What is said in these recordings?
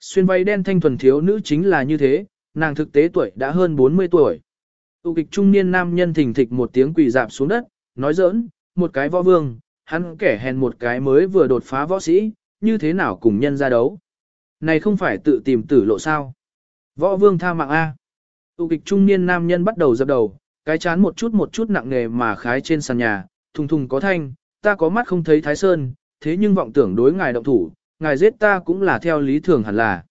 Xuyên váy đen thanh thuần thiếu nữ chính là như thế, nàng thực tế tuổi đã hơn 40 tuổi. Tụ kịch trung niên nam nhân thình thịch một tiếng quỳ dạp xuống đất, nói giỡn, một cái võ vương, hắn kẻ hèn một cái mới vừa đột phá võ sĩ, như thế nào cùng nhân ra đấu. Này không phải tự tìm tử lộ sao. Võ vương tha mạng A. Tụ kịch trung niên nam nhân bắt đầu dập đầu, cái chán một chút một chút nặng nề mà khái trên sàn nhà, thùng thùng có thanh, ta có mắt không thấy thái sơn, thế nhưng vọng tưởng đối ngài động thủ, ngài giết ta cũng là theo lý thường hẳn là.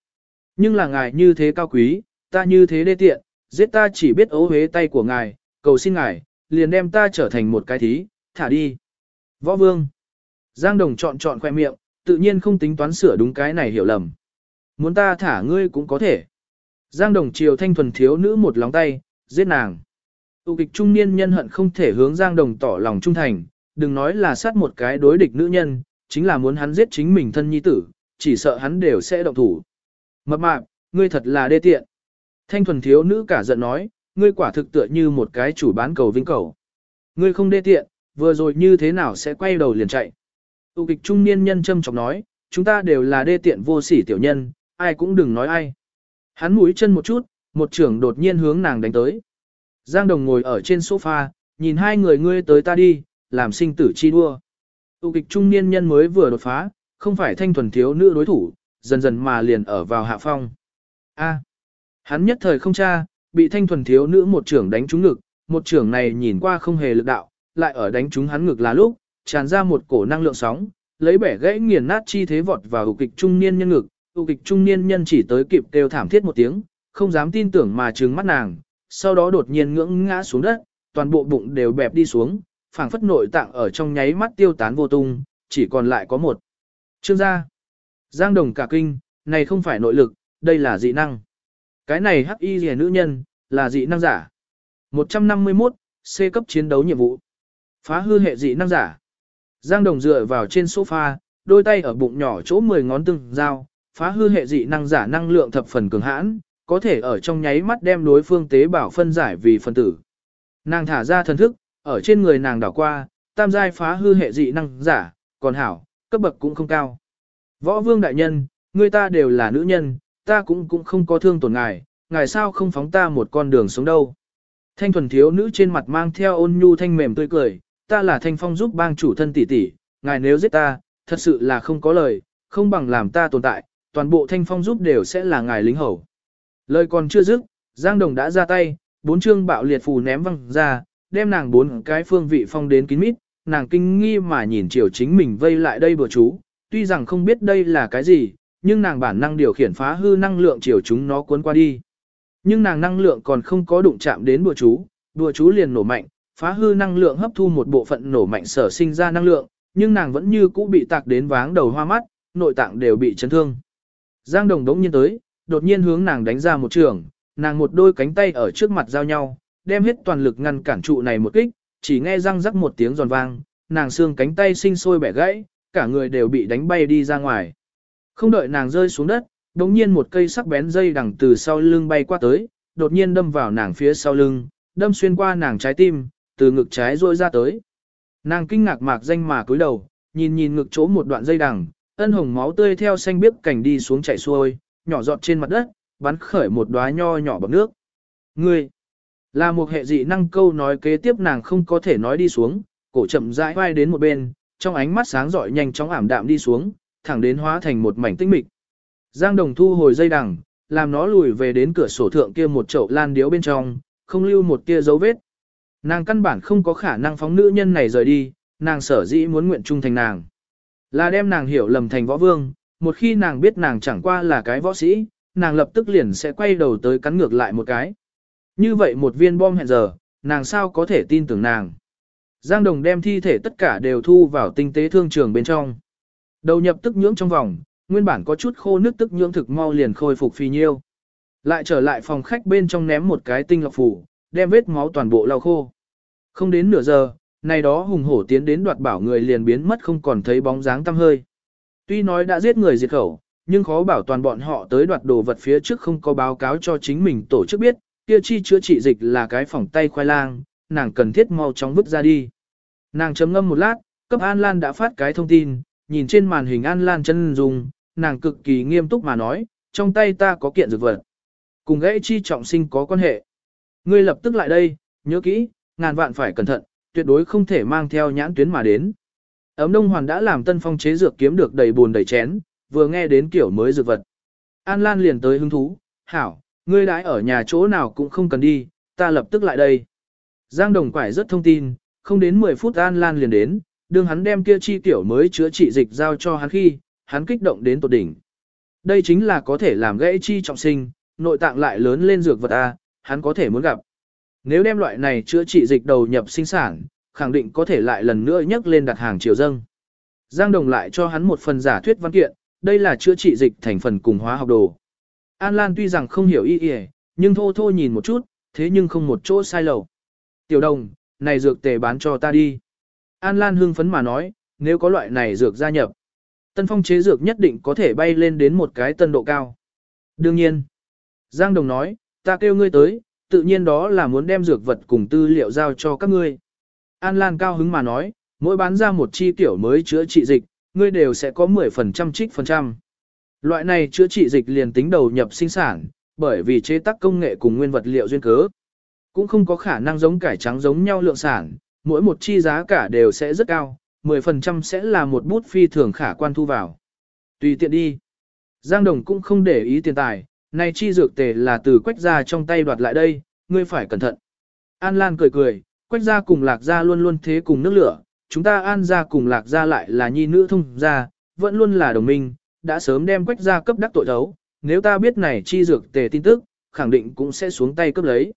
Nhưng là ngài như thế cao quý, ta như thế đê tiện, giết ta chỉ biết ấu hế tay của ngài, cầu xin ngài, liền đem ta trở thành một cái thí, thả đi. Võ vương. Giang đồng chọn chọn khoe miệng, tự nhiên không tính toán sửa đúng cái này hiểu lầm. Muốn ta thả ngươi cũng có thể. Giang đồng chiều thanh thuần thiếu nữ một lóng tay, giết nàng. Tụ kịch trung niên nhân hận không thể hướng Giang đồng tỏ lòng trung thành, đừng nói là sát một cái đối địch nữ nhân, chính là muốn hắn giết chính mình thân nhi tử, chỉ sợ hắn đều sẽ động thủ. Mập mạp, ngươi thật là đê tiện. Thanh thuần thiếu nữ cả giận nói, ngươi quả thực tựa như một cái chủ bán cầu vinh cầu. Ngươi không đê tiện, vừa rồi như thế nào sẽ quay đầu liền chạy. Tụ kịch trung niên nhân châm chọc nói, chúng ta đều là đê tiện vô sỉ tiểu nhân, ai cũng đừng nói ai. Hắn mũi chân một chút, một trưởng đột nhiên hướng nàng đánh tới. Giang Đồng ngồi ở trên sofa, nhìn hai người ngươi tới ta đi, làm sinh tử chi đua. Tụ kịch trung niên nhân mới vừa đột phá, không phải thanh thuần thiếu nữ đối thủ, dần dần mà liền ở vào hạ phong. A. hắn nhất thời không cha, bị thanh thuần thiếu nữ một trưởng đánh trúng ngực, một trưởng này nhìn qua không hề lực đạo, lại ở đánh trúng hắn ngực là lúc, tràn ra một cổ năng lượng sóng, lấy bẻ gãy nghiền nát chi thế vọt vào kịch trung niên nhân ngực, tụ kịch trung niên nhân chỉ tới kịp kêu thảm thiết một tiếng, không dám tin tưởng mà trừng mắt nàng, sau đó đột nhiên ngưỡng ngã xuống đất, toàn bộ bụng đều bẹp đi xuống, phảng phất nội tạng ở trong nháy mắt tiêu tán vô tung, chỉ còn lại có một. Trương gia. Giang đồng cả kinh, này không phải nội lực, đây là dị năng. Cái này hắc y rìa nữ nhân, là dị năng giả. 151, C cấp chiến đấu nhiệm vụ. Phá hư hệ dị năng giả. Giang đồng dựa vào trên sofa, đôi tay ở bụng nhỏ chỗ 10 ngón từng dao, phá hư hệ dị năng giả năng lượng thập phần cường hãn, có thể ở trong nháy mắt đem đối phương tế bảo phân giải vì phân tử. Nàng thả ra thần thức, ở trên người nàng đảo qua, tam giai phá hư hệ dị năng giả, còn hảo, cấp bậc cũng không cao. Võ vương đại nhân, người ta đều là nữ nhân, ta cũng cũng không có thương tổn ngài, ngài sao không phóng ta một con đường sống đâu. Thanh thuần thiếu nữ trên mặt mang theo ôn nhu thanh mềm tươi cười, ta là thanh phong giúp bang chủ thân tỷ tỷ, ngài nếu giết ta, thật sự là không có lời, không bằng làm ta tồn tại, toàn bộ thanh phong giúp đều sẽ là ngài lính hầu. Lời còn chưa dứt, Giang Đồng đã ra tay, bốn chương bạo liệt phù ném văng ra, đem nàng bốn cái phương vị phong đến kín mít, nàng kinh nghi mà nhìn chiều chính mình vây lại đây bừa chú, tuy rằng không biết đây là cái gì, nhưng nàng bản năng điều khiển phá hư năng lượng chiều chúng nó cuốn qua đi. Nhưng nàng năng lượng còn không có đụng chạm đến bừa chú, bừa chú liền nổ mạnh, phá hư năng lượng hấp thu một bộ phận nổ mạnh sở sinh ra năng lượng, nhưng nàng vẫn như cũ bị tạc đến váng đầu hoa mắt, nội tạng đều bị chấn thương. Giang Đồng đống nhiên tới, đột nhiên hướng nàng đánh ra một trường, nàng một đôi cánh tay ở trước mặt giao nhau, đem hết toàn lực ngăn cản trụ này một kích, chỉ nghe răng rắc một tiếng giòn vang, nàng xương cánh tay sinh sôi bẻ gãy, cả người đều bị đánh bay đi ra ngoài. Không đợi nàng rơi xuống đất, đột nhiên một cây sắc bén dây đằng từ sau lưng bay qua tới, đột nhiên đâm vào nàng phía sau lưng, đâm xuyên qua nàng trái tim, từ ngực trái rôi ra tới. Nàng kinh ngạc mạc danh mà cúi đầu, nhìn nhìn ngực chỗ một đoạn dây đằng, ân hồng máu tươi theo xanh biếc cảnh đi xuống chảy xuôi, nhỏ giọt trên mặt đất, bắn khởi một đóa nho nhỏ bằng nước. Ngươi, là một hệ dị năng câu nói kế tiếp nàng không có thể nói đi xuống, cổ chậm rãi vai đến một bên, trong ánh mắt sáng rọi nhanh chóng ảm đạm đi xuống, thẳng đến hóa thành một mảnh tinh mịch. Giang Đồng thu hồi dây đằng, làm nó lùi về đến cửa sổ thượng kia một chậu lan điếu bên trong, không lưu một tia dấu vết. Nàng căn bản không có khả năng phóng nữ nhân này rời đi, nàng sở dĩ muốn nguyện trung thành nàng. Là đem nàng hiểu lầm thành võ vương, một khi nàng biết nàng chẳng qua là cái võ sĩ, nàng lập tức liền sẽ quay đầu tới cắn ngược lại một cái. Như vậy một viên bom hẹn giờ, nàng sao có thể tin tưởng nàng. Giang Đồng đem thi thể tất cả đều thu vào tinh tế thương trường bên trong. Đầu nhập tức nhưỡng trong vòng, nguyên bản có chút khô nước tức nhưỡng thực mau liền khôi phục phi nhiêu. Lại trở lại phòng khách bên trong ném một cái tinh lọc phủ, đem vết máu toàn bộ lau khô. Không đến nửa giờ, này đó hùng hổ tiến đến đoạt bảo người liền biến mất không còn thấy bóng dáng tăm hơi. Tuy nói đã giết người diệt khẩu, nhưng khó bảo toàn bọn họ tới đoạt đồ vật phía trước không có báo cáo cho chính mình tổ chức biết, kia chi chữa trị dịch là cái phòng tay khoai lang, nàng cần thiết mau chóng vứt ra đi. Nàng chấm ngâm một lát, cấp An Lan đã phát cái thông tin, nhìn trên màn hình An Lan chân dùng, nàng cực kỳ nghiêm túc mà nói, trong tay ta có kiện dược vật. Cùng gãy chi trọng sinh có quan hệ. Ngươi lập tức lại đây, nhớ kỹ, ngàn vạn phải cẩn thận, tuyệt đối không thể mang theo nhãn tuyến mà đến. Ấm đông hoàn đã làm tân phong chế dược kiếm được đầy buồn đầy chén, vừa nghe đến kiểu mới dược vật. An Lan liền tới hứng thú, hảo, ngươi đãi ở nhà chỗ nào cũng không cần đi, ta lập tức lại đây. Giang Đồng Quải rất thông tin, không đến 10 phút An Lan liền đến, đương hắn đem kia chi tiểu mới chữa trị dịch giao cho hắn khi, hắn kích động đến tột đỉnh. Đây chính là có thể làm gãy chi trọng sinh, nội tạng lại lớn lên dược vật A, hắn có thể muốn gặp. Nếu đem loại này chữa trị dịch đầu nhập sinh sản, khẳng định có thể lại lần nữa nhắc lên đặt hàng triều dâng. Giang Đồng lại cho hắn một phần giả thuyết văn kiện, đây là chữa trị dịch thành phần cùng hóa học đồ. An Lan tuy rằng không hiểu ý ý, nhưng thô thô nhìn một chút, thế nhưng không một chỗ sai lầu. Tiểu đồng, này dược tề bán cho ta đi. An Lan hưng phấn mà nói, nếu có loại này dược gia nhập, tân phong chế dược nhất định có thể bay lên đến một cái tân độ cao. Đương nhiên, Giang Đồng nói, ta kêu ngươi tới, tự nhiên đó là muốn đem dược vật cùng tư liệu giao cho các ngươi. An Lan cao hứng mà nói, mỗi bán ra một chi tiểu mới chữa trị dịch, ngươi đều sẽ có 10% trích phần trăm. Loại này chữa trị dịch liền tính đầu nhập sinh sản, bởi vì chế tác công nghệ cùng nguyên vật liệu duyên cớ. Cũng không có khả năng giống cải trắng giống nhau lượng sản, mỗi một chi giá cả đều sẽ rất cao, 10% sẽ là một bút phi thường khả quan thu vào. Tùy tiện đi. Giang Đồng cũng không để ý tiền tài, này chi dược tề là từ quách gia trong tay đoạt lại đây, ngươi phải cẩn thận. An Lan cười cười, quách gia cùng lạc gia luôn luôn thế cùng nước lửa, chúng ta an gia cùng lạc gia lại là nhi nữ thông gia, vẫn luôn là đồng minh, đã sớm đem quách gia cấp đắc tội thấu, nếu ta biết này chi dược tề tin tức, khẳng định cũng sẽ xuống tay cấp lấy.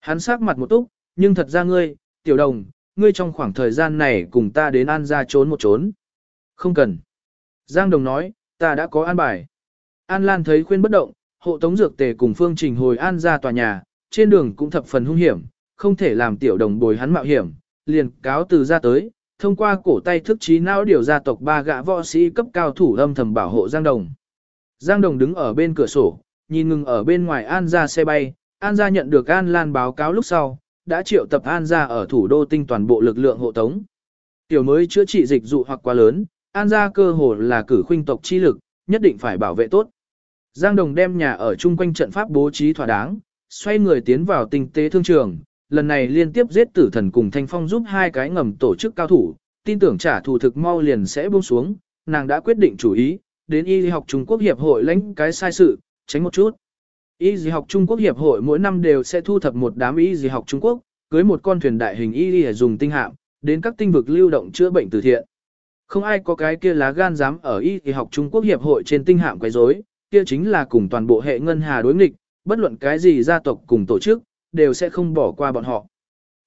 Hắn sắc mặt một túc, nhưng thật ra ngươi, tiểu đồng, ngươi trong khoảng thời gian này cùng ta đến an gia trốn một trốn. Không cần. Giang đồng nói, ta đã có an bài. An Lan thấy khuyên bất động, hộ tống dược tề cùng phương trình hồi an ra tòa nhà, trên đường cũng thập phần hung hiểm, không thể làm tiểu đồng bồi hắn mạo hiểm, liền cáo từ ra tới, thông qua cổ tay thức trí não điều gia tộc ba gã võ sĩ cấp cao thủ âm thầm bảo hộ Giang Đồng. Giang Đồng đứng ở bên cửa sổ, nhìn ngừng ở bên ngoài An ra xe bay, An ra nhận được An Lan báo cáo lúc sau, đã triệu tập An ra ở thủ đô tinh toàn bộ lực lượng hộ tống. Tiểu mới chữa trị dịch dụ hoặc quá lớn, An ra cơ hồ là cử khuynh tộc chi lực, nhất định phải bảo vệ tốt. Giang Đồng đem nhà ở chung quanh trận pháp bố trí thỏa đáng, xoay người tiến vào tinh tế thương trường, lần này liên tiếp giết tử thần cùng Thanh Phong giúp hai cái ngầm tổ chức cao thủ, tin tưởng trả thù thực mau liền sẽ buông xuống, nàng đã quyết định chủ ý, đến y học Trung Quốc Hiệp hội lãnh cái sai sự, tránh một chút. Y dì học Trung Quốc Hiệp hội mỗi năm đều sẽ thu thập một đám y dì học Trung Quốc, cưới một con thuyền đại hình y y dùng tinh hạm, đến các tinh vực lưu động chữa bệnh từ thiện. Không ai có cái kia lá gan dám ở y y học Trung Quốc Hiệp hội trên tinh hạm quấy rối, kia chính là cùng toàn bộ hệ ngân hà đối nghịch, bất luận cái gì gia tộc cùng tổ chức, đều sẽ không bỏ qua bọn họ.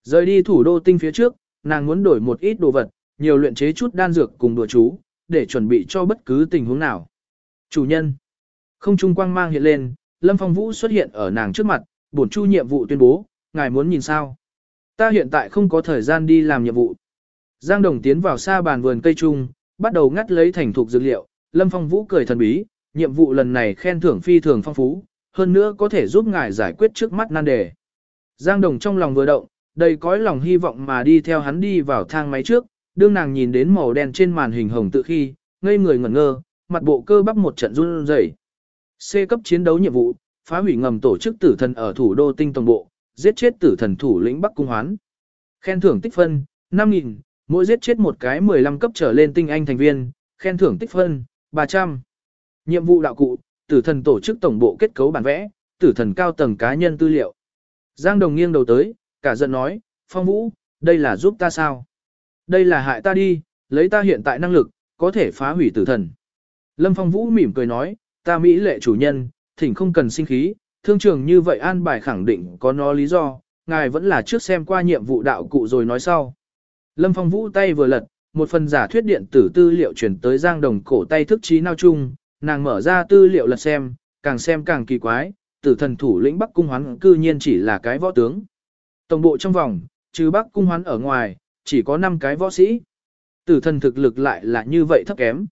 Rời đi thủ đô tinh phía trước, nàng muốn đổi một ít đồ vật, nhiều luyện chế chút đan dược cùng đùa chú, để chuẩn bị cho bất cứ tình huống nào. Chủ nhân. Không trung quang mang hiện lên, Lâm Phong Vũ xuất hiện ở nàng trước mặt, bổn chu nhiệm vụ tuyên bố, ngài muốn nhìn sao? Ta hiện tại không có thời gian đi làm nhiệm vụ. Giang Đồng tiến vào xa bàn vườn cây trung, bắt đầu ngắt lấy thành thục dược liệu, Lâm Phong Vũ cười thần bí, nhiệm vụ lần này khen thưởng phi thường phong phú, hơn nữa có thể giúp ngài giải quyết trước mắt nan đề. Giang Đồng trong lòng vừa động, đầy cõi lòng hy vọng mà đi theo hắn đi vào thang máy trước, đương nàng nhìn đến màu đen trên màn hình hồng tự khi, ngây người ngẩn ngơ, mặt bộ cơ bắp một trận run rẩy. C cấp chiến đấu nhiệm vụ, phá hủy ngầm tổ chức tử thần ở thủ đô tinh tổng bộ, giết chết tử thần thủ lĩnh Bắc Cung Hoán. Khen thưởng tích phân, 5.000, mỗi giết chết một cái 15 cấp trở lên tinh anh thành viên, khen thưởng tích phân, 300. Nhiệm vụ đạo cụ, tử thần tổ chức tổng bộ kết cấu bản vẽ, tử thần cao tầng cá nhân tư liệu. Giang Đồng nghiêng đầu tới, cả giận nói, Phong Vũ, đây là giúp ta sao? Đây là hại ta đi, lấy ta hiện tại năng lực, có thể phá hủy tử thần. Lâm Phong Vũ mỉm cười nói, ta Mỹ lệ chủ nhân, thỉnh không cần sinh khí, thương trường như vậy an bài khẳng định có nó lý do, ngài vẫn là trước xem qua nhiệm vụ đạo cụ rồi nói sau. Lâm Phong Vũ tay vừa lật, một phần giả thuyết điện tử tư liệu chuyển tới Giang Đồng cổ tay thức trí nao chung, nàng mở ra tư liệu lật xem, càng xem càng kỳ quái, tử thần thủ lĩnh Bắc Cung Hoán cư nhiên chỉ là cái võ tướng. Tổng bộ trong vòng, trừ Bắc Cung Hoán ở ngoài, chỉ có 5 cái võ sĩ. Tử thần thực lực lại là như vậy thấp kém.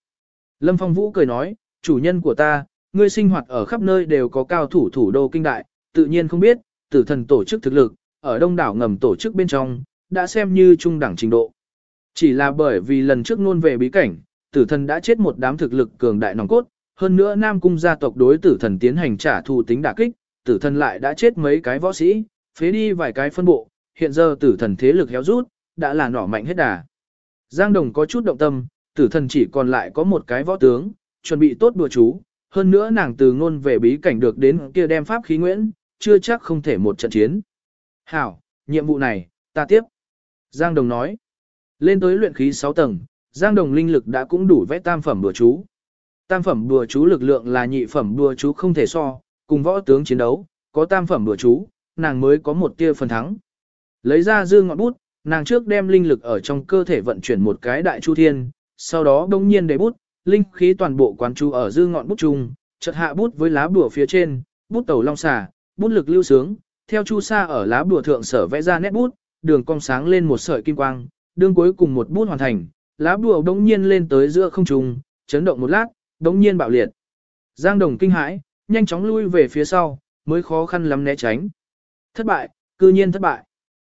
Lâm Phong Vũ cười nói, chủ nhân của ta, ngươi sinh hoạt ở khắp nơi đều có cao thủ thủ đô kinh đại, tự nhiên không biết, tử thần tổ chức thực lực, ở đông đảo ngầm tổ chức bên trong, đã xem như trung đẳng trình độ. Chỉ là bởi vì lần trước luôn về bí cảnh, tử thần đã chết một đám thực lực cường đại nòng cốt, hơn nữa Nam Cung gia tộc đối tử thần tiến hành trả thù tính đả kích, tử thần lại đã chết mấy cái võ sĩ, phế đi vài cái phân bộ, hiện giờ tử thần thế lực héo rút, đã là nỏ mạnh hết đà. Giang Đồng có chút động tâm, tử thần chỉ còn lại có một cái võ tướng, chuẩn bị tốt đùa chú, hơn nữa nàng từ ngôn về bí cảnh được đến kia đem pháp khí nguyễn, chưa chắc không thể một trận chiến. Hảo, nhiệm vụ này, ta tiếp. Giang Đồng nói, lên tới luyện khí 6 tầng, Giang Đồng linh lực đã cũng đủ vẽ tam phẩm đùa chú. Tam phẩm đùa chú lực lượng là nhị phẩm đùa chú không thể so, cùng võ tướng chiến đấu, có tam phẩm đùa chú, nàng mới có một tia phần thắng. Lấy ra dương ngọn bút, nàng trước đem linh lực ở trong cơ thể vận chuyển một cái đại chu thiên, sau đó đông nhiên để bút, linh khí toàn bộ quán chú ở dương ngọn bút chung, chợt hạ bút với lá bùa phía trên, bút tẩu long xà, bút lực lưu sướng, theo chu sa ở lá bùa thượng sở vẽ ra nét bút, đường cong sáng lên một sợi kim quang, đương cuối cùng một bút hoàn thành, lá bùa đống nhiên lên tới giữa không trung, chấn động một lát, đống nhiên bạo liệt. Giang Đồng kinh hãi, nhanh chóng lui về phía sau, mới khó khăn lắm né tránh. Thất bại, cư nhiên thất bại.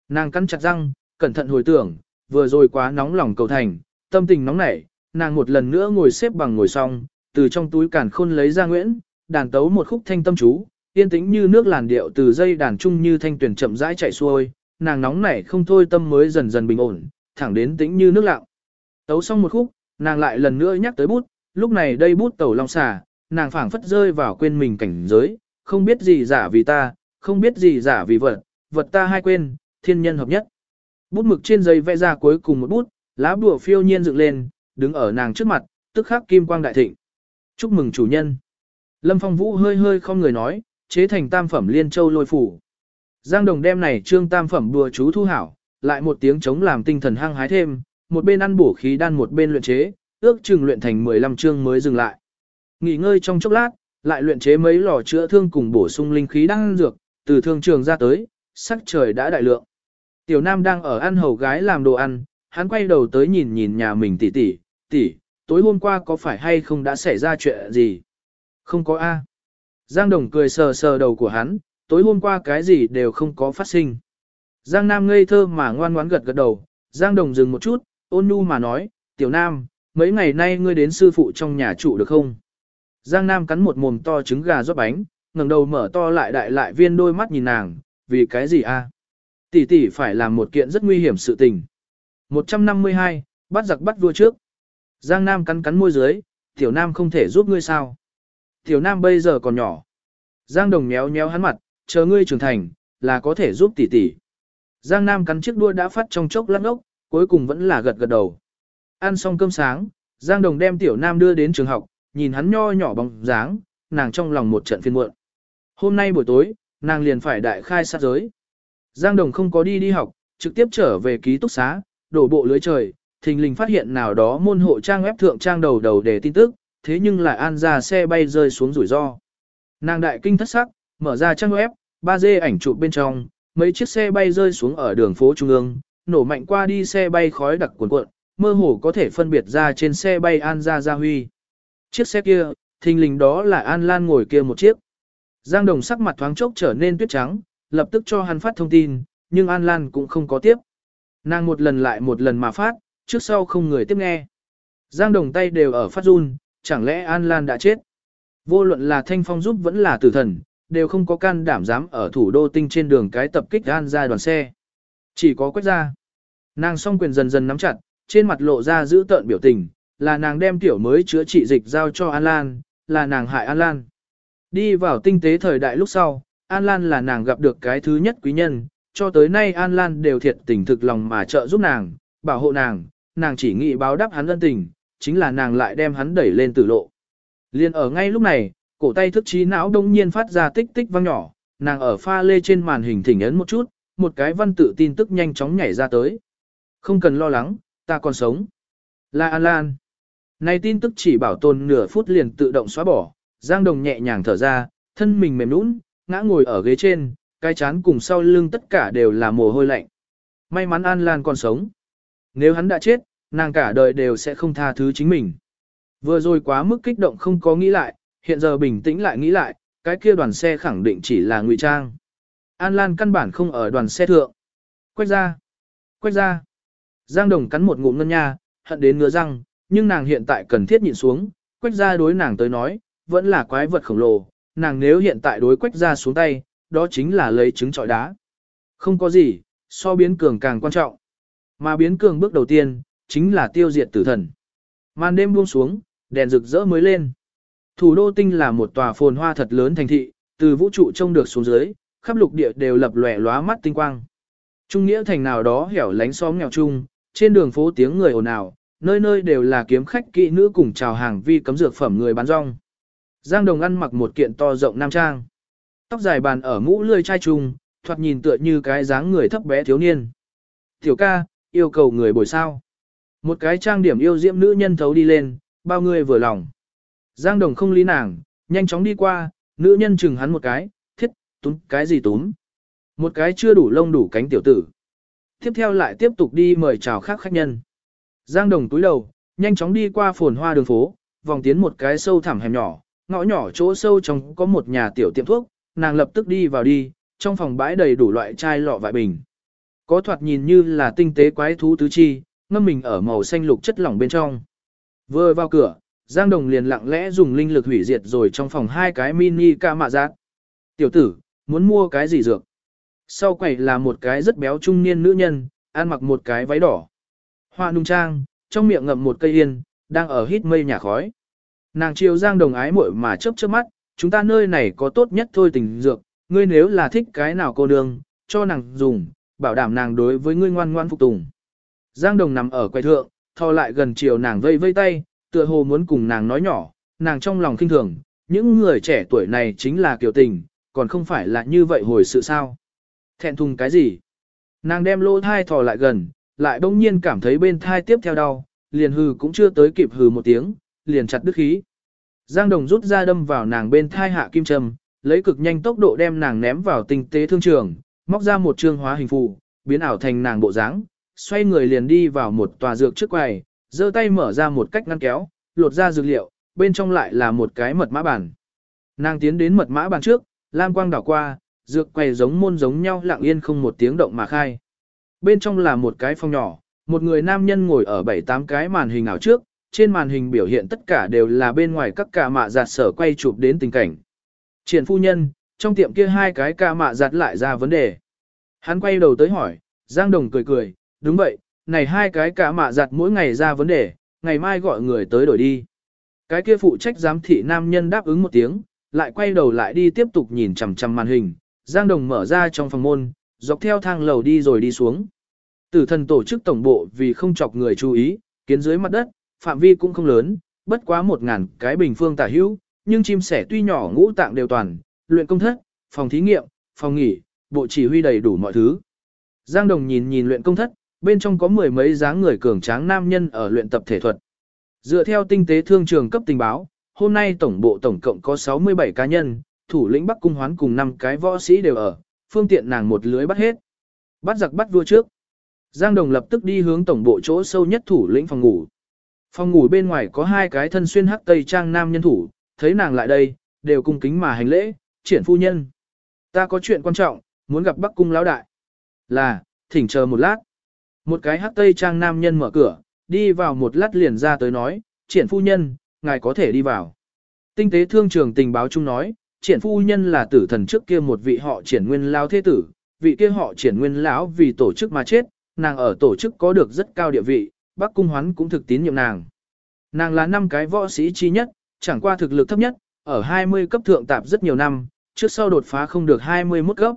Nàng cắn chặt răng, cẩn thận hồi tưởng, vừa rồi quá nóng lòng cầu thành, tâm tình nóng nảy, nàng một lần nữa ngồi xếp bằng ngồi xong, từ trong túi cản khôn lấy ra nguyễn, đàn tấu một khúc thanh tâm chú, yên tĩnh như nước làn điệu từ dây đàn trung như thanh tuyển chậm rãi chạy xuôi, nàng nóng nảy không thôi tâm mới dần dần bình ổn, thẳng đến tĩnh như nước lặng. Tấu xong một khúc, nàng lại lần nữa nhắc tới bút, lúc này đây bút tẩu long xà, nàng phảng phất rơi vào quên mình cảnh giới, không biết gì giả vì ta, không biết gì giả vì vật, vật ta hai quên, thiên nhân hợp nhất. Bút mực trên giấy vẽ ra cuối cùng một bút, lá bùa phiêu nhiên dựng lên, đứng ở nàng trước mặt, tức khắc kim quang đại thịnh. Chúc mừng chủ nhân. Lâm Phong Vũ hơi hơi không người nói, chế thành tam phẩm liên châu lôi phủ. Giang Đồng đem này trương tam phẩm đùa chú thu hảo, lại một tiếng chống làm tinh thần hăng hái thêm, một bên ăn bổ khí đan một bên luyện chế, ước chừng luyện thành 15 chương mới dừng lại. Nghỉ ngơi trong chốc lát, lại luyện chế mấy lò chữa thương cùng bổ sung linh khí đang dược, từ thương trường ra tới, sắc trời đã đại lượng. Tiểu Nam đang ở ăn hầu gái làm đồ ăn, hắn quay đầu tới nhìn nhìn nhà mình tỷ tỷ, tỷ, tối hôm qua có phải hay không đã xảy ra chuyện gì? Không có A. Giang Đồng cười sờ sờ đầu của hắn, tối hôm qua cái gì đều không có phát sinh. Giang Nam ngây thơ mà ngoan ngoãn gật gật đầu, Giang Đồng dừng một chút, ôn nhu mà nói, tiểu Nam, mấy ngày nay ngươi đến sư phụ trong nhà trụ được không? Giang Nam cắn một mồm to trứng gà rót bánh, ngẩng đầu mở to lại đại lại viên đôi mắt nhìn nàng, vì cái gì a? Tỷ tỷ phải làm một kiện rất nguy hiểm sự tình. 152, bắt giặc bắt vua trước. Giang Nam cắn cắn môi dưới, tiểu Nam không thể giúp ngươi sao? Tiểu Nam bây giờ còn nhỏ. Giang Đồng méo méo hắn mặt, chờ ngươi trưởng thành, là có thể giúp tỷ tỷ. Giang Nam cắn chiếc đuôi đã phát trong chốc lát ốc, cuối cùng vẫn là gật gật đầu. Ăn xong cơm sáng, Giang Đồng đem Tiểu Nam đưa đến trường học, nhìn hắn nho nhỏ bóng dáng, nàng trong lòng một trận phiền muộn. Hôm nay buổi tối, nàng liền phải đại khai sát giới. Giang Đồng không có đi đi học, trực tiếp trở về ký túc xá, đổ bộ lưới trời, thình lình phát hiện nào đó môn hộ trang web thượng trang đầu đầu để tin tức, thế nhưng lại an ra xe bay rơi xuống rủi ro. Nàng đại kinh thất sắc, mở ra trang web, 3D ảnh chụp bên trong, mấy chiếc xe bay rơi xuống ở đường phố trung ương, nổ mạnh qua đi xe bay khói đặc cuồn cuộn, mơ hồ có thể phân biệt ra trên xe bay An Gia Gia Huy. Chiếc xe kia, thình lình đó là An Lan ngồi kia một chiếc. Giang Đồng sắc mặt thoáng chốc trở nên tuyết trắng, lập tức cho hắn phát thông tin, nhưng An Lan cũng không có tiếp. Nàng một lần lại một lần mà phát, trước sau không người tiếp nghe. Giang Đồng tay đều ở phát run, chẳng lẽ An Lan đã chết? Vô luận là Thanh Phong giúp vẫn là tử thần, đều không có can đảm dám ở thủ đô tinh trên đường cái tập kích An ra đoàn xe. Chỉ có quét ra. Nàng song quyền dần dần nắm chặt, trên mặt lộ ra giữ tợn biểu tình, là nàng đem tiểu mới chữa trị dịch giao cho An Lan, là nàng hại An Lan. Đi vào tinh tế thời đại lúc sau, An Lan là nàng gặp được cái thứ nhất quý nhân, cho tới nay An Lan đều thiệt tình thực lòng mà trợ giúp nàng, bảo hộ nàng, nàng chỉ nghĩ báo đáp hắn ân tình, chính là nàng lại đem hắn đẩy lên tử lộ. Liên ở ngay lúc này, cổ tay thức trí não đông nhiên phát ra tích tích vang nhỏ, nàng ở pha lê trên màn hình thỉnh ấn một chút, một cái văn tự tin tức nhanh chóng nhảy ra tới. Không cần lo lắng, ta còn sống. Là An Lan. Này tin tức chỉ bảo tồn nửa phút liền tự động xóa bỏ, Giang Đồng nhẹ nhàng thở ra, thân mình mềm nũng, ngã ngồi ở ghế trên, cái chán cùng sau lưng tất cả đều là mồ hôi lạnh. May mắn An Lan còn sống. Nếu hắn đã chết, nàng cả đời đều sẽ không tha thứ chính mình. Vừa rồi quá mức kích động không có nghĩ lại, hiện giờ bình tĩnh lại nghĩ lại, cái kia đoàn xe khẳng định chỉ là ngụy trang. An Lan căn bản không ở đoàn xe thượng. Quách ra. Quách ra. Giang Đồng cắn một ngụm ngân nha, hận đến ngứa răng, nhưng nàng hiện tại cần thiết nhịn xuống. Quách gia đối nàng tới nói, vẫn là quái vật khổng lồ, nàng nếu hiện tại đối quách gia xuống tay, đó chính là lấy trứng trọi đá. Không có gì, so biến cường càng quan trọng. Mà biến cường bước đầu tiên, chính là tiêu diệt tử thần. Màn đêm buông xuống, đèn rực rỡ mới lên. Thủ đô tinh là một tòa phồn hoa thật lớn thành thị, từ vũ trụ trông được xuống dưới, khắp lục địa đều lập lòe lóa mắt tinh quang. Trung nghĩa thành nào đó hẻo lánh xóm nghèo chung, trên đường phố tiếng người ồn ào, nơi nơi đều là kiếm khách kỵ nữ cùng chào hàng vi cấm dược phẩm người bán rong. Giang Đồng ăn mặc một kiện to rộng nam trang. Tóc dài bàn ở mũ lươi chai trùng, thoạt nhìn tựa như cái dáng người thấp bé thiếu niên. Tiểu ca, yêu cầu người bồi sao. Một cái trang điểm yêu diễm nữ nhân thấu đi lên, bao người vừa lòng. Giang Đồng không lý nàng, nhanh chóng đi qua, nữ nhân chừng hắn một cái, thiết, túm, cái gì túm. Một cái chưa đủ lông đủ cánh tiểu tử. Tiếp theo lại tiếp tục đi mời chào khác khách nhân. Giang Đồng túi đầu, nhanh chóng đi qua phồn hoa đường phố, vòng tiến một cái sâu thẳm hẻm nhỏ, ngõ nhỏ chỗ sâu trong có một nhà tiểu tiệm thuốc, nàng lập tức đi vào đi, trong phòng bãi đầy đủ loại chai lọ vại bình. Có thoạt nhìn như là tinh tế quái thú tứ chi, ngâm mình ở màu xanh lục chất lỏng bên trong. Vừa vào cửa, Giang Đồng liền lặng lẽ dùng linh lực hủy diệt rồi trong phòng hai cái mini ca mạ giác. Tiểu tử, muốn mua cái gì dược? Sau quầy là một cái rất béo trung niên nữ nhân, ăn mặc một cái váy đỏ. Hoa nung trang, trong miệng ngậm một cây yên, đang ở hít mây nhà khói. Nàng chiều Giang Đồng ái muội mà chớp chớp mắt, chúng ta nơi này có tốt nhất thôi tình dược, ngươi nếu là thích cái nào cô đương, cho nàng dùng, bảo đảm nàng đối với ngươi ngoan ngoan phục tùng. Giang Đồng nằm ở quầy thượng, thò lại gần chiều nàng vây vây tay, tựa hồ muốn cùng nàng nói nhỏ, nàng trong lòng kinh thường, những người trẻ tuổi này chính là kiểu tình, còn không phải là như vậy hồi sự sao. Thẹn thùng cái gì? Nàng đem lỗ thai thò lại gần, lại bỗng nhiên cảm thấy bên thai tiếp theo đau, liền hừ cũng chưa tới kịp hừ một tiếng, liền chặt đứt khí. Giang Đồng rút ra đâm vào nàng bên thai hạ kim châm, lấy cực nhanh tốc độ đem nàng ném vào tinh tế thương trường, móc ra một trương hóa hình phù, biến ảo thành nàng bộ dáng, xoay người liền đi vào một tòa dược trước quầy, giơ tay mở ra một cách ngăn kéo, lột ra dược liệu, bên trong lại là một cái mật mã bản. Nàng tiến đến mật mã bàn trước, lam quang đảo qua, dược quầy giống môn giống nhau lặng yên không một tiếng động mà khai. Bên trong là một cái phòng nhỏ, một người nam nhân ngồi ở bảy tám cái màn hình ảo trước, trên màn hình biểu hiện tất cả đều là bên ngoài các cả mạ giặt sở quay chụp đến tình cảnh. Triển phu nhân, trong tiệm kia hai cái ca mạ giặt lại ra vấn đề. Hắn quay đầu tới hỏi, Giang Đồng cười cười, đúng vậy, này hai cái ca mạ giặt mỗi ngày ra vấn đề, ngày mai gọi người tới đổi đi. Cái kia phụ trách giám thị nam nhân đáp ứng một tiếng, lại quay đầu lại đi tiếp tục nhìn chằm chằm màn hình. Giang Đồng mở ra trong phòng môn, dọc theo thang lầu đi rồi đi xuống. Tử thần tổ chức tổng bộ vì không chọc người chú ý, kiến dưới mặt đất, phạm vi cũng không lớn, bất quá một ngàn cái bình phương tả hữu, nhưng chim sẻ tuy nhỏ ngũ tạng đều toàn, luyện công thất, phòng thí nghiệm, phòng nghỉ, bộ chỉ huy đầy đủ mọi thứ. Giang Đồng nhìn nhìn luyện công thất, bên trong có mười mấy dáng người cường tráng nam nhân ở luyện tập thể thuật. Dựa theo tinh tế thương trường cấp tình báo, hôm nay tổng bộ tổng cộng có 67 cá nhân, thủ lĩnh Bắc Cung Hoán cùng năm cái võ sĩ đều ở, phương tiện nàng một lưới bắt hết. Bắt giặc bắt vua trước. Giang Đồng lập tức đi hướng tổng bộ chỗ sâu nhất thủ lĩnh phòng ngủ. Phòng ngủ bên ngoài có hai cái thân xuyên hắc tây trang nam nhân thủ, thấy nàng lại đây, đều cung kính mà hành lễ, triển phu nhân. Ta có chuyện quan trọng, muốn gặp Bắc Cung lão đại. Là, thỉnh chờ một lát. Một cái hắc tây trang nam nhân mở cửa, đi vào một lát liền ra tới nói, triển phu nhân, ngài có thể đi vào. Tinh tế thương trường tình báo chung nói, triển phu nhân là tử thần trước kia một vị họ triển nguyên lao thế tử, vị kia họ triển nguyên lão vì tổ chức mà chết, nàng ở tổ chức có được rất cao địa vị, Bắc Cung Hoán cũng thực tín nhiệm nàng. Nàng là năm cái võ sĩ chi nhất, chẳng qua thực lực thấp nhất, ở 20 cấp thượng tạp rất nhiều năm, trước sau đột phá không được 21 cấp.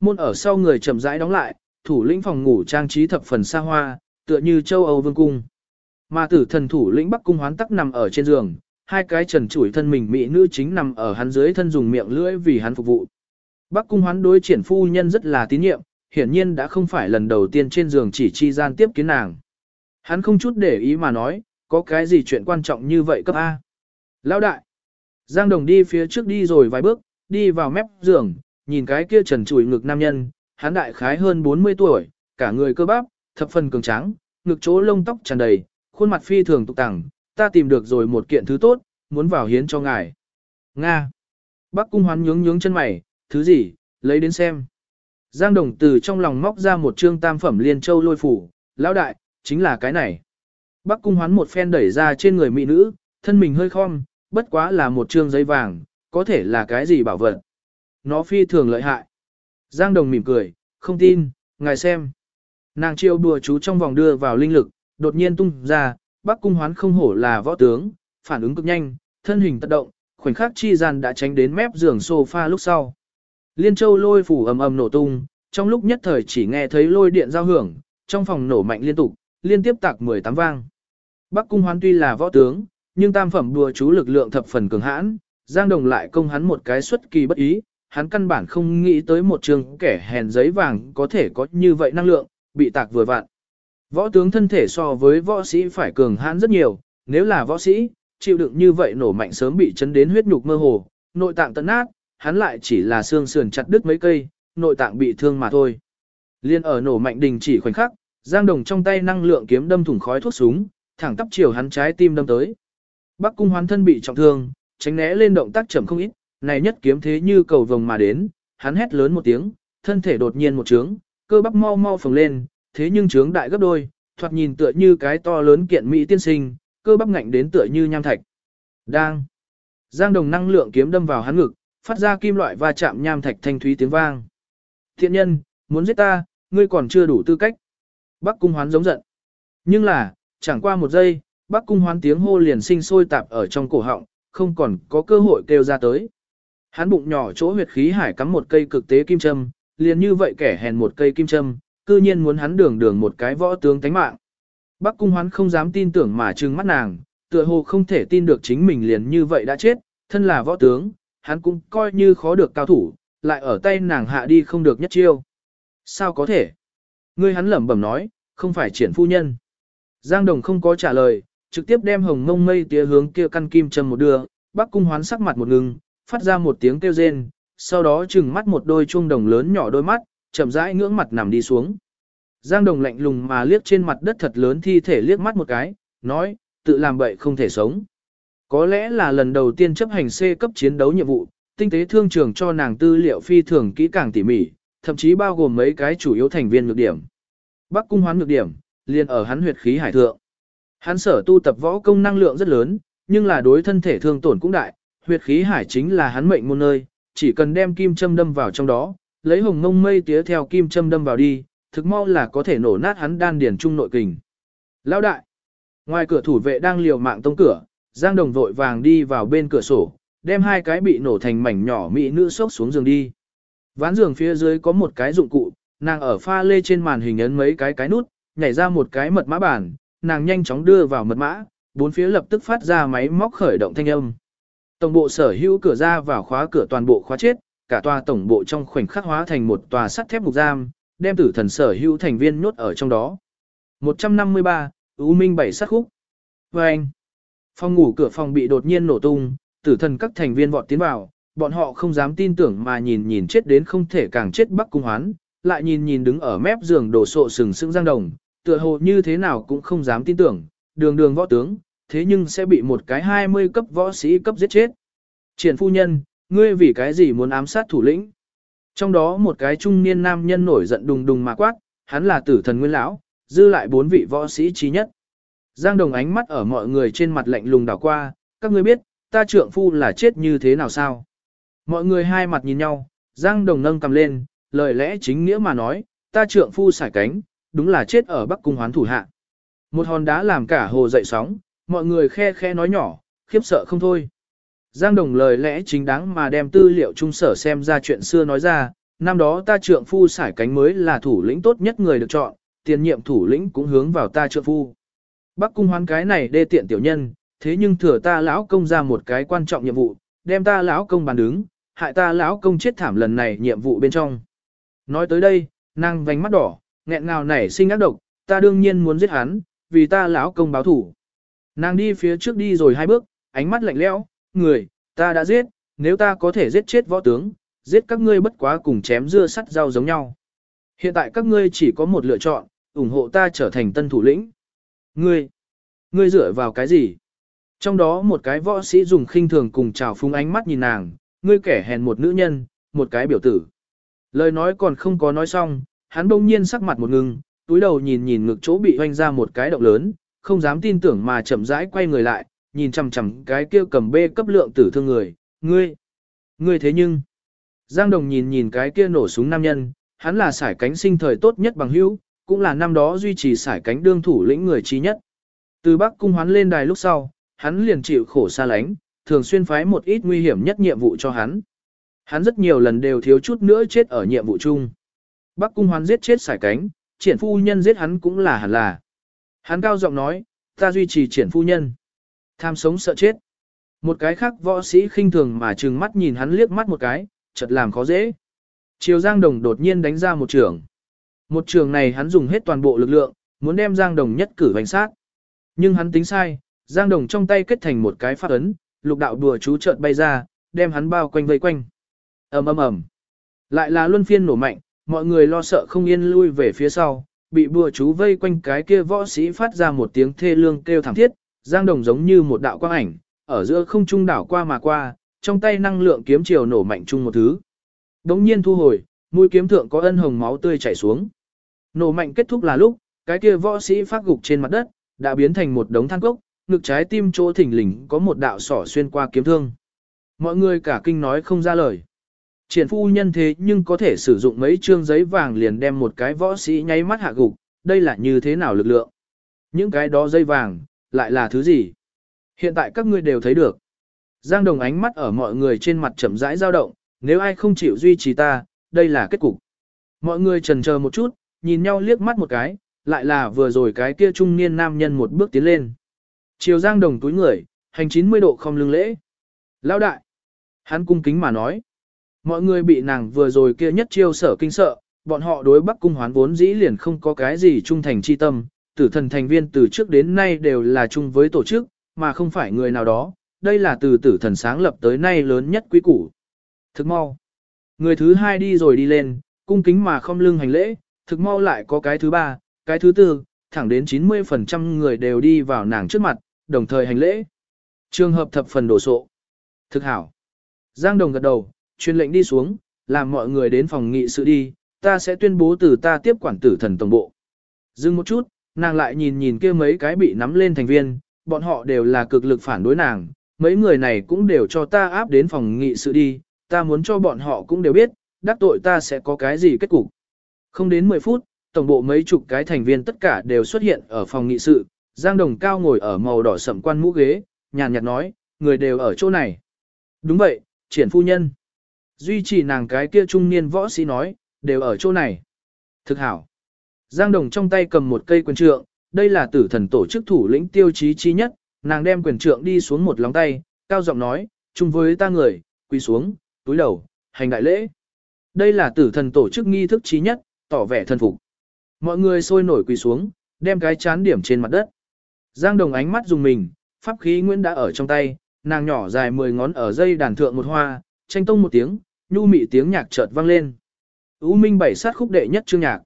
Môn ở sau người chậm rãi đóng lại, thủ lĩnh phòng ngủ trang trí thập phần xa hoa, tựa như châu Âu vương cung. Mà tử thần thủ lĩnh Bắc Cung Hoán tắc nằm ở trên giường, hai cái trần chủi thân mình mỹ nữ chính nằm ở hắn dưới thân dùng miệng lưỡi vì hắn phục vụ. Bắc Cung Hoán đối triển phu nhân rất là tín nhiệm, hiển nhiên đã không phải lần đầu tiên trên giường chỉ chi gian tiếp kiến nàng. Hắn không chút để ý mà nói, có cái gì chuyện quan trọng như vậy cấp A. Lão đại. Giang Đồng đi phía trước đi rồi vài bước, đi vào mép giường, nhìn cái kia trần trụi ngực nam nhân, hắn đại khái hơn 40 tuổi, cả người cơ bắp, thập phần cường tráng, ngực chỗ lông tóc tràn đầy, khuôn mặt phi thường tục tẳng, ta tìm được rồi một kiện thứ tốt, muốn vào hiến cho ngài. Nga. Bác cung hoán nhướng nhướng chân mày, thứ gì, lấy đến xem. Giang Đồng từ trong lòng móc ra một trương tam phẩm liên châu lôi phủ, lão đại, chính là cái này. Bác cung hoán một phen đẩy ra trên người mỹ nữ, thân mình hơi khom, bất quá là một trương giấy vàng, có thể là cái gì bảo vật. Nó phi thường lợi hại. Giang Đồng mỉm cười, không tin, ngài xem. Nàng chiêu đùa chú trong vòng đưa vào linh lực, đột nhiên tung ra, Bắc Cung Hoán không hổ là võ tướng, phản ứng cực nhanh, thân hình tật động, khoảnh khắc chi gian đã tránh đến mép giường sofa lúc sau. Liên Châu lôi phủ ầm ầm nổ tung, trong lúc nhất thời chỉ nghe thấy lôi điện giao hưởng, trong phòng nổ mạnh liên tục, liên tiếp tạc 18 vang. Bắc Cung Hoán tuy là võ tướng, nhưng tam phẩm đùa chú lực lượng thập phần cường hãn, Giang Đồng lại công hắn một cái xuất kỳ bất ý, hắn căn bản không nghĩ tới một trường kẻ hèn giấy vàng có thể có như vậy năng lượng, bị tạc vừa vặn. Võ tướng thân thể so với võ sĩ phải cường hãn rất nhiều, nếu là võ sĩ, chịu đựng như vậy nổ mạnh sớm bị chấn đến huyết nhục mơ hồ, nội tạng tận nát, hắn lại chỉ là xương sườn chặt đứt mấy cây, nội tạng bị thương mà thôi. Liên ở nổ mạnh đình chỉ khoảnh khắc, Giang Đồng trong tay năng lượng kiếm đâm thủng khói thuốc súng, thẳng tắp chiều hắn trái tim đâm tới. Bắc cung hoán thân bị trọng thương, tránh né lên động tác chậm không ít, này nhất kiếm thế như cầu vồng mà đến, hắn hét lớn một tiếng, thân thể đột nhiên một trướng, cơ bắp mau mau phồng lên, thế nhưng trướng đại gấp đôi, thoạt nhìn tựa như cái to lớn kiện mỹ tiên sinh, cơ bắp ngạnh đến tựa như nham thạch. Đang. Giang đồng năng lượng kiếm đâm vào hắn ngực, phát ra kim loại va chạm nham thạch thanh thúy tiếng vang. Thiện nhân, muốn giết ta, ngươi còn chưa đủ tư cách. Bắc cung hoán giống giận. Nhưng là, chẳng qua một giây, Bắc cung hoán tiếng hô liền sinh sôi tạp ở trong cổ họng, không còn có cơ hội kêu ra tới. Hắn bụng nhỏ chỗ huyệt khí hải cắm một cây cực tế kim châm, liền như vậy kẻ hèn một cây kim châm, cư nhiên muốn hắn đường đường một cái võ tướng tánh mạng. Bắc cung hoán không dám tin tưởng mà trừng mắt nàng, tựa hồ không thể tin được chính mình liền như vậy đã chết, thân là võ tướng, hắn cũng coi như khó được cao thủ, lại ở tay nàng hạ đi không được nhất chiêu. Sao có thể? Ngươi hắn lẩm bẩm nói, không phải triển phu nhân. Giang Đồng không có trả lời, trực tiếp đem hồng mông mây tía hướng kia căn kim châm một đưa, Bắc cung hoán sắc mặt một ngừng, phát ra một tiếng kêu rên, sau đó trừng mắt một đôi chuông đồng lớn nhỏ đôi mắt, chậm rãi ngưỡng mặt nằm đi xuống. Giang Đồng lạnh lùng mà liếc trên mặt đất thật lớn thi thể liếc mắt một cái, nói, tự làm bậy không thể sống. Có lẽ là lần đầu tiên chấp hành C cấp chiến đấu nhiệm vụ, tinh tế thương trường cho nàng tư liệu phi thường kỹ càng tỉ mỉ, thậm chí bao gồm mấy cái chủ yếu thành viên nhược điểm. Bắc cung hoán nhược điểm, liền ở hắn huyệt khí hải thượng. Hắn sở tu tập võ công năng lượng rất lớn, nhưng là đối thân thể thương tổn cũng đại, huyệt khí hải chính là hắn mệnh môn nơi, chỉ cần đem kim châm đâm vào trong đó, lấy hồng mông mây tía theo kim châm đâm vào đi, thực mau là có thể nổ nát hắn đan điển trung nội kình. Lão đại, ngoài cửa thủ vệ đang liều mạng tông cửa, Giang Đồng vội vàng đi vào bên cửa sổ, đem hai cái bị nổ thành mảnh nhỏ mỹ nữ sốc xuống giường đi. Ván giường phía dưới có một cái dụng cụ, nàng ở pha lê trên màn hình ấn mấy cái cái nút, nhảy ra một cái mật mã bản, nàng nhanh chóng đưa vào mật mã, bốn phía lập tức phát ra máy móc khởi động thanh âm. Tổng bộ sở hữu cửa ra vào khóa cửa toàn bộ khóa chết, cả tòa tổng bộ trong khoảnh khắc hóa thành một tòa sắt thép ngục giam, đem tử thần sở hữu thành viên nhốt ở trong đó. 153, U Minh bảy sát khúc. Và anh, phòng ngủ cửa phòng bị đột nhiên nổ tung, tử thần các thành viên vọt tiến vào, bọn họ không dám tin tưởng mà nhìn nhìn chết đến không thể càng chết bắc cung hoán, lại nhìn nhìn đứng ở mép giường đổ sộ sừng sững giang đồng, tựa hồ như thế nào cũng không dám tin tưởng, đường đường võ tướng, thế nhưng sẽ bị một cái 20 cấp võ sĩ cấp giết chết. Triển phu nhân, ngươi vì cái gì muốn ám sát thủ lĩnh? Trong đó một cái trung niên nam nhân nổi giận đùng đùng mà quát, hắn là tử thần nguyên lão, dư lại bốn vị võ sĩ trí nhất. Giang Đồng ánh mắt ở mọi người trên mặt lạnh lùng đảo qua, các ngươi biết, ta trượng phu là chết như thế nào sao? Mọi người hai mặt nhìn nhau, Giang Đồng nâng cầm lên, lời lẽ chính nghĩa mà nói, ta trượng phu xải cánh, đúng là chết ở Bắc Cung hoán thủ hạ. Một hòn đá làm cả hồ dậy sóng, mọi người khe khe nói nhỏ, khiếp sợ không thôi. Giang Đồng lời lẽ chính đáng mà đem tư liệu trung sở xem ra chuyện xưa nói ra, năm đó ta trượng phu xải cánh mới là thủ lĩnh tốt nhất người được chọn, tiền nhiệm thủ lĩnh cũng hướng vào ta trượng phu. Bắc cung hoán cái này đê tiện tiểu nhân, thế nhưng thừa ta lão công ra một cái quan trọng nhiệm vụ, đem ta lão công bàn đứng, hại ta lão công chết thảm lần này nhiệm vụ bên trong. Nói tới đây, nàng vành mắt đỏ, nghẹn ngào nảy sinh ác độc, ta đương nhiên muốn giết hắn, vì ta lão công báo thủ. Nàng đi phía trước đi rồi hai bước, ánh mắt lạnh lẽo, người, ta đã giết, nếu ta có thể giết chết võ tướng, giết các ngươi bất quá cùng chém dưa sắt rau giống nhau. Hiện tại các ngươi chỉ có một lựa chọn, ủng hộ ta trở thành tân thủ lĩnh. Ngươi, ngươi dựa vào cái gì? Trong đó một cái võ sĩ dùng khinh thường cùng chào phúng ánh mắt nhìn nàng, ngươi kẻ hèn một nữ nhân, một cái biểu tử. Lời nói còn không có nói xong, hắn bỗng nhiên sắc mặt một ngưng, túi đầu nhìn nhìn ngực chỗ bị hoanh ra một cái động lớn, không dám tin tưởng mà chậm rãi quay người lại, nhìn chằm chằm cái kia cầm bê cấp lượng tử thương người, ngươi, ngươi thế nhưng. Giang Đồng nhìn nhìn cái kia nổ súng nam nhân, hắn là sải cánh sinh thời tốt nhất bằng hữu, cũng là năm đó duy trì sải cánh đương thủ lĩnh người trí nhất. Từ Bắc cung hoán lên đài lúc sau, hắn liền chịu khổ xa lánh, thường xuyên phái một ít nguy hiểm nhất nhiệm vụ cho hắn. Hắn rất nhiều lần đều thiếu chút nữa chết ở nhiệm vụ chung. Bắc cung hoán giết chết sải cánh, triển phu nhân giết hắn cũng là hẳn là. Hắn cao giọng nói, ta duy trì triển phu nhân. Tham sống sợ chết. Một cái khác võ sĩ khinh thường mà trừng mắt nhìn hắn liếc mắt một cái, chợt làm khó dễ. Triều Giang Đồng đột nhiên đánh ra một trường. Một trường này hắn dùng hết toàn bộ lực lượng, muốn đem Giang Đồng nhất cử hành sát. Nhưng hắn tính sai, Giang Đồng trong tay kết thành một cái phát ấn, lục đạo đùa chú chợt bay ra, đem hắn bao quanh vây quanh. ầm ầm ầm, lại là luân phiên nổ mạnh, mọi người lo sợ không yên lui về phía sau, bị bùa chú vây quanh cái kia võ sĩ phát ra một tiếng thê lương kêu thảm thiết, Giang Đồng giống như một đạo quang ảnh, ở giữa không trung đảo qua mà qua, trong tay năng lượng kiếm chiều nổ mạnh chung một thứ. Đống nhiên thu hồi, mũi kiếm thượng có ân hồng máu tươi chảy xuống. Nổ mạnh kết thúc là lúc, cái kia võ sĩ phát gục trên mặt đất, đã biến thành một đống than cốc, ngực trái tim chỗ thỉnh lình có một đạo sỏ xuyên qua kiếm thương. Mọi người cả kinh nói không ra lời. Triển phu nhân thế nhưng có thể sử dụng mấy trương giấy vàng liền đem một cái võ sĩ nháy mắt hạ gục, đây là như thế nào lực lượng? Những cái đó dây vàng, lại là thứ gì? Hiện tại các ngươi đều thấy được. Giang Đồng ánh mắt ở mọi người trên mặt chậm rãi dao động, nếu ai không chịu duy trì ta, đây là kết cục. Mọi người trần chờ một chút, nhìn nhau liếc mắt một cái, lại là vừa rồi cái kia trung niên nam nhân một bước tiến lên. Chiều Giang Đồng túi người, hành 90 độ không lưng lễ. Lão đại! Hắn cung kính mà nói. Mọi người bị nàng vừa rồi kia nhất chiêu sở kinh sợ, bọn họ đối Bắc Cung Hoán vốn dĩ liền không có cái gì trung thành chi tâm, tử thần thành viên từ trước đến nay đều là chung với tổ chức, mà không phải người nào đó, đây là từ tử thần sáng lập tới nay lớn nhất quý củ. Thực mau. Người thứ hai đi rồi đi lên, cung kính mà không lưng hành lễ, thực mau lại có cái thứ ba, cái thứ tư, thẳng đến 90% người đều đi vào nàng trước mặt, đồng thời hành lễ. Trường hợp thập phần đổ sộ. Thực hảo. Giang Đồng gật đầu, truyền lệnh đi xuống, làm mọi người đến phòng nghị sự đi, ta sẽ tuyên bố từ ta tiếp quản tử thần tổng bộ. Dừng một chút, nàng lại nhìn nhìn kia mấy cái bị nắm lên thành viên, bọn họ đều là cực lực phản đối nàng, mấy người này cũng đều cho ta áp đến phòng nghị sự đi, ta muốn cho bọn họ cũng đều biết, đắc tội ta sẽ có cái gì kết cục. Không đến 10 phút, tổng bộ mấy chục cái thành viên tất cả đều xuất hiện ở phòng nghị sự, Giang Đồng Cao ngồi ở màu đỏ sậm quan mũ ghế, nhàn nhạt nói, người đều ở chỗ này. Đúng vậy, triển phu nhân. Duy trì nàng cái kia trung niên võ sĩ nói, đều ở chỗ này. Thực hảo. Giang Đồng trong tay cầm một cây quyền trượng, đây là tử thần tổ chức thủ lĩnh tiêu chí chi nhất, nàng đem quyền trượng đi xuống một lòng tay, cao giọng nói, chung với ta người, quỳ xuống, túi đầu, hành đại lễ. Đây là tử thần tổ chức nghi thức Chí nhất, tỏ vẻ thân phục. Mọi người sôi nổi quỳ xuống, đem cái chán điểm trên mặt đất. Giang Đồng ánh mắt dùng mình, pháp khí Nguyễn đã ở trong tay, nàng nhỏ dài 10 ngón ở dây đàn thượng một hoa, tranh tông một tiếng, nhu mị tiếng nhạc chợt vang lên. U Minh bảy sát khúc đệ nhất chương nhạc.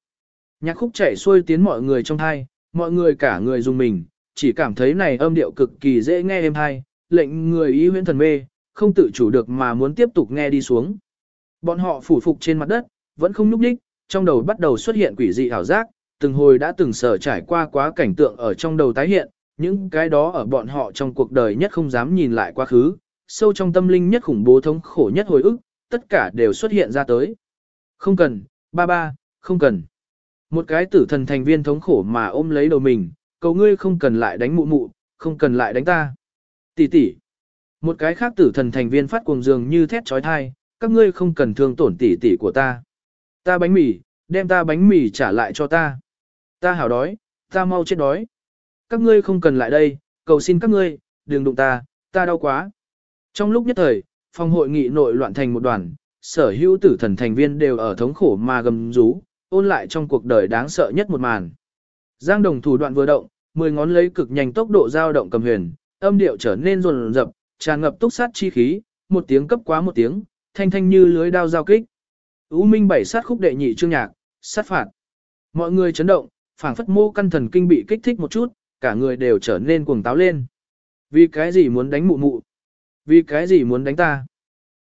Nhạc khúc chạy xuôi tiến mọi người trong thai, mọi người cả người dùng mình, chỉ cảm thấy này âm điệu cực kỳ dễ nghe êm hay, lệnh người ý huyễn thần mê, không tự chủ được mà muốn tiếp tục nghe đi xuống. Bọn họ phủ phục trên mặt đất, vẫn không nhúc nhích, trong đầu bắt đầu xuất hiện quỷ dị ảo giác, từng hồi đã từng sở trải qua quá cảnh tượng ở trong đầu tái hiện, những cái đó ở bọn họ trong cuộc đời nhất không dám nhìn lại quá khứ, sâu trong tâm linh nhất khủng bố thống khổ nhất hồi ức, tất cả đều xuất hiện ra tới. Không cần, ba ba, không cần. Một cái tử thần thành viên thống khổ mà ôm lấy đầu mình, cầu ngươi không cần lại đánh mụ mụ, không cần lại đánh ta. Tỷ tỷ. Một cái khác tử thần thành viên phát cuồng dường như thét trói thai, các ngươi không cần thương tổn tỷ tỷ của ta. Ta bánh mì, đem ta bánh mì trả lại cho ta. Ta hảo đói, ta mau chết đói. Các ngươi không cần lại đây, cầu xin các ngươi, đừng đụng ta, ta đau quá. Trong lúc nhất thời, phòng hội nghị nội loạn thành một đoàn, sở hữu tử thần thành viên đều ở thống khổ mà gầm rú, ôn lại trong cuộc đời đáng sợ nhất một màn. Giang đồng thủ đoạn vừa động, mười ngón lấy cực nhanh tốc độ dao động cầm huyền, âm điệu trở nên rồn rập, tràn ngập túc sát chi khí, một tiếng cấp quá một tiếng, thanh thanh như lưới đao giao kích. u Minh bảy sát khúc đệ nhị chương nhạc, sát phạt. Mọi người chấn động, phảng phất mô căn thần kinh bị kích thích một chút, cả người đều trở nên cuồng táo lên. Vì cái gì muốn đánh mụ mụ? Vì cái gì muốn đánh ta?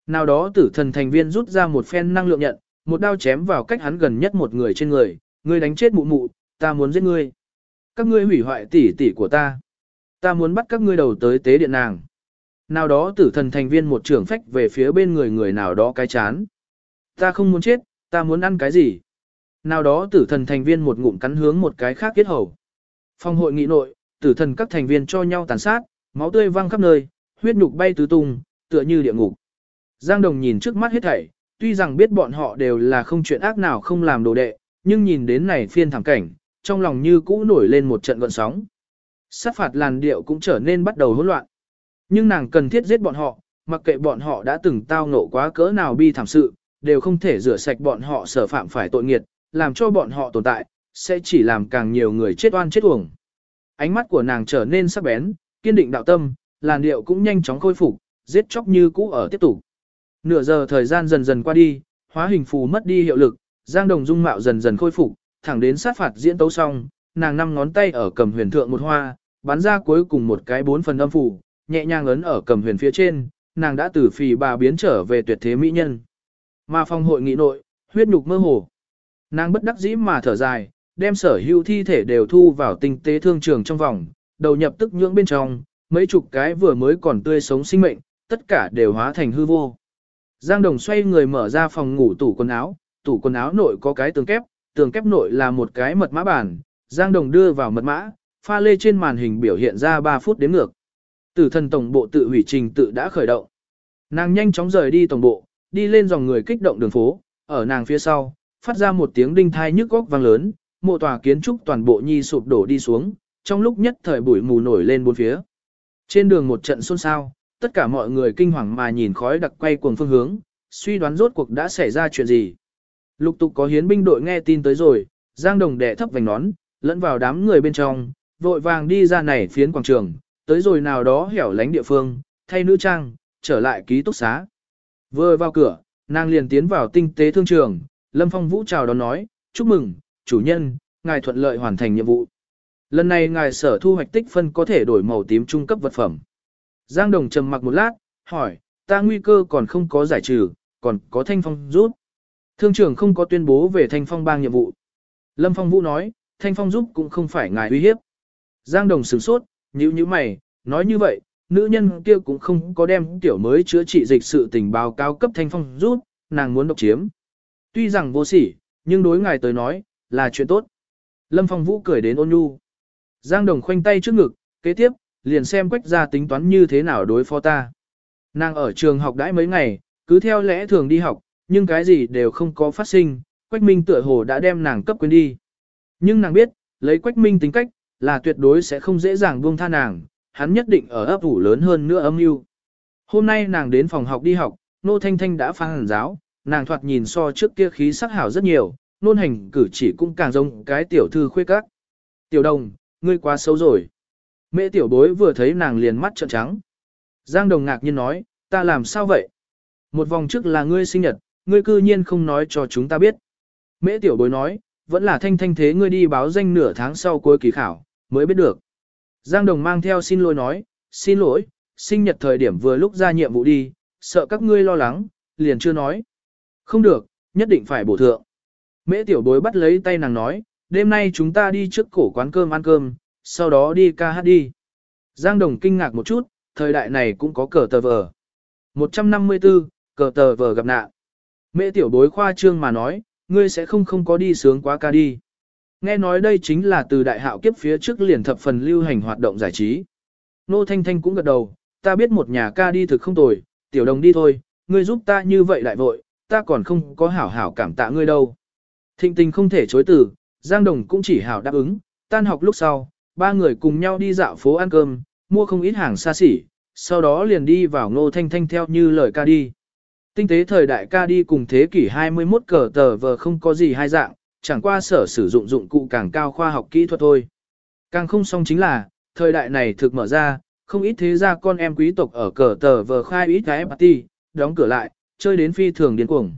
Nào đó tử thần thành viên rút ra một phen năng lượng nhận, một đao chém vào cách hắn gần nhất một người trên người, ngươi đánh chết mụ mụ, ta muốn giết ngươi. Các ngươi hủy hoại tỷ tỷ của ta. Ta muốn bắt các ngươi đầu tới tế điện nàng. Nào đó tử thần thành viên một trưởng phách về phía bên người người nào đó cái chán. Ta không muốn chết, ta muốn ăn cái gì? Nào đó tử thần thành viên một ngụm cắn hướng một cái khác kết hầu. Phòng hội nghị nội, tử thần các thành viên cho nhau tàn sát, máu tươi văng khắp nơi, huyết nhục bay tứ tung, tựa như địa ngục. Giang Đồng nhìn trước mắt hết thảy, tuy rằng biết bọn họ đều là không chuyện ác nào không làm đồ đệ, nhưng nhìn đến này phiên thảm cảnh, trong lòng như cũ nổi lên một trận gợn sóng. Sát phạt làn điệu cũng trở nên bắt đầu hỗn loạn. Nhưng nàng cần thiết giết bọn họ, mặc kệ bọn họ đã từng tao ngộ quá cỡ nào bi thảm sự, đều không thể rửa sạch bọn họ sở phạm phải tội nghiệt, làm cho bọn họ tồn tại, sẽ chỉ làm càng nhiều người chết oan chết uổng. Ánh mắt của nàng trở nên sắc bén, kiên định đạo tâm, làn điệu cũng nhanh chóng khôi phục, giết chóc như cũ ở tiếp tục. Nửa giờ thời gian dần dần qua đi, hóa hình phù mất đi hiệu lực, Giang Đồng dung mạo dần dần khôi phục, thẳng đến sát phạt diễn tấu xong, nàng năm ngón tay ở cầm huyền thượng một hoa, bắn ra cuối cùng một cái bốn phần âm phù, nhẹ nhàng ấn ở cầm huyền phía trên, nàng đã từ phì bà biến trở về tuyệt thế mỹ nhân. Mà phòng hội nghị nội, huyết nhục mơ hồ. Nàng bất đắc dĩ mà thở dài, đem sở hữu thi thể đều thu vào tinh tế thương trường trong vòng, đầu nhập tức nhưỡng bên trong, mấy chục cái vừa mới còn tươi sống sinh mệnh, tất cả đều hóa thành hư vô. Giang Đồng xoay người mở ra phòng ngủ tủ quần áo, tủ quần áo nội có cái tường kép, tường kép nội là một cái mật mã bản, Giang Đồng đưa vào mật mã, pha lê trên màn hình biểu hiện ra 3 phút đến ngược. Tử thần tổng bộ tự hủy trình tự đã khởi động. Nàng nhanh chóng rời đi tổng bộ, đi lên dòng người kích động đường phố, ở nàng phía sau, phát ra một tiếng đinh thai nhức góc vang lớn, mộ tòa kiến trúc toàn bộ nhi sụp đổ đi xuống, trong lúc nhất thời bụi mù nổi lên bốn phía. Trên đường một trận xôn xao, tất cả mọi người kinh hoàng mà nhìn khói đặc quay cuồng phương hướng, suy đoán rốt cuộc đã xảy ra chuyện gì. Lục tục có hiến binh đội nghe tin tới rồi, Giang Đồng đệ thấp vành nón, lẫn vào đám người bên trong, vội vàng đi ra này phiến quảng trường, tới rồi nào đó hẻo lánh địa phương, thay nữ trang, trở lại ký túc xá. Vừa vào cửa, nàng liền tiến vào tinh tế thương trường, Lâm Phong Vũ chào đón nói, chúc mừng, chủ nhân, ngài thuận lợi hoàn thành nhiệm vụ. Lần này ngài sở thu hoạch tích phân có thể đổi màu tím trung cấp vật phẩm. Giang Đồng trầm mặc một lát, hỏi, ta nguy cơ còn không có giải trừ, còn có thanh phong rút. Thương trưởng không có tuyên bố về thanh phong bang nhiệm vụ. Lâm Phong Vũ nói, thanh phong giúp cũng không phải ngài uy hiếp. Giang Đồng sửng sốt, nhíu nhíu mày, nói như vậy, nữ nhân kia cũng không có đem tiểu mới chữa trị dịch sự tình báo cao cấp thanh phong rút, nàng muốn độc chiếm. Tuy rằng vô sỉ, nhưng đối ngài tới nói, là chuyện tốt. Lâm Phong Vũ cười đến ôn nhu. Giang Đồng khoanh tay trước ngực, kế tiếp, liền xem quách ra tính toán như thế nào đối phó ta. Nàng ở trường học đãi mấy ngày, cứ theo lẽ thường đi học, nhưng cái gì đều không có phát sinh, quách minh tựa hồ đã đem nàng cấp quên đi. Nhưng nàng biết, lấy quách minh tính cách, là tuyệt đối sẽ không dễ dàng buông tha nàng, hắn nhất định ở ấp ủ lớn hơn nữa âm mưu. Hôm nay nàng đến phòng học đi học, nô thanh thanh đã phang hẳn giáo, nàng thoạt nhìn so trước kia khí sắc hảo rất nhiều, nôn hành cử chỉ cũng càng giống cái tiểu thư khuê các. Tiểu đồng, ngươi quá xấu rồi. Mẹ tiểu bối vừa thấy nàng liền mắt trợn trắng. Giang đồng ngạc nhiên nói, ta làm sao vậy? Một vòng trước là ngươi sinh nhật, ngươi cư nhiên không nói cho chúng ta biết. Mễ tiểu bối nói, vẫn là thanh thanh thế ngươi đi báo danh nửa tháng sau cuối kỳ khảo, mới biết được. Giang đồng mang theo xin lỗi nói, xin lỗi, sinh nhật thời điểm vừa lúc ra nhiệm vụ đi, sợ các ngươi lo lắng, liền chưa nói. Không được, nhất định phải bổ thượng. Mễ tiểu bối bắt lấy tay nàng nói, đêm nay chúng ta đi trước cổ quán cơm ăn cơm, sau đó đi ca hát đi. Giang Đồng kinh ngạc một chút, thời đại này cũng có cờ tờ vờ. 154, cờ tờ vờ gặp nạn. Mẹ tiểu bối khoa trương mà nói, ngươi sẽ không không có đi sướng quá ca đi. Nghe nói đây chính là từ đại hạo kiếp phía trước liền thập phần lưu hành hoạt động giải trí. Nô Thanh Thanh cũng gật đầu, ta biết một nhà ca đi thực không tồi, tiểu đồng đi thôi, ngươi giúp ta như vậy lại vội, ta còn không có hảo hảo cảm tạ ngươi đâu. Thịnh tình không thể chối từ, Giang Đồng cũng chỉ hảo đáp ứng, tan học lúc sau, ba người cùng nhau đi dạo phố ăn cơm, mua không ít hàng xa xỉ, sau đó liền đi vào ngô thanh thanh theo như lời ca đi. Tinh tế thời đại ca đi cùng thế kỷ 21 cờ tờ vờ không có gì hai dạng, chẳng qua sở sử dụng dụng cụ càng cao khoa học kỹ thuật thôi. Càng không xong chính là, thời đại này thực mở ra, không ít thế gia con em quý tộc ở cờ tờ vờ khai ít cái party, đóng cửa lại, chơi đến phi thường điên cuồng.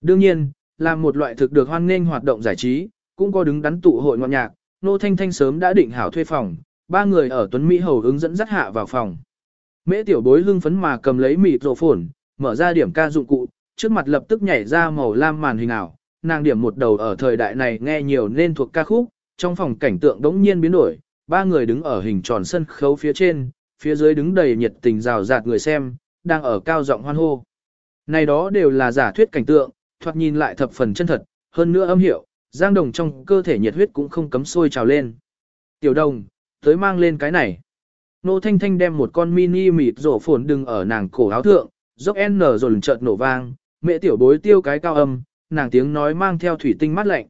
Đương nhiên, là một loại thực được hoan nghênh hoạt động giải trí, cũng có đứng đắn tụ hội ngọn nhạc, Nô Thanh Thanh sớm đã định hảo thuê phòng, ba người ở Tuấn Mỹ Hầu hướng dẫn dắt hạ vào phòng. Mễ tiểu bối hưng phấn mà cầm lấy mịt rổ phồn, mở ra điểm ca dụng cụ, trước mặt lập tức nhảy ra màu lam màn hình ảo, nàng điểm một đầu ở thời đại này nghe nhiều nên thuộc ca khúc, trong phòng cảnh tượng đống nhiên biến đổi, ba người đứng ở hình tròn sân khấu phía trên, phía dưới đứng đầy nhiệt tình rào rạt người xem, đang ở cao giọng hoan hô. Này đó đều là giả thuyết cảnh tượng, thoạt nhìn lại thập phần chân thật, hơn nữa âm hiệu, Giang Đồng trong cơ thể nhiệt huyết cũng không cấm sôi trào lên. Tiểu Đồng, tới mang lên cái này. Nô Thanh Thanh đem một con mini mịt rổ phồn đừng ở nàng cổ áo thượng, dốc N rồi chợt nổ vang, mẹ tiểu bối tiêu cái cao âm, nàng tiếng nói mang theo thủy tinh mát lạnh.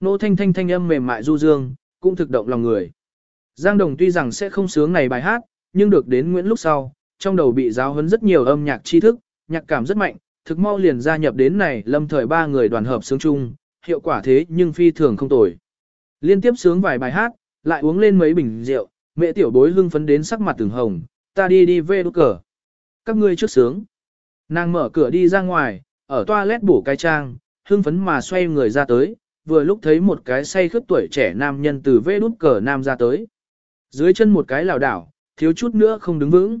Nô Thanh Thanh thanh âm mềm mại du dương, cũng thực động lòng người. Giang Đồng tuy rằng sẽ không sướng này bài hát, nhưng được đến Nguyễn lúc sau, trong đầu bị giáo huấn rất nhiều âm nhạc tri thức, nhạc cảm rất mạnh, thực mau liền gia nhập đến này lâm thời ba người đoàn hợp sướng chung, hiệu quả thế nhưng phi thường không tồi. Liên tiếp sướng vài bài hát, lại uống lên mấy bình rượu, mẹ tiểu bối hưng phấn đến sắc mặt từng hồng, ta đi đi về đốt cờ. Các ngươi trước sướng. Nàng mở cửa đi ra ngoài, ở toilet bổ cái trang, hưng phấn mà xoay người ra tới, vừa lúc thấy một cái say khướt tuổi trẻ nam nhân từ vê đút cờ nam ra tới. Dưới chân một cái lảo đảo, thiếu chút nữa không đứng vững.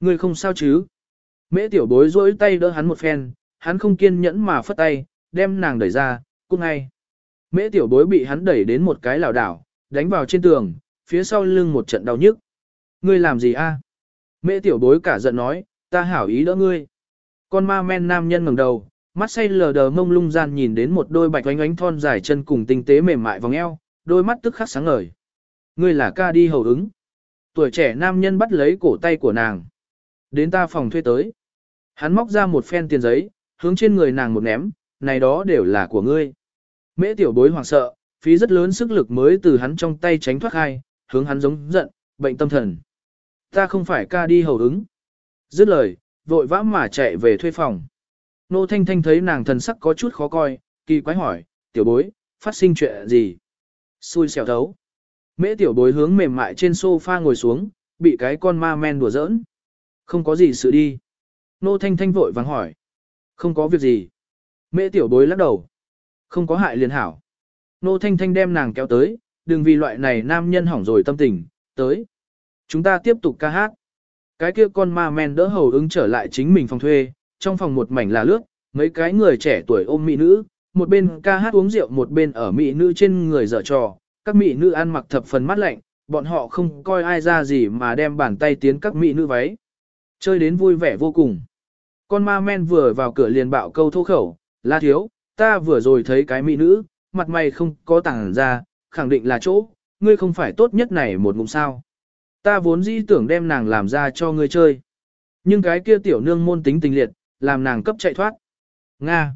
Người không sao chứ? Mễ tiểu bối rỗi tay đỡ hắn một phen, hắn không kiên nhẫn mà phất tay, đem nàng đẩy ra, cung ngay. Mễ tiểu bối bị hắn đẩy đến một cái lảo đảo, đánh vào trên tường, phía sau lưng một trận đau nhức. Ngươi làm gì a? Mễ tiểu bối cả giận nói, ta hảo ý đỡ ngươi. Con ma men nam nhân ngẩng đầu, mắt say lờ đờ mông lung gian nhìn đến một đôi bạch oánh oánh thon dài chân cùng tinh tế mềm mại vòng eo, đôi mắt tức khắc sáng ngời. Ngươi là ca đi hầu ứng. Tuổi trẻ nam nhân bắt lấy cổ tay của nàng. Đến ta phòng thuê tới. Hắn móc ra một phen tiền giấy, hướng trên người nàng một ném, này đó đều là của ngươi. Mễ tiểu bối hoảng sợ, phí rất lớn sức lực mới từ hắn trong tay tránh thoát hai, hướng hắn giống giận, bệnh tâm thần. Ta không phải ca đi hầu ứng. Dứt lời, vội vã mà chạy về thuê phòng. Nô Thanh Thanh thấy nàng thần sắc có chút khó coi, kỳ quái hỏi, tiểu bối, phát sinh chuyện gì? Xui xẻo thấu. Mễ tiểu bối hướng mềm mại trên sofa ngồi xuống, bị cái con ma men đùa giỡn. Không có gì sự đi. Nô Thanh Thanh vội vàng hỏi. Không có việc gì. Mễ tiểu bối lắc đầu. Không có hại liền hảo. Nô Thanh Thanh đem nàng kéo tới, đừng vì loại này nam nhân hỏng rồi tâm tình, tới. Chúng ta tiếp tục ca hát. Cái kia con ma men đỡ hầu ứng trở lại chính mình phòng thuê, trong phòng một mảnh là lướt, mấy cái người trẻ tuổi ôm mỹ nữ, một bên ca hát uống rượu một bên ở mỹ nữ trên người dở trò, các mỹ nữ ăn mặc thập phần mát lạnh, bọn họ không coi ai ra gì mà đem bàn tay tiến các mỹ nữ váy. Chơi đến vui vẻ vô cùng. Con ma men vừa vào cửa liền bạo câu thô khẩu, la thiếu, ta vừa rồi thấy cái mỹ nữ, mặt mày không có tảng ra, khẳng định là chỗ, ngươi không phải tốt nhất này một ngụm sao. Ta vốn dĩ tưởng đem nàng làm ra cho ngươi chơi. Nhưng cái kia tiểu nương môn tính tình liệt, làm nàng cấp chạy thoát. Nga.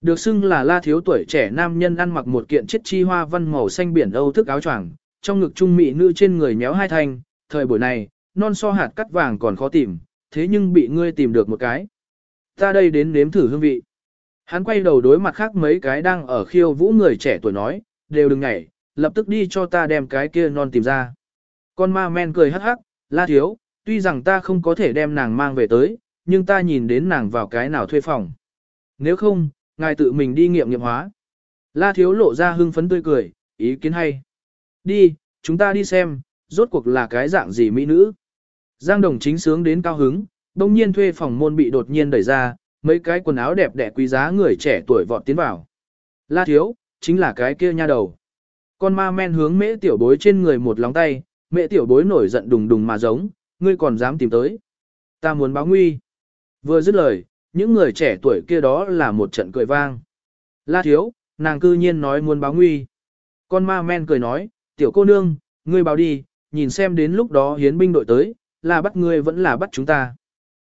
Được xưng là la thiếu tuổi trẻ nam nhân ăn mặc một kiện chiếc chi hoa văn màu xanh biển âu thức áo choàng, trong ngực trung mỹ nữ trên người méo hai thanh, thời buổi này, non so hạt cắt vàng còn khó tìm, thế nhưng bị ngươi tìm được một cái. Ta đây đến nếm thử hương vị. Hắn quay đầu đối mặt khác mấy cái đang ở khiêu vũ người trẻ tuổi nói, đều đừng ngảy, lập tức đi cho ta đem cái kia non tìm ra. Con ma men cười hắc hắc, la thiếu, tuy rằng ta không có thể đem nàng mang về tới, nhưng ta nhìn đến nàng vào cái nào thuê phòng. Nếu không, ngài tự mình đi nghiệm nghiệm hóa. La thiếu lộ ra hưng phấn tươi cười, ý kiến hay. Đi, chúng ta đi xem, rốt cuộc là cái dạng gì mỹ nữ. Giang đồng chính sướng đến cao hứng, đông nhiên thuê phòng môn bị đột nhiên đẩy ra, mấy cái quần áo đẹp đẽ quý giá người trẻ tuổi vọt tiến vào. La thiếu, chính là cái kia nha đầu. Con ma men hướng mễ tiểu bối trên người một lóng tay, mễ tiểu bối nổi giận đùng đùng mà giống, ngươi còn dám tìm tới. Ta muốn báo nguy. Vừa dứt lời, những người trẻ tuổi kia đó là một trận cười vang. La thiếu, nàng cư nhiên nói muốn báo nguy. Con ma men cười nói, tiểu cô nương, ngươi báo đi, nhìn xem đến lúc đó hiến binh đội tới, là bắt ngươi vẫn là bắt chúng ta.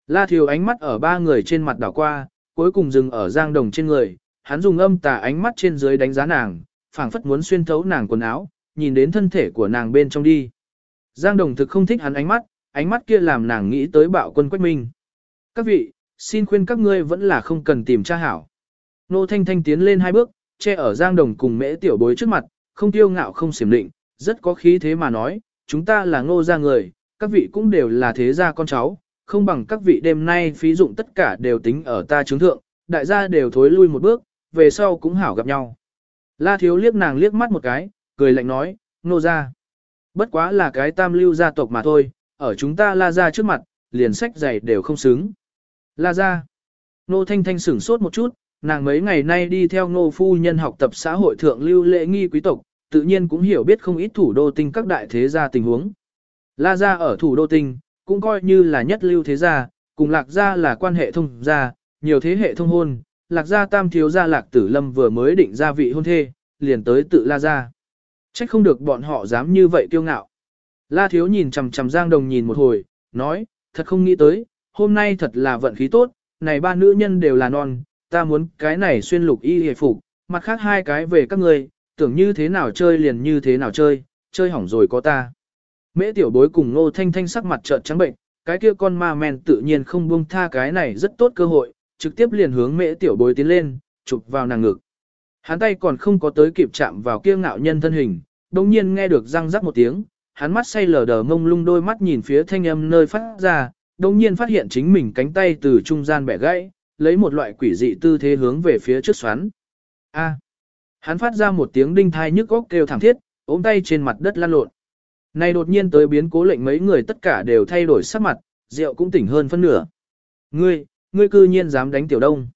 La Thiều ánh mắt ở ba người trên mặt đảo qua, cuối cùng dừng ở giang đồng trên người, hắn dùng âm tà ánh mắt trên dưới đánh giá nàng, phảng phất muốn xuyên thấu nàng quần áo, nhìn đến thân thể của nàng bên trong đi. Giang đồng thực không thích hắn ánh mắt, ánh mắt kia làm nàng nghĩ tới bạo quân quách minh. Các vị, xin khuyên các ngươi vẫn là không cần tìm tra hảo. Nô Thanh Thanh tiến lên hai bước, che ở Giang Đồng cùng mễ tiểu bối trước mặt, không tiêu ngạo không xiểm định, rất có khí thế mà nói, chúng ta là ngô gia người, các vị cũng đều là thế gia con cháu, không bằng các vị đêm nay phí dụng tất cả đều tính ở ta chứng thượng, đại gia đều thối lui một bước, về sau cũng hảo gặp nhau. La thiếu liếc nàng liếc mắt một cái, cười lạnh nói, Nô gia. Bất quá là cái tam lưu gia tộc mà thôi, ở chúng ta la gia trước mặt, liền sách giày đều không xứng. La ra. Nô Thanh Thanh sửng sốt một chút, nàng mấy ngày nay đi theo nô phu nhân học tập xã hội thượng lưu lễ nghi quý tộc, tự nhiên cũng hiểu biết không ít thủ đô tinh các đại thế gia tình huống. La gia ở thủ đô tinh, cũng coi như là nhất lưu thế gia, cùng lạc gia là quan hệ thông gia, nhiều thế hệ thông hôn, lạc gia tam thiếu gia lạc tử lâm vừa mới định ra vị hôn thê, liền tới tự la gia. Trách không được bọn họ dám như vậy kiêu ngạo. La thiếu nhìn chằm chằm Giang Đồng nhìn một hồi, nói, thật không nghĩ tới, hôm nay thật là vận khí tốt, này ba nữ nhân đều là non, ta muốn cái này xuyên lục y hề phục, mặt khác hai cái về các người, tưởng như thế nào chơi liền như thế nào chơi, chơi hỏng rồi có ta. Mễ tiểu bối cùng Ngô Thanh Thanh sắc mặt trợn trắng bệnh, cái kia con ma men tự nhiên không buông tha cái này rất tốt cơ hội, trực tiếp liền hướng mễ tiểu bối tiến lên, chụp vào nàng ngực. Hắn tay còn không có tới kịp chạm vào kia ngạo nhân thân hình, đồng nhiên nghe được răng rắc một tiếng, hắn mắt say lờ đờ mông lung đôi mắt nhìn phía thanh âm nơi phát ra, đồng nhiên phát hiện chính mình cánh tay từ trung gian bẻ gãy, lấy một loại quỷ dị tư thế hướng về phía trước xoắn. A. Hắn phát ra một tiếng đinh thai nhức óc kêu thảm thiết, ôm tay trên mặt đất lăn lộn. Này đột nhiên tới biến cố lệnh mấy người tất cả đều thay đổi sắc mặt, rượu cũng tỉnh hơn phân nửa. Ngươi, ngươi cư nhiên dám đánh tiểu đông.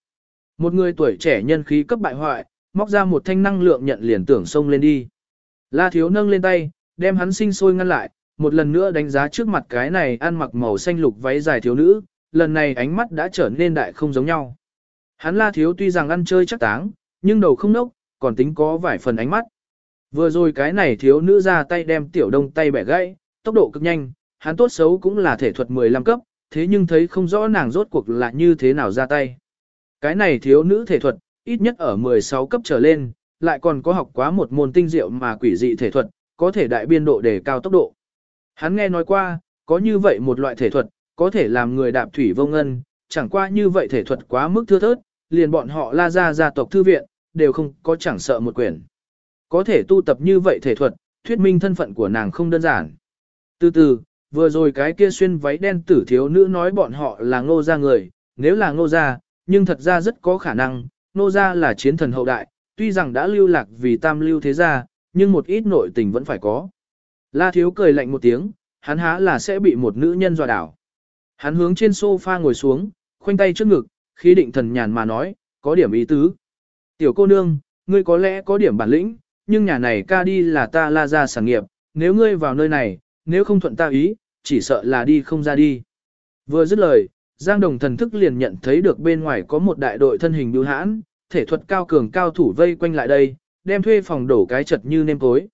Một người tuổi trẻ nhân khí cấp bại hoại, móc ra một thanh năng lượng nhận liền tưởng xông lên đi. La thiếu nâng lên tay, đem hắn sinh sôi ngăn lại, một lần nữa đánh giá trước mặt cái này ăn mặc màu xanh lục váy dài thiếu nữ, lần này ánh mắt đã trở nên đại không giống nhau. Hắn la thiếu tuy rằng ăn chơi chắc táng, nhưng đầu không nốc, còn tính có vài phần ánh mắt. Vừa rồi cái này thiếu nữ ra tay đem tiểu đông tay bẻ gãy, tốc độ cực nhanh, hắn tốt xấu cũng là thể thuật 15 cấp, thế nhưng thấy không rõ nàng rốt cuộc là như thế nào ra tay. Cái này thiếu nữ thể thuật, ít nhất ở 16 cấp trở lên, lại còn có học quá một môn tinh diệu mà quỷ dị thể thuật, có thể đại biên độ để cao tốc độ. Hắn nghe nói qua, có như vậy một loại thể thuật, có thể làm người đạp thủy vô ngân, chẳng qua như vậy thể thuật quá mức thưa thớt, liền bọn họ la ra gia tộc thư viện, đều không có chẳng sợ một quyển. Có thể tu tập như vậy thể thuật, thuyết minh thân phận của nàng không đơn giản. Từ từ, vừa rồi cái kia xuyên váy đen tử thiếu nữ nói bọn họ là ngô gia người, nếu là ngô gia, nhưng thật ra rất có khả năng, ngô gia là chiến thần hậu đại, tuy rằng đã lưu lạc vì tam lưu thế gia, nhưng một ít nội tình vẫn phải có. La thiếu cười lạnh một tiếng, hắn há là sẽ bị một nữ nhân dọa đảo. Hắn hướng trên sofa ngồi xuống, khoanh tay trước ngực, khí định thần nhàn mà nói, có điểm ý tứ. Tiểu cô nương, ngươi có lẽ có điểm bản lĩnh, nhưng nhà này ca đi là ta la ra sản nghiệp, nếu ngươi vào nơi này, nếu không thuận ta ý, chỉ sợ là đi không ra đi. Vừa dứt lời, Giang Đồng thần thức liền nhận thấy được bên ngoài có một đại đội thân hình bưu hãn, thể thuật cao cường cao thủ vây quanh lại đây, đem thuê phòng đổ cái chật như nêm cối.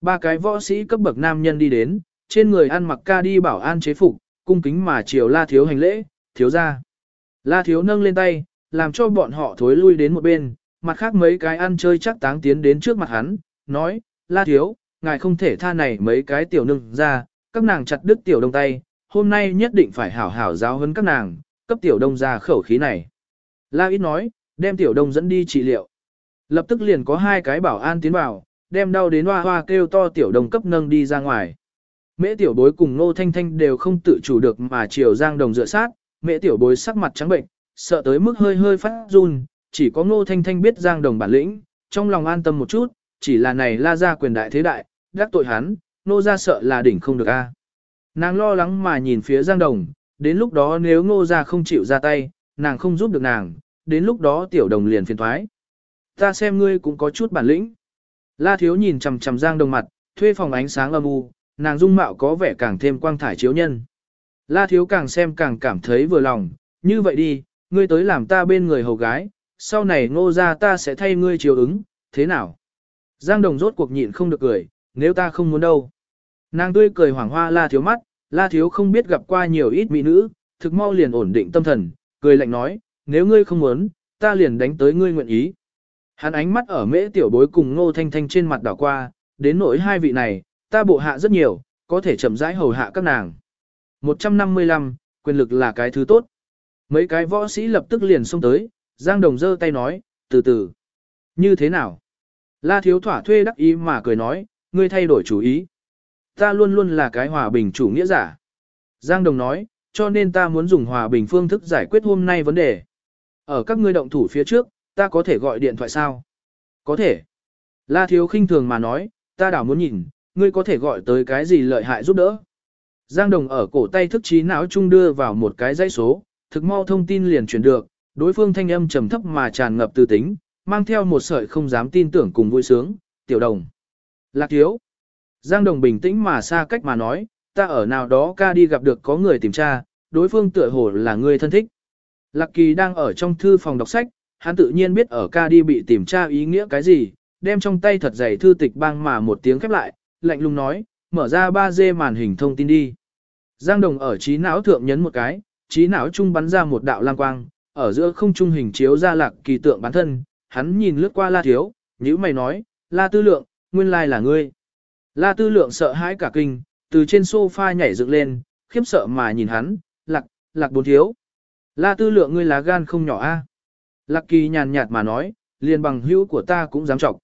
Ba cái võ sĩ cấp bậc nam nhân đi đến, trên người ăn mặc ca đi bảo an chế phục, cung kính mà chiều la thiếu hành lễ, thiếu ra. La thiếu nâng lên tay, làm cho bọn họ thối lui đến một bên, mặt khác mấy cái ăn chơi chắc táng tiến đến trước mặt hắn, nói, la thiếu, ngài không thể tha này mấy cái tiểu nương ra, các nàng chặt đứt tiểu đông tay, hôm nay nhất định phải hảo hảo giáo huấn các nàng, cấp tiểu đông ra khẩu khí này. La ít nói, đem tiểu đông dẫn đi trị liệu. Lập tức liền có hai cái bảo an tiến vào, đem đau đến hoa hoa kêu to tiểu đông cấp nâng đi ra ngoài. Mễ tiểu bối cùng Ngô Thanh Thanh đều không tự chủ được mà chiều Giang Đồng dựa sát, mễ tiểu bối sắc mặt trắng bệnh, sợ tới mức hơi hơi phát run, chỉ có Ngô Thanh Thanh biết Giang Đồng bản lĩnh, trong lòng an tâm một chút, chỉ là này la ra quyền đại thế đại, đắc tội hắn, Ngô ra sợ là đỉnh không được a. Nàng lo lắng mà nhìn phía Giang Đồng, đến lúc đó nếu Ngô ra không chịu ra tay, nàng không giúp được nàng, đến lúc đó tiểu đồng liền phiền thoái. Ta xem ngươi cũng có chút bản lĩnh. La thiếu nhìn chằm chằm Giang Đồng mặt, thuê phòng ánh sáng âm u, nàng dung mạo có vẻ càng thêm quang thải chiếu nhân. La thiếu càng xem càng cảm thấy vừa lòng, như vậy đi, ngươi tới làm ta bên người hầu gái, sau này ngô ra ta sẽ thay ngươi chiều ứng, thế nào? Giang đồng rốt cuộc nhịn không được cười, nếu ta không muốn đâu. Nàng tươi cười hoảng hoa la thiếu mắt, la thiếu không biết gặp qua nhiều ít mỹ nữ, thực mau liền ổn định tâm thần, cười lạnh nói, nếu ngươi không muốn, ta liền đánh tới ngươi nguyện ý. Hắn ánh mắt ở mễ tiểu bối cùng ngô thanh thanh trên mặt đảo qua, đến nỗi hai vị này, ta bộ hạ rất nhiều, có thể chậm rãi hầu hạ các nàng. 155, quyền lực là cái thứ tốt. Mấy cái võ sĩ lập tức liền xông tới, Giang Đồng giơ tay nói, từ từ. Như thế nào? La thiếu thỏa thuê đắc ý mà cười nói, ngươi thay đổi chủ ý. Ta luôn luôn là cái hòa bình chủ nghĩa giả. Giang Đồng nói, cho nên ta muốn dùng hòa bình phương thức giải quyết hôm nay vấn đề. Ở các ngươi động thủ phía trước, ta có thể gọi điện thoại sao? Có thể. La thiếu khinh thường mà nói, ta đảo muốn nhìn, ngươi có thể gọi tới cái gì lợi hại giúp đỡ. Giang Đồng ở cổ tay thức trí não trung đưa vào một cái dãy số, thực mau thông tin liền truyền được, đối phương thanh âm trầm thấp mà tràn ngập tư tính, mang theo một sợi không dám tin tưởng cùng vui sướng, tiểu đồng. Lạc thiếu. Giang Đồng bình tĩnh mà xa cách mà nói, ta ở nào đó ca đi gặp được có người tìm tra, đối phương tựa hồ là người thân thích. Lạc Kỳ đang ở trong thư phòng đọc sách, hắn tự nhiên biết ở ca đi bị tìm tra ý nghĩa cái gì, đem trong tay thật dày thư tịch băng mà một tiếng khép lại, lạnh lùng nói, mở ra 3D màn hình thông tin đi. Giang Đồng ở trí não thượng nhấn một cái, trí não trung bắn ra một đạo lang quang, ở giữa không trung hình chiếu ra lạc kỳ tượng bản thân, hắn nhìn lướt qua La Thiếu, nhữ mày nói, La Tư Lượng, nguyên lai là ngươi. La Tư Lượng sợ hãi cả kinh, từ trên sofa nhảy dựng lên, khiếp sợ mà nhìn hắn, lạc, lạc bốn thiếu. La Tư Lượng ngươi lá gan không nhỏ a. Lạc kỳ nhàn nhạt mà nói, liền bằng hữu của ta cũng dám trọng.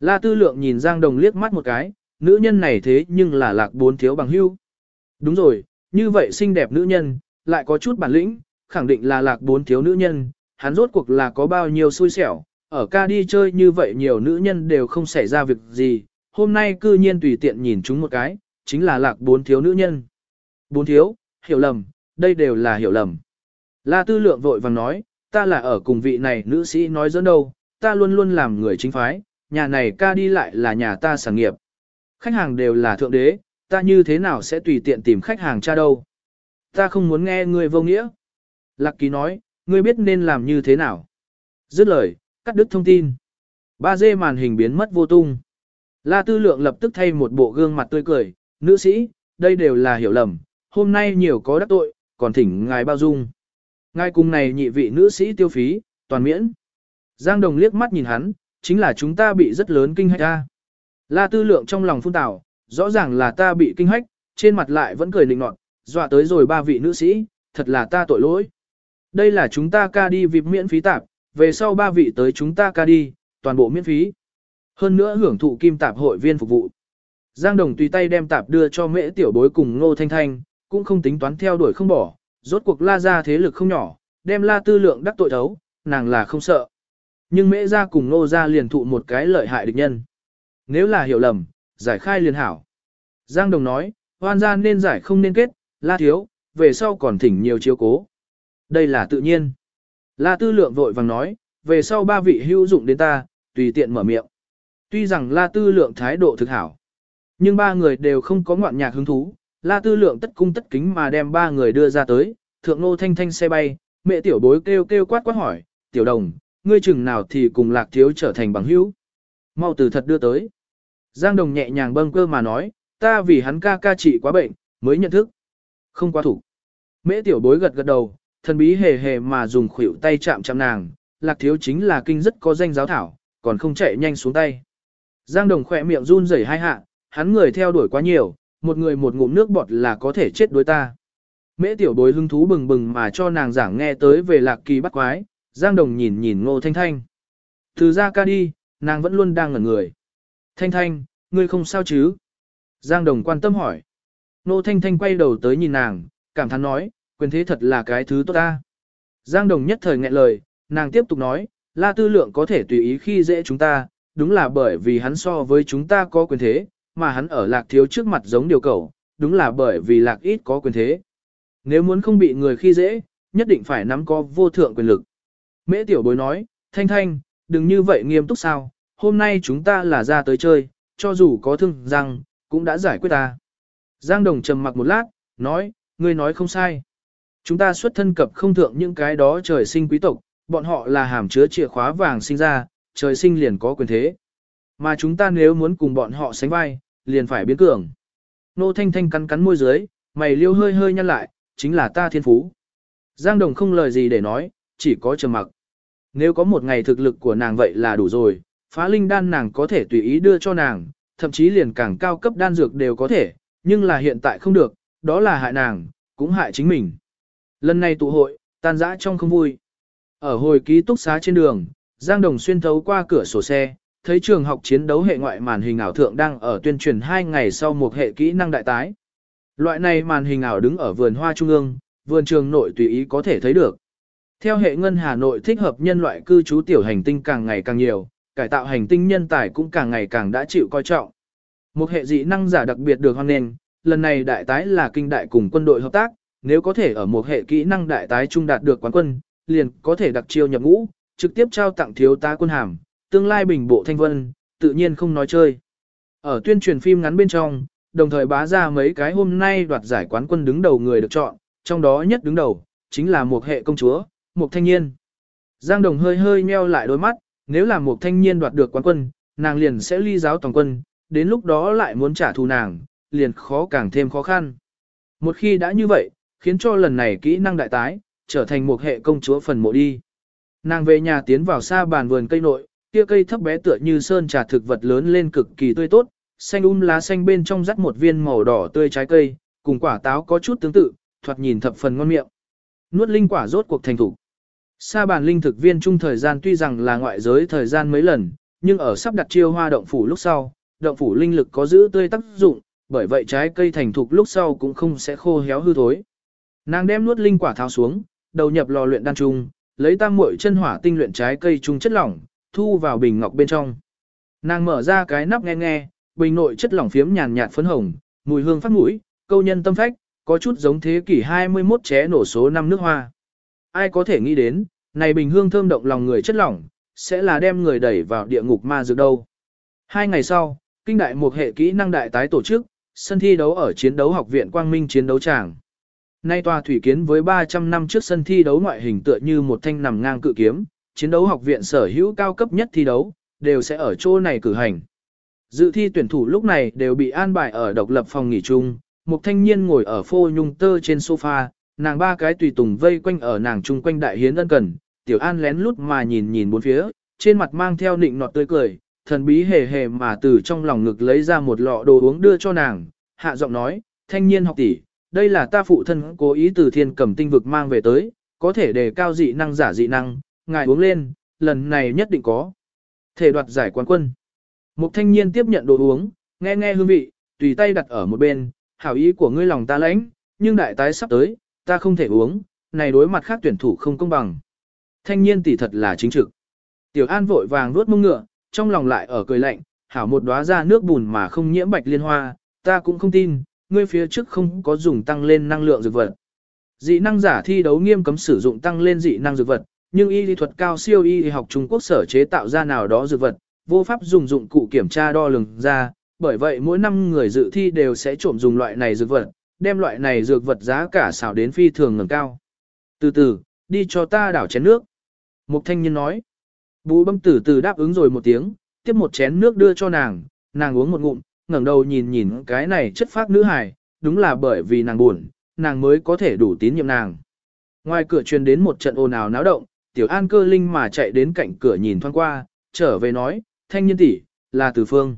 La Tư Lượng nhìn Giang Đồng liếc mắt một cái, nữ nhân này thế nhưng là lạc bốn thiếu bằng hữu. Đúng rồi, như vậy xinh đẹp nữ nhân, lại có chút bản lĩnh, khẳng định là lạc bốn thiếu nữ nhân, hắn rốt cuộc là có bao nhiêu xui xẻo, ở ca đi chơi như vậy nhiều nữ nhân đều không xảy ra việc gì, hôm nay cư nhiên tùy tiện nhìn chúng một cái, chính là lạc bốn thiếu nữ nhân. Bốn thiếu, hiểu lầm, đây đều là hiểu lầm. La tư lượng vội vàng nói, ta là ở cùng vị này nữ sĩ nói dẫn đâu, ta luôn luôn làm người chính phái, nhà này ca đi lại là nhà ta sản nghiệp. Khách hàng đều là thượng đế, ta như thế nào sẽ tùy tiện tìm khách hàng cha đâu. Ta không muốn nghe người vô nghĩa. Lạc Kỳ nói, ngươi biết nên làm như thế nào. Dứt lời, cắt đứt thông tin. Ba dê màn hình biến mất vô tung. La Tư Lượng lập tức thay một bộ gương mặt tươi cười, nữ sĩ, đây đều là hiểu lầm, hôm nay nhiều có đắc tội, còn thỉnh ngài bao dung. Ngài cùng này nhị vị nữ sĩ tiêu phí, toàn miễn. Giang Đồng liếc mắt nhìn hắn, chính là chúng ta bị rất lớn kinh hách ra. La Tư Lượng trong lòng phun tảo, rõ ràng là ta bị kinh hách, trên mặt lại vẫn cười nịnh nọt, dọa tới rồi ba vị nữ sĩ, thật là ta tội lỗi. Đây là chúng ta ca đi vịp miễn phí tạp, về sau ba vị tới chúng ta ca đi, toàn bộ miễn phí. Hơn nữa hưởng thụ kim tạp hội viên phục vụ. Giang Đồng tùy tay đem tạp đưa cho mễ tiểu bối cùng Ngô Thanh Thanh, cũng không tính toán theo đuổi không bỏ, rốt cuộc la ra thế lực không nhỏ, đem la tư lượng đắc tội thấu, nàng là không sợ. Nhưng mễ ra cùng Ngô ra liền thụ một cái lợi hại địch nhân. Nếu là hiểu lầm, giải khai liền hảo. Giang Đồng nói, hoan gia nên giải không nên kết, la thiếu, về sau còn thỉnh nhiều chiếu cố. Đây là tự nhiên. La tư lượng vội vàng nói, về sau ba vị hữu dụng đến ta, tùy tiện mở miệng. Tuy rằng la tư lượng thái độ thực hảo, nhưng ba người đều không có ngoạn nhạc hứng thú. La tư lượng tất cung tất kính mà đem ba người đưa ra tới, thượng nô thanh thanh xe bay, mẹ tiểu bối kêu kêu quát quát hỏi, tiểu đồng, ngươi chừng nào thì cùng lạc thiếu trở thành bằng hữu. Mau từ thật đưa tới. Giang đồng nhẹ nhàng bâng cơ mà nói, ta vì hắn ca ca trị quá bệnh, mới nhận thức. Không quá thủ. Mễ tiểu bối gật gật đầu, thần bí hề hề mà dùng khuỷu tay chạm chạm nàng, lạc thiếu chính là kinh rất có danh giáo thảo, còn không chạy nhanh xuống tay. Giang đồng khỏe miệng run rẩy hai hạ, hắn người theo đuổi quá nhiều, một người một ngụm nước bọt là có thể chết đối ta. Mễ tiểu bối hứng thú bừng bừng mà cho nàng giảng nghe tới về lạc kỳ bắt quái, Giang đồng nhìn nhìn ngô thanh thanh. Từ ra ca đi, nàng vẫn luôn đang ngẩn người. Thanh thanh, ngươi không sao chứ? Giang đồng quan tâm hỏi. Ngô thanh thanh quay đầu tới nhìn nàng, cảm thán nói, quyền thế thật là cái thứ tốt ta. Giang Đồng nhất thời nghẹn lời, nàng tiếp tục nói, La Tư Lượng có thể tùy ý khi dễ chúng ta, đúng là bởi vì hắn so với chúng ta có quyền thế, mà hắn ở lạc thiếu trước mặt giống điều cầu, đúng là bởi vì lạc ít có quyền thế. Nếu muốn không bị người khi dễ, nhất định phải nắm có vô thượng quyền lực. Mễ tiểu bối nói, thanh thanh, đừng như vậy nghiêm túc sao, hôm nay chúng ta là ra tới chơi, cho dù có thương răng, cũng đã giải quyết ta. Giang Đồng trầm mặc một lát, nói, ngươi nói không sai. Chúng ta xuất thân cập không thượng những cái đó trời sinh quý tộc, bọn họ là hàm chứa chìa khóa vàng sinh ra, trời sinh liền có quyền thế. Mà chúng ta nếu muốn cùng bọn họ sánh vai, liền phải biến cường. Nô Thanh Thanh cắn cắn môi dưới, mày liêu hơi hơi nhăn lại, chính là ta thiên phú. Giang Đồng không lời gì để nói, chỉ có trầm mặc. Nếu có một ngày thực lực của nàng vậy là đủ rồi, phá linh đan nàng có thể tùy ý đưa cho nàng, thậm chí liền càng cao cấp đan dược đều có thể, nhưng là hiện tại không được, đó là hại nàng, cũng hại chính mình. Lần này tụ hội, tan dã trong không vui. Ở hồi ký túc xá trên đường, Giang Đồng xuyên thấu qua cửa sổ xe, thấy trường học chiến đấu hệ ngoại màn hình ảo thượng đang ở tuyên truyền 2 ngày sau một hệ kỹ năng đại tái. Loại này màn hình ảo đứng ở vườn hoa trung ương, vườn trường nội tùy ý có thể thấy được. Theo hệ ngân Hà Nội thích hợp nhân loại cư trú tiểu hành tinh càng ngày càng nhiều, cải tạo hành tinh nhân tài cũng càng ngày càng đã chịu coi trọng. Một hệ dị năng giả đặc biệt được hoan nghênh, lần này đại tái là kinh đại cùng quân đội hợp tác, nếu có thể ở một hệ kỹ năng đại tái trung đạt được quán quân, liền có thể đặc chiêu nhập ngũ, trực tiếp trao tặng thiếu tá quân hàm, tương lai bình bộ thanh vân, tự nhiên không nói chơi. Ở tuyên truyền phim ngắn bên trong, đồng thời bá ra mấy cái hôm nay đoạt giải quán quân đứng đầu người được chọn, trong đó nhất đứng đầu, chính là một hệ công chúa, một thanh niên. Giang Đồng hơi hơi meo lại đôi mắt, nếu là một thanh niên đoạt được quán quân, nàng liền sẽ ly giáo toàn quân, đến lúc đó lại muốn trả thù nàng, liền khó càng thêm khó khăn. Một khi đã như vậy, khiến cho lần này kỹ năng đại tái, trở thành một hệ công chúa phần mộ đi. Nàng về nhà tiến vào xa bàn vườn cây nội, kia cây thấp bé tựa như sơn trà thực vật lớn lên cực kỳ tươi tốt, xanh um lá xanh bên trong rắc một viên màu đỏ tươi trái cây, cùng quả táo có chút tương tự, thoạt nhìn thập phần ngon miệng. Nuốt linh quả rốt cuộc thành thủ. Sa bàn linh thực viên chung thời gian tuy rằng là ngoại giới thời gian mấy lần, nhưng ở sắp đặt chiêu hoa động phủ lúc sau, động phủ linh lực có giữ tươi tác dụng, bởi vậy trái cây thành thục lúc sau cũng không sẽ khô héo hư thối. Nàng đem nuốt linh quả tháo xuống, đầu nhập lò luyện đan trung, lấy tam muội chân hỏa tinh luyện trái cây trung chất lỏng, thu vào bình ngọc bên trong. Nàng mở ra cái nắp nghe nghe, bình nội chất lỏng phiếm nhàn nhạt phấn hồng, mùi hương phát mũi, câu nhân tâm phách, có chút giống thế kỷ 21 ché nổ số năm nước hoa. Ai có thể nghĩ đến, này bình hương thơm động lòng người chất lỏng, sẽ là đem người đẩy vào địa ngục ma dược đâu. Hai ngày sau, kinh đại một hệ kỹ năng đại tái tổ chức, sân thi đấu ở chiến đấu học viện Quang Minh chiến đấu tràng. Nay tòa thủy kiến với 300 năm trước sân thi đấu ngoại hình tựa như một thanh nằm ngang cự kiếm, chiến đấu học viện sở hữu cao cấp nhất thi đấu, đều sẽ ở chỗ này cử hành. Dự thi tuyển thủ lúc này đều bị an bài ở độc lập phòng nghỉ chung, một thanh niên ngồi ở phô nhung tơ trên sofa, nàng ba cái tùy tùng vây quanh ở nàng chung quanh đại hiến ân cần, tiểu an lén lút mà nhìn nhìn bốn phía, trên mặt mang theo nịnh nọt tươi cười, thần bí hề hề mà từ trong lòng ngực lấy ra một lọ đồ uống đưa cho nàng, hạ giọng nói, thanh niên học tỷ, đây là ta phụ thân cố ý từ thiên cầm tinh vực mang về tới, có thể đề cao dị năng giả dị năng, ngài uống lên, lần này nhất định có. Thể đoạt giải quán quân. Một thanh niên tiếp nhận đồ uống, nghe nghe hương vị, tùy tay đặt ở một bên, hảo ý của ngươi lòng ta lãnh, nhưng đại tái sắp tới, ta không thể uống, này đối mặt khác tuyển thủ không công bằng. Thanh niên tỷ thật là chính trực. Tiểu An vội vàng nuốt mông ngựa, trong lòng lại ở cười lạnh, hảo một đóa ra nước bùn mà không nhiễm bạch liên hoa, ta cũng không tin, ngươi phía trước không có dùng tăng lên năng lượng dược vật. Dị năng giả thi đấu nghiêm cấm sử dụng tăng lên dị năng dược vật, nhưng y lý thuật cao siêu y học Trung Quốc sở chế tạo ra nào đó dược vật, vô pháp dùng dụng cụ kiểm tra đo lường ra, bởi vậy mỗi năm người dự thi đều sẽ trộm dùng loại này dược vật, đem loại này dược vật giá cả xảo đến phi thường ngẩng cao. Từ từ, đi cho ta đảo chén nước. Một thanh niên nói. Bú bâm từ từ đáp ứng rồi một tiếng, tiếp một chén nước đưa cho nàng, nàng uống một ngụm, ngẩng đầu nhìn nhìn cái này chất phác nữ hài, đúng là bởi vì nàng buồn, nàng mới có thể đủ tín nhiệm nàng. Ngoài cửa truyền đến một trận ồn ào náo động, tiểu an cơ linh mà chạy đến cạnh cửa nhìn thoáng qua, trở về nói, thanh niên tỷ, là từ phương.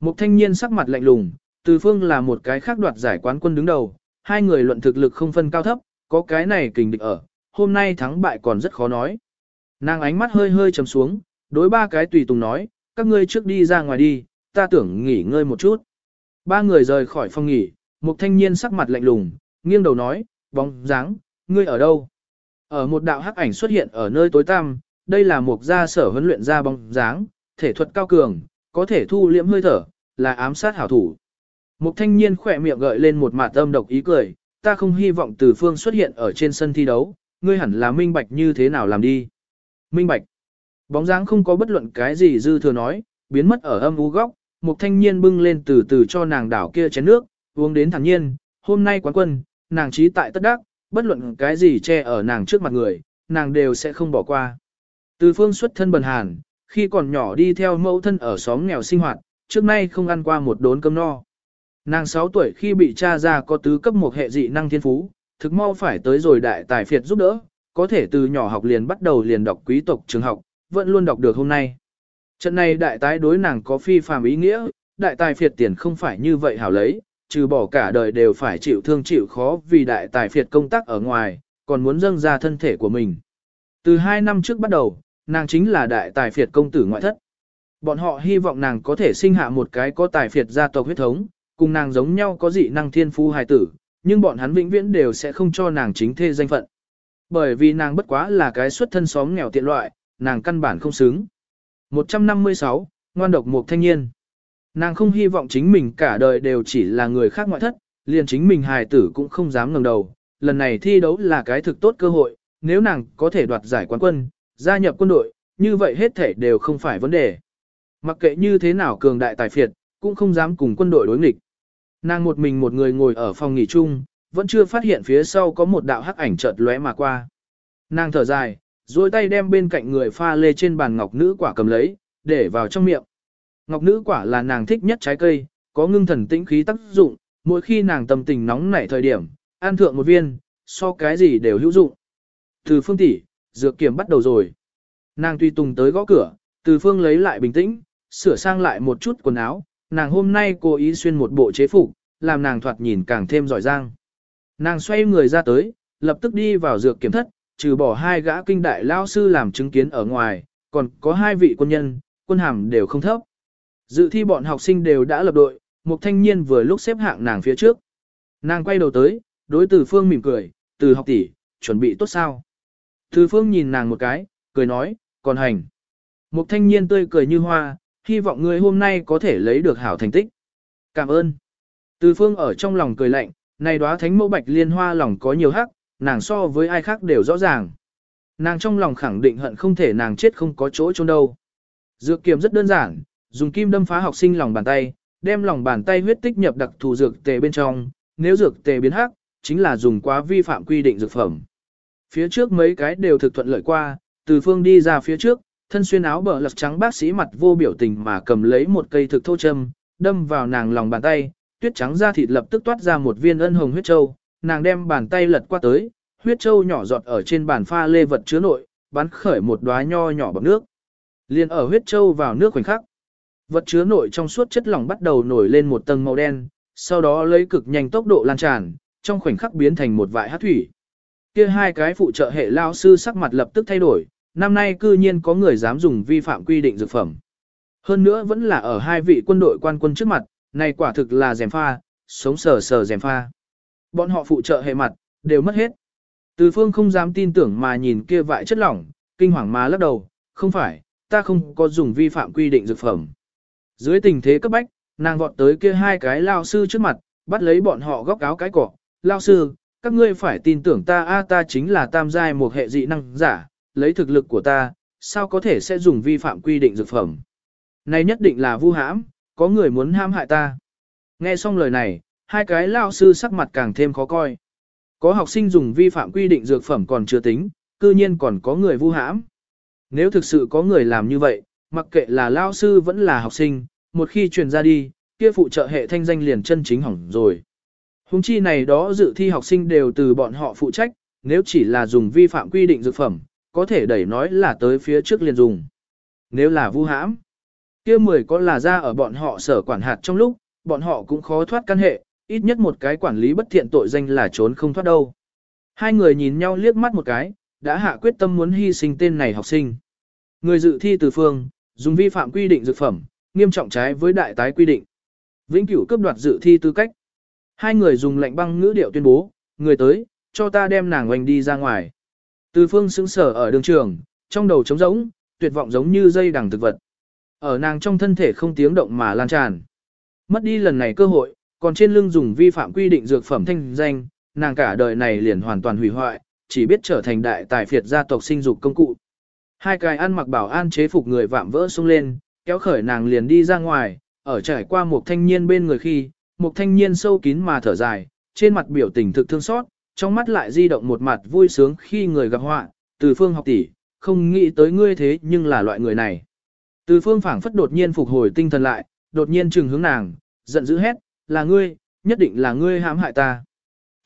Một thanh niên sắc mặt lạnh lùng, từ phương là một cái khác đoạt giải quán quân đứng đầu, hai người luận thực lực không phân cao thấp, có cái này kình địch ở, hôm nay thắng bại còn rất khó nói. Nàng ánh mắt hơi hơi trầm xuống, đối ba cái tùy tùng nói, các ngươi trước đi ra ngoài đi, ta tưởng nghỉ ngơi một chút. Ba người rời khỏi phòng nghỉ, một thanh niên sắc mặt lạnh lùng, nghiêng đầu nói, bóng dáng, ngươi ở đâu? Ở một đạo hắc ảnh xuất hiện ở nơi tối tăm, đây là một gia sở huấn luyện ra bóng dáng, thể thuật cao cường, có thể thu liễm hơi thở, là ám sát hảo thủ. Một thanh niên khỏe miệng gợi lên một mạt âm độc ý cười, ta không hy vọng từ phương xuất hiện ở trên sân thi đấu, ngươi hẳn là minh bạch như thế nào làm đi. Minh bạch. Bóng dáng không có bất luận cái gì dư thừa nói, biến mất ở âm u góc, một thanh niên bưng lên từ từ cho nàng đảo kia chén nước, uống đến thẳng nhiên, hôm nay quán quân, nàng trí tại tất đắc, bất luận cái gì che ở nàng trước mặt người, nàng đều sẽ không bỏ qua. Từ phương xuất thân bần hàn, khi còn nhỏ đi theo mẫu thân ở xóm nghèo sinh hoạt, trước nay không ăn qua một đốn cơm no. Nàng 6 tuổi khi bị cha ra có tứ cấp một hệ dị năng thiên phú, thực mau phải tới rồi đại tài phiệt giúp đỡ, có thể từ nhỏ học liền bắt đầu liền đọc quý tộc trường học, vẫn luôn đọc được hôm nay. Trận này đại tái đối nàng có phi phàm ý nghĩa, đại tài phiệt tiền không phải như vậy hảo lấy, trừ bỏ cả đời đều phải chịu thương chịu khó vì đại tài phiệt công tác ở ngoài, còn muốn dâng ra thân thể của mình. Từ 2 năm trước bắt đầu, nàng chính là đại tài phiệt công tử ngoại thất. Bọn họ hy vọng nàng có thể sinh hạ một cái có tài phiệt gia tộc huyết thống, cùng nàng giống nhau có dị năng thiên phu hài tử, nhưng bọn hắn vĩnh viễn đều sẽ không cho nàng chính thê danh phận. Bởi vì nàng bất quá là cái xuất thân xóm nghèo tiện loại, nàng căn bản không xứng. 156, ngoan độc một thanh niên. Nàng không hy vọng chính mình cả đời đều chỉ là người khác ngoại thất, liền chính mình hài tử cũng không dám ngẩng đầu. Lần này thi đấu là cái thực tốt cơ hội, nếu nàng có thể đoạt giải quán quân, gia nhập quân đội, như vậy hết thể đều không phải vấn đề. Mặc kệ như thế nào cường đại tài phiệt, cũng không dám cùng quân đội đối nghịch. Nàng một mình một người ngồi ở phòng nghỉ chung, vẫn chưa phát hiện phía sau có một đạo hắc ảnh chợt lóe mà qua. Nàng thở dài, duỗi tay đem bên cạnh người pha lê trên bàn ngọc nữ quả cầm lấy, để vào trong miệng. Ngọc nữ quả là nàng thích nhất trái cây, có ngưng thần tĩnh khí tác dụng, mỗi khi nàng tâm tình nóng nảy thời điểm, ăn thượng một viên, so cái gì đều hữu dụng. Từ phương tỷ, dược kiểm bắt đầu rồi. Nàng tùy tùng tới gõ cửa, từ phương lấy lại bình tĩnh, sửa sang lại một chút quần áo, nàng hôm nay cố ý xuyên một bộ chế phục, làm nàng thoạt nhìn càng thêm giỏi giang. Nàng xoay người ra tới, lập tức đi vào dược kiểm thất, trừ bỏ hai gã kinh đại lao sư làm chứng kiến ở ngoài, còn có hai vị quân nhân, quân hàm đều không thấp. Dự thi bọn học sinh đều đã lập đội, một thanh niên vừa lúc xếp hạng nàng phía trước. Nàng quay đầu tới, đối từ phương mỉm cười, từ học tỷ, chuẩn bị tốt sao. Từ phương nhìn nàng một cái, cười nói, còn hành. Một thanh niên tươi cười như hoa, hy vọng người hôm nay có thể lấy được hảo thành tích. Cảm ơn. Từ phương ở trong lòng cười lạnh, này đóa thánh mẫu bạch liên hoa lòng có nhiều hắc, nàng so với ai khác đều rõ ràng. Nàng trong lòng khẳng định hận không thể nàng chết không có chỗ chôn đâu. Dược kiềm rất đơn giản, dùng kim đâm phá học sinh lòng bàn tay, đem lòng bàn tay huyết tích nhập đặc thù dược tề bên trong, nếu dược tề biến hắc, chính là dùng quá vi phạm quy định dược phẩm. Phía trước mấy cái đều thực thuận lợi qua, từ phương đi ra phía trước, thân xuyên áo bờ lật trắng bác sĩ mặt vô biểu tình mà cầm lấy một cây thực thô châm, đâm vào nàng lòng bàn tay, tuyết trắng da thịt lập tức toát ra một viên ân hồng huyết châu, nàng đem bàn tay lật qua tới, huyết châu nhỏ giọt ở trên bàn pha lê vật chứa nội, bắn khởi một đóa nho nhỏ bọt nước. Liên ở huyết châu vào nước khoảnh khắc. Vật chứa nội trong suốt chất lỏng bắt đầu nổi lên một tầng màu đen, sau đó lấy cực nhanh tốc độ lan tràn, trong khoảnh khắc biến thành một vại hát thủy. Kia hai cái phụ trợ hệ lao sư sắc mặt lập tức thay đổi, năm nay cư nhiên có người dám dùng vi phạm quy định dược phẩm. Hơn nữa vẫn là ở hai vị quân đội quan quân trước mặt, này quả thực là dèm pha, sống sờ sờ dèm pha. Bọn họ phụ trợ hệ mặt, đều mất hết. Từ phương không dám tin tưởng mà nhìn kia vại chất lỏng, kinh hoàng mà lắc đầu, không phải, ta không có dùng vi phạm quy định dược phẩm. Dưới tình thế cấp bách, nàng vọt tới kia hai cái lao sư trước mặt, bắt lấy bọn họ góc áo cái cỏ. Lao sư, các ngươi phải tin tưởng ta a ta chính là tam giai một hệ dị năng giả, lấy thực lực của ta, sao có thể sẽ dùng vi phạm quy định dược phẩm. Này nhất định là vu hãm, có người muốn ham hại ta. Nghe xong lời này, hai cái lao sư sắc mặt càng thêm khó coi. Có học sinh dùng vi phạm quy định dược phẩm còn chưa tính, cư nhiên còn có người vu hãm. Nếu thực sự có người làm như vậy, mặc kệ là lao sư vẫn là học sinh, một khi truyền ra đi, kia phụ trợ hệ thanh danh liền chân chính hỏng rồi. Hùng chi này đó dự thi học sinh đều từ bọn họ phụ trách, nếu chỉ là dùng vi phạm quy định dược phẩm, có thể đẩy nói là tới phía trước liền dùng. Nếu là vu hãm, kia mười có là ra ở bọn họ sở quản hạt trong lúc, bọn họ cũng khó thoát căn hệ, ít nhất một cái quản lý bất thiện tội danh là trốn không thoát đâu. Hai người nhìn nhau liếc mắt một cái, đã hạ quyết tâm muốn hy sinh tên này học sinh. Người dự thi từ phương, dùng vi phạm quy định dược phẩm, nghiêm trọng trái với đại tái quy định. Vĩnh cửu cướp đoạt dự thi tư cách. Hai người dùng lệnh băng ngữ điệu tuyên bố, người tới, cho ta đem nàng oanh đi ra ngoài. Từ phương sững sở ở đường trường, trong đầu trống rỗng, tuyệt vọng giống như dây đằng thực vật. Ở nàng trong thân thể không tiếng động mà lan tràn. Mất đi lần này cơ hội, còn trên lưng dùng vi phạm quy định dược phẩm thanh danh, nàng cả đời này liền hoàn toàn hủy hoại, chỉ biết trở thành đại tài phiệt gia tộc sinh dục công cụ. Hai cái ăn mặc bảo an chế phục người vạm vỡ xông lên, kéo khởi nàng liền đi ra ngoài, ở trải qua một thanh niên bên người khi, một thanh niên sâu kín mà thở dài, trên mặt biểu tình thực thương xót, trong mắt lại di động một mặt vui sướng khi người gặp họa, từ phương học tỷ, không nghĩ tới ngươi thế nhưng là loại người này. Từ phương phảng phất đột nhiên phục hồi tinh thần lại, đột nhiên trừng hướng nàng, giận dữ hét, là ngươi, nhất định là ngươi hãm hại ta.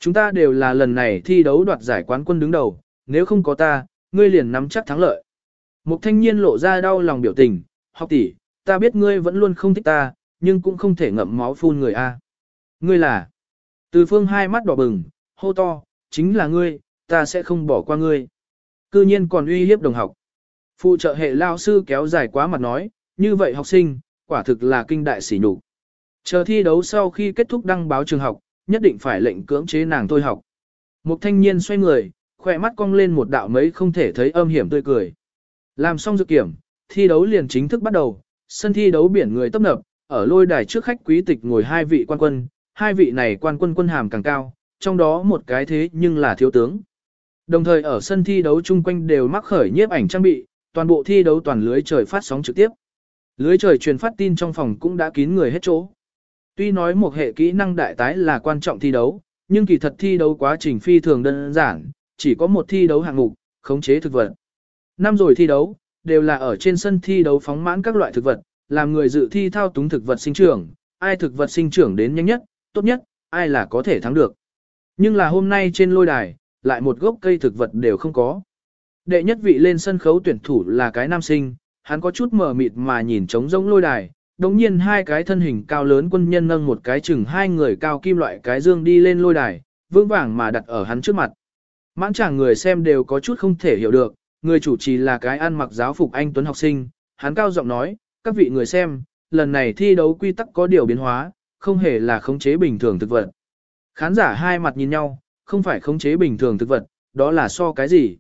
Chúng ta đều là lần này thi đấu đoạt giải quán quân đứng đầu, nếu không có ta, ngươi liền nắm chắc thắng lợi. Một thanh niên lộ ra đau lòng biểu tình, học tỷ, ta biết ngươi vẫn luôn không thích ta, nhưng cũng không thể ngậm máu phun người a. Ngươi là? Từ phương hai mắt đỏ bừng, hô to, chính là ngươi, ta sẽ không bỏ qua ngươi. Cư nhiên còn uy hiếp đồng học. Phụ trợ hệ lao sư kéo dài quá mặt nói, như vậy học sinh, quả thực là kinh đại sỉ nhục. Chờ thi đấu sau khi kết thúc đăng báo trường học, nhất định phải lệnh cưỡng chế nàng thôi học. Một thanh niên xoay người, khỏe mắt cong lên một đạo mấy không thể thấy âm hiểm tươi cười. Làm xong dự kiểm, thi đấu liền chính thức bắt đầu, sân thi đấu biển người tấp nập, ở lôi đài trước khách quý tịch ngồi hai vị quan quân, hai vị này quan quân quân hàm càng cao, trong đó một cái thế nhưng là thiếu tướng. Đồng thời ở sân thi đấu chung quanh đều mắc khởi nhiếp ảnh trang bị, toàn bộ thi đấu toàn lưới trời phát sóng trực tiếp. Lưới trời truyền phát tin trong phòng cũng đã kín người hết chỗ. Tuy nói một hệ kỹ năng đại tái là quan trọng thi đấu, nhưng kỳ thật thi đấu quá trình phi thường đơn giản, chỉ có một thi đấu hạng mục, khống chế thực vật. Năm rồi thi đấu, đều là ở trên sân thi đấu phóng mãn các loại thực vật, làm người dự thi thao túng thực vật sinh trưởng, ai thực vật sinh trưởng đến nhanh nhất, tốt nhất, ai là có thể thắng được. Nhưng là hôm nay trên lôi đài, lại một gốc cây thực vật đều không có. Đệ nhất vị lên sân khấu tuyển thủ là cái nam sinh, hắn có chút mờ mịt mà nhìn trống rỗng lôi đài, đồng nhiên hai cái thân hình cao lớn quân nhân nâng một cái chừng hai người cao kim loại cái dương đi lên lôi đài, vững vàng mà đặt ở hắn trước mặt. Mãn chàng người xem đều có chút không thể hiểu được, người chủ trì là cái ăn mặc giáo phục anh Tuấn học sinh, hắn cao giọng nói, các vị người xem, lần này thi đấu quy tắc có điều biến hóa, không hề là khống chế bình thường thực vật. Khán giả hai mặt nhìn nhau, không phải khống chế bình thường thực vật, đó là so cái gì?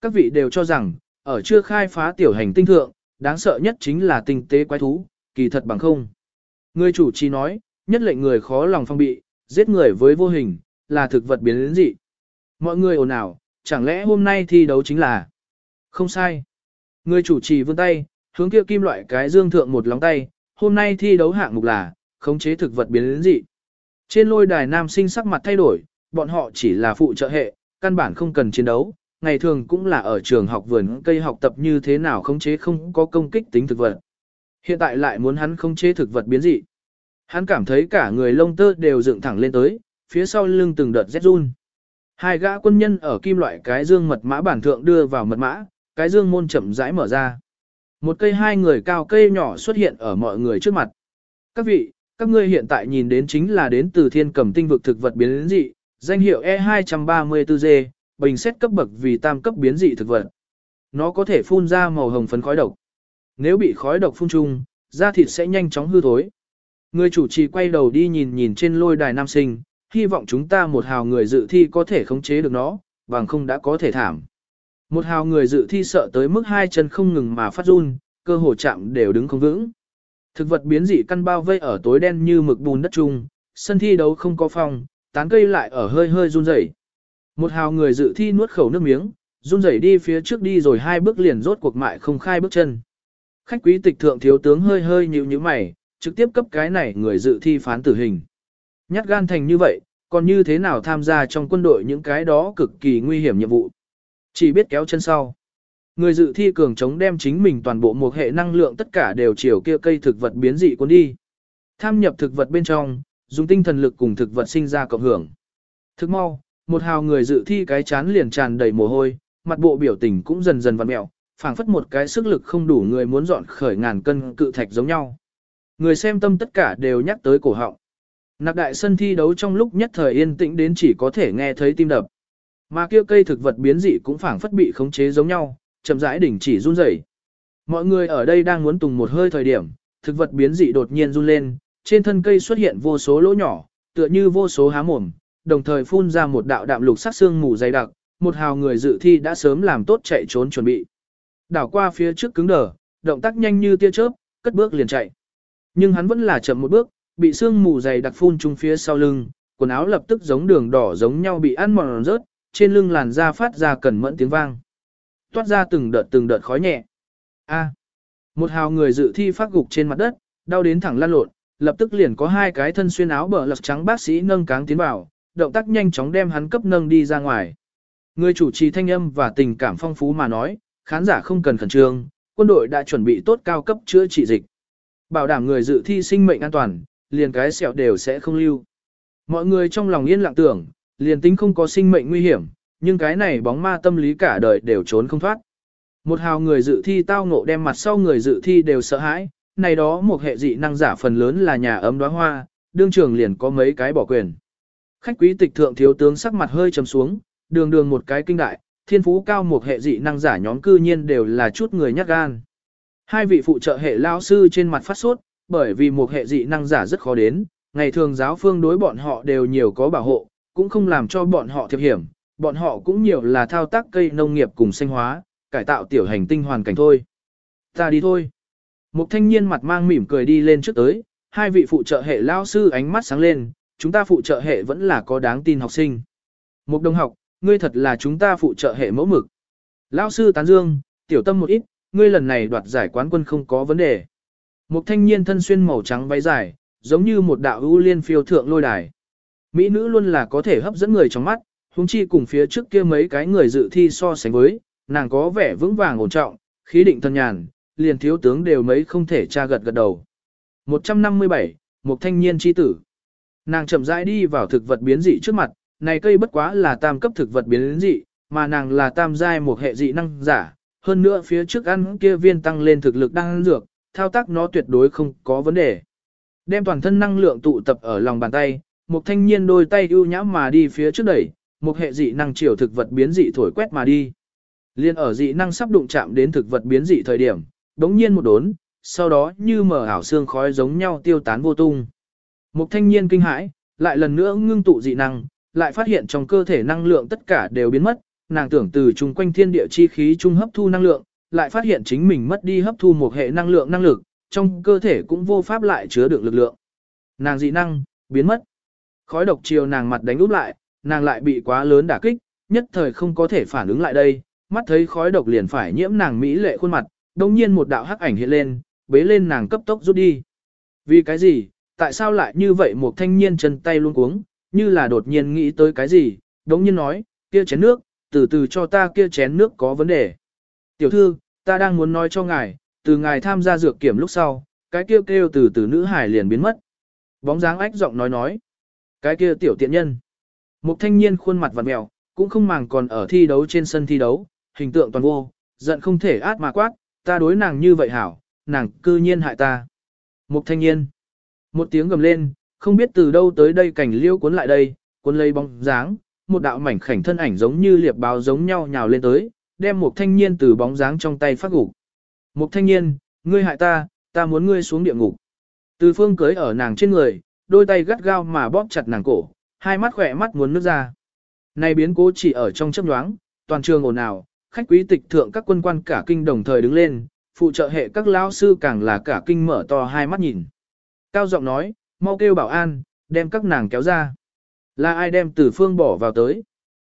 Các vị đều cho rằng, ở chưa khai phá tiểu hành tinh thượng, đáng sợ nhất chính là tinh tế quái thú, kỳ thật bằng không. Người chủ trì nói, nhất lệnh người khó lòng phong bị, giết người với vô hình, là thực vật biến đến dị. Mọi người ồn ào, chẳng lẽ hôm nay thi đấu chính là... Không sai. Người chủ trì vươn tay, hướng kia kim loại cái dương thượng một lóng tay, hôm nay thi đấu hạng mục là, khống chế thực vật biến đến dị. Trên lôi đài nam sinh sắc mặt thay đổi, bọn họ chỉ là phụ trợ hệ, căn bản không cần chiến đấu, ngày thường cũng là ở trường học vườn cây học tập như thế nào khống chế không có công kích tính thực vật. Hiện tại lại muốn hắn không chế thực vật biến dị. Hắn cảm thấy cả người lông tơ đều dựng thẳng lên tới, phía sau lưng từng đợt rét run. Hai gã quân nhân ở kim loại cái dương mật mã bản thượng đưa vào mật mã, cái dương môn chậm rãi mở ra. Một cây hai người cao cây nhỏ xuất hiện ở mọi người trước mặt. Các vị, các ngươi hiện tại nhìn đến chính là đến từ thiên cầm tinh vực thực vật biến dị, danh hiệu E234G, bình xét cấp bậc vì tam cấp biến dị thực vật. Nó có thể phun ra màu hồng phấn khói độc. Nếu bị khói độc phun trung, da thịt sẽ nhanh chóng hư thối. Người chủ trì quay đầu đi nhìn nhìn trên lôi đài nam sinh, hy vọng chúng ta một hào người dự thi có thể khống chế được nó, bằng không đã có thể thảm. Một hào người dự thi sợ tới mức hai chân không ngừng mà phát run, cơ hồ chạm đều đứng không vững. Thực vật biến dị căn bao vây ở tối đen như mực bùn đất trung, sân thi đấu không có phong, tán cây lại ở hơi hơi run rẩy. Một hào người dự thi nuốt khẩu nước miếng, run rẩy đi phía trước đi rồi hai bước liền rốt cuộc mại không khai bước chân. Khách quý tịch thượng thiếu tướng hơi hơi nhíu nhíu mày, trực tiếp cấp cái này người dự thi phán tử hình. Nhát gan thành như vậy, còn như thế nào tham gia trong quân đội những cái đó cực kỳ nguy hiểm nhiệm vụ. Chỉ biết kéo chân sau. Người dự thi cường chống đem chính mình toàn bộ một hệ năng lượng tất cả đều chiều kia cây thực vật biến dị cuốn đi. Tham nhập thực vật bên trong, dùng tinh thần lực cùng thực vật sinh ra cộng hưởng. Thức mau, một hào người dự thi cái chán liền tràn đầy mồ hôi, mặt bộ biểu tình cũng dần dần vặn mẹo, phảng phất một cái sức lực không đủ người muốn dọn khởi ngàn cân cự thạch giống nhau. Người xem tâm tất cả đều nhắc tới cổ họng. Nạc đại sân thi đấu trong lúc nhất thời yên tĩnh đến chỉ có thể nghe thấy tim đập. Mà kia cây thực vật biến dị cũng phảng phất bị khống chế giống nhau, chậm rãi đỉnh chỉ run rẩy. Mọi người ở đây đang muốn tùng một hơi thời điểm, thực vật biến dị đột nhiên run lên, trên thân cây xuất hiện vô số lỗ nhỏ, tựa như vô số há mồm, đồng thời phun ra một đạo đạm lục sắc xương mù dày đặc, một hào người dự thi đã sớm làm tốt chạy trốn chuẩn bị. Đảo qua phía trước cứng đờ, động tác nhanh như tia chớp, cất bước liền chạy. Nhưng hắn vẫn là chậm một bước, bị xương mù dày đặc phun trung phía sau lưng, quần áo lập tức giống đường đỏ giống nhau bị ăn mòn rớt, trên lưng làn da phát ra cẩn mẫn tiếng vang. Toát ra từng đợt từng đợt khói nhẹ. A. một hào người dự thi phát gục trên mặt đất, đau đến thẳng lăn lộn, lập tức liền có hai cái thân xuyên áo bờ lật trắng bác sĩ nâng cáng tiến vào, động tác nhanh chóng đem hắn cấp nâng đi ra ngoài. Người chủ trì thanh âm và tình cảm phong phú mà nói, khán giả không cần khẩn trương, quân đội đã chuẩn bị tốt cao cấp chữa trị dịch. Bảo đảm người dự thi sinh mệnh an toàn, liền cái sẹo đều sẽ không lưu. Mọi người trong lòng yên lặng tưởng, liền tính không có sinh mệnh nguy hiểm, nhưng cái này bóng ma tâm lý cả đời đều trốn không thoát. Một hào người dự thi tao ngộ đem mặt sau người dự thi đều sợ hãi, này đó một hệ dị năng giả phần lớn là nhà ấm đóa hoa, đương trường liền có mấy cái bỏ quyền. Khách quý tịch thượng thiếu tướng sắc mặt hơi trầm xuống, đường đường một cái kinh đại, thiên phú cao một hệ dị năng giả nhóm cư nhiên đều là chút người nhát gan. Hai vị phụ trợ hệ lao sư trên mặt phát sốt, bởi vì một hệ dị năng giả rất khó đến, ngày thường giáo phương đối bọn họ đều nhiều có bảo hộ, cũng không làm cho bọn họ thiệp hiểm, bọn họ cũng nhiều là thao tác cây nông nghiệp cùng sinh hóa, cải tạo tiểu hành tinh hoàn cảnh thôi. Ta đi thôi. Một thanh niên mặt mang mỉm cười đi lên trước tới, hai vị phụ trợ hệ lao sư ánh mắt sáng lên, chúng ta phụ trợ hệ vẫn là có đáng tin học sinh. Một đồng học, ngươi thật là chúng ta phụ trợ hệ mẫu mực. lão sư tán dương, tiểu tâm một ít, ngươi lần này đoạt giải quán quân không có vấn đề. Một thanh niên thân xuyên màu trắng váy dài, giống như một đạo ưu liên phiêu thượng lôi đài. Mỹ nữ luôn là có thể hấp dẫn người trong mắt, huống chi cùng phía trước kia mấy cái người dự thi so sánh với, nàng có vẻ vững vàng ổn trọng, khí định thân nhàn, liền thiếu tướng đều mấy không thể tra gật gật đầu. 157, một thanh niên chi tử. Nàng chậm rãi đi vào thực vật biến dị trước mặt, này cây bất quá là tam cấp thực vật biến dị, mà nàng là tam giai một hệ dị năng giả, hơn nữa phía trước ăn kia viên tăng lên thực lực đang dược, thao tác nó tuyệt đối không có vấn đề. Đem toàn thân năng lượng tụ tập ở lòng bàn tay, một thanh niên đôi tay ưu nhã mà đi phía trước đẩy, một hệ dị năng chiều thực vật biến dị thổi quét mà đi. Liên ở dị năng sắp đụng chạm đến thực vật biến dị thời điểm, đống nhiên một đốn, sau đó như mở ảo xương khói giống nhau tiêu tán vô tung. Một thanh niên kinh hãi, lại lần nữa ngưng tụ dị năng, lại phát hiện trong cơ thể năng lượng tất cả đều biến mất, nàng tưởng từ chung quanh thiên địa chi khí trung hấp thu năng lượng, lại phát hiện chính mình mất đi hấp thu một hệ năng lượng năng lực, trong cơ thể cũng vô pháp lại chứa được lực lượng. Nàng dị năng, biến mất. Khói độc chiều nàng mặt đánh úp lại, nàng lại bị quá lớn đả kích, nhất thời không có thể phản ứng lại đây, mắt thấy khói độc liền phải nhiễm nàng mỹ lệ khuôn mặt, đồng nhiên một đạo hắc ảnh hiện lên, bế lên nàng cấp tốc rút đi. Vì cái gì, tại sao lại như vậy một thanh niên chân tay luôn cuống, như là đột nhiên nghĩ tới cái gì, đống nhiên nói, kia chén nước, từ từ cho ta kia chén nước có vấn đề. Tiểu thư, ta đang muốn nói cho ngài, từ ngài tham gia dược kiểm lúc sau, cái kêu kêu từ từ nữ hải liền biến mất. Bóng dáng ách giọng nói nói, cái kia tiểu tiện nhân. Một thanh niên khuôn mặt vặn mèo, cũng không màng còn ở thi đấu trên sân thi đấu, hình tượng toàn vô, giận không thể át mà quát, ta đối nàng như vậy hảo, nàng cư nhiên hại ta. Một thanh niên. Một tiếng gầm lên, không biết từ đâu tới đây cảnh liêu cuốn lại đây, cuốn lấy bóng dáng, một đạo mảnh khảnh thân ảnh giống như liệp báo giống nhau nhào lên tới, đem một thanh niên từ bóng dáng trong tay phát gục. Một thanh niên, ngươi hại ta, ta muốn ngươi xuống địa ngục. Từ phương cưới ở nàng trên người, đôi tay gắt gao mà bóp chặt nàng cổ, hai mắt khỏe mắt muốn nước ra. Này biến cố chỉ ở trong chấp nhoáng, toàn trường ồn ào, khách quý tịch thượng các quân quan cả kinh đồng thời đứng lên, phụ trợ hệ các lão sư càng là cả kinh mở to hai mắt nhìn. Cao giọng nói, mau kêu bảo an, đem các nàng kéo ra. Là ai đem từ phương bỏ vào tới?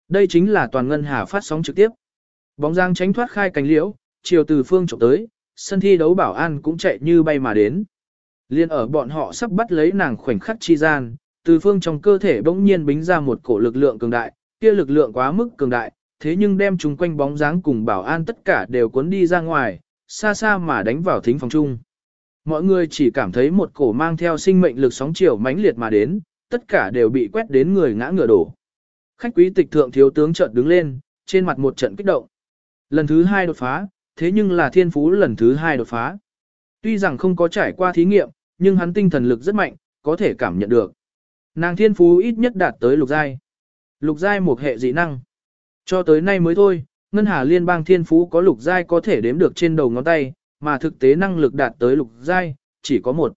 Đây chính là toàn ngân hà phát sóng trực tiếp. Bóng giang tránh thoát khai cánh liễu, chiều từ phương trộm tới, sân thi đấu bảo an cũng chạy như bay mà đến. Liên ở bọn họ sắp bắt lấy nàng khoảnh khắc chi gian, từ phương trong cơ thể bỗng nhiên bính ra một cổ lực lượng cường đại, kia lực lượng quá mức cường đại, thế nhưng đem chúng quanh bóng dáng cùng bảo an tất cả đều cuốn đi ra ngoài, xa xa mà đánh vào thính phòng chung. Mọi người chỉ cảm thấy một cổ mang theo sinh mệnh lực sóng chiều mãnh liệt mà đến, tất cả đều bị quét đến người ngã ngửa đổ. Khách quý tịch thượng thiếu tướng chợt đứng lên, trên mặt một trận kích động. Lần thứ hai đột phá, thế nhưng là thiên phú lần thứ hai đột phá. Tuy rằng không có trải qua thí nghiệm, nhưng hắn tinh thần lực rất mạnh, có thể cảm nhận được. Nàng thiên phú ít nhất đạt tới lục giai. Lục giai một hệ dị năng. Cho tới nay mới thôi, Ngân Hà Liên bang thiên phú có lục giai có thể đếm được trên đầu ngón tay, mà thực tế năng lực đạt tới lục giai, chỉ có một.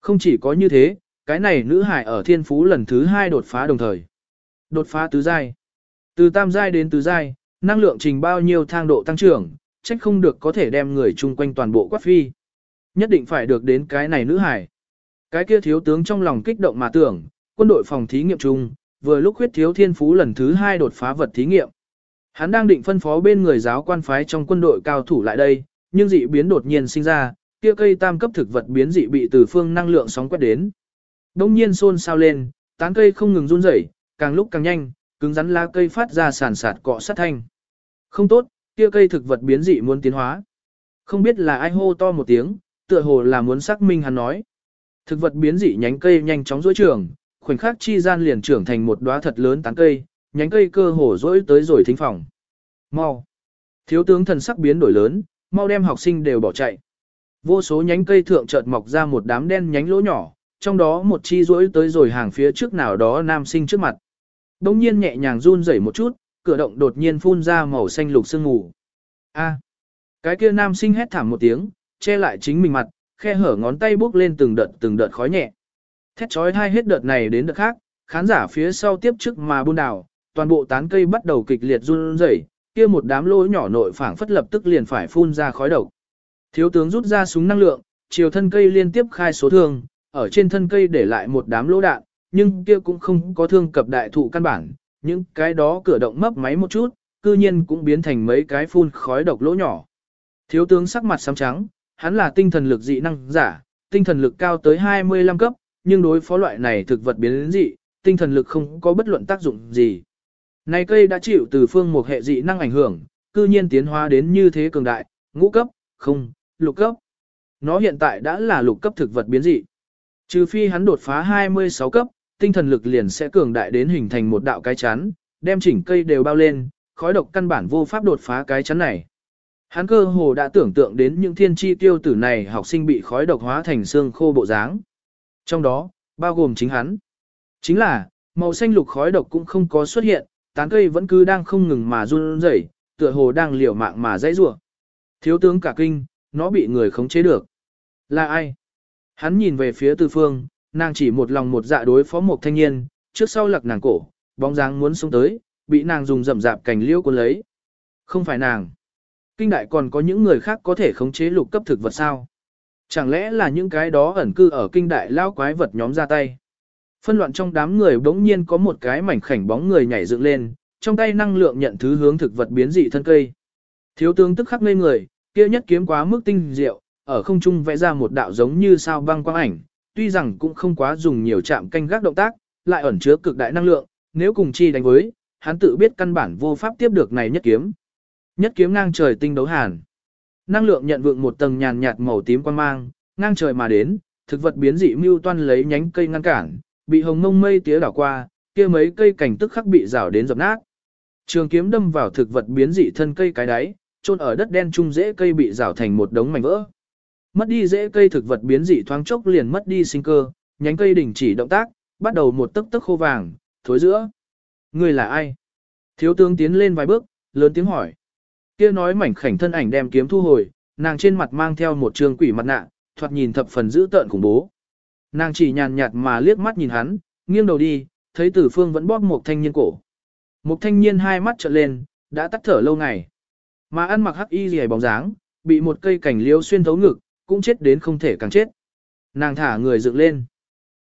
Không chỉ có như thế, cái này nữ hải ở thiên phú lần thứ hai đột phá đồng thời. Đột phá tứ giai. Từ tam giai đến tứ giai, năng lượng trình bao nhiêu thang độ tăng trưởng, trách không được có thể đem người chung quanh toàn bộ quát phi. Nhất định phải được đến cái này nữ hải. Cái kia thiếu tướng trong lòng kích động mà tưởng, quân đội phòng thí nghiệm chung, vừa lúc huyết thiếu thiên phú lần thứ hai đột phá vật thí nghiệm. Hắn đang định phân phó bên người giáo quan phái trong quân đội cao thủ lại đây, nhưng dị biến đột nhiên sinh ra, kia cây tam cấp thực vật biến dị bị từ phương năng lượng sóng quét đến. Đông nhiên xôn xao lên, tán cây không ngừng run rẩy, càng lúc càng nhanh, cứng rắn lá cây phát ra sàn sạt cọ sát thanh. Không tốt, kia cây thực vật biến dị muốn tiến hóa. Không biết là ai hô to một tiếng, tựa hồ là muốn xác minh hắn nói. Thực vật biến dị nhánh cây nhanh chóng rỗi trưởng, khoảnh khắc chi gian liền trưởng thành một đóa thật lớn tán cây, nhánh cây cơ hồ rỗi tới rồi thính phòng. Mau! Thiếu tướng thần sắc biến đổi lớn, mau đem học sinh đều bỏ chạy. Vô số nhánh cây thượng chợt mọc ra một đám đen nhánh lỗ nhỏ, trong đó một chi rỗi tới rồi hàng phía trước nào đó nam sinh trước mặt. Đông nhiên nhẹ nhàng run rẩy một chút, cửa động đột nhiên phun ra màu xanh lục sương mù. A! Cái kia nam sinh hét thảm một tiếng, che lại chính mình mặt, khe hở ngón tay bước lên từng đợt từng đợt khói nhẹ. Thét chói hai hết đợt này đến đợt khác, khán giả phía sau tiếp trước mà buôn đảo, toàn bộ tán cây bắt đầu kịch liệt run rẩy, kia một đám lỗ nhỏ nội phảng phất lập tức liền phải phun ra khói độc. Thiếu tướng rút ra súng năng lượng, chiều thân cây liên tiếp khai số thương, ở trên thân cây để lại một đám lỗ đạn, nhưng kia cũng không có thương cập đại thụ căn bản, những cái đó cửa động mấp máy một chút, cư nhiên cũng biến thành mấy cái phun khói độc lỗ nhỏ. Thiếu tướng sắc mặt xám trắng, hắn là tinh thần lực dị năng giả, tinh thần lực cao tới 25 cấp, nhưng đối phó loại này thực vật biến dị, tinh thần lực không có bất luận tác dụng gì. Này cây đã chịu từ phương một hệ dị năng ảnh hưởng, cư nhiên tiến hóa đến như thế cường đại, ngũ cấp, không, lục cấp. Nó hiện tại đã là lục cấp thực vật biến dị. Trừ phi hắn đột phá 26 cấp, tinh thần lực liền sẽ cường đại đến hình thành một đạo cái chắn, đem chỉnh cây đều bao lên, khói độc căn bản vô pháp đột phá cái chắn này. Hắn cơ hồ đã tưởng tượng đến những thiên chi tiêu tử này học sinh bị khói độc hóa thành xương khô bộ dáng. Trong đó, bao gồm chính hắn. Chính là, màu xanh lục khói độc cũng không có xuất hiện, tán cây vẫn cứ đang không ngừng mà run rẩy, tựa hồ đang liều mạng mà dãy rủa. Thiếu tướng cả kinh, nó bị người khống chế được. Là ai? Hắn nhìn về phía tư phương, nàng chỉ một lòng một dạ đối phó một thanh niên, trước sau lặc nàng cổ, bóng dáng muốn xuống tới, bị nàng dùng rậm rạp cành liễu cuốn lấy. Không phải nàng. Kinh đại còn có những người khác có thể khống chế lục cấp thực vật sao? Chẳng lẽ là những cái đó ẩn cư ở kinh đại lao quái vật nhóm ra tay? Phân loạn trong đám người bỗng nhiên có một cái mảnh khảnh bóng người nhảy dựng lên, trong tay năng lượng nhận thứ hướng thực vật biến dị thân cây. Thiếu tướng tức khắc ngây người, kia nhất kiếm quá mức tinh diệu, ở không trung vẽ ra một đạo giống như sao băng quang ảnh, tuy rằng cũng không quá dùng nhiều chạm canh gác động tác, lại ẩn chứa cực đại năng lượng, nếu cùng chi đánh với, hắn tự biết căn bản vô pháp tiếp được này nhất kiếm. Nhất kiếm ngang trời tinh đấu hàn. Năng lượng nhận vượng một tầng nhàn nhạt màu tím quang mang, ngang trời mà đến, thực vật biến dị mưu toan lấy nhánh cây ngăn cản, bị hồng mông mây tía đảo qua, kia mấy cây cảnh tức khắc bị rào đến dập nát. Trường kiếm đâm vào thực vật biến dị thân cây cái đáy, chôn ở đất đen trung rễ cây bị rào thành một đống mảnh vỡ. Mất đi rễ cây thực vật biến dị thoáng chốc liền mất đi sinh cơ, nhánh cây đình chỉ động tác, bắt đầu một tấc tấc khô vàng, thối giữa. Người là ai? Thiếu tướng tiến lên vài bước, lớn tiếng hỏi. Kia nói mảnh khảnh thân ảnh đem kiếm thu hồi, nàng trên mặt mang theo một trường quỷ mặt nạ, thoạt nhìn thập phần dữ tợn khủng bố. Nàng chỉ nhàn nhạt mà liếc mắt nhìn hắn, nghiêng đầu đi, thấy tử phương vẫn bóp một thanh niên cổ. Một thanh niên hai mắt trợn lên, đã tắt thở lâu ngày. Mà ăn mặc hắc y gì bóng dáng, bị một cây cảnh liễu xuyên thấu ngực, cũng chết đến không thể càng chết. Nàng thả người dựng lên.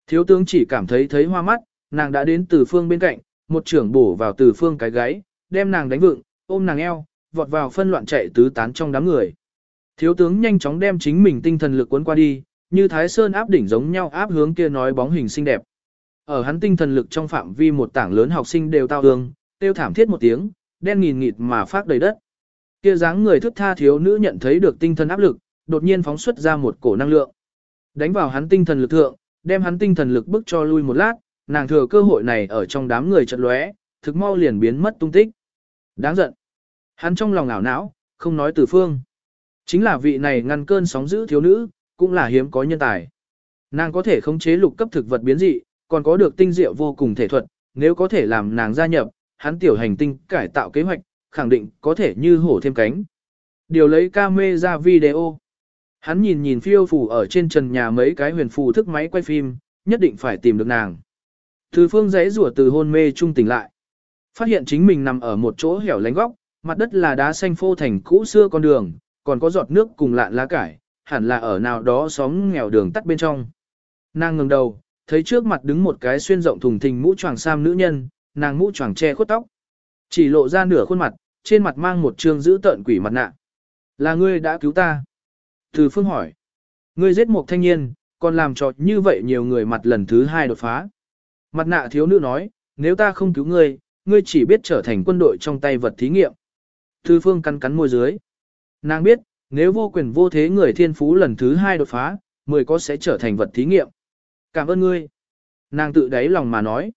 Thiếu tướng chỉ cảm thấy thấy hoa mắt, nàng đã đến từ phương bên cạnh, một trưởng bổ vào từ phương cái gáy, đem nàng đánh vựng, ôm nàng eo, vọt vào phân loạn chạy tứ tán trong đám người. Thiếu tướng nhanh chóng đem chính mình tinh thần lực cuốn qua đi, như thái sơn áp đỉnh giống nhau áp hướng kia nói bóng hình xinh đẹp. Ở hắn tinh thần lực trong phạm vi một tảng lớn học sinh đều tao hương, tiêu thảm thiết một tiếng, đen nghìn nghịt mà phát đầy đất. Kia dáng người thức tha thiếu nữ nhận thấy được tinh thần áp lực, đột nhiên phóng xuất ra một cổ năng lượng. Đánh vào hắn tinh thần lực thượng, đem hắn tinh thần lực bức cho lui một lát, nàng thừa cơ hội này ở trong đám người chợt lóe, thực mau liền biến mất tung tích. Đáng giận. Hắn trong lòng ảo não, không nói từ phương. Chính là vị này ngăn cơn sóng dữ thiếu nữ, cũng là hiếm có nhân tài. Nàng có thể khống chế lục cấp thực vật biến dị, còn có được tinh diệu vô cùng thể thuật, nếu có thể làm nàng gia nhập, hắn tiểu hành tinh cải tạo kế hoạch, khẳng định có thể như hổ thêm cánh. Điều lấy camera video. Hắn nhìn nhìn phiêu phù ở trên trần nhà mấy cái huyền phù thức máy quay phim, nhất định phải tìm được nàng. Từ phương giấy rủa từ hôn mê trung tỉnh lại. Phát hiện chính mình nằm ở một chỗ hẻo lánh góc, mặt đất là đá xanh phô thành cũ xưa con đường, còn có giọt nước cùng lạn lá cải, hẳn là ở nào đó xóm nghèo đường tắt bên trong. Nàng ngừng đầu, thấy trước mặt đứng một cái xuyên rộng thùng thình mũ choàng sam nữ nhân, nàng mũ choàng che khuất tóc. Chỉ lộ ra nửa khuôn mặt, trên mặt mang một trương giữ tợn quỷ mặt nạ. Là ngươi đã cứu ta. Từ phương hỏi. Ngươi giết một thanh niên, còn làm trọt như vậy nhiều người mặt lần thứ hai đột phá. Mặt nạ thiếu nữ nói, nếu ta không cứu ngươi, ngươi chỉ biết trở thành quân đội trong tay vật thí nghiệm. Từ phương cắn cắn môi dưới. Nàng biết, nếu vô quyền vô thế người thiên phú lần thứ hai đột phá, mười có sẽ trở thành vật thí nghiệm. Cảm ơn ngươi. Nàng tự đáy lòng mà nói.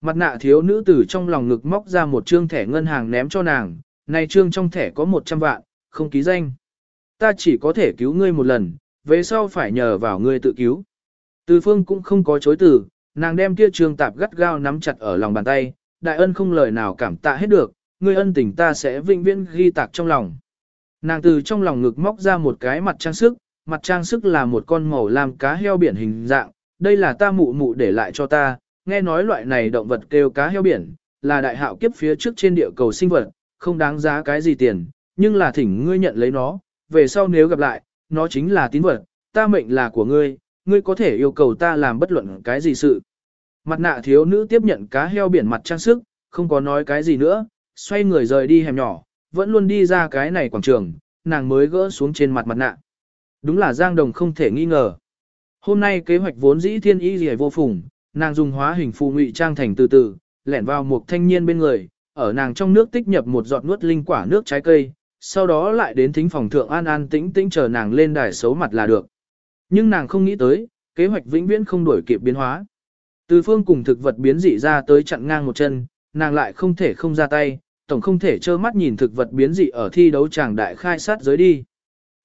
Mặt nạ thiếu nữ tử trong lòng ngực móc ra một trương thẻ ngân hàng ném cho nàng, này trương trong thẻ có 100 vạn, không ký danh. Ta chỉ có thể cứu ngươi một lần, về sau phải nhờ vào ngươi tự cứu. Từ phương cũng không có chối từ, nàng đem kia trương tạp gắt gao nắm chặt ở lòng bàn tay, đại ân không lời nào cảm tạ hết được, ngươi ân tình ta sẽ vinh viễn ghi tạc trong lòng. Nàng từ trong lòng ngực móc ra một cái mặt trang sức, mặt trang sức là một con màu làm cá heo biển hình dạng, đây là ta mụ mụ để lại cho ta, nghe nói loại này động vật kêu cá heo biển, là đại hạo kiếp phía trước trên địa cầu sinh vật, không đáng giá cái gì tiền, nhưng là thỉnh ngươi nhận lấy nó, về sau nếu gặp lại, nó chính là tín vật, ta mệnh là của ngươi, ngươi có thể yêu cầu ta làm bất luận cái gì sự. Mặt nạ thiếu nữ tiếp nhận cá heo biển mặt trang sức, không có nói cái gì nữa, xoay người rời đi hẻm nhỏ, vẫn luôn đi ra cái này quảng trường, nàng mới gỡ xuống trên mặt mặt nạ. Đúng là Giang Đồng không thể nghi ngờ. Hôm nay kế hoạch vốn dĩ thiên ý gì vô phùng, nàng dùng hóa hình phù ngụy trang thành từ từ, lẻn vào một thanh niên bên người, ở nàng trong nước tích nhập một giọt nuốt linh quả nước trái cây, sau đó lại đến thính phòng thượng an an tĩnh tĩnh chờ nàng lên đài xấu mặt là được. Nhưng nàng không nghĩ tới, kế hoạch vĩnh viễn không đổi kịp biến hóa. Từ phương cùng thực vật biến dị ra tới chặn ngang một chân, nàng lại không thể không ra tay, tổng không thể trơ mắt nhìn thực vật biến dị ở thi đấu chàng đại khai sát giới đi.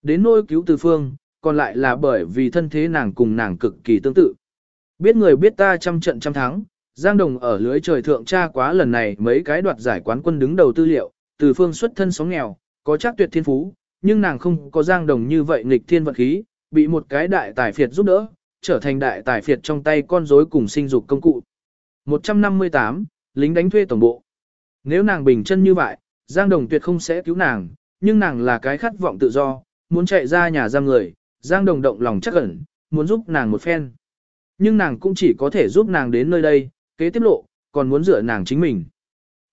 Đến nôi cứu từ phương, còn lại là bởi vì thân thế nàng cùng nàng cực kỳ tương tự. Biết người biết ta trăm trận trăm thắng, Giang Đồng ở lưới trời thượng tra quá lần này mấy cái đoạt giải quán quân đứng đầu tư liệu, từ phương xuất thân sóng nghèo, có chắc tuyệt thiên phú, nhưng nàng không có Giang Đồng như vậy nghịch thiên vận khí, bị một cái đại tài phiệt giúp đỡ, trở thành đại tài phiệt trong tay con rối cùng sinh dục công cụ. 158, lính đánh thuê tổng bộ. Nếu nàng bình chân như vậy, Giang Đồng tuyệt không sẽ cứu nàng, nhưng nàng là cái khát vọng tự do, muốn chạy ra nhà giam người, Giang Đồng động lòng chắc ẩn, muốn giúp nàng một phen. Nhưng nàng cũng chỉ có thể giúp nàng đến nơi đây, kế tiếp lộ, còn muốn dựa nàng chính mình.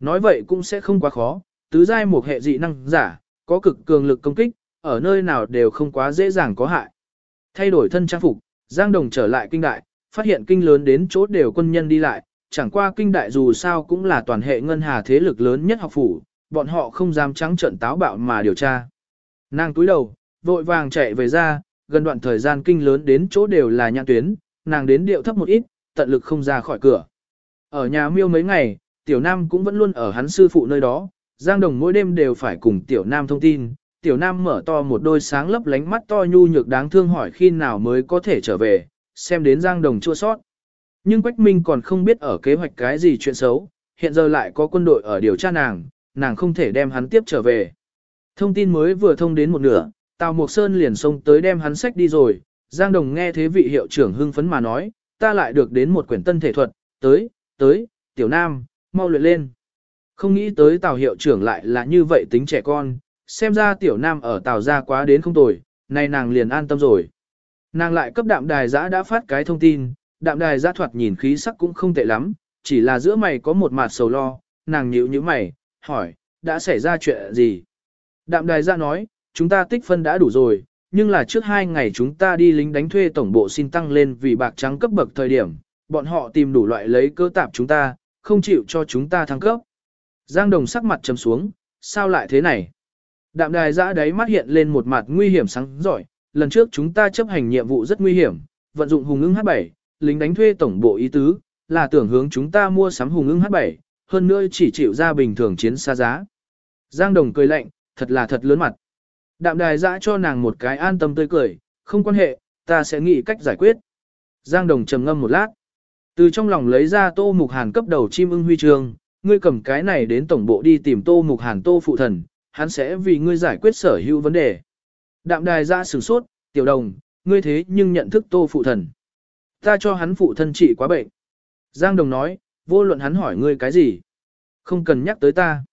Nói vậy cũng sẽ không quá khó, tứ giai một hệ dị năng giả, có cực cường lực công kích, ở nơi nào đều không quá dễ dàng có hại. Thay đổi thân trang phục, Giang Đồng trở lại kinh đại, phát hiện kinh lớn đến chỗ đều quân nhân đi lại, chẳng qua kinh đại dù sao cũng là toàn hệ ngân hà thế lực lớn nhất học phủ, bọn họ không dám trắng trận táo bạo mà điều tra. Nàng túi đầu, vội vàng chạy về ra, gần đoạn thời gian kinh lớn đến chỗ đều là nhãn tuyến, nàng đến điệu thấp một ít, tận lực không ra khỏi cửa. Ở nhà miêu mấy ngày, tiểu nam cũng vẫn luôn ở hắn sư phụ nơi đó, Giang Đồng mỗi đêm đều phải cùng tiểu nam thông tin, tiểu nam mở to một đôi sáng lấp lánh mắt to nhu nhược đáng thương hỏi khi nào mới có thể trở về, xem đến Giang Đồng chua sót. Nhưng Quách Minh còn không biết ở kế hoạch cái gì chuyện xấu, hiện giờ lại có quân đội ở điều tra nàng, nàng không thể đem hắn tiếp trở về. Thông tin mới vừa thông đến một nửa, Tào Mộc Sơn liền xông tới đem hắn sách đi rồi, Giang Đồng nghe thế vị hiệu trưởng hưng phấn mà nói, ta lại được đến một quyển tân thể thuật, tới, tới, tiểu nam, mau luyện lên. Không nghĩ tới Tào hiệu trưởng lại là như vậy tính trẻ con, xem ra tiểu nam ở Tào gia quá đến không tồi, nay nàng liền an tâm rồi. Nàng lại cấp đạm đài giã đã phát cái thông tin, đạm đài giã thoạt nhìn khí sắc cũng không tệ lắm, chỉ là giữa mày có một mặt sầu lo, nàng nhíu nhíu mày, hỏi, đã xảy ra chuyện gì? Đạm đài giã nói, chúng ta tích phân đã đủ rồi, nhưng là trước hai ngày chúng ta đi lính đánh thuê tổng bộ xin tăng lên vì bạc trắng cấp bậc thời điểm, bọn họ tìm đủ loại lấy cơ tạp chúng ta, không chịu cho chúng ta thăng cấp. Giang Đồng sắc mặt trầm xuống, sao lại thế này? Đạm đài giã đáy mắt hiện lên một mặt nguy hiểm sáng giỏi, lần trước chúng ta chấp hành nhiệm vụ rất nguy hiểm, vận dụng hùng ưng H7, lính đánh thuê tổng bộ ý tứ, là tưởng hướng chúng ta mua sắm hùng ưng H7, hơn nữa chỉ chịu ra bình thường chiến xa giá. Giang Đồng cười lạnh, thật là thật lớn mặt. Đạm đài dã cho nàng một cái an tâm tươi cười, không quan hệ, ta sẽ nghĩ cách giải quyết. Giang Đồng trầm ngâm một lát. Từ trong lòng lấy ra tô mục hàn cấp đầu chim ưng huy chương, ngươi cầm cái này đến tổng bộ đi tìm tô mục hàn tô phụ thần, hắn sẽ vì ngươi giải quyết sở hữu vấn đề. Đạm đài ra sửng sốt, tiểu đồng, ngươi thế nhưng nhận thức tô phụ thần. Ta cho hắn phụ thân trị quá bệnh. Giang đồng nói, vô luận hắn hỏi ngươi cái gì. Không cần nhắc tới ta.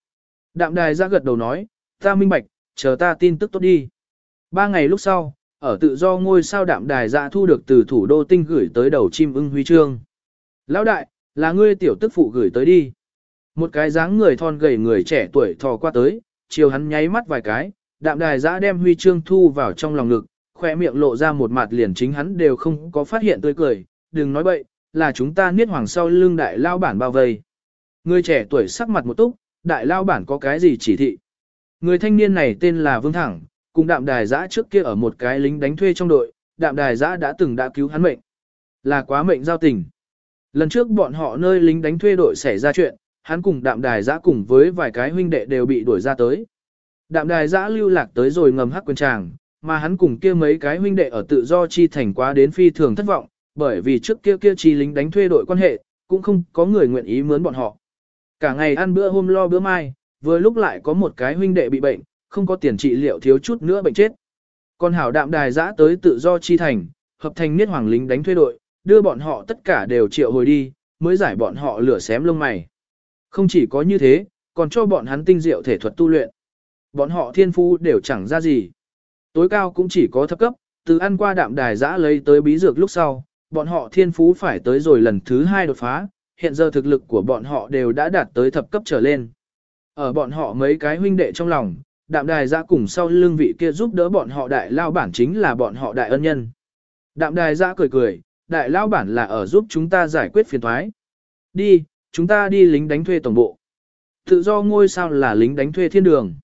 Đạm đài ra gật đầu nói, ta minh bạch, chờ ta tin tức tốt đi. Ba ngày lúc sau, ở tự do ngôi sao đạm đài dạ thu được từ thủ đô tinh gửi tới đầu chim ưng huy chương. Lão đại, là ngươi tiểu tức phụ gửi tới đi. Một cái dáng người thon gầy người trẻ tuổi thò qua tới, chiều hắn nháy mắt vài cái, đạm đài ra đem huy chương thu vào trong lòng ngực, khoe miệng lộ ra một mặt liền chính hắn đều không có phát hiện tươi cười, đừng nói bậy, là chúng ta niết hoàng sau lưng đại lao bản bao vây. Người trẻ tuổi sắc mặt một túc, đại lao bản có cái gì chỉ thị. Người thanh niên này tên là Vương Thẳng, cùng đạm đài giã trước kia ở một cái lính đánh thuê trong đội, đạm đài giã đã từng đã cứu hắn mệnh. Là quá mệnh giao tình. Lần trước bọn họ nơi lính đánh thuê đội xảy ra chuyện, hắn cùng đạm đài giã cùng với vài cái huynh đệ đều bị đuổi ra tới. Đạm đài giã lưu lạc tới rồi ngầm hắc quân tràng, mà hắn cùng kia mấy cái huynh đệ ở tự do chi thành quá đến phi thường thất vọng, bởi vì trước kia kia chi lính đánh thuê đội quan hệ, cũng không có người nguyện ý mướn bọn họ. Cả ngày ăn bữa hôm lo bữa mai, vừa lúc lại có một cái huynh đệ bị bệnh, không có tiền trị liệu thiếu chút nữa bệnh chết. Còn hảo đạm đài giã tới tự do chi thành, hợp thành niết hoàng lính đánh thuê đội, đưa bọn họ tất cả đều triệu hồi đi, mới giải bọn họ lửa xém lông mày. Không chỉ có như thế, còn cho bọn hắn tinh diệu thể thuật tu luyện. Bọn họ thiên phu đều chẳng ra gì. Tối cao cũng chỉ có thấp cấp, từ ăn qua đạm đài giã lấy tới bí dược lúc sau, bọn họ thiên phú phải tới rồi lần thứ hai đột phá, hiện giờ thực lực của bọn họ đều đã đạt tới thập cấp trở lên. Ở bọn họ mấy cái huynh đệ trong lòng, đạm đài giã cùng sau lưng vị kia giúp đỡ bọn họ đại lao bản chính là bọn họ đại ân nhân. Đạm đài giã cười cười, đại lao bản là ở giúp chúng ta giải quyết phiền thoái. Đi, chúng ta đi lính đánh thuê tổng bộ. Tự do ngôi sao là lính đánh thuê thiên đường.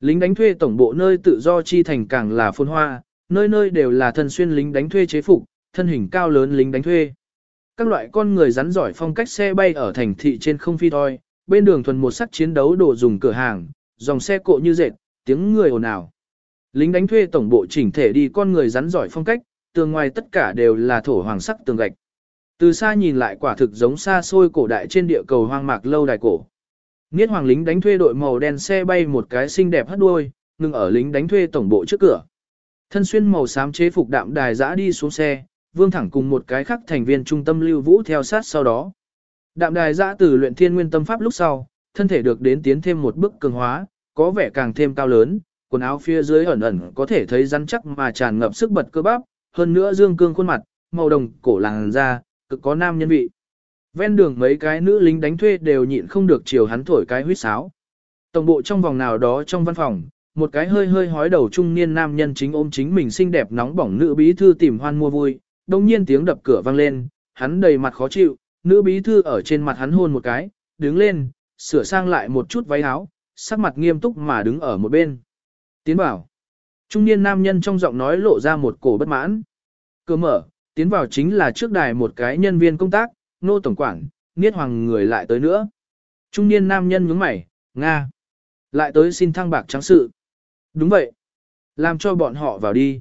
Lính đánh thuê tổng bộ nơi tự do chi thành càng là phồn hoa, nơi nơi đều là thân xuyên lính đánh thuê chế phục, thân hình cao lớn lính đánh thuê. Các loại con người rắn giỏi phong cách xe bay ở thành thị trên không phi thôi, bên đường thuần một sắc chiến đấu đồ dùng cửa hàng, dòng xe cộ như dệt, tiếng người ồn ào. Lính đánh thuê tổng bộ chỉnh thể đi con người rắn giỏi phong cách, tường ngoài tất cả đều là thổ hoàng sắc tường gạch. Từ xa nhìn lại quả thực giống xa xôi cổ đại trên địa cầu hoang mạc lâu đài cổ. Niết hoàng lính đánh thuê đội màu đen xe bay một cái xinh đẹp hất đuôi, ngừng ở lính đánh thuê tổng bộ trước cửa. Thân xuyên màu xám chế phục đạm đài dã đi xuống xe, vương thẳng cùng một cái khác thành viên trung tâm lưu vũ theo sát sau đó. Đạm đài dã từ luyện thiên nguyên tâm pháp lúc sau, thân thể được đến tiến thêm một bước cường hóa, có vẻ càng thêm cao lớn, quần áo phía dưới ẩn ẩn có thể thấy rắn chắc mà tràn ngập sức bật cơ bắp, hơn nữa dương cương khuôn mặt, màu đồng cổ làng da, cực có nam nhân vị. Ven đường mấy cái nữ lính đánh thuê đều nhịn không được chiều hắn thổi cái huýt sáo. Tổng bộ trong vòng nào đó trong văn phòng, một cái hơi hơi hói đầu trung niên nam nhân chính ôm chính mình xinh đẹp nóng bỏng nữ bí thư tìm hoan mua vui, đồng nhiên tiếng đập cửa vang lên, hắn đầy mặt khó chịu, nữ bí thư ở trên mặt hắn hôn một cái, đứng lên, sửa sang lại một chút váy áo, sắc mặt nghiêm túc mà đứng ở một bên. Tiến bảo. Trung niên nam nhân trong giọng nói lộ ra một cổ bất mãn. Cửa mở, tiến vào chính là trước đài một cái nhân viên công tác, nô tổng quản, niết hoàng người lại tới nữa. Trung niên nam nhân nhướng mày, Nga. Lại tới xin thăng bạc trắng sự. Đúng vậy. Làm cho bọn họ vào đi.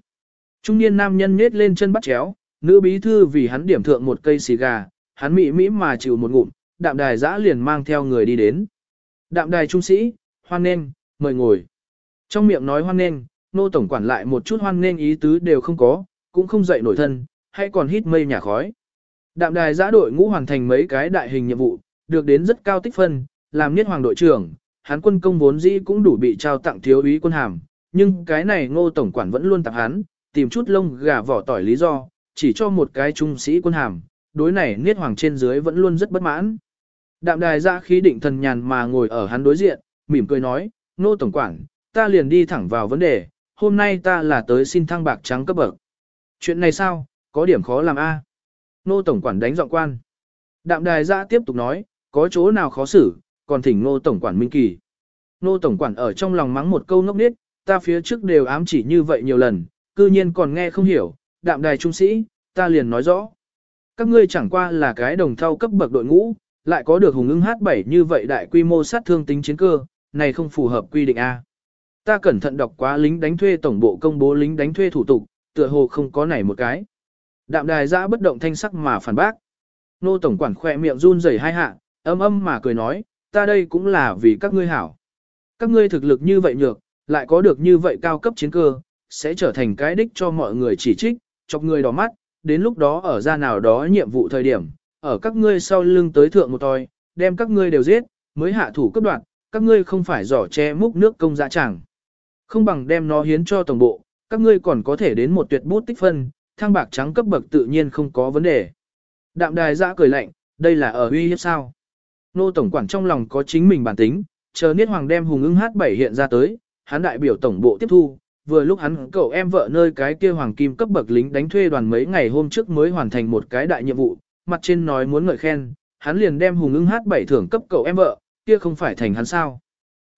Trung niên nam nhân nhét lên chân bắt chéo, nữ bí thư vì hắn điểm thượng một cây xì gà, hắn mị mỹ mà chịu một ngụm, đạm đài giã liền mang theo người đi đến. Đạm đài trung sĩ, hoan nên, mời ngồi. Trong miệng nói hoan nên, nô tổng quản lại một chút hoan nên ý tứ đều không có, cũng không dậy nổi thân, hay còn hít mây nhà khói. Đạm đài giã đội ngũ hoàn thành mấy cái đại hình nhiệm vụ, được đến rất cao tích phân, làm niết hoàng đội trưởng, hắn quân công vốn dĩ cũng đủ bị trao tặng thiếu úy quân hàm, nhưng cái này ngô tổng quản vẫn luôn tặng hắn, tìm chút lông gà vỏ tỏi lý do, chỉ cho một cái trung sĩ quân hàm, đối này niết hoàng trên dưới vẫn luôn rất bất mãn. Đạm đài ra khí định thần nhàn mà ngồi ở hắn đối diện, mỉm cười nói, ngô tổng quản, ta liền đi thẳng vào vấn đề, hôm nay ta là tới xin thăng bạc trắng cấp bậc. Chuyện này sao, có điểm khó làm a? Nô Tổng Quản đánh giọng quan. Đạm đài ra tiếp tục nói, có chỗ nào khó xử, còn thỉnh Nô Tổng Quản minh kỳ. Nô Tổng Quản ở trong lòng mắng một câu ngốc nết, ta phía trước đều ám chỉ như vậy nhiều lần, cư nhiên còn nghe không hiểu, đạm đài trung sĩ, ta liền nói rõ. Các ngươi chẳng qua là cái đồng thau cấp bậc đội ngũ, lại có được hùng ưng H7 như vậy đại quy mô sát thương tính chiến cơ, này không phù hợp quy định A. Ta cẩn thận đọc quá lính đánh thuê tổng bộ công bố lính đánh thuê thủ tục, tựa hồ không có này một cái. Đạm đài giã bất động thanh sắc mà phản bác. Nô tổng quản khỏe miệng run rẩy hai hạ, âm âm mà cười nói, ta đây cũng là vì các ngươi hảo. Các ngươi thực lực như vậy nhược, lại có được như vậy cao cấp chiến cơ, sẽ trở thành cái đích cho mọi người chỉ trích, chọc người đỏ mắt, đến lúc đó ở ra nào đó nhiệm vụ thời điểm, ở các ngươi sau lưng tới thượng một tòi, đem các ngươi đều giết, mới hạ thủ cấp đoạn, các ngươi không phải giỏ che múc nước công dạ chẳng. Không bằng đem nó hiến cho tổng bộ, các ngươi còn có thể đến một tuyệt bút tích phân, thang bạc trắng cấp bậc tự nhiên không có vấn đề. Đạm đài giã cười lạnh, đây là ở uy hiếp sao. Nô Tổng quản trong lòng có chính mình bản tính, chờ Niết Hoàng đem hùng ưng H7 hiện ra tới, hắn đại biểu tổng bộ tiếp thu, vừa lúc hắn cậu em vợ nơi cái kia hoàng kim cấp bậc lính đánh thuê đoàn mấy ngày hôm trước mới hoàn thành một cái đại nhiệm vụ, mặt trên nói muốn ngợi khen, hắn liền đem hùng ưng H7 thưởng cấp cậu em vợ, kia không phải thành hắn sao.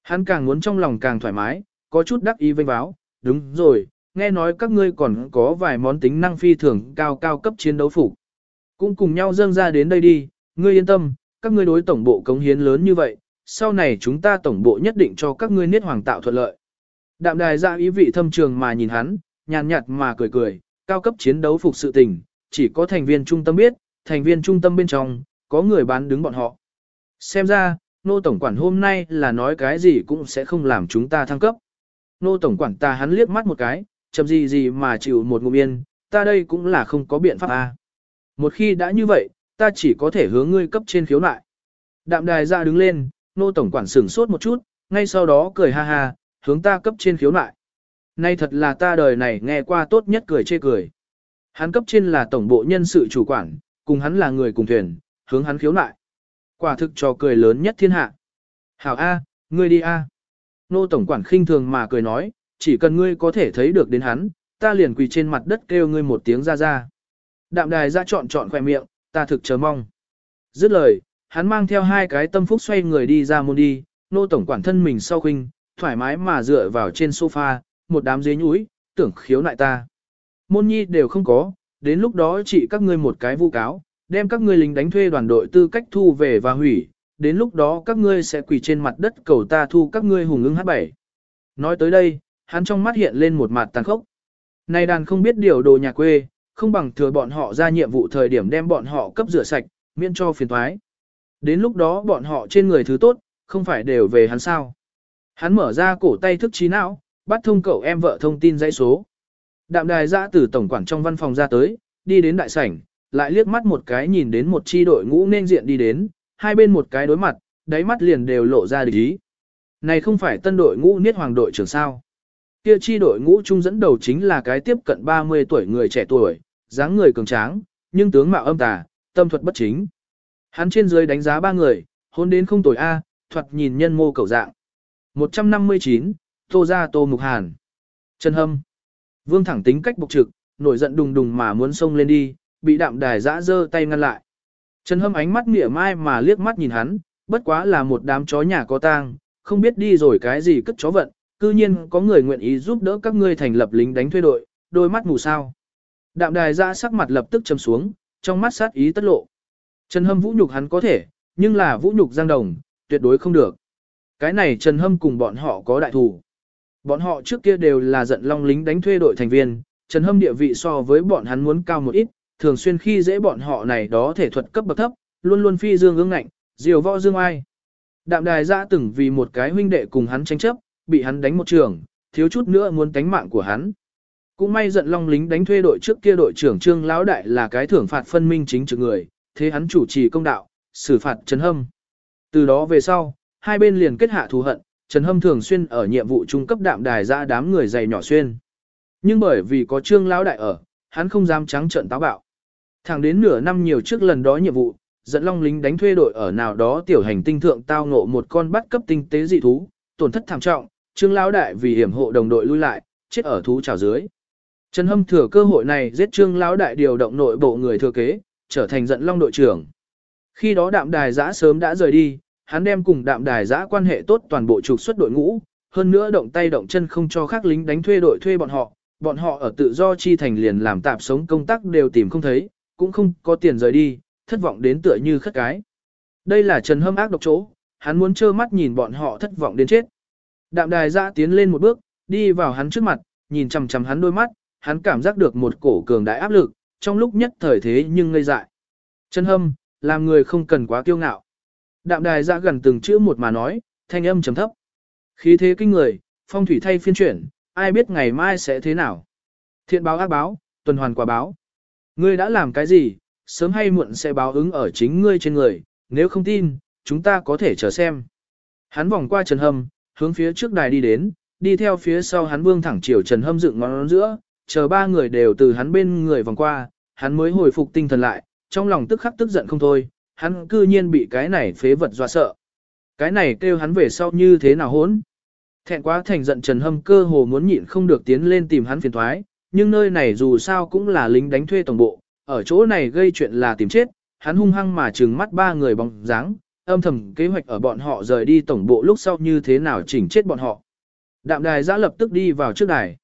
Hắn càng muốn trong lòng càng thoải mái, có chút đắc ý vênh báo, đúng rồi, nghe nói các ngươi còn có vài món tính năng phi thường cao cao cấp chiến đấu phục. Cũng cùng nhau dâng ra đến đây đi, ngươi yên tâm, các ngươi đối tổng bộ cống hiến lớn như vậy, sau này chúng ta tổng bộ nhất định cho các ngươi niết hoàng tạo thuận lợi. Đạm đài ra ý vị thâm trường mà nhìn hắn, nhàn nhạt mà cười cười, cao cấp chiến đấu phục sự tình, chỉ có thành viên trung tâm biết, thành viên trung tâm bên trong, có người bán đứng bọn họ. Xem ra, nô tổng quản hôm nay là nói cái gì cũng sẽ không làm chúng ta thăng cấp. Nô tổng quản ta hắn liếc mắt một cái, chậm gì gì mà chịu một ngụm yên, ta đây cũng là không có biện pháp a. À. Một khi đã như vậy, ta chỉ có thể hướng ngươi cấp trên khiếu nại. Đạm đài ra đứng lên, nô tổng quản sửng sốt một chút, ngay sau đó cười ha ha, hướng ta cấp trên khiếu nại. Nay thật là ta đời này nghe qua tốt nhất cười chê cười. Hắn cấp trên là tổng bộ nhân sự chủ quản, cùng hắn là người cùng thuyền, hướng hắn khiếu nại. Quả thực trò cười lớn nhất thiên hạ. Hảo A, ngươi đi A. Nô tổng quản khinh thường mà cười nói, chỉ cần ngươi có thể thấy được đến hắn, ta liền quỳ trên mặt đất kêu ngươi một tiếng ra ra. Đạm đài ra chọn chọn khỏe miệng, ta thực chờ mong. Dứt lời, hắn mang theo hai cái tâm phúc xoay người đi ra môn đi, nô tổng quản thân mình sau khinh, thoải mái mà dựa vào trên sofa, một đám dế nhúi, tưởng khiếu nại ta. Môn nhi đều không có, đến lúc đó chỉ các ngươi một cái vu cáo, đem các ngươi lính đánh thuê đoàn đội tư cách thu về và hủy, đến lúc đó các ngươi sẽ quỳ trên mặt đất cầu ta thu các ngươi hùng ứng H7. Nói tới đây, hắn trong mắt hiện lên một mặt tàn khốc. Này đàn không biết điều đồ nhà quê, không bằng thừa bọn họ ra nhiệm vụ thời điểm đem bọn họ cấp rửa sạch, miễn cho phiền thoái. Đến lúc đó bọn họ trên người thứ tốt, không phải đều về hắn sao. Hắn mở ra cổ tay thức trí não, bắt thông cậu em vợ thông tin dãy số. Đạm đài ra từ tổng quản trong văn phòng ra tới, đi đến đại sảnh, lại liếc mắt một cái nhìn đến một chi đội ngũ nên diện đi đến, hai bên một cái đối mặt, đáy mắt liền đều lộ ra địch ý. Này không phải tân đội ngũ niết hoàng đội trưởng sao. Kia chi đội ngũ trung dẫn đầu chính là cái tiếp cận 30 tuổi người trẻ tuổi, dáng người cường tráng, nhưng tướng mạo âm tà, tâm thuật bất chính. Hắn trên dưới đánh giá ba người, hôn đến không tuổi A, thuật nhìn nhân mô cầu dạng. 159, Tô Gia Tô Mục Hàn. Trần Hâm. Vương thẳng tính cách bộc trực, nổi giận đùng đùng mà muốn xông lên đi, bị đạm đài giã dơ tay ngăn lại. Trần Hâm ánh mắt mỉa mai mà liếc mắt nhìn hắn, bất quá là một đám chó nhà có tang, không biết đi rồi cái gì cất chó vận, cư nhiên có người nguyện ý giúp đỡ các ngươi thành lập lính đánh thuê đội, đôi mắt mù sao. Đạm đài ra sắc mặt lập tức châm xuống, trong mắt sát ý tất lộ. Trần Hâm vũ nhục hắn có thể, nhưng là vũ nhục Giang Đồng, tuyệt đối không được. Cái này Trần Hâm cùng bọn họ có đại thù, Bọn họ trước kia đều là giận long lính đánh thuê đội thành viên, Trần Hâm địa vị so với bọn hắn muốn cao một ít, thường xuyên khi dễ bọn họ này đó thể thuật cấp bậc thấp, luôn luôn phi dương ương ngạnh, diều võ dương ai. Đạm đài ra từng vì một cái huynh đệ cùng hắn tranh chấp, bị hắn đánh một trường, thiếu chút nữa muốn tánh mạng của hắn. Cũng may giận long lính đánh thuê đội trước kia đội trưởng Trương Lão Đại là cái thưởng phạt phân minh chính trực người, thế hắn chủ trì công đạo, xử phạt Trần Hâm. Từ đó về sau, hai bên liền kết hạ thù hận, Trần Hâm thường xuyên ở nhiệm vụ trung cấp đạm đài ra đám người dày nhỏ xuyên. Nhưng bởi vì có Trương Lão Đại ở, hắn không dám trắng trợn táo bạo. Thẳng đến nửa năm nhiều trước lần đó nhiệm vụ, dẫn long lính đánh thuê đội ở nào đó tiểu hành tinh thượng tao ngộ một con bắt cấp tinh tế dị thú, tổn thất thảm trọng, Trương Lão Đại vì hiểm hộ đồng đội lui lại, chết ở thú trào dưới. Trần Hâm thừa cơ hội này giết Trương Lão Đại điều động nội bộ người thừa kế, trở thành dẫn long đội trưởng. Khi đó đạm đài giã sớm đã rời đi, hắn đem cùng đạm đài giã quan hệ tốt toàn bộ trục xuất đội ngũ, hơn nữa động tay động chân không cho khác lính đánh thuê đội thuê bọn họ, bọn họ ở tự do chi thành liền làm tạp sống công tác đều tìm không thấy, cũng không có tiền rời đi, thất vọng đến tựa như khất cái. Đây là Trần Hâm ác độc chỗ, hắn muốn trơ mắt nhìn bọn họ thất vọng đến chết. Đạm đài giã tiến lên một bước, đi vào hắn trước mặt, nhìn chằm chằm hắn đôi mắt, hắn cảm giác được một cổ cường đại áp lực, trong lúc nhất thời thế nhưng ngây dại. Trần Hâm, làm người không cần quá kiêu ngạo. Đạm đài Giã gần từng chữ một mà nói, thanh âm trầm thấp. Khí thế kinh người, phong thủy thay phiên chuyển, ai biết ngày mai sẽ thế nào. Thiện báo ác báo, tuần hoàn quả báo. Ngươi đã làm cái gì, sớm hay muộn sẽ báo ứng ở chính ngươi trên người, nếu không tin, chúng ta có thể chờ xem. Hắn vòng qua Trần Hâm, hướng phía trước đài đi đến, đi theo phía sau hắn vương thẳng chiều Trần Hâm dựng ngón giữa, chờ ba người đều từ hắn bên người vòng qua, hắn mới hồi phục tinh thần lại, trong lòng tức khắc tức giận không thôi, hắn cư nhiên bị cái này phế vật dọa sợ. Cái này kêu hắn về sau như thế nào hốn. Thẹn quá thành giận Trần Hâm cơ hồ muốn nhịn không được tiến lên tìm hắn phiền thoái, nhưng nơi này dù sao cũng là lính đánh thuê tổng bộ, ở chỗ này gây chuyện là tìm chết, hắn hung hăng mà trừng mắt ba người bóng dáng, âm thầm kế hoạch ở bọn họ rời đi tổng bộ lúc sau như thế nào chỉnh chết bọn họ. Đạm đài giã lập tức đi vào trước đài.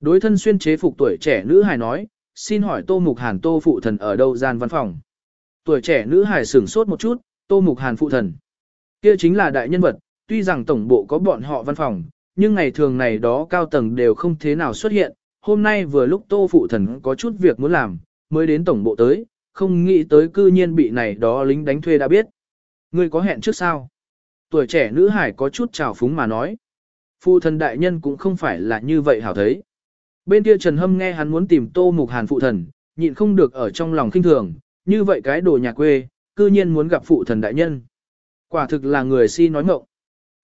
Đối thân xuyên chế phục tuổi trẻ nữ hài nói, xin hỏi Tô Mục Hàn Tô Phụ Thần ở đâu gian văn phòng. Tuổi trẻ nữ hài sửng sốt một chút, Tô Mục Hàn Phụ Thần. Kia chính là đại nhân vật, tuy rằng tổng bộ có bọn họ văn phòng, nhưng ngày thường này đó cao tầng đều không thế nào xuất hiện. Hôm nay vừa lúc Tô Phụ Thần có chút việc muốn làm, mới đến tổng bộ tới, không nghĩ tới cư nhiên bị này đó lính đánh thuê đã biết. Ngươi có hẹn trước sao? Tuổi trẻ nữ hải có chút trào phúng mà nói. Phụ thần đại nhân cũng không phải là như vậy hảo thấy. Bên kia Trần Hâm nghe hắn muốn tìm Tô Mục Hàn phụ thần, nhịn không được ở trong lòng kinh thường, như vậy cái đồ nhà quê, cư nhiên muốn gặp phụ thần đại nhân. Quả thực là người si nói ngọng.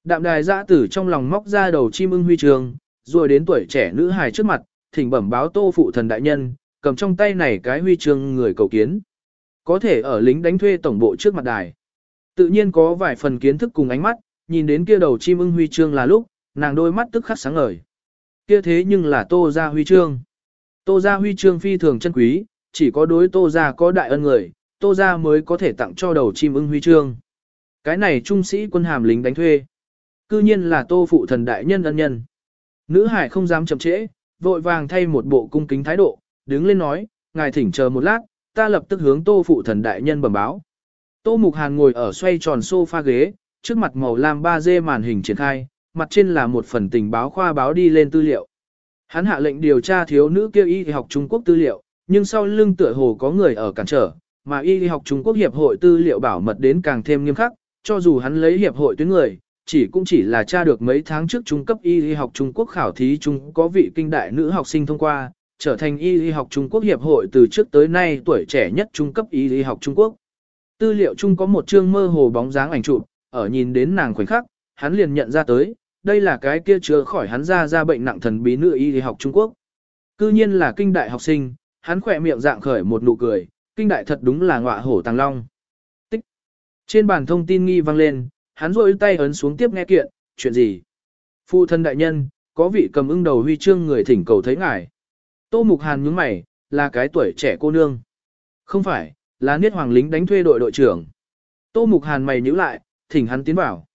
Đạm đài giã tử trong lòng móc ra đầu chim ưng huy trường, rồi đến tuổi trẻ nữ hài trước mặt, thỉnh bẩm báo Tô phụ thần đại nhân, cầm trong tay này cái huy chương người cầu kiến. Có thể ở lính đánh thuê tổng bộ trước mặt đài. Tự nhiên có vài phần kiến thức cùng ánh mắt, nhìn đến kia đầu chim ưng huy chương là lúc, nàng đôi mắt tức khắc sáng ngời kia thế nhưng là tô gia huy chương. Tô gia huy chương phi thường chân quý, chỉ có đối tô gia có đại ân người, tô gia mới có thể tặng cho đầu chim ưng huy chương. Cái này trung sĩ quân hàm lính đánh thuê. Cư nhiên là tô phụ thần đại nhân ân nhân. Nữ hải không dám chậm trễ, vội vàng thay một bộ cung kính thái độ, đứng lên nói, ngài thỉnh chờ một lát, ta lập tức hướng tô phụ thần đại nhân bẩm báo. Tô Mục Hàn ngồi ở xoay tròn sofa ghế, trước mặt màu lam 3D màn hình triển khai, mặt trên là một phần tình báo khoa báo đi lên tư liệu. Hắn hạ lệnh điều tra thiếu nữ kêu y học Trung Quốc tư liệu, nhưng sau lưng tựa hồ có người ở cản trở, mà y học Trung Quốc hiệp hội tư liệu bảo mật đến càng thêm nghiêm khắc, cho dù hắn lấy hiệp hội tuyến người, chỉ cũng chỉ là tra được mấy tháng trước trung cấp y học Trung Quốc khảo thí chung có vị kinh đại nữ học sinh thông qua, trở thành y học Trung Quốc hiệp hội từ trước tới nay tuổi trẻ nhất trung cấp y học Trung Quốc. Tư liệu chung có một chương mơ hồ bóng dáng ảnh chụp, ở nhìn đến nàng khoảnh khắc, hắn liền nhận ra tới, đây là cái kia chữa khỏi hắn ra ra bệnh nặng thần bí nữ y học Trung Quốc. Cư nhiên là kinh đại học sinh, hắn khỏe miệng dạng khởi một nụ cười, kinh đại thật đúng là ngọa hổ tàng long. Tích. Trên bàn thông tin nghi vang lên, hắn rôi tay ấn xuống tiếp nghe kiện, chuyện gì? Phu thân đại nhân, có vị cầm ưng đầu huy chương người thỉnh cầu thấy ngài. Tô Mục Hàn nhướng mày, là cái tuổi trẻ cô nương. Không phải, là niết hoàng lính đánh thuê đội đội trưởng. Tô Mục Hàn mày nhíu lại, thỉnh hắn tiến vào.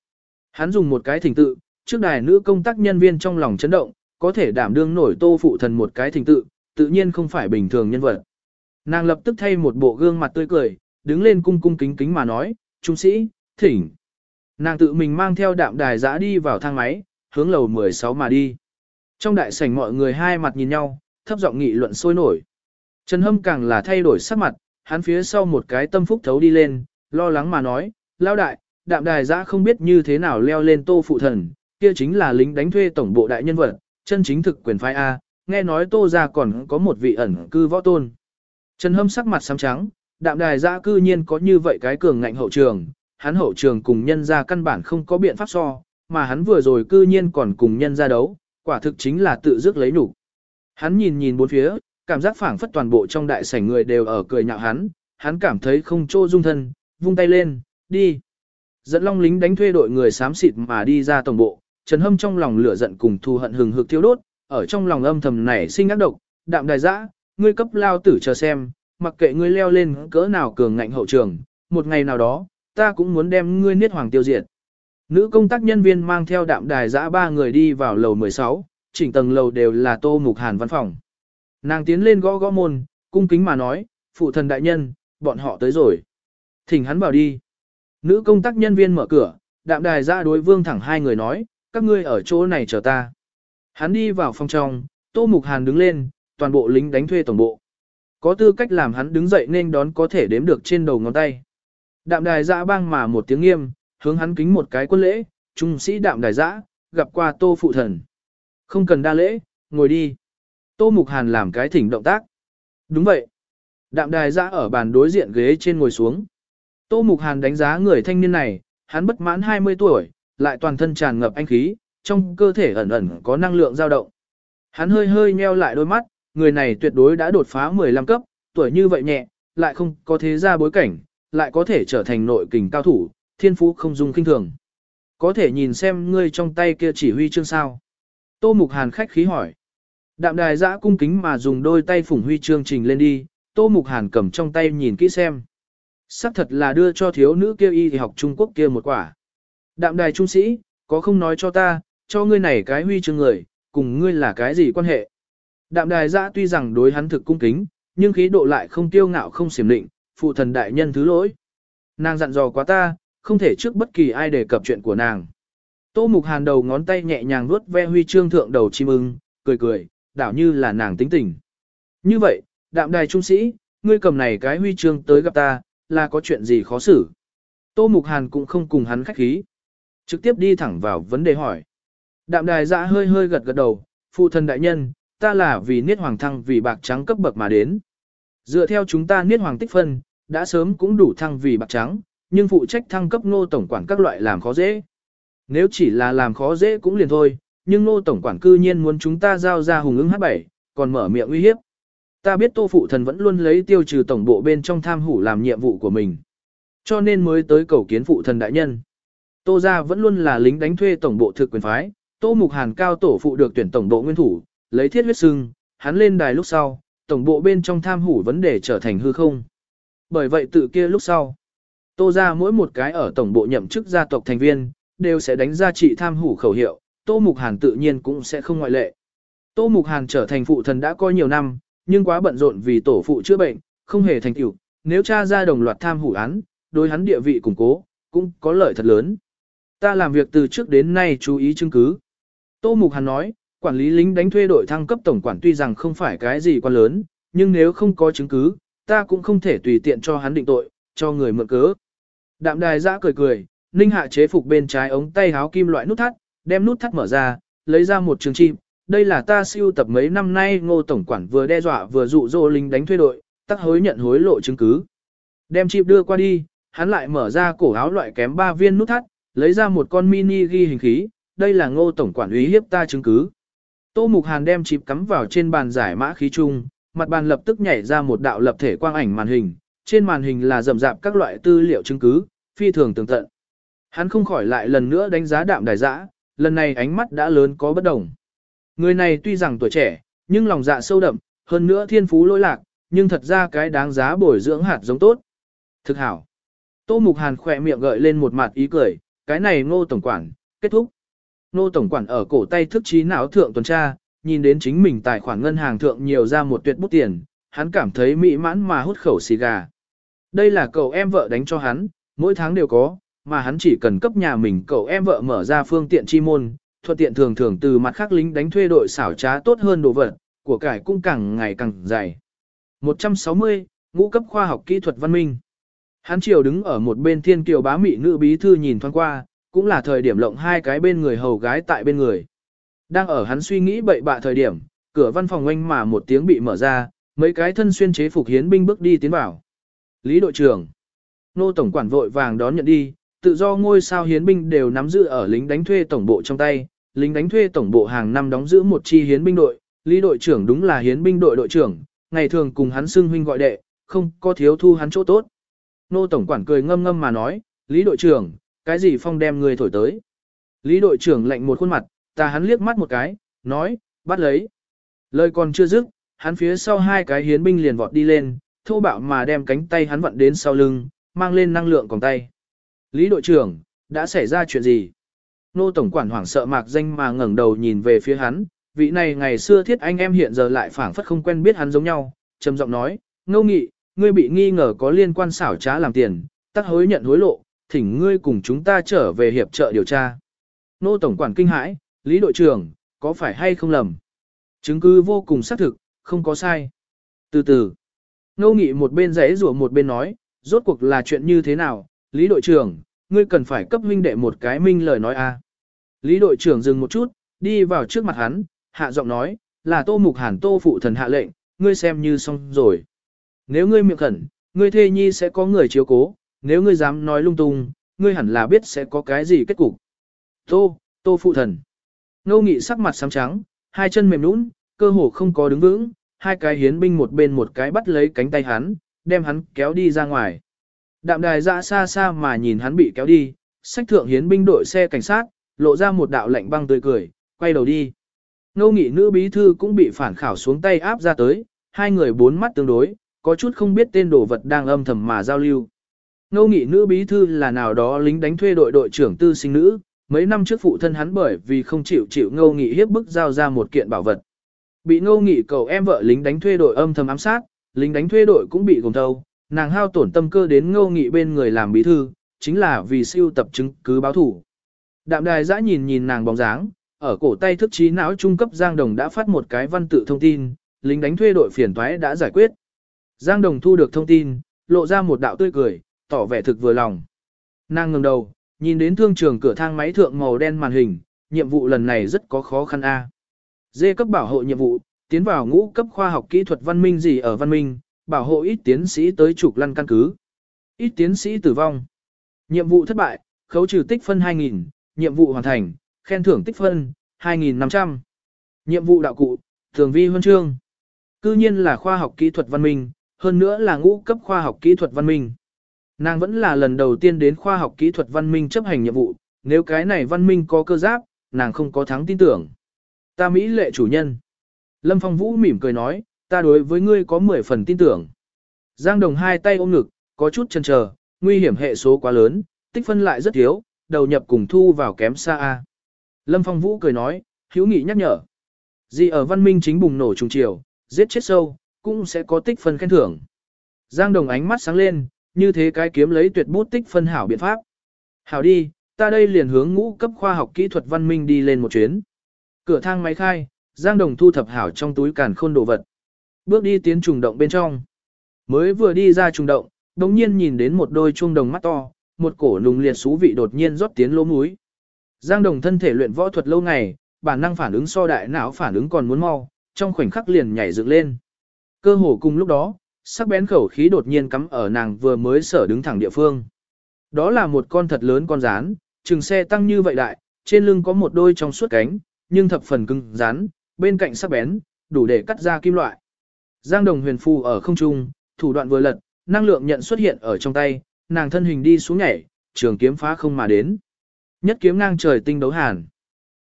Hắn dùng một cái thỉnh tự, trước đài nữ công tác nhân viên trong lòng chấn động, có thể đảm đương nổi tô phụ thần một cái thỉnh tự, tự nhiên không phải bình thường nhân vật. Nàng lập tức thay một bộ gương mặt tươi cười, đứng lên cung cung kính kính mà nói, trung sĩ, thỉnh. Nàng tự mình mang theo đạm đài giã đi vào thang máy, hướng lầu 16 mà đi. Trong đại sảnh mọi người hai mặt nhìn nhau, thấp giọng nghị luận sôi nổi. Trần Hâm càng là thay đổi sắc mặt, hắn phía sau một cái tâm phúc thấu đi lên, lo lắng mà nói, lao đại, đạm đài giã không biết như thế nào leo lên tô phụ thần, kia chính là lính đánh thuê tổng bộ đại nhân vật, chân chính thực quyền phái A, nghe nói tô ra còn có một vị ẩn cư võ tôn. Trần Hâm sắc mặt xám trắng, đạm đài giã cư nhiên có như vậy cái cường ngạnh hậu trường, hắn hậu trường cùng nhân ra căn bản không có biện pháp so, mà hắn vừa rồi cư nhiên còn cùng nhân ra đấu, quả thực chính là tự dứt lấy đủ. Hắn nhìn nhìn bốn phía, cảm giác phảng phất toàn bộ trong đại sảnh người đều ở cười nhạo hắn, hắn cảm thấy không chỗ dung thân, vung tay lên, đi. Dẫn long lính đánh thuê đội người xám xịt mà đi ra tổng bộ, Trần Hâm trong lòng lửa giận cùng thù hận hừng hực thiêu đốt, ở trong lòng âm thầm nảy sinh ác độc, đạm đài dã, ngươi cấp lao tử chờ xem, mặc kệ ngươi leo lên cỡ nào cường ngạnh hậu trường, một ngày nào đó, ta cũng muốn đem ngươi niết hoàng tiêu diệt. Nữ công tác nhân viên mang theo đạm đài dã ba người đi vào lầu 16, chỉnh tầng lầu đều là tô mục hàn văn phòng. Nàng tiến lên gõ gõ môn, cung kính mà nói, phụ thần đại nhân, bọn họ tới rồi. Thỉnh hắn vào đi. Nữ công tác nhân viên mở cửa, đạm đài ra đối vương thẳng hai người nói, các ngươi ở chỗ này chờ ta. Hắn đi vào phòng trong, tô mục hàn đứng lên, toàn bộ lính đánh thuê tổng bộ. Có tư cách làm hắn đứng dậy nên đón có thể đếm được trên đầu ngón tay. Đạm đài giã bang mà một tiếng nghiêm, hướng hắn kính một cái quân lễ, trung sĩ đạm đài giã, gặp qua tô phụ thần. Không cần đa lễ, ngồi đi. Tô Mục Hàn làm cái thỉnh động tác. Đúng vậy. Đạm đài giã ở bàn đối diện ghế trên ngồi xuống. Tô Mục Hàn đánh giá người thanh niên này, hắn bất mãn 20 tuổi, lại toàn thân tràn ngập anh khí, trong cơ thể ẩn ẩn có năng lượng dao động. Hắn hơi hơi nheo lại đôi mắt, người này tuyệt đối đã đột phá 15 cấp, tuổi như vậy nhẹ, lại không có thế ra bối cảnh, lại có thể trở thành nội kình cao thủ, thiên phú không dung kinh thường. Có thể nhìn xem ngươi trong tay kia chỉ huy chương sao. Tô Mục Hàn khách khí hỏi. Đạm đài giã cung kính mà dùng đôi tay phủng huy chương trình lên đi, Tô Mục Hàn cầm trong tay nhìn kỹ xem. Sắc thật là đưa cho thiếu nữ kia y thì học Trung Quốc kia một quả. Đạm đài trung sĩ, có không nói cho ta, cho ngươi này cái huy chương người, cùng ngươi là cái gì quan hệ. Đạm đài giã tuy rằng đối hắn thực cung kính, nhưng khí độ lại không tiêu ngạo không xiểm định, phụ thần đại nhân thứ lỗi. Nàng dặn dò quá ta, không thể trước bất kỳ ai đề cập chuyện của nàng. Tô Mục Hàn đầu ngón tay nhẹ nhàng vuốt ve huy chương thượng đầu chim ưng, cười cười, đảo như là nàng tính tình. Như vậy, đạm đài trung sĩ, ngươi cầm này cái huy chương tới gặp ta, là có chuyện gì khó xử. Tô Mục Hàn cũng không cùng hắn khách khí. Trực tiếp đi thẳng vào vấn đề hỏi. Đạm đài dạ hơi hơi gật gật đầu, phụ thân đại nhân, ta là vì niết hoàng thăng vì bạc trắng cấp bậc mà đến. Dựa theo chúng ta niết hoàng tích phân, đã sớm cũng đủ thăng vì bạc trắng, nhưng phụ trách thăng cấp nô tổng quản các loại làm khó dễ. Nếu chỉ là làm khó dễ cũng liền thôi, nhưng nô tổng quản cư nhiên muốn chúng ta giao ra hùng ứng H7, còn mở miệng uy hiếp. Ta biết tô phụ thần vẫn luôn lấy tiêu trừ tổng bộ bên trong tham hủ làm nhiệm vụ của mình. Cho nên mới tới cầu kiến phụ thần đại nhân. Tô gia vẫn luôn là lính đánh thuê tổng bộ thực quyền phái, tô mục hàn cao tổ phụ được tuyển tổng bộ nguyên thủ, lấy thiết huyết sưng, hắn lên đài lúc sau, tổng bộ bên trong tham hủ vấn đề trở thành hư không. Bởi vậy tự kia lúc sau, Tô ra mỗi một cái ở tổng bộ nhậm chức gia tộc thành viên, đều sẽ đánh ra trị tham hủ khẩu hiệu, Tô Mục Hàn tự nhiên cũng sẽ không ngoại lệ. Tô Mục Hàn trở thành phụ thần đã coi nhiều năm, nhưng quá bận rộn vì tổ phụ chữa bệnh, không hề thành tựu. Nếu cha ra đồng loạt tham hủ án, đối hắn địa vị củng cố, cũng có lợi thật lớn. Ta làm việc từ trước đến nay chú ý chứng cứ. Tô Mục Hàn nói, quản lý lính đánh thuê đội thăng cấp tổng quản tuy rằng không phải cái gì quan lớn, nhưng nếu không có chứng cứ, ta cũng không thể tùy tiện cho hắn định tội, cho người mượn cớ. Đạm đài giã cười cười, ninh hạ chế phục bên trái ống tay háo kim loại nút thắt, đem nút thắt mở ra, lấy ra một trường chim. Đây là ta siêu tập mấy năm nay ngô tổng quản vừa đe dọa vừa dụ dỗ lính đánh thuê đội, tắc hối nhận hối lộ chứng cứ. Đem chip đưa qua đi, hắn lại mở ra cổ áo loại kém 3 viên nút thắt, lấy ra một con mini ghi hình khí, đây là ngô tổng quản úy hiếp ta chứng cứ. Tô Mục Hàn đem chip cắm vào trên bàn giải mã khí chung, mặt bàn lập tức nhảy ra một đạo lập thể quang ảnh màn hình, trên màn hình là rậm rạp các loại tư liệu chứng cứ, phi thường tường tận. Hắn không khỏi lại lần nữa đánh giá đạm đài dã, lần này ánh mắt đã lớn có bất đồng. Người này tuy rằng tuổi trẻ, nhưng lòng dạ sâu đậm, hơn nữa thiên phú lỗi lạc, nhưng thật ra cái đáng giá bồi dưỡng hạt giống tốt. Thực hảo. Tô Mục Hàn khỏe miệng gợi lên một mặt ý cười, cái này ngô tổng quản, kết thúc. Ngô tổng quản ở cổ tay thức trí não thượng tuần tra, nhìn đến chính mình tài khoản ngân hàng thượng nhiều ra một tuyệt bút tiền, hắn cảm thấy mỹ mãn mà hút khẩu xì gà. Đây là cậu em vợ đánh cho hắn, mỗi tháng đều có, mà hắn chỉ cần cấp nhà mình cậu em vợ mở ra phương tiện chi môn, thuận tiện thường thường từ mặt khác lính đánh thuê đội xảo trá tốt hơn đồ vật, của cải cũng càng ngày càng dày. 160, ngũ cấp khoa học kỹ thuật văn minh. Hắn chiều đứng ở một bên thiên kiều bá mị nữ bí thư nhìn thoáng qua, cũng là thời điểm lộng hai cái bên người hầu gái tại bên người. Đang ở hắn suy nghĩ bậy bạ thời điểm, cửa văn phòng oanh mà một tiếng bị mở ra, mấy cái thân xuyên chế phục hiến binh bước đi tiến vào. Lý đội trưởng. Nô tổng quản vội vàng đón nhận đi, tự do ngôi sao hiến binh đều nắm giữ ở lính đánh thuê tổng bộ trong tay, lính đánh thuê tổng bộ hàng năm đóng giữ một chi hiến binh đội, Lý đội trưởng đúng là hiến binh đội đội trưởng, ngày thường cùng hắn xưng huynh gọi đệ, không có thiếu thu hắn chỗ tốt. Nô tổng quản cười ngâm ngâm mà nói, Lý đội trưởng, cái gì phong đem người thổi tới. Lý đội trưởng lạnh một khuôn mặt, ta hắn liếc mắt một cái, nói, bắt lấy. Lời còn chưa dứt, hắn phía sau hai cái hiến binh liền vọt đi lên, thô bạo mà đem cánh tay hắn vặn đến sau lưng, mang lên năng lượng còn tay. Lý đội trưởng, đã xảy ra chuyện gì? Nô Tổng quản hoảng sợ mạc danh mà ngẩng đầu nhìn về phía hắn, vị này ngày xưa thiết anh em hiện giờ lại phảng phất không quen biết hắn giống nhau, trầm giọng nói, ngô nghị, ngươi bị nghi ngờ có liên quan xảo trá làm tiền, tắc hối nhận hối lộ, thỉnh ngươi cùng chúng ta trở về hiệp trợ điều tra. Nô Tổng quản kinh hãi, Lý đội trưởng, có phải hay không lầm? Chứng cứ vô cùng xác thực, không có sai. Từ từ, Ngô Nghị một bên giấy rủa một bên nói, rốt cuộc là chuyện như thế nào, Lý đội trưởng, ngươi cần phải cấp huynh đệ một cái minh lời nói a. Lý đội trưởng dừng một chút, đi vào trước mặt hắn, hạ giọng nói, là Tô Mục Hàn Tô phụ thần hạ lệnh, ngươi xem như xong rồi. Nếu ngươi miệng khẩn, ngươi thê nhi sẽ có người chiếu cố, nếu ngươi dám nói lung tung, ngươi hẳn là biết sẽ có cái gì kết cục. Tô, Tô phụ thần. Ngô Nghị sắc mặt xám trắng, hai chân mềm nũng, cơ hồ không có đứng vững, hai cái hiến binh một bên một cái bắt lấy cánh tay hắn, đem hắn kéo đi ra ngoài. Đạm đài ra xa xa mà nhìn hắn bị kéo đi, sách thượng hiến binh đội xe cảnh sát, lộ ra một đạo lạnh băng tươi cười, quay đầu đi. Ngô nghị nữ bí thư cũng bị phản khảo xuống tay áp ra tới, hai người bốn mắt tương đối, có chút không biết tên đồ vật đang âm thầm mà giao lưu. Ngô nghị nữ bí thư là nào đó lính đánh thuê đội đội trưởng tư sinh nữ, mấy năm trước phụ thân hắn bởi vì không chịu chịu ngô nghị hiếp bức giao ra một kiện bảo vật. Bị ngô nghị cầu em vợ lính đánh thuê đội âm thầm ám sát, lính đánh thuê đội cũng bị gồm thâu, nàng hao tổn tâm cơ đến ngô nghị bên người làm bí thư, chính là vì siêu tập chứng cứ báo thủ. Đạm đài dã nhìn nhìn nàng bóng dáng, ở cổ tay thức trí não trung cấp Giang Đồng đã phát một cái văn tự thông tin, lính đánh thuê đội phiền toái đã giải quyết. Giang Đồng thu được thông tin, lộ ra một đạo tươi cười, tỏ vẻ thực vừa lòng. Nàng ngẩng đầu, nhìn đến thương trường cửa thang máy thượng màu đen màn hình, nhiệm vụ lần này rất có khó khăn a. Dê cấp bảo hộ nhiệm vụ, tiến vào ngũ cấp khoa học kỹ thuật văn minh gì ở văn minh, bảo hộ ít tiến sĩ tới trục lăn căn cứ. Ít tiến sĩ tử vong. Nhiệm vụ thất bại, khấu trừ tích phân 2.000, nhiệm vụ hoàn thành, khen thưởng tích phân, 2.500. Nhiệm vụ đạo cụ, thường vi huân chương. Cư nhiên là khoa học kỹ thuật văn minh, hơn nữa là ngũ cấp khoa học kỹ thuật văn minh. Nàng vẫn là lần đầu tiên đến khoa học kỹ thuật văn minh chấp hành nhiệm vụ, nếu cái này văn minh có cơ giáp, nàng không có thắng tin tưởng. Ta Mỹ lệ chủ nhân. Lâm Phong Vũ mỉm cười nói, ta đối với ngươi có 10 phần tin tưởng. Giang Đồng hai tay ôm ngực, có chút chần chờ, nguy hiểm hệ số quá lớn, tích phân lại rất thiếu, đầu nhập cùng thu vào kém xa A. Lâm Phong Vũ cười nói, hữu nghị nhắc nhở. Gì ở văn minh chính bùng nổ trùng chiều, giết chết sâu, cũng sẽ có tích phân khen thưởng. Giang Đồng ánh mắt sáng lên, như thế cái kiếm lấy tuyệt bút tích phân hảo biện pháp. Hảo đi, ta đây liền hướng ngũ cấp khoa học kỹ thuật văn minh đi lên một chuyến. Cửa thang máy khai, Giang Đồng thu thập hảo trong túi càn khôn đồ vật. Bước đi tiến trùng động bên trong. Mới vừa đi ra trùng động, đồng nhiên nhìn đến một đôi chuông đồng mắt to, một cổ nùng liệt xú vị đột nhiên rót tiến lỗ mũi. Giang Đồng thân thể luyện võ thuật lâu ngày, bản năng phản ứng so đại não phản ứng còn muốn mau, trong khoảnh khắc liền nhảy dựng lên. Cơ hồ cùng lúc đó, sắc bén khẩu khí đột nhiên cắm ở nàng vừa mới sở đứng thẳng địa phương. Đó là một con thật lớn con rán, chừng xe tăng như vậy đại, trên lưng có một đôi trong suốt cánh, nhưng thập phần cứng rán, bên cạnh sắc bén, đủ để cắt ra kim loại. Giang Đồng huyền phù ở không trung, thủ đoạn vừa lật, năng lượng nhận xuất hiện ở trong tay, nàng thân hình đi xuống nhảy, trường kiếm phá không mà đến. Nhất kiếm ngang trời tinh đấu hàn.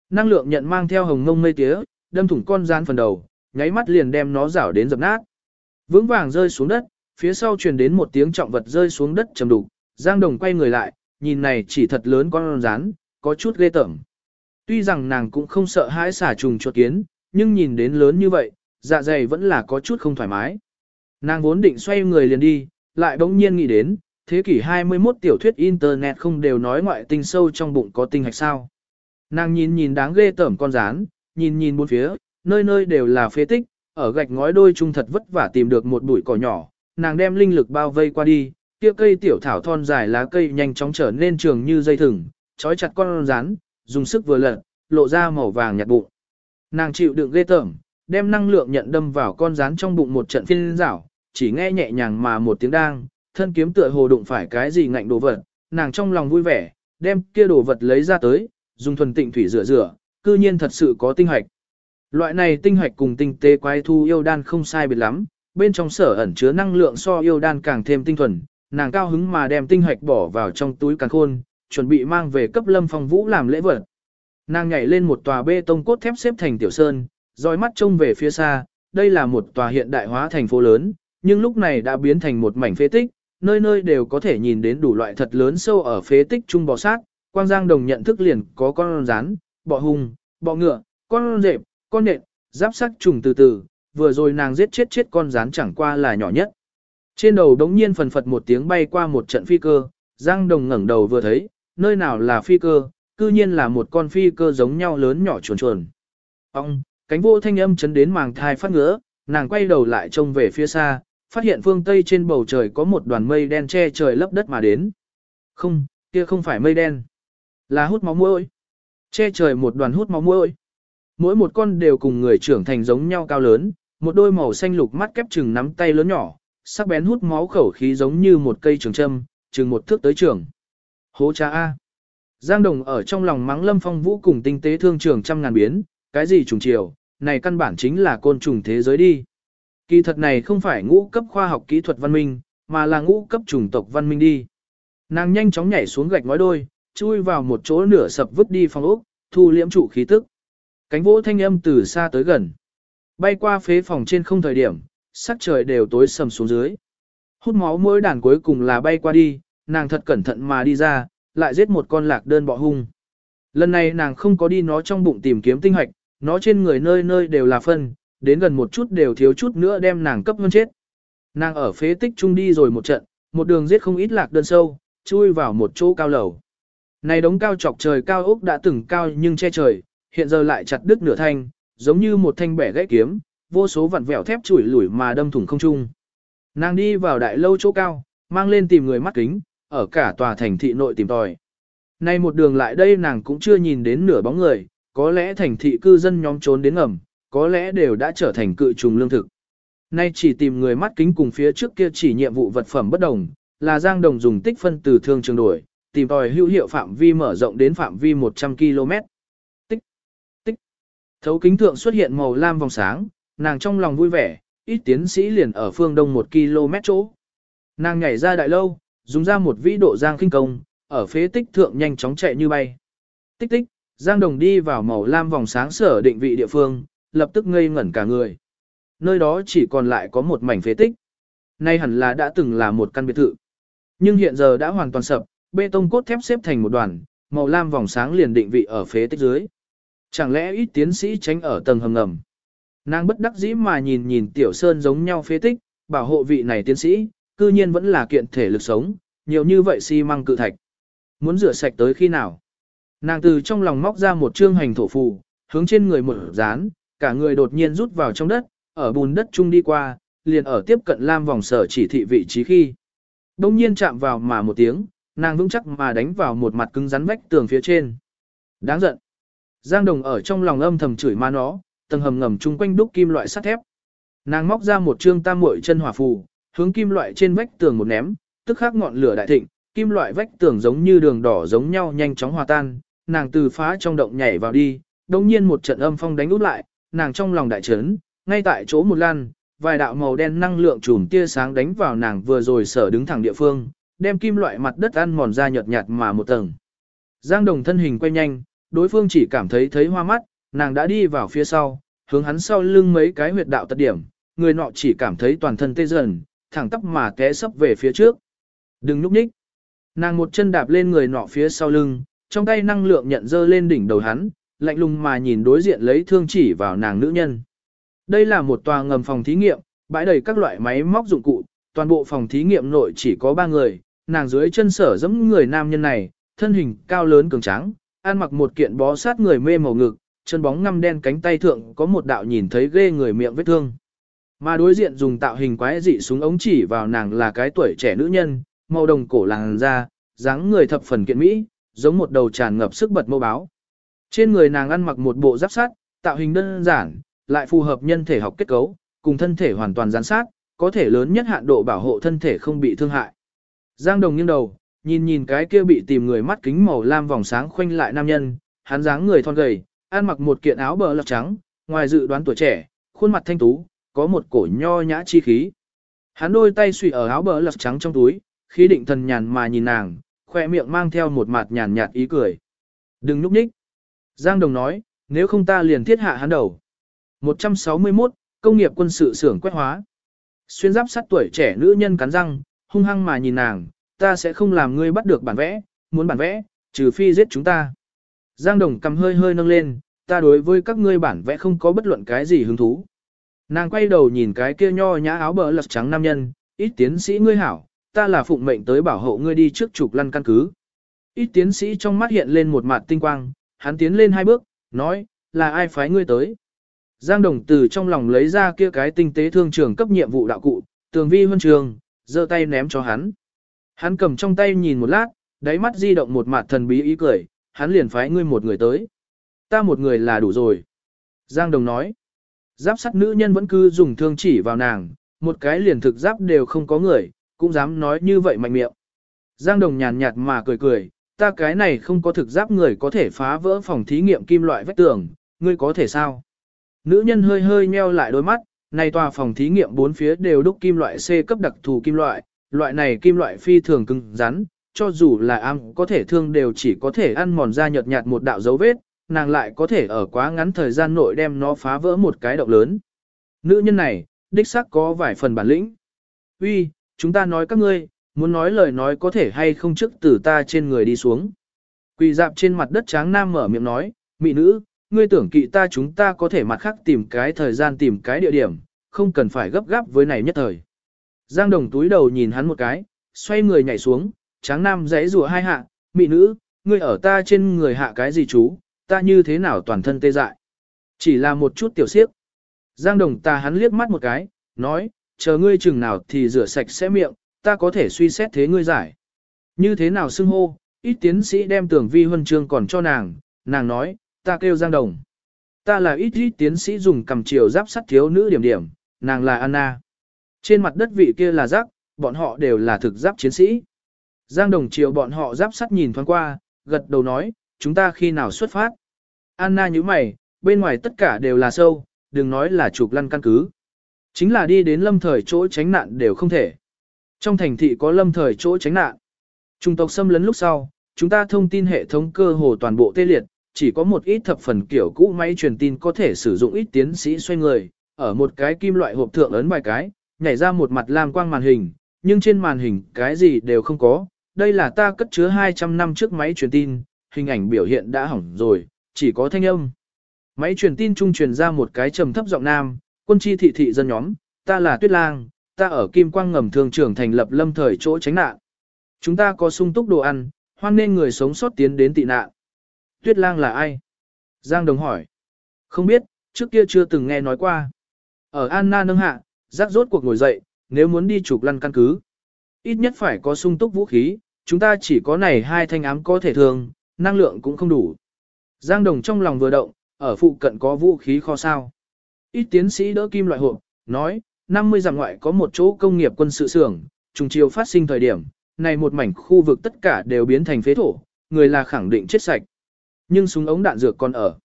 Năng lượng nhận mang theo hồng ngông mây tía, đâm thủng con gián phần đầu, nháy mắt liền đem nó rảo đến dập nát. Vững vàng rơi xuống đất, phía sau truyền đến một tiếng trọng vật rơi xuống đất trầm đục, Giang Đồng quay người lại, nhìn này chỉ thật lớn con rán, có chút ghê tởm. Tuy rằng nàng cũng không sợ hãi xả trùng chuột kiến, nhưng nhìn đến lớn như vậy, dạ dày vẫn là có chút không thoải mái. Nàng vốn định xoay người liền đi, lại bỗng nhiên nghĩ đến, thế kỷ 21 tiểu thuyết internet không đều nói ngoại tinh sâu trong bụng có tinh hạch sao. Nàng nhìn nhìn đáng ghê tởm con rán, nhìn nhìn bốn phía, nơi nơi đều là phế tích, ở gạch ngói đôi trung thật vất vả tìm được một bụi cỏ nhỏ, nàng đem linh lực bao vây qua đi, kia cây tiểu thảo thon dài lá cây nhanh chóng trở nên trường như dây thừng, trói chặt con rán, dùng sức vừa lật, lộ ra màu vàng nhạt bụng. Nàng chịu đựng ghê tởm, đem năng lượng nhận đâm vào con rán trong bụng một trận phiên rảo, chỉ nghe nhẹ nhàng mà một tiếng đang, thân kiếm tựa hồ đụng phải cái gì ngạnh đồ vật, nàng trong lòng vui vẻ, đem kia đồ vật lấy ra tới, dùng thuần tịnh thủy rửa rửa, cư nhiên thật sự có tinh hạch. Loại này tinh hạch cùng tinh tế quái thu yêu đan không sai biệt lắm, bên trong sở ẩn chứa năng lượng so yêu đan càng thêm tinh thuần, nàng cao hứng mà đem tinh hạch bỏ vào trong túi càn khôn, chuẩn bị mang về cấp lâm phong vũ làm lễ vật. Nàng nhảy lên một tòa bê tông cốt thép xếp thành tiểu sơn, dõi mắt trông về phía xa, đây là một tòa hiện đại hóa thành phố lớn, nhưng lúc này đã biến thành một mảnh phế tích, nơi nơi đều có thể nhìn đến đủ loại thật lớn sâu ở phế tích trung bò sát, quang giang đồng nhận thức liền có con rắn, bọ hùng, bọ ngựa, con rệp, con nện, giáp sắc trùng từ từ, vừa rồi nàng giết chết chết con rắn chẳng qua là nhỏ nhất. Trên đầu đống nhiên phần phật một tiếng bay qua một trận phi cơ, giang đồng ngẩng đầu vừa thấy, nơi nào là phi cơ, cư nhiên là một con phi cơ giống nhau lớn nhỏ chuồn chuồn. Ông, cánh vô thanh âm chấn đến màng thai phát ngứa, nàng quay đầu lại trông về phía xa, phát hiện phương Tây trên bầu trời có một đoàn mây đen che trời lấp đất mà đến. Không, kia không phải mây đen, là hút máu mũi. Che trời một đoàn hút máu mũi. Mỗi một con đều cùng người trưởng thành giống nhau cao lớn, một đôi màu xanh lục mắt kép chừng nắm tay lớn nhỏ, sắc bén hút máu khẩu khí giống như một cây trường châm, chừng một thước tới trường. Hố cha A. Giang Đồng ở trong lòng mắng Lâm Phong Vũ cùng tinh tế thương trường trăm ngàn biến, cái gì trùng chiều, này căn bản chính là côn trùng thế giới đi. Kỳ thật này không phải ngũ cấp khoa học kỹ thuật văn minh, mà là ngũ cấp chủng tộc văn minh đi. Nàng nhanh chóng nhảy xuống gạch ngói đôi, chui vào một chỗ nửa sập vứt đi phòng ốc, thu liễm trụ khí tức. Cánh vỗ thanh âm từ xa tới gần. Bay qua phế phòng trên không thời điểm, sắc trời đều tối sầm xuống dưới. Hút máu mỗi đàn cuối cùng là bay qua đi, nàng thật cẩn thận mà đi ra, lại giết một con lạc đơn bọ hung. Lần này nàng không có đi nó trong bụng tìm kiếm tinh hoạch, nó trên người nơi nơi đều là phân, đến gần một chút đều thiếu chút nữa đem nàng cấp hơn chết. Nàng ở phế tích trung đi rồi một trận, một đường giết không ít lạc đơn sâu, chui vào một chỗ cao lầu. Này đống cao chọc trời cao ốc đã từng cao nhưng che trời, hiện giờ lại chặt đứt nửa thanh, giống như một thanh bẻ gãy kiếm, vô số vặn vẹo thép chủi lủi mà đâm thủng không trung. Nàng đi vào đại lâu chỗ cao, mang lên tìm người mắt kính, ở cả tòa thành thị nội tìm tòi. Nay một đường lại đây nàng cũng chưa nhìn đến nửa bóng người, có lẽ thành thị cư dân nhóm trốn đến ngầm, có lẽ đều đã trở thành cự trùng lương thực. Nay chỉ tìm người mắt kính cùng phía trước kia chỉ nhiệm vụ vật phẩm bất đồng, là Giang Đồng dùng tích phân từ thương trường đổi, tìm tòi hữu hiệu phạm vi mở rộng đến phạm vi 100 km. Tích, tích. Thấu kính thượng xuất hiện màu lam vòng sáng, nàng trong lòng vui vẻ, ít tiến sĩ liền ở phương đông 1 km chỗ. Nàng nhảy ra đại lâu, dùng ra một vĩ độ giang kinh công, ở phế tích thượng nhanh chóng chạy như bay. Tích tích, Giang Đồng đi vào màu lam vòng sáng sở định vị địa phương, lập tức ngây ngẩn cả người. Nơi đó chỉ còn lại có một mảnh phế tích. Nay hẳn là đã từng là một căn biệt thự. Nhưng hiện giờ đã hoàn toàn sập, bê tông cốt thép xếp thành một đoàn, màu lam vòng sáng liền định vị ở phế tích dưới. Chẳng lẽ ít tiến sĩ tránh ở tầng hầm ngầm. Nàng bất đắc dĩ mà nhìn nhìn tiểu sơn giống nhau phế tích, bảo hộ vị này tiến sĩ, cư nhiên vẫn là kiện thể lực sống, nhiều như vậy xi măng cự thạch. Muốn rửa sạch tới khi nào? Nàng từ trong lòng móc ra một trương hành thổ phù, hướng trên người một dán, cả người đột nhiên rút vào trong đất, ở bùn đất chung đi qua, liền ở tiếp cận lam vòng sở chỉ thị vị trí khi. Đông nhiên chạm vào mà một tiếng, nàng vững chắc mà đánh vào một mặt cứng rắn vách tường phía trên. Đáng giận. Giang Đồng ở trong lòng âm thầm chửi ma nó, tầng hầm ngầm chung quanh đúc kim loại sắt thép. Nàng móc ra một trương tam muội chân hỏa phù, hướng kim loại trên vách tường một ném, tức khắc ngọn lửa đại thịnh, kim loại vách tường giống như đường đỏ giống nhau nhanh chóng hòa tan, nàng từ phá trong động nhảy vào đi, đồng nhiên một trận âm phong đánh út lại, nàng trong lòng đại chấn, ngay tại chỗ một lan, vài đạo màu đen năng lượng trùm tia sáng đánh vào nàng vừa rồi sở đứng thẳng địa phương, đem kim loại mặt đất ăn mòn ra nhợt nhạt mà một tầng. Giang Đồng thân hình quay nhanh, đối phương chỉ cảm thấy thấy hoa mắt, nàng đã đi vào phía sau, hướng hắn sau lưng mấy cái huyệt đạo tật điểm, người nọ chỉ cảm thấy toàn thân tê dần, thẳng tắp mà té sấp về phía trước. Đừng núp nhích. Nàng một chân đạp lên người nọ phía sau lưng, trong tay năng lượng nhận dơ lên đỉnh đầu hắn, lạnh lùng mà nhìn đối diện lấy thương chỉ vào nàng nữ nhân. Đây là một tòa ngầm phòng thí nghiệm, bãi đầy các loại máy móc dụng cụ, toàn bộ phòng thí nghiệm nội chỉ có ba người, nàng dưới chân sở giẫm người nam nhân này, thân hình cao lớn cường tráng, ăn mặc một kiện bó sát người mê màu ngực, chân bóng ngăm đen cánh tay thượng có một đạo nhìn thấy ghê người miệng vết thương. Mà đối diện dùng tạo hình quái dị súng ống chỉ vào nàng là cái tuổi trẻ nữ nhân, màu đồng cổ làng da, dáng người thập phần kiện mỹ, giống một đầu tràn ngập sức bật mâu báo. Trên người nàng ăn mặc một bộ giáp sắt, tạo hình đơn giản, lại phù hợp nhân thể học kết cấu, cùng thân thể hoàn toàn gián sát, có thể lớn nhất hạn độ bảo hộ thân thể không bị thương hại. Giang Đồng nghiêng đầu, nhìn nhìn cái kia bị tìm người mắt kính màu lam vòng sáng khoanh lại nam nhân, hắn dáng người thon gầy, ăn mặc một kiện áo bờ lọc trắng, ngoài dự đoán tuổi trẻ, khuôn mặt thanh tú, có một cổ nho nhã chi khí. Hắn đôi tay suy ở áo bờ lọc trắng trong túi, khí định thần nhàn mà nhìn nàng, khoe miệng mang theo một mặt nhàn nhạt ý cười. Đừng núp nhích. Giang Đồng nói, nếu không ta liền thiết hạ hắn đầu. 161, công nghiệp quân sự xưởng quét hóa. Xuyên giáp sắt tuổi trẻ nữ nhân cắn răng, hung hăng mà nhìn nàng, ta sẽ không làm ngươi bắt được bản vẽ, muốn bản vẽ, trừ phi giết chúng ta. Giang Đồng cầm hơi hơi nâng lên, ta đối với các ngươi bản vẽ không có bất luận cái gì hứng thú. Nàng quay đầu nhìn cái kia nho nhã áo bờ lật trắng nam nhân, ít tiến sĩ ngươi hảo, ta là phụng mệnh tới bảo hộ ngươi đi trước trục lăn căn cứ. Ít tiến sĩ trong mắt hiện lên một mặt tinh quang, hắn tiến lên hai bước, nói, là ai phái ngươi tới. Giang Đồng từ trong lòng lấy ra kia cái tinh tế thương trường cấp nhiệm vụ đạo cụ, tường vi huân trường, giơ tay ném cho hắn. Hắn cầm trong tay nhìn một lát, đáy mắt di động một mặt thần bí ý cười, hắn liền phái ngươi một người tới. Ta một người là đủ rồi. Giang Đồng nói, giáp sắt nữ nhân vẫn cứ dùng thương chỉ vào nàng, một cái liền thực giáp đều không có người, cũng dám nói như vậy mạnh miệng. Giang Đồng nhàn nhạt mà cười cười, ta cái này không có thực giáp người có thể phá vỡ phòng thí nghiệm kim loại vách tường, ngươi có thể sao? Nữ nhân hơi hơi nheo lại đôi mắt, này tòa phòng thí nghiệm bốn phía đều đúc kim loại C cấp đặc thù kim loại, loại này kim loại phi thường cứng rắn, cho dù là am có thể thương đều chỉ có thể ăn mòn ra nhợt nhạt một đạo dấu vết, nàng lại có thể ở quá ngắn thời gian nội đem nó phá vỡ một cái động lớn. Nữ nhân này, đích xác có vài phần bản lĩnh. Uy, chúng ta nói các ngươi, muốn nói lời nói có thể hay không trước từ ta trên người đi xuống. Quỳ dạp trên mặt đất tráng nam mở miệng nói, mị nữ, ngươi tưởng kỵ ta chúng ta có thể mặt khác tìm cái thời gian tìm cái địa điểm, không cần phải gấp gáp với này nhất thời. Giang đồng túi đầu nhìn hắn một cái, xoay người nhảy xuống, tráng nam giãy rùa hai hạ, mị nữ, ngươi ở ta trên người hạ cái gì chú, ta như thế nào toàn thân tê dại. Chỉ là một chút tiểu siếp. Giang đồng ta hắn liếc mắt một cái, nói, chờ ngươi chừng nào thì rửa sạch sẽ miệng, ta có thể suy xét thế ngươi giải. Như thế nào xưng hô, ít tiến sĩ đem tưởng vi huân chương còn cho nàng, nàng nói, ta kêu Giang Đồng. Ta là ít ít tiến sĩ dùng cầm chiều giáp sắt thiếu nữ điểm điểm, nàng là Anna. Trên mặt đất vị kia là giáp, bọn họ đều là thực giáp chiến sĩ. Giang Đồng chiều bọn họ giáp sắt nhìn thoáng qua, gật đầu nói, chúng ta khi nào xuất phát. Anna như mày, bên ngoài tất cả đều là sâu, đừng nói là trục lăn căn cứ. Chính là đi đến lâm thời chỗ tránh nạn đều không thể. Trong thành thị có lâm thời chỗ tránh nạn. Trung tộc xâm lấn lúc sau, chúng ta thông tin hệ thống cơ hồ toàn bộ tê liệt, chỉ có một ít thập phần kiểu cũ máy truyền tin có thể sử dụng ít tiến sĩ xoay người, ở một cái kim loại hộp thượng ấn vài cái, nhảy ra một mặt lam quang màn hình, nhưng trên màn hình cái gì đều không có. Đây là ta cất chứa 200 năm trước máy truyền tin, hình ảnh biểu hiện đã hỏng rồi, chỉ có thanh âm. Máy truyền tin trung truyền ra một cái trầm thấp giọng nam, quân chi thị thị dân nhóm, ta là Tuyết Lang, ta ở Kim Quang ngầm thường trưởng thành lập lâm thời chỗ tránh nạn. Chúng ta có sung túc đồ ăn, hoan nên người sống sót tiến đến tị nạn. Tuyết Lang là ai? Giang Đồng hỏi. Không biết, trước kia chưa từng nghe nói qua. Ở Anna nâng hạ, rắc rốt cuộc ngồi dậy, nếu muốn đi chụp lăn căn cứ. Ít nhất phải có sung túc vũ khí, chúng ta chỉ có này hai thanh ám có thể thường, năng lượng cũng không đủ. Giang Đồng trong lòng vừa động, ở phụ cận có vũ khí kho sao. Ít tiến sĩ đỡ kim loại hộp, nói, 50 dặm ngoại có một chỗ công nghiệp quân sự xưởng, trùng chiều phát sinh thời điểm, này một mảnh khu vực tất cả đều biến thành phế thổ, người là khẳng định chết sạch. Nhưng súng ống đạn dược còn ở.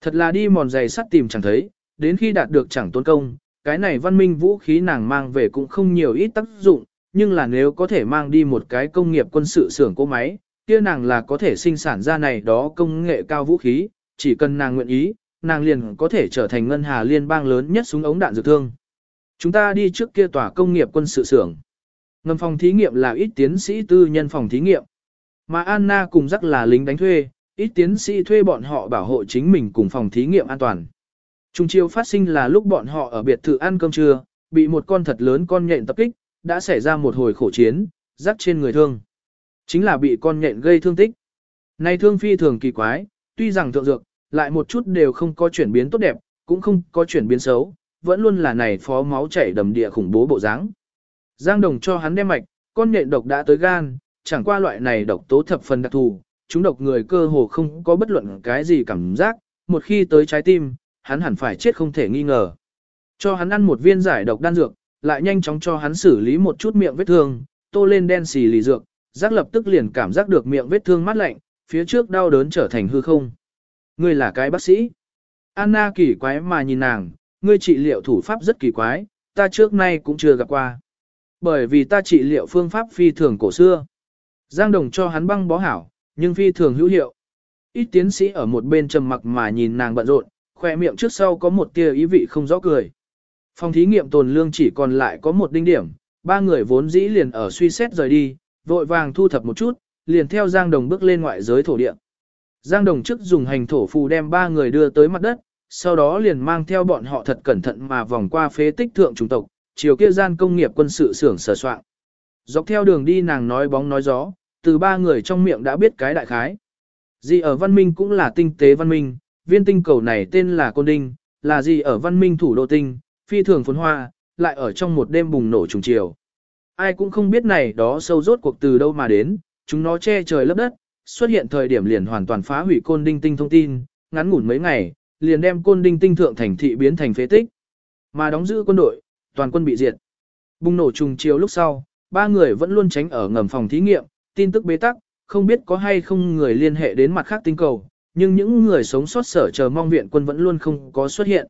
Thật là đi mòn giày sắt tìm chẳng thấy, đến khi đạt được chẳng tốn công, cái này văn minh vũ khí nàng mang về cũng không nhiều ít tác dụng, nhưng là nếu có thể mang đi một cái công nghiệp quân sự xưởng cỗ máy, kia nàng là có thể sinh sản ra này đó công nghệ cao vũ khí, chỉ cần nàng nguyện ý, nàng liền có thể trở thành ngân hà liên bang lớn nhất súng ống đạn dược thương. Chúng ta đi trước kia tòa công nghiệp quân sự xưởng. Ngầm phòng thí nghiệm là ít tiến sĩ tư nhân phòng thí nghiệm. Mà Anna cùng rắc là lính đánh thuê, ít tiến sĩ thuê bọn họ bảo hộ chính mình cùng phòng thí nghiệm an toàn. Trung chiêu phát sinh là lúc bọn họ ở biệt thự ăn cơm trưa, bị một con thật lớn con nhện tập kích, đã xảy ra một hồi khổ chiến, rắc trên người thương. Chính là bị con nhện gây thương tích. Này thương phi thường kỳ quái, tuy rằng thượng dược, lại một chút đều không có chuyển biến tốt đẹp, cũng không có chuyển biến xấu, vẫn luôn là này phó máu chảy đầm địa khủng bố bộ dáng. Giang Đồng cho hắn đem mạch, con nhện độc đã tới gan, chẳng qua loại này độc tố thập phần đặc thù, chúng độc người cơ hồ không có bất luận cái gì cảm giác, một khi tới trái tim, hắn hẳn phải chết không thể nghi ngờ. Cho hắn ăn một viên giải độc đan dược, lại nhanh chóng cho hắn xử lý một chút miệng vết thương, tô lên đen xì lì dược, giác lập tức liền cảm giác được miệng vết thương mát lạnh, phía trước đau đớn trở thành hư không. Ngươi là cái bác sĩ. Anna kỳ quái mà nhìn nàng, ngươi trị liệu thủ pháp rất kỳ quái, ta trước nay cũng chưa gặp qua. Bởi vì ta trị liệu phương pháp phi thường cổ xưa. Giang Đồng cho hắn băng bó hảo, nhưng phi thường hữu hiệu. Ít tiến sĩ ở một bên trầm mặc mà nhìn nàng bận rộn, khoe miệng trước sau có một tia ý vị không rõ cười. Phòng thí nghiệm tồn lương chỉ còn lại có một đinh điểm, ba người vốn dĩ liền ở suy xét rời đi, vội vàng thu thập một chút, liền theo Giang Đồng bước lên ngoại giới thổ địa. Giang Đồng trước dùng hành thổ phù đem ba người đưa tới mặt đất, sau đó liền mang theo bọn họ thật cẩn thận mà vòng qua phế tích thượng chủng tộc, chiều kia gian công nghiệp quân sự xưởng sở soạn. Dọc theo đường đi nàng nói bóng nói gió, từ ba người trong miệng đã biết cái đại khái. Gì ở văn minh cũng là tinh tế văn minh, viên tinh cầu này tên là Côn Đinh, là gì ở văn minh thủ đô tinh, phi thường phồn hoa, lại ở trong một đêm bùng nổ trùng chiều. Ai cũng không biết này đó sâu rốt cuộc từ đâu mà đến, chúng nó che trời lấp đất, xuất hiện thời điểm liền hoàn toàn phá hủy Côn Đinh tinh thông tin, ngắn ngủn mấy ngày, liền đem Côn Đinh tinh thượng thành thị biến thành phế tích. Mà đóng giữ quân đội, toàn quân bị diệt. Bùng nổ trùng chiều lúc sau, ba người vẫn luôn tránh ở ngầm phòng thí nghiệm, tin tức bế tắc, không biết có hay không người liên hệ đến mặt khác tinh cầu, nhưng những người sống sót sở chờ mong viện quân vẫn luôn không có xuất hiện.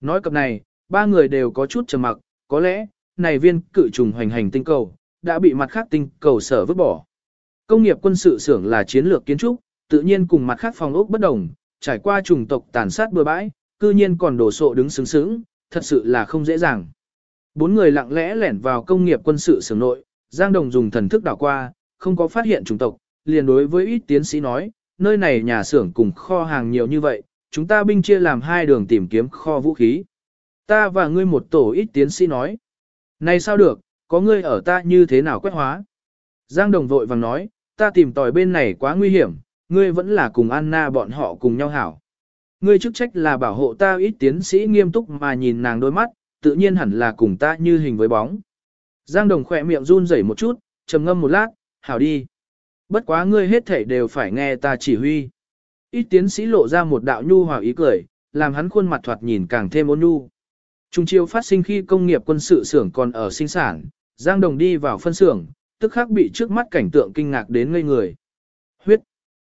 Nói cập này, ba người đều có chút trầm mặc, có lẽ, này viên cự trùng hoành hành tinh cầu, đã bị mặt khác tinh cầu sở vứt bỏ. Công nghiệp quân sự xưởng là chiến lược kiến trúc, tự nhiên cùng mặt khác phòng ốc bất đồng, trải qua trùng tộc tàn sát bừa bãi, cư nhiên còn đổ sộ đứng sướng sướng, thật sự là không dễ dàng. Bốn người lặng lẽ lẻn vào công nghiệp quân sự xưởng nội, Giang Đồng dùng thần thức đảo qua, không có phát hiện chủng tộc, liền đối với ít tiến sĩ nói, nơi này nhà xưởng cùng kho hàng nhiều như vậy, chúng ta binh chia làm hai đường tìm kiếm kho vũ khí. Ta và ngươi một tổ ít tiến sĩ nói. Này sao được, có ngươi ở ta như thế nào quét hóa? Giang Đồng vội vàng nói, ta tìm tòi bên này quá nguy hiểm, ngươi vẫn là cùng Anna bọn họ cùng nhau hảo. Ngươi chức trách là bảo hộ ta ít tiến sĩ nghiêm túc mà nhìn nàng đôi mắt, tự nhiên hẳn là cùng ta như hình với bóng. Giang Đồng khỏe miệng run rẩy một chút, trầm ngâm một lát, hảo đi. Bất quá ngươi hết thảy đều phải nghe ta chỉ huy. Ít tiến sĩ lộ ra một đạo nhu hòa ý cười, làm hắn khuôn mặt thoạt nhìn càng thêm ôn nhu. Trung chiêu phát sinh khi công nghiệp quân sự xưởng còn ở sinh sản, Giang Đồng đi vào phân xưởng, tức khắc bị trước mắt cảnh tượng kinh ngạc đến ngây người. Huyết.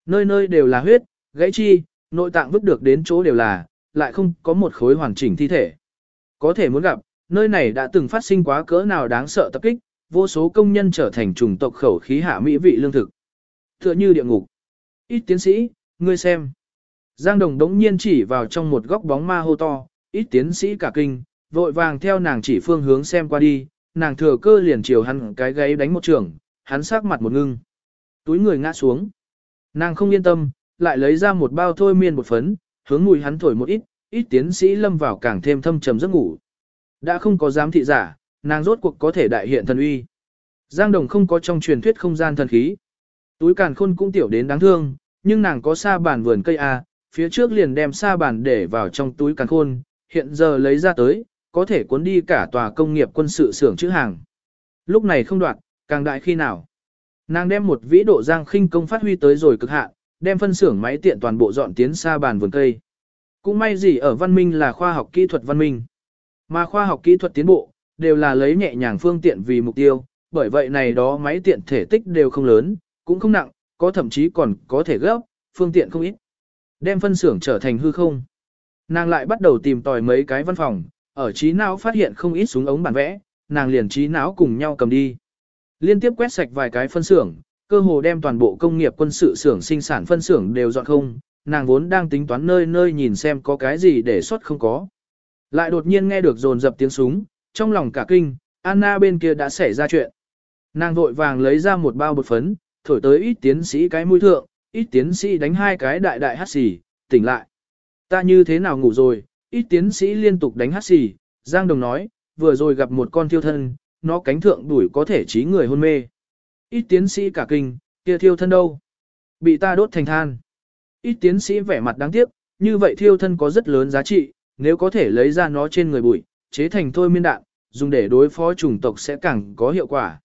Nơi nơi đều là huyết, gãy chi, nội tạng vứt được đến chỗ đều là, lại không có một khối hoàn chỉnh thi thể. Có thể muốn gặp, nơi này đã từng phát sinh quá cỡ nào đáng sợ tập kích, vô số công nhân trở thành trùng tộc khẩu khí hạ mỹ vị lương thực. Tựa như địa ngục. Ít tiến sĩ, ngươi xem. Giang Đồng đống nhiên chỉ vào trong một góc bóng ma hô to, ít tiến sĩ cả kinh, vội vàng theo nàng chỉ phương hướng xem qua đi, nàng thừa cơ liền chiều hắn cái gáy đánh một trường, hắn sắc mặt một ngưng. Túi người ngã xuống. Nàng không yên tâm, lại lấy ra một bao thôi miên một phấn, hướng mùi hắn thổi một ít, ít tiến sĩ lâm vào càng thêm thâm trầm giấc ngủ. Đã không có dám thị giả, nàng rốt cuộc có thể đại hiện thần uy. Giang Đồng không có trong truyền thuyết không gian thần khí. Túi càn khôn cũng tiểu đến đáng thương, nhưng nàng có sa bàn vườn cây A, phía trước liền đem sa bàn để vào trong túi càn khôn, hiện giờ lấy ra tới, có thể cuốn đi cả tòa công nghiệp quân sự xưởng chữ hàng. Lúc này không đoạt, càng đại khi nào. Nàng đem một vĩ độ giang khinh công phát huy tới rồi cực hạn, đem phân xưởng máy tiện toàn bộ dọn tiến xa bàn vườn cây. Cũng may gì ở văn minh là khoa học kỹ thuật văn minh. Mà khoa học kỹ thuật tiến bộ, đều là lấy nhẹ nhàng phương tiện vì mục tiêu, bởi vậy này đó máy tiện thể tích đều không lớn, cũng không nặng, có thậm chí còn có thể gấp, phương tiện không ít. Đem phân xưởng trở thành hư không. Nàng lại bắt đầu tìm tòi mấy cái văn phòng, ở trí não phát hiện không ít súng ống bản vẽ, nàng liền trí não cùng nhau cầm đi. Liên tiếp quét sạch vài cái phân xưởng, cơ hồ đem toàn bộ công nghiệp quân sự xưởng sinh sản phân xưởng đều dọn không, nàng vốn đang tính toán nơi nơi nhìn xem có cái gì để xuất không có. Lại đột nhiên nghe được dồn dập tiếng súng, trong lòng cả kinh, Anna bên kia đã xảy ra chuyện. Nàng vội vàng lấy ra một bao bột phấn, thổi tới ít tiến sĩ cái mũi thượng, ít tiến sĩ đánh hai cái đại đại hát xì, tỉnh lại. Ta như thế nào ngủ rồi, ít tiến sĩ liên tục đánh hát xì, Giang Đồng nói, vừa rồi gặp một con thiêu thân, nó cánh thượng đuổi có thể trí người hôn mê. Ít tiến sĩ cả kinh, kia thiêu thân đâu? Bị ta đốt thành than. Ít tiến sĩ vẻ mặt đáng tiếc, như vậy thiêu thân có rất lớn giá trị, nếu có thể lấy ra nó trên người bụi, chế thành thôi miên đạn, dùng để đối phó chủng tộc sẽ càng có hiệu quả.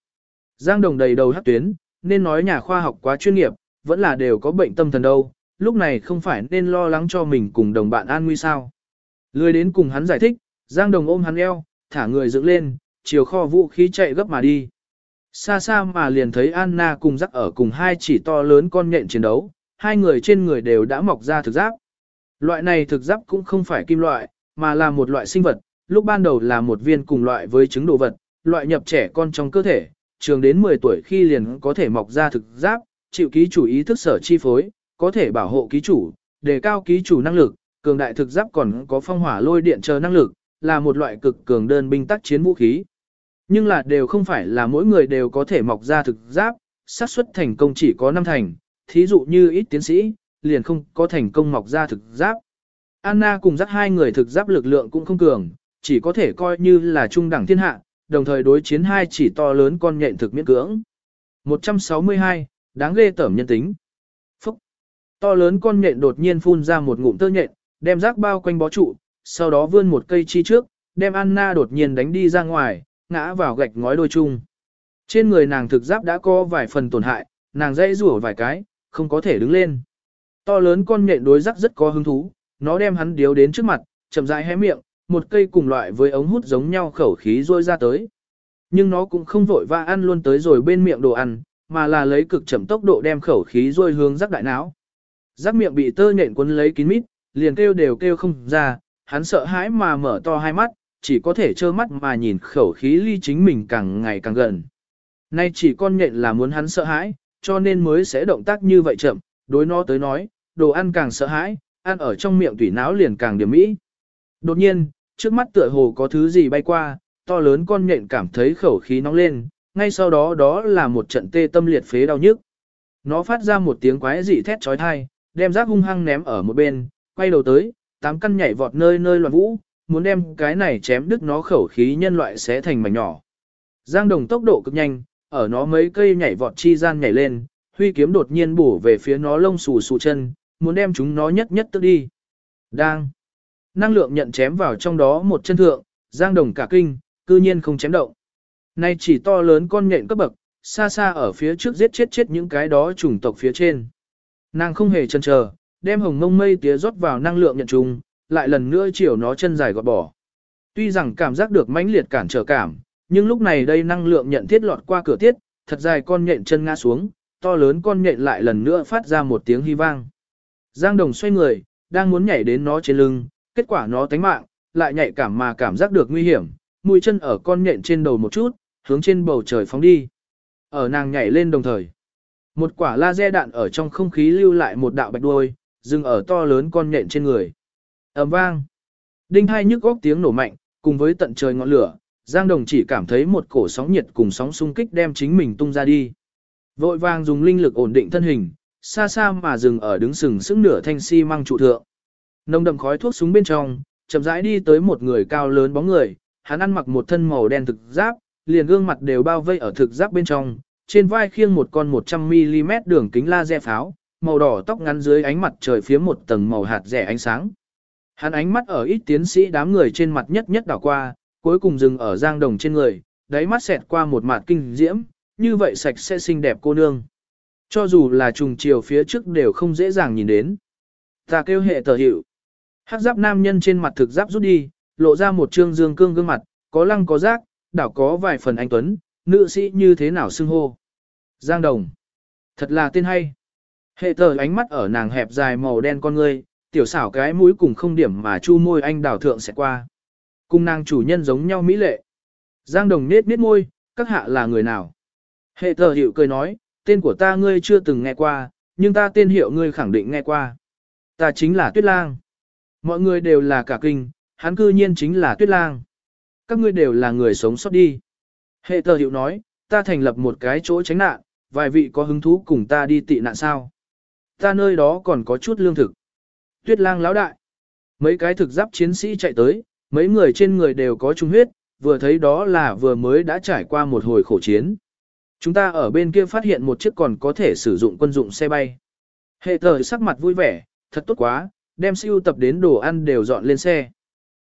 Giang Đồng đầy đầu hát tuyến, nên nói nhà khoa học quá chuyên nghiệp, vẫn là đều có bệnh tâm thần đâu, lúc này không phải nên lo lắng cho mình cùng đồng bạn an nguy sao. Lười đến cùng hắn giải thích, Giang Đồng ôm hắn eo, thả người dựng lên, chiều kho vũ khí chạy gấp mà đi. Xa xa mà liền thấy Anna cùng rắc ở cùng hai chỉ to lớn con nhện chiến đấu, hai người trên người đều đã mọc ra thực giáp. Loại này thực giáp cũng không phải kim loại, mà là một loại sinh vật, lúc ban đầu là một viên cùng loại với trứng đồ vật, loại nhập trẻ con trong cơ thể, trường đến 10 tuổi khi liền có thể mọc ra thực giáp, chịu ký chủ ý thức sở chi phối, có thể bảo hộ ký chủ, đề cao ký chủ năng lực, cường đại thực giáp còn có phong hỏa lôi điện chờ năng lực, là một loại cực cường đơn binh tác chiến vũ khí. Nhưng là đều không phải là mỗi người đều có thể mọc ra thực giáp, xác suất thành công chỉ có 5 thành, thí dụ như ít tiến sĩ, liền không có thành công mọc ra thực giáp. Anna cùng dắt hai người thực giáp lực lượng cũng không cường, chỉ có thể coi như là trung đẳng thiên hạ, đồng thời đối chiến hai chỉ to lớn con nhện thực miễn cưỡng. 162, đáng ghê tởm nhân tính. Phúc! To lớn con nhện đột nhiên phun ra một ngụm tơ nhện, đem rác bao quanh bó trụ, sau đó vươn một cây chi trước, đem Anna đột nhiên đánh đi ra ngoài, ngã vào gạch ngói đôi chung. Trên người nàng thực giáp đã có vài phần tổn hại, nàng dây rủa vài cái, không có thể đứng lên. To lớn con nhện đối rắc rất có hứng thú, nó đem hắn điếu đến trước mặt, chậm rãi hé miệng, một cây cùng loại với ống hút giống nhau khẩu khí rôi ra tới. Nhưng nó cũng không vội va ăn luôn tới rồi bên miệng đồ ăn, mà là lấy cực chậm tốc độ đem khẩu khí rôi hướng rắc đại não. Rắc miệng bị tơ nhện quấn lấy kín mít, liền kêu đều kêu không ra, hắn sợ hãi mà mở to hai mắt, chỉ có thể trơ mắt mà nhìn khẩu khí ly chính mình càng ngày càng gần. Nay chỉ con nhện là muốn hắn sợ hãi, cho nên mới sẽ động tác như vậy chậm, đối nó tới nói, đồ ăn càng sợ hãi, ăn ở trong miệng tủy não liền càng điểm mỹ. Đột nhiên, trước mắt tựa hồ có thứ gì bay qua, to lớn con nhện cảm thấy khẩu khí nóng lên, ngay sau đó đó là một trận tê tâm liệt phế đau nhức. Nó phát ra một tiếng quái dị thét trói thai, đem rác hung hăng ném ở một bên, quay đầu tới, tám căn nhảy vọt nơi nơi loạn vũ, muốn đem cái này chém đứt nó khẩu khí nhân loại sẽ thành mảnh nhỏ. Giang đồng tốc độ cực nhanh, ở nó mấy cây nhảy vọt chi gian nhảy lên, huy kiếm đột nhiên bổ về phía nó lông xù xù chân, muốn đem chúng nó nhất nhất tức đi. Đang. Năng lượng nhận chém vào trong đó một chân thượng, giang đồng cả kinh, cư nhiên không chém động. Nay chỉ to lớn con nhện cấp bậc, xa xa ở phía trước giết chết chết những cái đó chủng tộc phía trên. Nàng không hề chần chờ, đem hồng mông mây tía rót vào năng lượng nhận trùng, lại lần nữa chiều nó chân dài gọt bỏ. Tuy rằng cảm giác được mãnh liệt cản trở cảm, nhưng lúc này đây năng lượng nhận thiết lọt qua cửa tiết, thật dài con nhện chân ngã xuống, to lớn con nhện lại lần nữa phát ra một tiếng hy vang. Giang Đồng xoay người, đang muốn nhảy đến nó trên lưng, kết quả nó tánh mạng, lại nhạy cảm mà cảm giác được nguy hiểm, mũi chân ở con nhện trên đầu một chút, hướng trên bầu trời phóng đi. Ở nàng nhảy lên đồng thời, một quả laser đạn ở trong không khí lưu lại một đạo bạch đuôi, dừng ở to lớn con nhện trên người. ầm vang. Đinh hai nhức góc tiếng nổ mạnh, cùng với tận trời ngọn lửa, Giang Đồng chỉ cảm thấy một cổ sóng nhiệt cùng sóng xung kích đem chính mình tung ra đi. Vội vàng dùng linh lực ổn định thân hình, xa xa mà dừng ở đứng sừng sững nửa thanh xi si măng trụ thượng. Nồng đậm khói thuốc súng bên trong, chậm rãi đi tới một người cao lớn bóng người, hắn ăn mặc một thân màu đen thực giáp, liền gương mặt đều bao vây ở thực giáp bên trong, trên vai khiêng một con 100mm đường kính laser pháo, màu đỏ tóc ngắn dưới ánh mặt trời phía một tầng màu hạt rẻ ánh sáng. Hắn ánh mắt ở ít tiến sĩ đám người trên mặt nhất nhất đảo qua, cuối cùng dừng ở giang đồng trên người, đáy mắt xẹt qua một mặt kinh diễm, như vậy sạch sẽ xinh đẹp cô nương. Cho dù là trùng chiều phía trước đều không dễ dàng nhìn đến. Ta kêu hệ tờ hiệu. Hắc giáp nam nhân trên mặt thực giáp rút đi, lộ ra một trương dương cương gương mặt, có lăng có giác đảo có vài phần anh tuấn, nữ sĩ như thế nào xưng hô. Giang Đồng. Thật là tên hay. Hệ tờ ánh mắt ở nàng hẹp dài màu đen con ngươi, tiểu xảo cái mũi cùng không điểm mà chu môi anh đào thượng sẽ qua. Cùng nàng chủ nhân giống nhau mỹ lệ. Giang Đồng nết nết môi, các hạ là người nào? Hệ tờ hiệu cười nói, tên của ta ngươi chưa từng nghe qua, nhưng ta tên hiệu ngươi khẳng định nghe qua. Ta chính là Tuyết Lang. Mọi người đều là cả kinh, hắn cư nhiên chính là Tuyết Lang. Các ngươi đều là người sống sót đi. Hệ tờ hiệu nói, ta thành lập một cái chỗ tránh nạn, vài vị có hứng thú cùng ta đi tị nạn sao. Ta nơi đó còn có chút lương thực. Tuyết lang lão đại. Mấy cái thực giáp chiến sĩ chạy tới, mấy người trên người đều có trung huyết, vừa thấy đó là vừa mới đã trải qua một hồi khổ chiến. Chúng ta ở bên kia phát hiện một chiếc còn có thể sử dụng quân dụng xe bay. Hệ tờ sắc mặt vui vẻ, thật tốt quá, đem siêu tập đến đồ ăn đều dọn lên xe.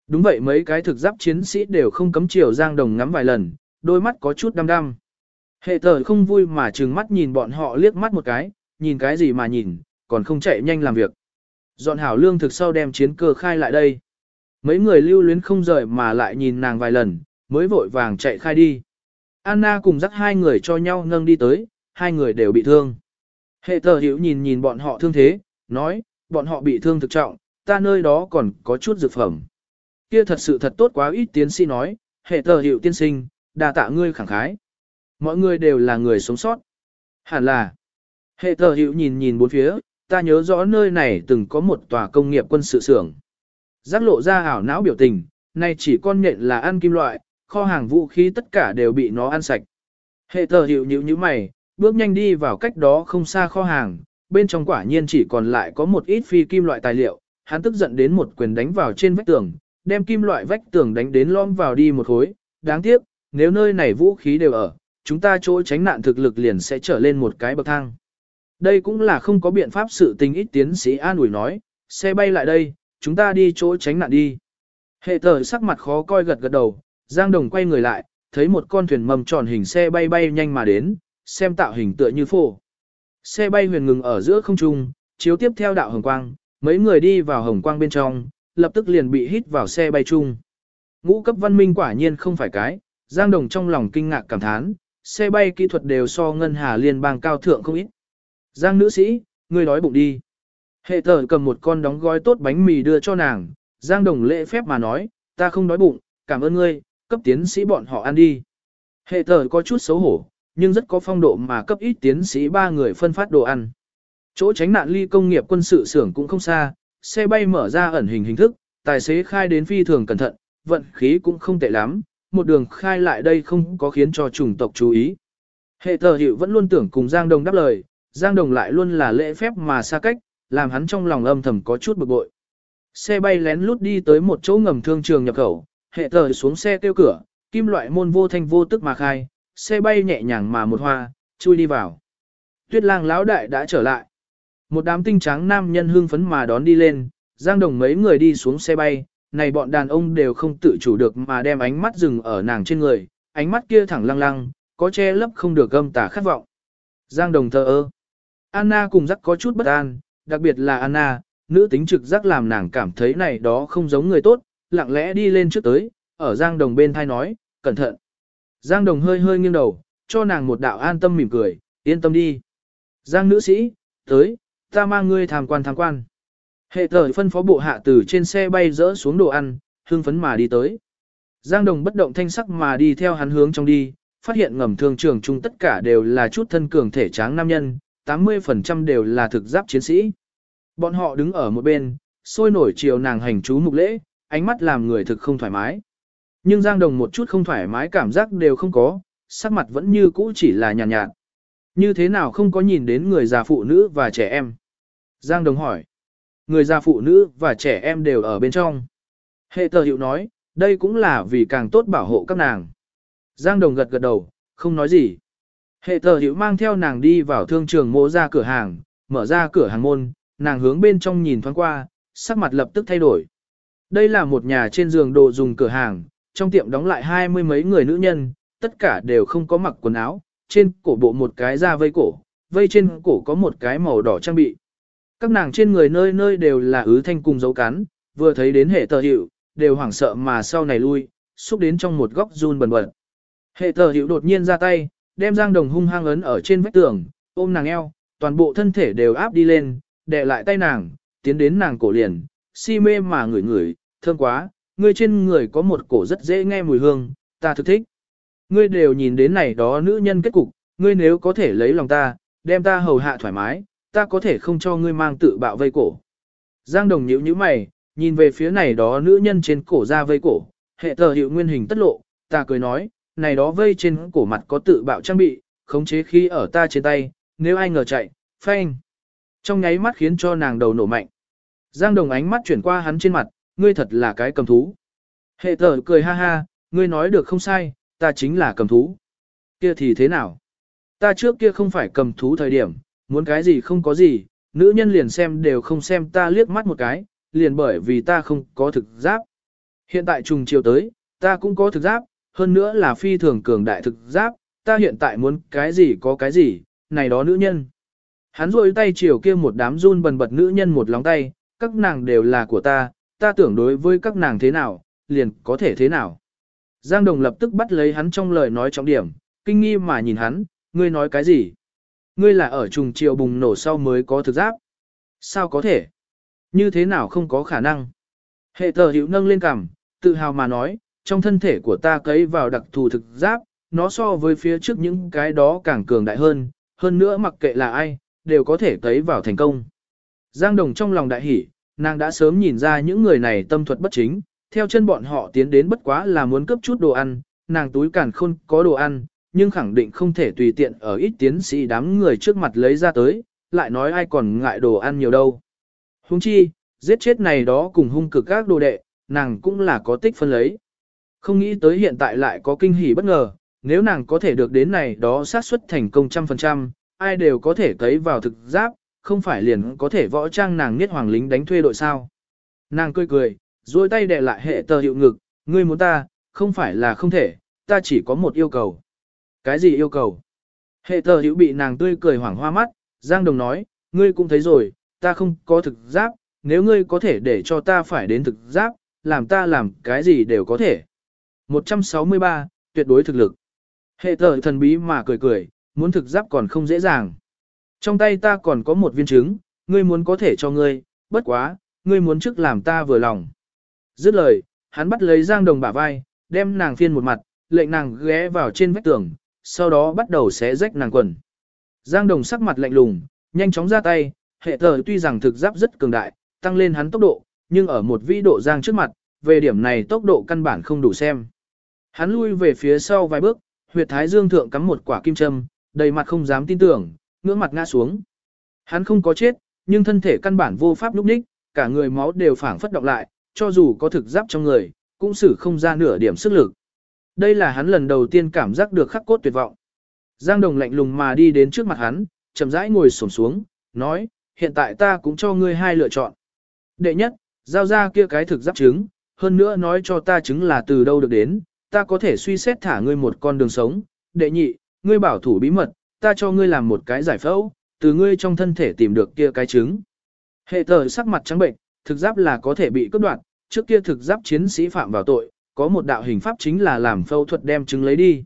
Đúng vậy mấy cái thực giáp chiến sĩ đều không cấm chiều Giang Đồng ngắm vài lần, đôi mắt có chút đăm đăm. Hệ tờ không vui mà trừng mắt nhìn bọn họ liếc mắt một cái, nhìn cái gì mà nhìn, còn không chạy nhanh làm việc. Dọn hảo lương thực sau đem chiến cơ khai lại đây. Mấy người lưu luyến không rời mà lại nhìn nàng vài lần, mới vội vàng chạy khai đi. Anna cùng dắt hai người cho nhau nâng đi tới, hai người đều bị thương. Hệ tờ hiểu nhìn nhìn bọn họ thương thế, nói, bọn họ bị thương thực trọng, ta nơi đó còn có chút dược phẩm. Kia thật sự thật tốt quá ít tiến sĩ nói, hệ tờ hiểu tiên sinh, đà tạ ngươi khẳng khái. Mọi người đều là người sống sót. Hẳn là, hệ tờ hiểu nhìn nhìn bốn phía, ta nhớ rõ nơi này từng có một tòa công nghiệp quân sự xưởng. Giác lộ ra ảo não biểu tình, nay chỉ con nhện là ăn kim loại, kho hàng vũ khí tất cả đều bị nó ăn sạch. Hệ tờ hiệu nhíu như mày, bước nhanh đi vào cách đó không xa kho hàng, bên trong quả nhiên chỉ còn lại có một ít phi kim loại tài liệu, hắn tức giận đến một quyền đánh vào trên vách tường, đem kim loại vách tường đánh đến lom vào đi một khối, đáng tiếc, nếu nơi này vũ khí đều ở, chúng ta chỗ tránh nạn thực lực liền sẽ trở lên một cái bậc thang. Đây cũng là không có biện pháp sự tình ít tiến sĩ an ủi nói, xe bay lại đây, chúng ta đi chỗ tránh nạn đi. Hệ tờ sắc mặt khó coi gật gật đầu, Giang Đồng quay người lại, thấy một con thuyền mầm tròn hình xe bay bay nhanh mà đến, xem tạo hình tựa như phổ. Xe bay huyền ngừng ở giữa không trung, chiếu tiếp theo đạo hồng quang, mấy người đi vào hồng quang bên trong, lập tức liền bị hít vào xe bay chung. Ngũ cấp văn minh quả nhiên không phải cái, Giang Đồng trong lòng kinh ngạc cảm thán, xe bay kỹ thuật đều so ngân hà liên bang cao thượng không ít. Giang nữ sĩ, ngươi đói bụng đi. Hệ thờ cầm một con đóng gói tốt bánh mì đưa cho nàng, Giang Đồng lễ phép mà nói, ta không đói bụng, cảm ơn ngươi, cấp tiến sĩ bọn họ ăn đi. Hệ thờ có chút xấu hổ, nhưng rất có phong độ mà cấp ít tiến sĩ ba người phân phát đồ ăn. Chỗ tránh nạn ly công nghiệp quân sự xưởng cũng không xa, xe bay mở ra ẩn hình hình thức, tài xế khai đến phi thường cẩn thận, vận khí cũng không tệ lắm, một đường khai lại đây không có khiến cho chủng tộc chú ý. Hệ thờ hiệu vẫn luôn tưởng cùng Giang Đồng đáp lời, Giang Đồng lại luôn là lễ phép mà xa cách, làm hắn trong lòng âm thầm có chút bực bội. Xe bay lén lút đi tới một chỗ ngầm thương trường nhập khẩu, hệ tờ xuống xe kêu cửa, kim loại môn vô thanh vô tức mà khai, xe bay nhẹ nhàng mà một hoa, chui đi vào. Tuyết lang lão đại đã trở lại. Một đám tinh trắng nam nhân hưng phấn mà đón đi lên, Giang Đồng mấy người đi xuống xe bay, này bọn đàn ông đều không tự chủ được mà đem ánh mắt dừng ở nàng trên người, ánh mắt kia thẳng lăng lăng, có che lấp không được gâm tả khát vọng. Giang Đồng thờ ơ. Anna cùng giác có chút bất an, đặc biệt là Anna, nữ tính trực giác làm nàng cảm thấy này đó không giống người tốt, lặng lẽ đi lên trước tới, ở Giang Đồng bên thai nói, cẩn thận. Giang Đồng hơi hơi nghiêng đầu, cho nàng một đạo an tâm mỉm cười, yên tâm đi. Giang nữ sĩ, tới, ta mang ngươi tham quan tham quan. Hệ thờ phân phó bộ hạ từ trên xe bay rỡ xuống đồ ăn, hương phấn mà đi tới. Giang Đồng bất động thanh sắc mà đi theo hắn hướng trong đi, phát hiện ngầm thương trường chung tất cả đều là chút thân cường thể tráng nam nhân, 80% đều là thực giáp chiến sĩ. Bọn họ đứng ở một bên, sôi nổi chiều nàng hành chú mục lễ, ánh mắt làm người thực không thoải mái. Nhưng Giang Đồng một chút không thoải mái cảm giác đều không có, sắc mặt vẫn như cũ chỉ là nhàn nhạt, nhạt. Như thế nào không có nhìn đến người già phụ nữ và trẻ em? Giang Đồng hỏi. Người già phụ nữ và trẻ em đều ở bên trong. Hệ tờ hiệu nói, đây cũng là vì càng tốt bảo hộ các nàng. Giang Đồng gật gật đầu, không nói gì. Hệ tờ hiểu mang theo nàng đi vào thương trường mô ra cửa hàng, mở ra cửa hàng môn, nàng hướng bên trong nhìn thoáng qua, sắc mặt lập tức thay đổi. Đây là một nhà trên giường đồ dùng cửa hàng, trong tiệm đóng lại hai mươi mấy người nữ nhân, tất cả đều không có mặc quần áo, trên cổ bộ một cái da vây cổ, vây trên cổ có một cái màu đỏ trang bị. Các nàng trên người nơi nơi đều là ứ thanh cùng dấu cắn, vừa thấy đến hệ tờ hiệu, đều hoảng sợ mà sau này lui, xúc đến trong một góc run bần bật. Hệ tờ hiệu đột nhiên ra tay, đem Giang Đồng hung hăng ấn ở trên vách tường, ôm nàng eo, toàn bộ thân thể đều áp đi lên, đè lại tay nàng, tiến đến nàng cổ liền, si mê mà ngửi ngửi, thơm quá, ngươi trên người có một cổ rất dễ nghe mùi hương, ta thực thích. Ngươi đều nhìn đến này đó nữ nhân kết cục, ngươi nếu có thể lấy lòng ta, đem ta hầu hạ thoải mái, ta có thể không cho ngươi mang tự bạo vây cổ. Giang Đồng nhíu nhíu mày, nhìn về phía này đó nữ nhân trên cổ ra vây cổ, hệ thờ hiệu nguyên hình tất lộ, ta cười nói, này đó vây trên cổ mặt có tự bạo trang bị, khống chế khí ở ta trên tay, nếu ai ngờ chạy, phanh. Trong nháy mắt khiến cho nàng đầu nổ mạnh. Giang Đồng ánh mắt chuyển qua hắn trên mặt, ngươi thật là cái cầm thú. Hệ thở cười ha ha, ngươi nói được không sai, ta chính là cầm thú. Kia thì thế nào? Ta trước kia không phải cầm thú thời điểm, muốn cái gì không có gì, nữ nhân liền xem đều không xem ta liếc mắt một cái, liền bởi vì ta không có thực giáp. Hiện tại trùng chiều tới, ta cũng có thực giáp, hơn nữa là phi thường cường đại thực giáp, ta hiện tại muốn cái gì có cái gì, này đó nữ nhân. Hắn rôi tay chiều kia một đám run bần bật nữ nhân một lóng tay, các nàng đều là của ta, ta tưởng đối với các nàng thế nào, liền có thể thế nào. Giang Đồng lập tức bắt lấy hắn trong lời nói trọng điểm, kinh nghi mà nhìn hắn, ngươi nói cái gì? Ngươi là ở trùng chiều bùng nổ sau mới có thực giáp. Sao có thể? Như thế nào không có khả năng? Hệ tờ hiệu nâng lên cằm, tự hào mà nói, trong thân thể của ta cấy vào đặc thù thực giáp, nó so với phía trước những cái đó càng cường đại hơn, hơn nữa mặc kệ là ai, đều có thể cấy vào thành công. Giang Đồng trong lòng đại hỉ, nàng đã sớm nhìn ra những người này tâm thuật bất chính, theo chân bọn họ tiến đến bất quá là muốn cướp chút đồ ăn, nàng túi càn khôn có đồ ăn, nhưng khẳng định không thể tùy tiện ở ít tiến sĩ đám người trước mặt lấy ra tới, lại nói ai còn ngại đồ ăn nhiều đâu. Hung chi, giết chết này đó cùng hung cực các đồ đệ, nàng cũng là có tích phân lấy. Không nghĩ tới hiện tại lại có kinh hỉ bất ngờ, nếu nàng có thể được đến này đó sát suất thành công trăm phần trăm, ai đều có thể cấy vào thực giáp, không phải liền có thể võ trang nàng niết hoàng lính đánh thuê đội sao. Nàng cười cười, duỗi tay đè lại hệ tờ hiệu ngực, ngươi muốn ta, không phải là không thể, ta chỉ có một yêu cầu. Cái gì yêu cầu? Hệ tờ hiệu bị nàng tươi cười hoảng hoa mắt, Giang Đồng nói, ngươi cũng thấy rồi, ta không có thực giáp, nếu ngươi có thể để cho ta phải đến thực giáp, làm ta làm cái gì đều có thể. 163, tuyệt đối thực lực. Hệ tờ thần bí mà cười cười, muốn thực giáp còn không dễ dàng. Trong tay ta còn có một viên trứng, ngươi muốn có thể cho ngươi, bất quá, ngươi muốn trước làm ta vừa lòng. Dứt lời, hắn bắt lấy Giang Đồng bả vai, đem nàng phiên một mặt, lệnh nàng ghé vào trên vách tường, sau đó bắt đầu xé rách nàng quần. Giang Đồng sắc mặt lạnh lùng, nhanh chóng ra tay, hệ thờ tuy rằng thực giáp rất cường đại, tăng lên hắn tốc độ, nhưng ở một vĩ độ Giang trước mặt, về điểm này tốc độ căn bản không đủ xem. Hắn lui về phía sau vài bước, huyệt thái dương thượng cắm một quả kim châm, đầy mặt không dám tin tưởng, ngưỡng mặt ngã xuống. Hắn không có chết, nhưng thân thể căn bản vô pháp lúc ních, cả người máu đều phảng phất động lại, cho dù có thực giáp trong người, cũng xử không ra nửa điểm sức lực. Đây là hắn lần đầu tiên cảm giác được khắc cốt tuyệt vọng. Giang Đồng lạnh lùng mà đi đến trước mặt hắn, chậm rãi ngồi xổm xuống, nói, hiện tại ta cũng cho ngươi hai lựa chọn. Đệ nhất, giao ra kia cái thực giáp trứng, hơn nữa nói cho ta trứng là từ đâu được đến, ta có thể suy xét thả ngươi một con đường sống. Đệ nhị, ngươi bảo thủ bí mật, ta cho ngươi làm một cái giải phẫu, từ ngươi trong thân thể tìm được kia cái trứng. Hệ thờ sắc mặt trắng bệnh, thực giáp là có thể bị cướp đoạt, trước kia thực giáp chiến sĩ phạm vào tội, có một đạo hình pháp chính là làm phẫu thuật đem trứng lấy đi.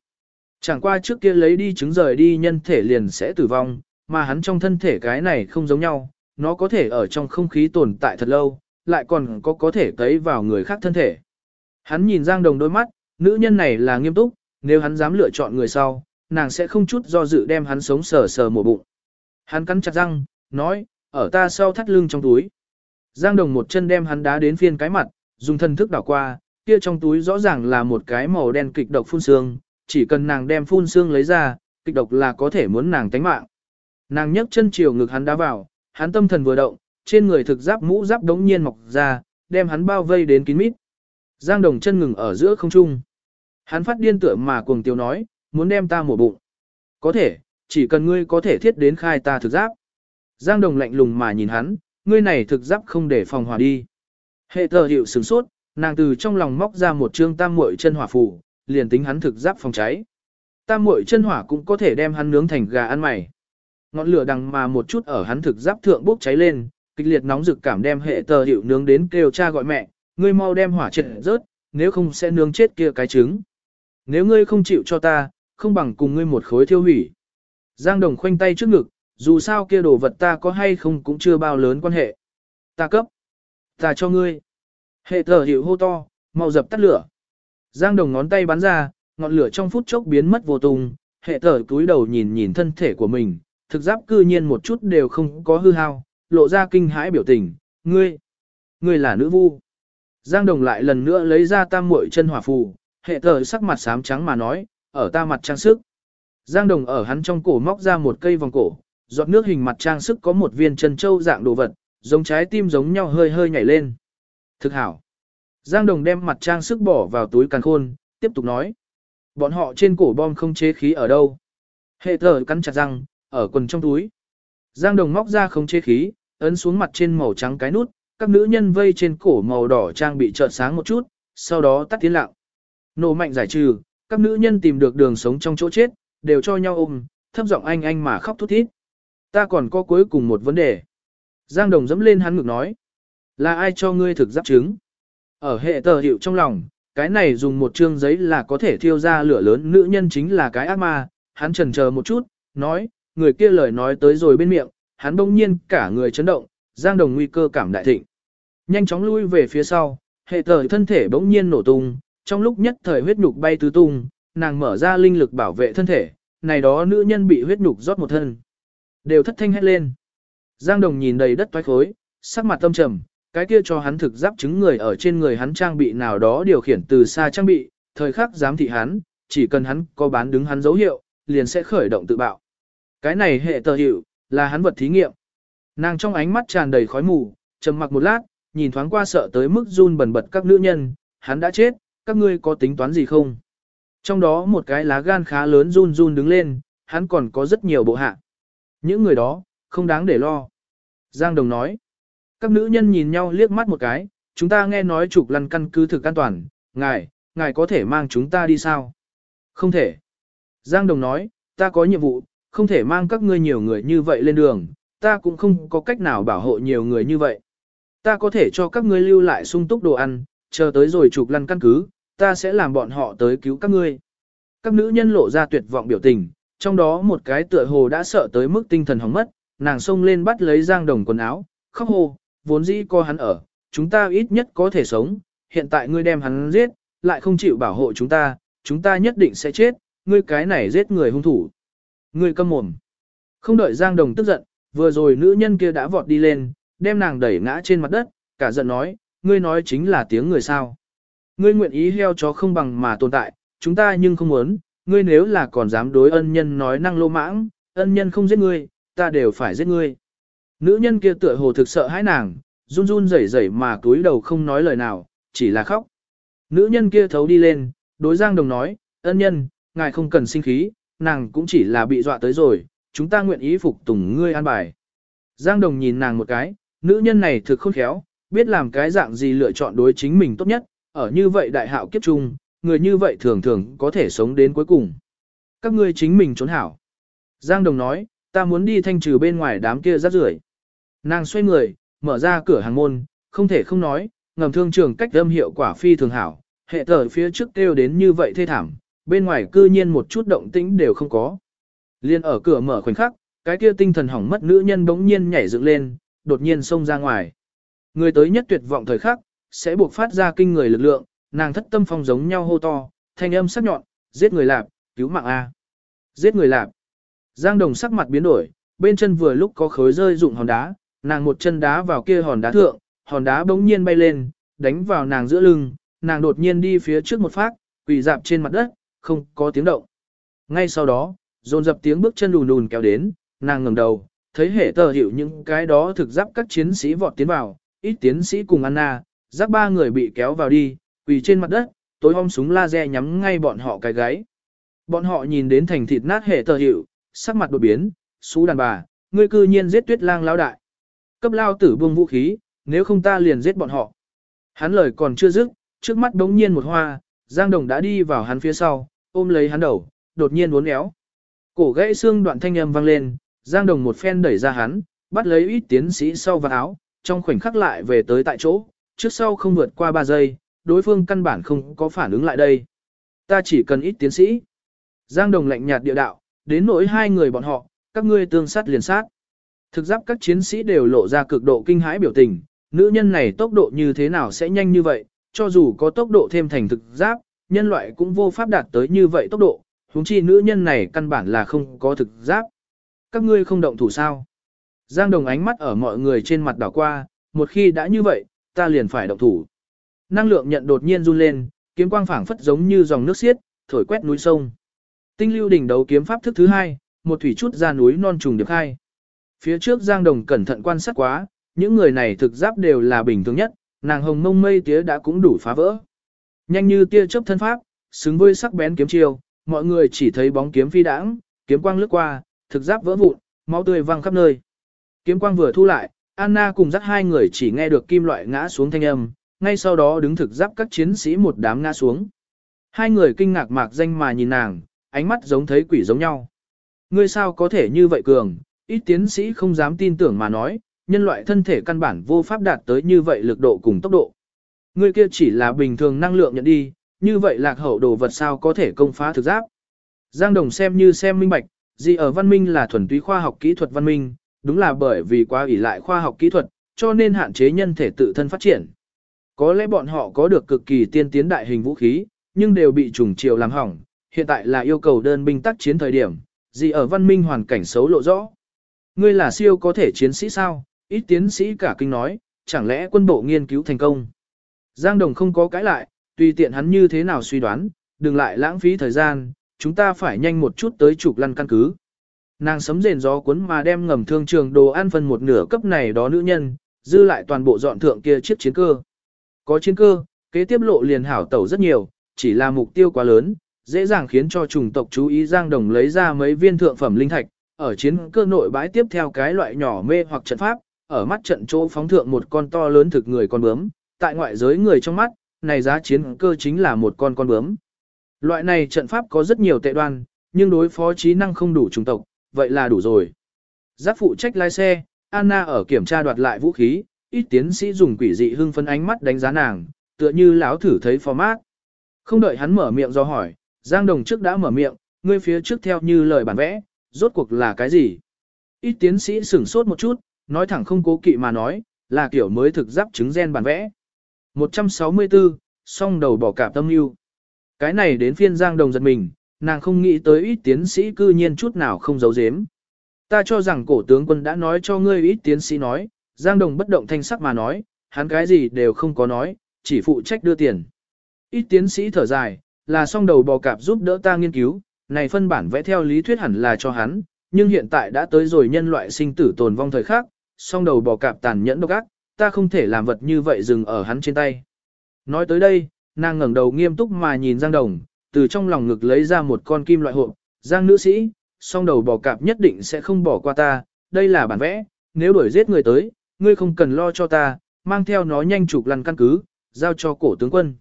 Chẳng qua trước kia lấy đi trứng rời đi nhân thể liền sẽ tử vong, mà hắn trong thân thể cái này không giống nhau, nó có thể ở trong không khí tồn tại thật lâu, lại còn có có thể cấy vào người khác thân thể. Hắn nhìn Giang Đồng đôi mắt, nữ nhân này là nghiêm túc, nếu hắn dám lựa chọn người sau, nàng sẽ không chút do dự đem hắn sống sờ sờ mổ bụng. Hắn cắn chặt răng, nói, ở ta sau thắt lưng trong túi. Giang Đồng một chân đem hắn đá đến phiên cái mặt, dùng thân thức đảo qua, kia trong túi rõ ràng là một cái màu đen kịch độc phun xương, chỉ cần nàng đem phun xương lấy ra, kịch độc là có thể muốn nàng tánh mạng. Nàng nhấc chân chiều ngực hắn đá vào, hắn tâm thần vừa động, trên người thực giáp mũ giáp đống nhiên mọc ra, đem hắn bao vây đến kín mít. Giang Đồng chân ngừng ở giữa không trung. Hắn phát điên tựa mà cuồng tiêu nói, muốn đem ta mổ bụng. Có thể, chỉ cần ngươi có thể thiết đến khai ta thực giáp. Giang Đồng lạnh lùng mà nhìn hắn, ngươi này thực giáp không để phòng hỏa đi. Hệ thờ hiệu sửng sốt, nàng từ trong lòng móc ra một trương tam muội chân hỏa phủ, liền tính hắn thực giáp phòng cháy. Tam muội chân hỏa cũng có thể đem hắn nướng thành gà ăn mày. Ngọn lửa đằng mà một chút ở hắn thực giáp thượng bốc cháy lên, kịch liệt nóng rực cảm đem hệ tờ hiệu nướng đến kêu cha gọi mẹ, ngươi mau đem hỏa triệt rớt, nếu không sẽ nướng chết kia cái trứng. Nếu ngươi không chịu cho ta, không bằng cùng ngươi một khối thiêu hủy. Giang Đồng khoanh tay trước ngực, dù sao kia đồ vật ta có hay không cũng chưa bao lớn quan hệ. Ta cấp. Ta cho ngươi. Hệ thở hiệu hô to, mau dập tắt lửa. Giang Đồng ngón tay bắn ra, ngọn lửa trong phút chốc biến mất vô tung, hệ thở túi đầu nhìn nhìn thân thể của mình, thực giáp cư nhiên một chút đều không có hư hao, lộ ra kinh hãi biểu tình, ngươi, ngươi là nữ vu. Giang Đồng lại lần nữa lấy ra tam muội chân hỏa phù, hệ thờ sắc mặt xám trắng mà nói, ở ta mặt trang sức. Giang Đồng ở hắn trong cổ móc ra một cây vòng cổ, giọt nước hình mặt trang sức có một viên chân châu dạng đồ vật, giống trái tim giống nhau hơi hơi nhảy lên. Thực hảo. Giang Đồng đem mặt trang sức bỏ vào túi càn khôn, tiếp tục nói. Bọn họ trên cổ bom không chế khí ở đâu. Hệ thờ cắn chặt răng, ở quần trong túi. Giang Đồng móc ra không chế khí, ấn xuống mặt trên màu trắng cái nút, các nữ nhân vây trên cổ màu đỏ trang bị chợt sáng một chút, sau đó tắt tiếng lặng. Nổ mạnh giải trừ, các nữ nhân tìm được đường sống trong chỗ chết, đều cho nhau ôm, thấp giọng anh anh mà khóc thút thít. Ta còn có cuối cùng một vấn đề. Giang Đồng dẫm lên hắn ngực nói. Là ai cho ngươi thực giáp chứng? Ở hệ tờ hiệu trong lòng, cái này dùng một chương giấy là có thể thiêu ra lửa lớn nữ nhân chính là cái ác ma. Hắn trần chờ một chút, nói, người kia lời nói tới rồi bên miệng, hắn bỗng nhiên cả người chấn động, Giang Đồng nguy cơ cảm đại thịnh. Nhanh chóng lui về phía sau, hệ tờ thân thể bỗng nhiên nổ tung, trong lúc nhất thời huyết nhục bay tứ tung, nàng mở ra linh lực bảo vệ thân thể, này đó nữ nhân bị huyết nhục rót một thân. Đều thất thanh hét lên. Giang Đồng nhìn đầy đất toái khối, sắc mặt tâm trầm, cái kia cho hắn thực giáp chứng người ở trên người hắn trang bị nào đó điều khiển từ xa trang bị, thời khắc giám thị hắn, chỉ cần hắn có bán đứng hắn dấu hiệu, liền sẽ khởi động tự bạo. Cái này hệ tờ hiệu, là hắn vật thí nghiệm. Nàng trong ánh mắt tràn đầy khói mù, trầm mặc một lát, nhìn thoáng qua sợ tới mức run bần bật các nữ nhân, hắn đã chết, các ngươi có tính toán gì không? Trong đó một cái lá gan khá lớn run run đứng lên, hắn còn có rất nhiều bộ hạ. Những người đó, không đáng để lo. Giang Đồng nói. Các nữ nhân nhìn nhau liếc mắt một cái, chúng ta nghe nói trục lăn căn cứ thực an toàn, ngài, ngài có thể mang chúng ta đi sao? Không thể. Giang Đồng nói, ta có nhiệm vụ, không thể mang các ngươi nhiều người như vậy lên đường, ta cũng không có cách nào bảo hộ nhiều người như vậy. Ta có thể cho các ngươi lưu lại sung túc đồ ăn, chờ tới rồi trục lăn căn cứ, ta sẽ làm bọn họ tới cứu các ngươi. Các nữ nhân lộ ra tuyệt vọng biểu tình, trong đó một cái tựa hồ đã sợ tới mức tinh thần hỏng mất, nàng xông lên bắt lấy Giang Đồng quần áo, khóc hồ, vốn dĩ co hắn ở, chúng ta ít nhất có thể sống, hiện tại ngươi đem hắn giết, lại không chịu bảo hộ chúng ta, chúng ta nhất định sẽ chết, ngươi cái này giết người hung thủ. Ngươi câm mồm. Không đợi Giang Đồng tức giận, vừa rồi nữ nhân kia đã vọt đi lên, đem nàng đẩy ngã trên mặt đất, cả giận nói, ngươi nói chính là tiếng người sao. Ngươi nguyện ý heo chó không bằng mà tồn tại, chúng ta nhưng không muốn, ngươi nếu là còn dám đối ân nhân nói năng lô mãng, ân nhân không giết ngươi, ta đều phải giết ngươi. Nữ nhân kia tựa hồ thực sợ hãi nàng, run run rẩy rẩy mà túi đầu không nói lời nào, chỉ là khóc. Nữ nhân kia thấu đi lên, đối Giang Đồng nói, ân nhân, ngài không cần sinh khí, nàng cũng chỉ là bị dọa tới rồi, chúng ta nguyện ý phục tùng ngươi an bài. Giang Đồng nhìn nàng một cái, nữ nhân này thực khôn khéo, biết làm cái dạng gì lựa chọn đối chính mình tốt nhất, ở như vậy đại hạo kiếp trung, người như vậy thường thường có thể sống đến cuối cùng. Các ngươi chính mình trốn hảo. Giang Đồng nói, ta muốn đi thanh trừ bên ngoài đám kia rác rưởi. Nàng xoay người, mở ra cửa hàng môn, không thể không nói, ngầm thương trường cách âm hiệu quả phi thường hảo, hệ thở phía trước kêu đến như vậy thê thảm, bên ngoài cư nhiên một chút động tĩnh đều không có. Liên ở cửa mở khoảnh khắc, cái kia tinh thần hỏng mất nữ nhân bỗng nhiên nhảy dựng lên, đột nhiên xông ra ngoài. Người tới nhất tuyệt vọng thời khắc, sẽ buộc phát ra kinh người lực lượng, nàng thất tâm phong giống nhau hô to, thanh âm sắc nhọn, giết người lạp, cứu mạng A. Giết người lạp. Giang đồng sắc mặt biến đổi, bên chân vừa lúc có khối rơi dụng hòn đá, nàng một chân đá vào kia hòn đá thượng, hòn đá bỗng nhiên bay lên, đánh vào nàng giữa lưng, nàng đột nhiên đi phía trước một phát, quỳ dạp trên mặt đất, không có tiếng động. Ngay sau đó, dồn dập tiếng bước chân lùn lùn kéo đến, nàng ngẩng đầu, thấy hệ tờ hiểu những cái đó thực giáp các chiến sĩ vọt tiến vào, ít tiến sĩ cùng Anna, rắc ba người bị kéo vào đi, quỳ trên mặt đất, tối hôm súng laser nhắm ngay bọn họ cái gáy. Bọn họ nhìn đến thành thịt nát hệ tờ hiệu, sắc mặt đột biến, xú đàn bà, ngươi cư nhiên giết tuyết lang lão đại. Cấp lao tử buông vũ khí, nếu không ta liền giết bọn họ. Hắn lời còn chưa dứt, trước mắt đống nhiên một hoa, Giang Đồng đã đi vào hắn phía sau, ôm lấy hắn đầu, đột nhiên uốn éo. Cổ gãy xương đoạn thanh âm vang lên, Giang Đồng một phen đẩy ra hắn, bắt lấy ít tiến sĩ sau vào áo, trong khoảnh khắc lại về tới tại chỗ, trước sau không vượt qua 3 giây, đối phương căn bản không có phản ứng lại đây. Ta chỉ cần ít tiến sĩ. Giang Đồng lạnh nhạt địa đạo, đến nỗi hai người bọn họ, các ngươi tương sát liền sát. Thực giáp các chiến sĩ đều lộ ra cực độ kinh hãi biểu tình, nữ nhân này tốc độ như thế nào sẽ nhanh như vậy, cho dù có tốc độ thêm thành thực giáp, nhân loại cũng vô pháp đạt tới như vậy tốc độ, huống chi nữ nhân này căn bản là không có thực giáp. Các ngươi không động thủ sao? Giang Đồng ánh mắt ở mọi người trên mặt đảo qua, một khi đã như vậy, ta liền phải động thủ. Năng lượng nhận đột nhiên run lên, kiếm quang phảng phất giống như dòng nước xiết, thổi quét núi sông. Tinh lưu đỉnh đấu kiếm pháp thức thứ hai, một thủy chút ra núi non trùng điệp hai. Phía trước Giang Đồng cẩn thận quan sát quá, những người này thực giáp đều là bình thường nhất, nàng hồng mông mây tía đã cũng đủ phá vỡ. Nhanh như tia chớp thân pháp, xứng với sắc bén kiếm chiêu, mọi người chỉ thấy bóng kiếm phi đãng, kiếm quang lướt qua, thực giáp vỡ vụn, máu tươi văng khắp nơi. Kiếm quang vừa thu lại, Anna cùng dắt hai người chỉ nghe được kim loại ngã xuống thanh âm, ngay sau đó đứng thực giáp các chiến sĩ một đám ngã xuống. Hai người kinh ngạc mạc danh mà nhìn nàng, ánh mắt giống thấy quỷ giống nhau. Ngươi sao có thể như vậy cường, ít tiến sĩ không dám tin tưởng mà nói, nhân loại thân thể căn bản vô pháp đạt tới như vậy lực độ cùng tốc độ. Ngươi kia chỉ là bình thường năng lượng nhận đi, như vậy lạc hậu đồ vật sao có thể công phá thực giáp. Giang Đồng xem như xem minh bạch, gì ở văn minh là thuần túy khoa học kỹ thuật văn minh, đúng là bởi vì quá ủy lại khoa học kỹ thuật, cho nên hạn chế nhân thể tự thân phát triển. Có lẽ bọn họ có được cực kỳ tiên tiến đại hình vũ khí, nhưng đều bị trùng chiều làm hỏng, hiện tại là yêu cầu đơn binh tác chiến thời điểm, gì ở văn minh hoàn cảnh xấu lộ rõ. Ngươi là siêu có thể chiến sĩ sao, ít tiến sĩ cả kinh nói, chẳng lẽ quân bộ nghiên cứu thành công. Giang Đồng không có cãi lại, tùy tiện hắn như thế nào suy đoán, đừng lại lãng phí thời gian, chúng ta phải nhanh một chút tới trục lăn căn cứ. Nàng sấm rền gió cuốn mà đem ngầm thương trường đồ ăn phân một nửa cấp này đó nữ nhân, dư lại toàn bộ dọn thượng kia chiếc chiến cơ. Có chiến cơ, kế tiếp lộ liền hảo tẩu rất nhiều, chỉ là mục tiêu quá lớn, dễ dàng khiến cho chủng tộc chú ý Giang Đồng lấy ra mấy viên thượng phẩm linh thạch, ở chiến cơ nội bãi tiếp theo cái loại nhỏ mê hoặc trận pháp, ở mắt trận chỗ phóng thượng một con to lớn thực người con bướm, tại ngoại giới người trong mắt, này giá chiến cơ chính là một con con bướm. Loại này trận pháp có rất nhiều tệ đoan, nhưng đối phó trí năng không đủ chủng tộc, vậy là đủ rồi. Giáp phụ trách lái xe, Anna ở kiểm tra đoạt lại vũ khí, ít tiến sĩ dùng quỷ dị hưng phân ánh mắt đánh giá nàng, tựa như lão thử thấy format. Không đợi hắn mở miệng do hỏi, Giang Đồng trước đã mở miệng, ngươi phía trước theo như lời bản vẽ, rốt cuộc là cái gì? Ít tiến sĩ sửng sốt một chút, nói thẳng không cố kỵ mà nói, là kiểu mới thực giáp chứng gen bản vẽ. 164, song đầu bỏ cả tâm lưu. Cái này đến phiên Giang Đồng giật mình, nàng không nghĩ tới ít tiến sĩ cư nhiên chút nào không giấu giếm. Ta cho rằng cổ tướng quân đã nói cho ngươi ít tiến sĩ nói, Giang Đồng bất động thanh sắc mà nói, hắn cái gì đều không có nói, chỉ phụ trách đưa tiền. Ít tiến sĩ thở dài, là song đầu bò cạp giúp đỡ ta nghiên cứu, này phân bản vẽ theo lý thuyết hẳn là cho hắn, nhưng hiện tại đã tới rồi nhân loại sinh tử tồn vong thời khắc, song đầu bò cạp tàn nhẫn độc ác, ta không thể làm vật như vậy dừng ở hắn trên tay. Nói tới đây, nàng ngẩng đầu nghiêm túc mà nhìn Giang Đồng, từ trong lòng ngực lấy ra một con kim loại hộp, Giang nữ sĩ, song đầu bò cạp nhất định sẽ không bỏ qua ta, đây là bản vẽ, nếu đuổi giết người tới, ngươi không cần lo cho ta, mang theo nó nhanh chụp lăn căn cứ, giao cho cổ tướng quân.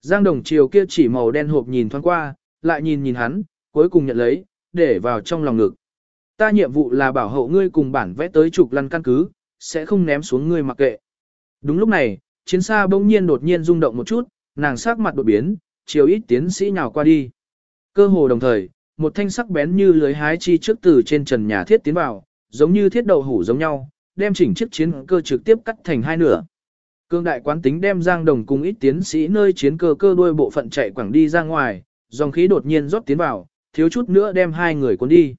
Giang Đồng chiều kia chỉ màu đen hộp nhìn thoáng qua, lại nhìn nhìn hắn, cuối cùng nhận lấy, để vào trong lòng ngực. Ta nhiệm vụ là bảo hộ ngươi cùng bản vẽ tới chụp lăn căn cứ, sẽ không ném xuống ngươi mặc kệ. Đúng lúc này, chiến xa bỗng nhiên đột nhiên rung động một chút, nàng sắc mặt đột biến, chiều ít tiến sĩ nào qua đi. Cơ hồ đồng thời, một thanh sắc bén như lưới hái chi trước từ trên trần nhà thiết tiến vào, giống như thiết đậu hủ giống nhau, đem chỉnh chiếc chiến cơ trực tiếp cắt thành hai nửa. Cương đại quán tính đem Giang Đồng cùng ít tiến sĩ nơi chiến cơ cơ đuôi bộ phận chạy quảng đi ra ngoài, dòng khí đột nhiên rót tiến vào, thiếu chút nữa đem hai người cuốn đi.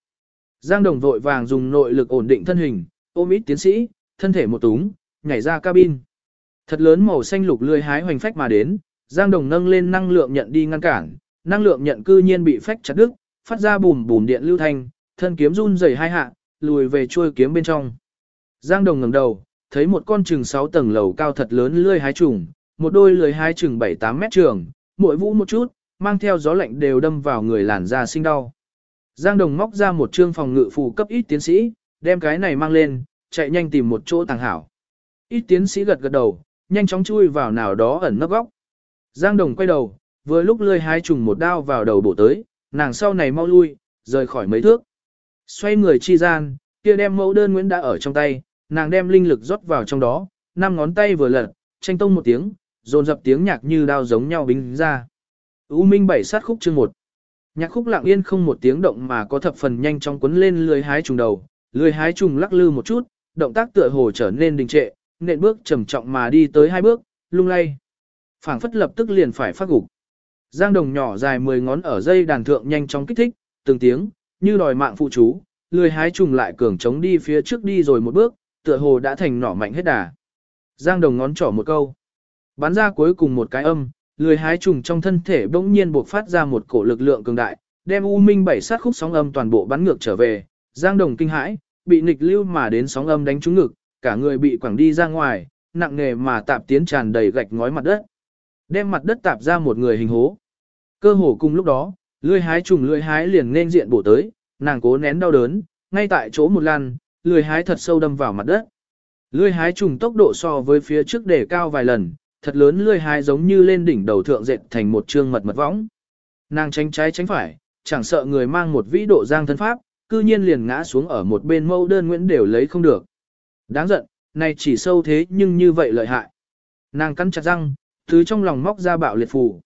Giang Đồng vội vàng dùng nội lực ổn định thân hình, ôm ít tiến sĩ, thân thể một túng, nhảy ra cabin. Thật lớn màu xanh lục lươi hái hoành phách mà đến, Giang Đồng nâng lên năng lượng nhận đi ngăn cản, năng lượng nhận cư nhiên bị phách chặt đứt, phát ra bùm bùm điện lưu thanh, thân kiếm run rẩy hai hạ, lùi về chuôi kiếm bên trong. Giang Đồng ngẩng đầu, thấy một con trừng 6 tầng lầu cao thật lớn lươi hái trùng, một đôi lưỡi hái trừng 7-8 mét trường, mỗi vũ một chút, mang theo gió lạnh đều đâm vào người làn da sinh đau. Giang Đồng móc ra một trương phòng ngự phù cấp ít tiến sĩ, đem cái này mang lên, chạy nhanh tìm một chỗ tàng hảo. Ít tiến sĩ gật gật đầu, nhanh chóng chui vào nào đó ẩn nấp góc. Giang Đồng quay đầu, vừa lúc lươi hái trùng một đao vào đầu bổ tới, nàng sau này mau lui, rời khỏi mấy thước. Xoay người chi gian, kia đem mẫu đơn Nguyễn đã ở trong tay, nàng đem linh lực rót vào trong đó, năm ngón tay vừa lật, tranh tông một tiếng, dồn dập tiếng nhạc như đao giống nhau bính ra. U Minh bảy sát khúc chương một. Nhạc khúc lặng yên không một tiếng động mà có thập phần nhanh chóng quấn lên lưới hái trùng đầu, lưới hái trùng lắc lư một chút, động tác tựa hồ trở nên đình trệ, nện bước trầm trọng mà đi tới hai bước, lung lay phảng phất lập tức liền phải phát gục. Giang đồng nhỏ dài 10 ngón ở dây đàn thượng nhanh chóng kích thích, từng tiếng, như đòi mạng phụ chú, lười hái trùng lại cường chống đi phía trước đi rồi một bước, tựa hồ đã thành nỏ mạnh hết đà. Giang đồng ngón trỏ một câu. Bắn ra cuối cùng một cái âm, lười hái trùng trong thân thể bỗng nhiên buộc phát ra một cổ lực lượng cường đại, đem U Minh bảy sát khúc sóng âm toàn bộ bắn ngược trở về. Giang đồng kinh hãi, bị nghịch lưu mà đến sóng âm đánh trúng ngực, cả người bị quẳng đi ra ngoài, nặng nề mà tạp tiến tràn đầy gạch ngói mặt đất. Đem mặt đất tạp ra một người hình hố. Cơ hồ cùng lúc đó, lưỡi hái trùng lưỡi hái liền nên diện bổ tới, nàng cố nén đau đớn, ngay tại chỗ một lần, lưỡi hái thật sâu đâm vào mặt đất. Lưỡi hái trùng tốc độ so với phía trước để cao vài lần, thật lớn lưỡi hái giống như lên đỉnh đầu thượng dệt thành một trương mật mật võng. Nàng tránh trái tránh phải, chẳng sợ người mang một vĩ độ giang thân pháp, cư nhiên liền ngã xuống ở một bên mâu đơn nguyễn đều lấy không được. Đáng giận, này chỉ sâu thế nhưng như vậy lợi hại. Nàng cắn chặt răng, thứ trong lòng móc ra bạo liệt phù.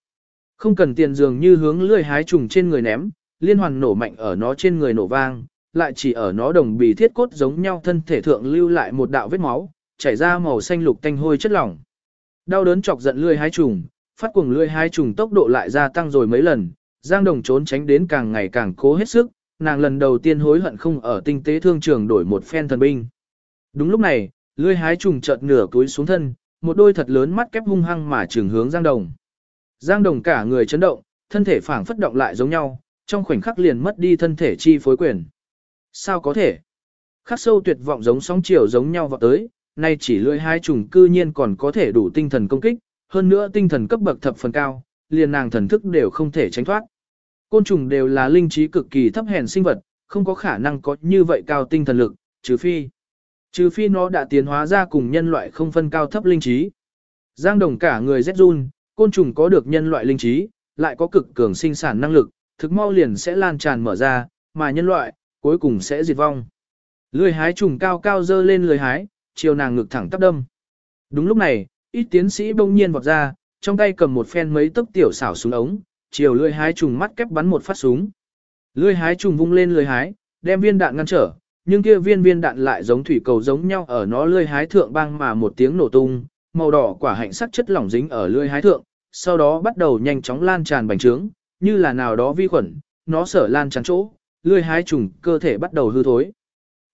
Không cần tiền dường như hướng lưỡi hái trùng trên người ném, liên hoàn nổ mạnh ở nó trên người nổ vang, lại chỉ ở nó đồng bì thiết cốt giống nhau thân thể thượng lưu lại một đạo vết máu, chảy ra màu xanh lục tanh hôi chất lỏng. Đau đớn chọc giận lưỡi hái trùng, phát cuồng lưỡi hái trùng tốc độ lại gia tăng rồi mấy lần, Giang Đồng trốn tránh đến càng ngày càng cố hết sức, nàng lần đầu tiên hối hận không ở tinh tế thương trường đổi một phen thần binh. Đúng lúc này, lưỡi hái trùng chợt nửa túi xuống thân, một đôi thật lớn mắt kép hung hăng mà trường hướng Giang Đồng. Giang Đồng cả người chấn động, thân thể phảng phất động lại giống nhau, trong khoảnh khắc liền mất đi thân thể chi phối quyền. Sao có thể? Khắc sâu tuyệt vọng giống sóng chiều giống nhau vọt tới, nay chỉ lưỡi hai trùng cư nhiên còn có thể đủ tinh thần công kích, hơn nữa tinh thần cấp bậc thập phần cao, liền nàng thần thức đều không thể tránh thoát. Côn trùng đều là linh trí cực kỳ thấp hèn sinh vật, không có khả năng có như vậy cao tinh thần lực, trừ phi. Trừ phi nó đã tiến hóa ra cùng nhân loại không phân cao thấp linh trí. Giang đồng cả người rét run, côn trùng có được nhân loại linh trí, lại có cực cường sinh sản năng lực, thực mau liền sẽ lan tràn mở ra, mà nhân loại, cuối cùng sẽ diệt vong. Lười hái trùng cao cao dơ lên lười hái, chiều nàng ngực thẳng tắp đâm. Đúng lúc này, ít tiến sĩ bỗng nhiên vọt ra, trong tay cầm một phen mấy tấc tiểu xảo súng ống, chiều lười hái trùng mắt kép bắn một phát súng. Lười hái trùng vung lên lười hái, đem viên đạn ngăn trở, nhưng kia viên viên đạn lại giống thủy cầu giống nhau ở nó lươi hái thượng băng mà một tiếng nổ tung, màu đỏ quả hạnh sắc chất lỏng dính ở lươi hái thượng, sau đó bắt đầu nhanh chóng lan tràn bành trướng, như là nào đó vi khuẩn, nó sở lan tràn chỗ, lươi hái trùng cơ thể bắt đầu hư thối.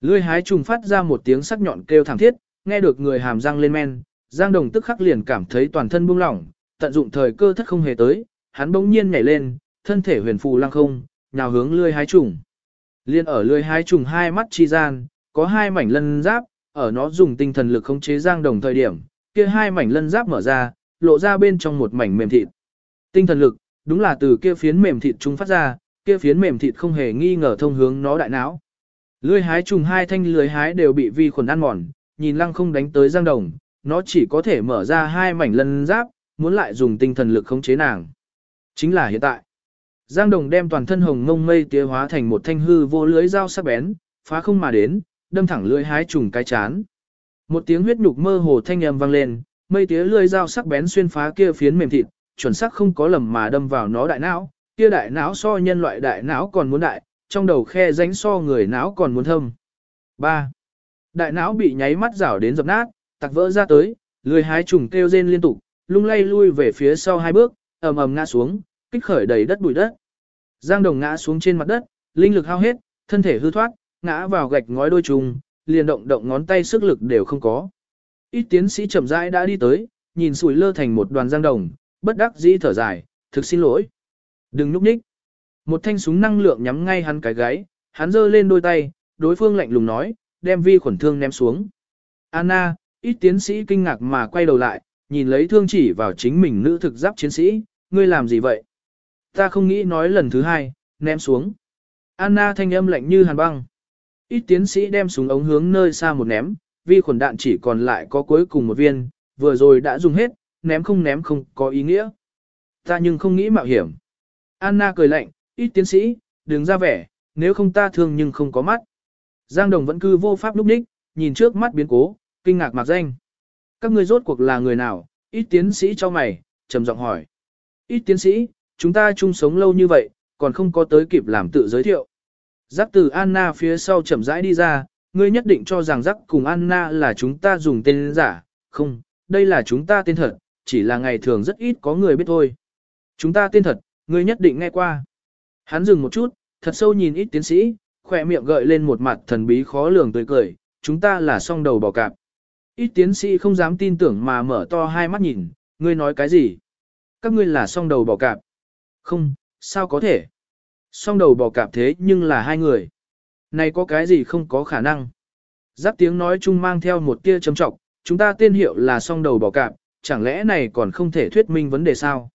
Lươi hái trùng phát ra một tiếng sắc nhọn kêu thảm thiết, nghe được người hàm răng lên men, Giang Đồng tức khắc liền cảm thấy toàn thân buông lỏng, tận dụng thời cơ thất không hề tới, hắn bỗng nhiên nhảy lên, thân thể huyền phù lăng không, nhào hướng lươi hái trùng. Liên ở lưới hái trùng hai mắt chi gian, có hai mảnh lân giáp, ở nó dùng tinh thần lực khống chế Giang Đồng thời điểm, kia hai mảnh lân giáp mở ra, lộ ra bên trong một mảnh mềm thịt. Tinh thần lực, đúng là từ kia phiến mềm thịt chúng phát ra, kia phiến mềm thịt không hề nghi ngờ thông hướng nó đại não. Lưỡi hái trùng hai thanh lưỡi hái đều bị vi khuẩn ăn mòn, nhìn lăng không đánh tới Giang Đồng, nó chỉ có thể mở ra hai mảnh lân giáp, muốn lại dùng tinh thần lực khống chế nàng. Chính là hiện tại. Giang Đồng đem toàn thân hồng ngông mây tía hóa thành một thanh hư vô lưới dao sắc bén, phá không mà đến, đâm thẳng lưỡi hái trùng cái chán. Một tiếng huyết nhục mơ hồ thanh âm vang lên, mây tía lưỡi dao sắc bén xuyên phá kia phiến mềm thịt, chuẩn xác không có lầm mà đâm vào nó đại não, kia đại não so nhân loại đại não còn muốn đại, trong đầu khe rãnh so người não còn muốn thâm. 3. Đại não bị nháy mắt rảo đến dập nát, tạc vỡ ra tới, lưỡi hái trùng kêu rên liên tục, lung lay lui về phía sau hai bước, ầm ầm ngã xuống, kích khởi đầy đất bụi đất. Giang Đồng ngã xuống trên mặt đất, linh lực hao hết, thân thể hư thoát, ngã vào gạch ngói đôi trùng, liền động động ngón tay sức lực đều không có. Ít tiến sĩ chậm rãi đã đi tới, nhìn sủi lơ thành một đoàn giang đồng, bất đắc dĩ thở dài, thực xin lỗi. Đừng núp nhích. Một thanh súng năng lượng nhắm ngay hắn cái gáy, hắn giơ lên đôi tay, đối phương lạnh lùng nói, đem vi khuẩn thương ném xuống. Anna, ít tiến sĩ kinh ngạc mà quay đầu lại, nhìn lấy thương chỉ vào chính mình nữ thực giáp chiến sĩ, ngươi làm gì vậy? Ta không nghĩ nói lần thứ hai, ném xuống. Anna thanh âm lạnh như hàn băng. Ít tiến sĩ đem súng ống hướng nơi xa một ném, vi khuẩn đạn chỉ còn lại có cuối cùng một viên, vừa rồi đã dùng hết, ném không ném không có ý nghĩa. Ta nhưng không nghĩ mạo hiểm. Anna cười lạnh, ít tiến sĩ, đừng ra vẻ, nếu không ta thương nhưng không có mắt. Giang Đồng vẫn cứ vô pháp lúc đích, nhìn trước mắt biến cố, kinh ngạc mạc danh. Các ngươi rốt cuộc là người nào, ít tiến sĩ cho mày, trầm giọng hỏi. Ít tiến sĩ, chúng ta chung sống lâu như vậy, còn không có tới kịp làm tự giới thiệu. Giác từ Anna phía sau chậm rãi đi ra, ngươi nhất định cho rằng giác cùng Anna là chúng ta dùng tên giả, không, đây là chúng ta tên thật, chỉ là ngày thường rất ít có người biết thôi. Chúng ta tên thật, ngươi nhất định nghe qua. Hắn dừng một chút, thật sâu nhìn ít tiến sĩ, khỏe miệng gợi lên một mặt thần bí khó lường tươi cười, chúng ta là song đầu bò cạp. Ít tiến sĩ không dám tin tưởng mà mở to hai mắt nhìn, ngươi nói cái gì? Các ngươi là song đầu bò cạp. Không, sao có thể? Song đầu bò cạp thế nhưng là hai người. Này có cái gì không có khả năng? Giáp tiếng nói chung mang theo một tia trầm trọng, chúng ta tên hiệu là song đầu bò cạp, chẳng lẽ này còn không thể thuyết minh vấn đề sao?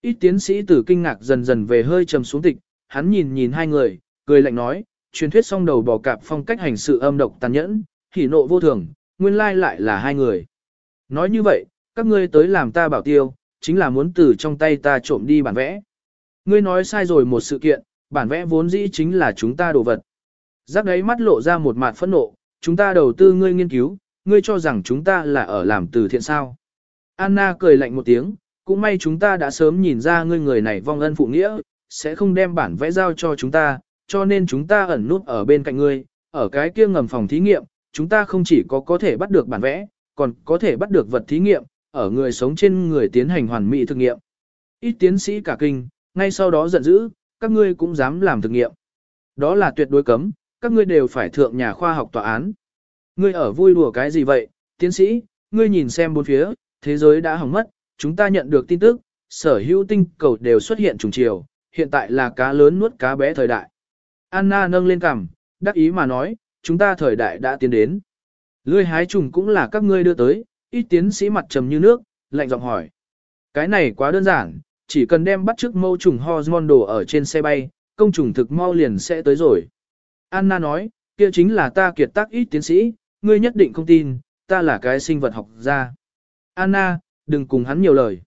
Ít tiến sĩ tử kinh ngạc dần dần về hơi trầm xuống tịch, hắn nhìn nhìn hai người, cười lạnh nói, truyền thuyết song đầu bò cạp phong cách hành sự âm độc tàn nhẫn, hỉ nộ vô thường, nguyên lai lại là hai người. Nói như vậy, các ngươi tới làm ta bảo tiêu, chính là muốn từ trong tay ta trộm đi bản vẽ. Ngươi nói sai rồi một sự kiện, bản vẽ vốn dĩ chính là chúng ta đồ vật. Giác đấy mắt lộ ra một mặt phẫn nộ, chúng ta đầu tư ngươi nghiên cứu, ngươi cho rằng chúng ta là ở làm từ thiện sao. Anna cười lạnh một tiếng, cũng may chúng ta đã sớm nhìn ra ngươi người này vong ân phụ nghĩa, sẽ không đem bản vẽ giao cho chúng ta, cho nên chúng ta ẩn nút ở bên cạnh ngươi, ở cái kia ngầm phòng thí nghiệm, chúng ta không chỉ có có thể bắt được bản vẽ, còn có thể bắt được vật thí nghiệm, ở người sống trên người tiến hành hoàn mỹ thực nghiệm. Ít tiến sĩ cả kinh, ngay sau đó giận dữ, các ngươi cũng dám làm thực nghiệm. Đó là tuyệt đối cấm, các ngươi đều phải thượng nhà khoa học tòa án. Ngươi ở vui đùa cái gì vậy, tiến sĩ, ngươi nhìn xem bốn phía, thế giới đã hỏng mất, chúng ta nhận được tin tức, sở hữu tinh cầu đều xuất hiện trùng chiều, hiện tại là cá lớn nuốt cá bé thời đại. Anna nâng lên cằm, đắc ý mà nói, chúng ta thời đại đã tiến đến. Lươi hái trùng cũng là các ngươi đưa tới, ít tiến sĩ mặt trầm như nước, lạnh giọng hỏi. Cái này quá đơn giản, chỉ cần đem bắt chước mâu trùng hormone đồ ở trên xe bay, công trùng thực mau liền sẽ tới rồi. Anna nói, kia chính là ta kiệt tác ít tiến sĩ, ngươi nhất định không tin, ta là cái sinh vật học gia. Anna, đừng cùng hắn nhiều lời.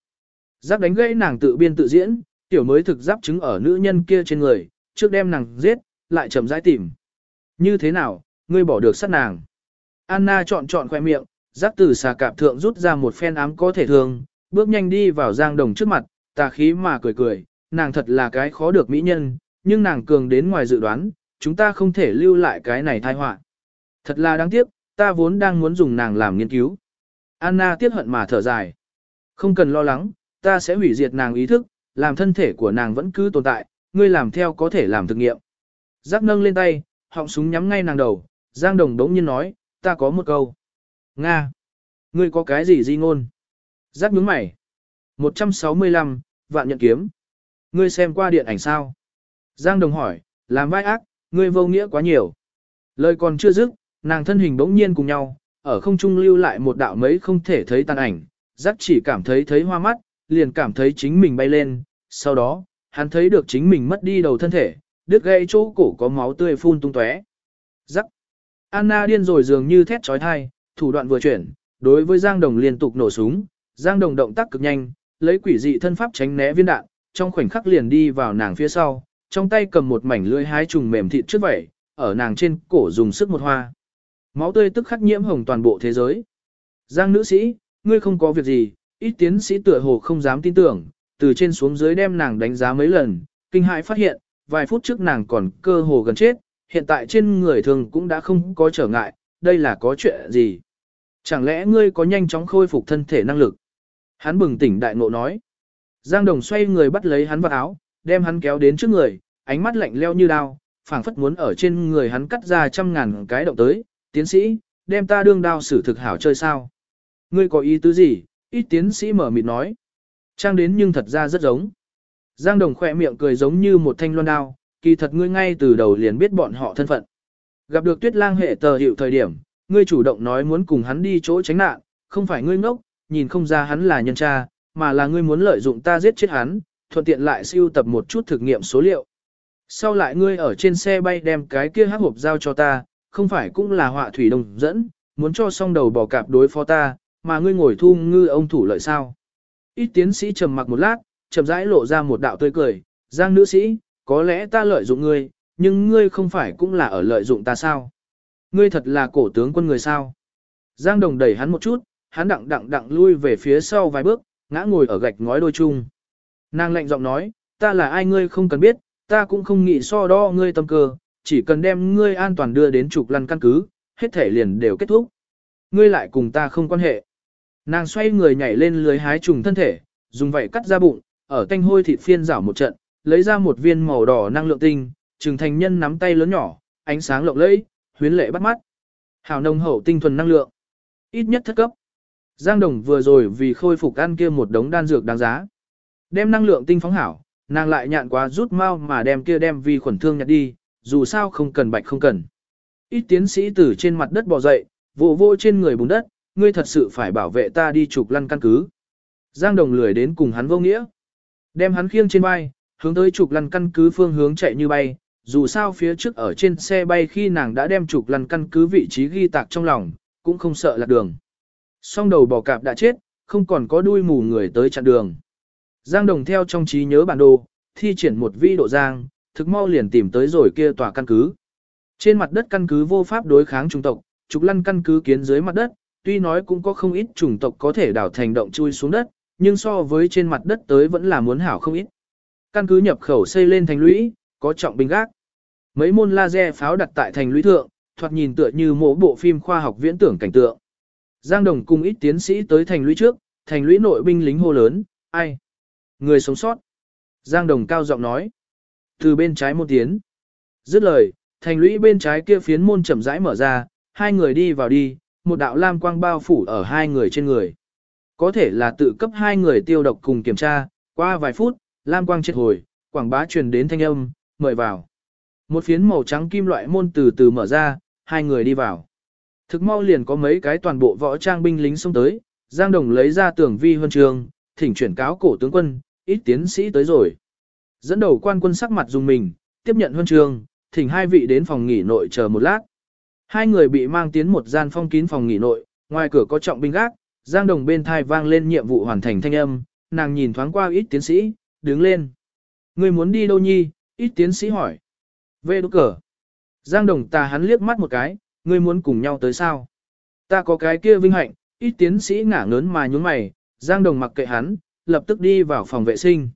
Giáp đánh gãy nàng tự biên tự diễn, tiểu mới thực giáp chứng ở nữ nhân kia trên người, trước đem nàng giết, lại chậm rãi tìm. Như thế nào, ngươi bỏ được sát nàng. Anna chọn chọn khoe miệng, giáp từ xà cạp thượng rút ra một phen ám có thể thường, bước nhanh đi vào giang đồng trước mặt, tà khí mà cười cười, nàng thật là cái khó được mỹ nhân, nhưng nàng cường đến ngoài dự đoán, chúng ta không thể lưu lại cái này thai họa. Thật là đáng tiếc, ta vốn đang muốn dùng nàng làm nghiên cứu. Anna tiếc hận mà thở dài. Không cần lo lắng, ta sẽ hủy diệt nàng ý thức, làm thân thể của nàng vẫn cứ tồn tại, ngươi làm theo có thể làm thực nghiệm. Giác nâng lên tay, họng súng nhắm ngay nàng đầu, Giang Đồng đống nhiên nói, ta có một câu. Nga! Ngươi có cái gì di ngôn? Giác nhướng mày. 165, vạn nhận kiếm. Ngươi xem qua điện ảnh sao? Giang Đồng hỏi, làm vai ác, ngươi vô nghĩa quá nhiều. Lời còn chưa dứt, nàng thân hình bỗng nhiên cùng nhau, ở không trung lưu lại một đạo mấy không thể thấy tàn ảnh, giác chỉ cảm thấy thấy hoa mắt, liền cảm thấy chính mình bay lên, sau đó, hắn thấy được chính mình mất đi đầu thân thể, đứt gãy chỗ cổ có máu tươi phun tung tóe. Giác! Anna điên rồi dường như thét chói tai, thủ đoạn vừa chuyển, đối với Giang Đồng liên tục nổ súng, Giang Đồng động tác cực nhanh, lấy quỷ dị thân pháp tránh né viên đạn, trong khoảnh khắc liền đi vào nàng phía sau, trong tay cầm một mảnh lưỡi hái trùng mềm thịt trước vậy, ở nàng trên cổ dùng sức một hoa. Máu tươi tức khắc nhiễm hồng toàn bộ thế giới. Giang nữ sĩ, ngươi không có việc gì, ít tiến sĩ tựa hồ không dám tin tưởng, từ trên xuống dưới đem nàng đánh giá mấy lần, kinh hãi phát hiện, vài phút trước nàng còn cơ hồ gần chết, hiện tại trên người thường cũng đã không có trở ngại, đây là có chuyện gì? Chẳng lẽ ngươi có nhanh chóng khôi phục thân thể năng lực? Hắn bừng tỉnh đại ngộ nói. Giang Đồng xoay người bắt lấy hắn vào áo, đem hắn kéo đến trước người, ánh mắt lạnh leo như đao, phảng phất muốn ở trên người hắn cắt ra trăm ngàn cái động tới, Tiến sĩ, đem ta đương đao sử thực hảo chơi sao? Ngươi có ý tứ gì? Ít tiến sĩ mở mịt nói. Trang đến nhưng thật ra rất giống. Giang Đồng khỏe miệng cười giống như một thanh loan đao, kỳ thật ngươi ngay từ đầu liền biết bọn họ thân phận. Gặp được tuyết lang hệ tờ hiệu thời điểm, ngươi chủ động nói muốn cùng hắn đi chỗ tránh nạn, không phải ngươi ngốc, nhìn không ra hắn là nhân tra, mà là ngươi muốn lợi dụng ta giết chết hắn, thuận tiện lại siêu tập một chút thực nghiệm số liệu. Sau lại ngươi ở trên xe bay đem cái kia hắc hộp giao cho ta, không phải cũng là họa thủy đồng dẫn, muốn cho song đầu bỏ cạp đối phó ta, mà ngươi ngồi thu ngư ông thủ lợi sao. Ít tiến sĩ trầm mặc một lát, chậm rãi lộ ra một đạo tươi cười, giang nữ sĩ, có lẽ ta lợi dụng ngươi, nhưng ngươi không phải cũng là ở lợi dụng ta sao? Ngươi thật là cổ tướng quân người sao? Giang đồng đẩy hắn một chút, hắn đặng đặng đặng lui về phía sau vài bước, ngã ngồi ở gạch ngói đôi chung. Nàng lạnh giọng nói, ta là ai ngươi không cần biết, ta cũng không nghĩ so đo ngươi tâm cơ, chỉ cần đem ngươi an toàn đưa đến trục lăn căn cứ, hết thể liền đều kết thúc. Ngươi lại cùng ta không quan hệ. Nàng xoay người nhảy lên lưới hái trùng thân thể, dùng vậy cắt ra bụng, ở canh hôi thịt phiên rảo một trận, lấy ra một viên màu đỏ năng lượng tinh, trừng thành nhân nắm tay lớn nhỏ, ánh sáng lộng lẫy, huyến lệ bắt mắt. Hào nông hậu tinh thuần năng lượng. Ít nhất thất cấp. Giang Đồng vừa rồi vì khôi phục ăn kia một đống đan dược đáng giá. Đem năng lượng tinh phóng hảo, nàng lại nhạn quá rút mau mà đem kia đem vi khuẩn thương nhặt đi, dù sao không cần bạch không cần. Ít tiến sĩ từ trên mặt đất bò dậy, vô vô trên người bùn đất, ngươi thật sự phải bảo vệ ta đi trục lăn căn cứ. Giang Đồng lười đến cùng hắn vô nghĩa. Đem hắn khiêng trên vai, hướng tới trục lăn căn cứ phương hướng chạy như bay, dù sao phía trước ở trên xe bay khi nàng đã đem trục lăn căn cứ vị trí ghi tạc trong lòng, cũng không sợ lạc đường. Song đầu bò cạp đã chết, không còn có đuôi mù người tới chặn đường. Giang Đồng theo trong trí nhớ bản đồ, thi triển một vi độ giang, thực mau liền tìm tới rồi kia tòa căn cứ. Trên mặt đất căn cứ vô pháp đối kháng trung tộc, trục lăn căn cứ kiến dưới mặt đất, tuy nói cũng có không ít chủng tộc có thể đảo thành động chui xuống đất, nhưng so với trên mặt đất tới vẫn là muốn hảo không ít. Căn cứ nhập khẩu xây lên thành lũy, có trọng binh gác. Mấy môn laser pháo đặt tại thành lũy thượng, thoạt nhìn tựa như mỗi bộ phim khoa học viễn tưởng cảnh tượng. Giang Đồng cùng ít tiến sĩ tới thành lũy trước, thành lũy nội binh lính hô lớn, ai? Người sống sót. Giang Đồng cao giọng nói. Từ bên trái môn tiến. Dứt lời, thành lũy bên trái kia phiến môn chậm rãi mở ra, hai người đi vào đi, một đạo lam quang bao phủ ở hai người trên người. Có thể là tự cấp hai người tiêu độc cùng kiểm tra, qua vài phút, lam quang chết hồi, quảng bá truyền đến thanh âm, mời vào. Một phiến màu trắng kim loại môn từ từ mở ra, hai người đi vào. Thực mau liền có mấy cái toàn bộ võ trang binh lính xông tới, Giang Đồng lấy ra tưởng vi huân trường, thỉnh chuyển cáo cổ tướng quân, ít tiến sĩ tới rồi. Dẫn đầu quan quân sắc mặt dùng mình, tiếp nhận huân trường, thỉnh hai vị đến phòng nghỉ nội chờ một lát. Hai người bị mang tiến một gian phong kín phòng nghỉ nội, ngoài cửa có trọng binh gác, Giang Đồng bên thai vang lên nhiệm vụ hoàn thành thanh âm, nàng nhìn thoáng qua ít tiến sĩ, đứng lên. Người muốn đi đâu nhi? Ít tiến sĩ hỏi. Về đốt cờ. Giang Đồng ta hắn liếc mắt một cái, ngươi muốn cùng nhau tới sao? Ta có cái kia vinh hạnh, ít tiến sĩ ngả ngớn mà nhún mày, Giang Đồng mặc kệ hắn, lập tức đi vào phòng vệ sinh.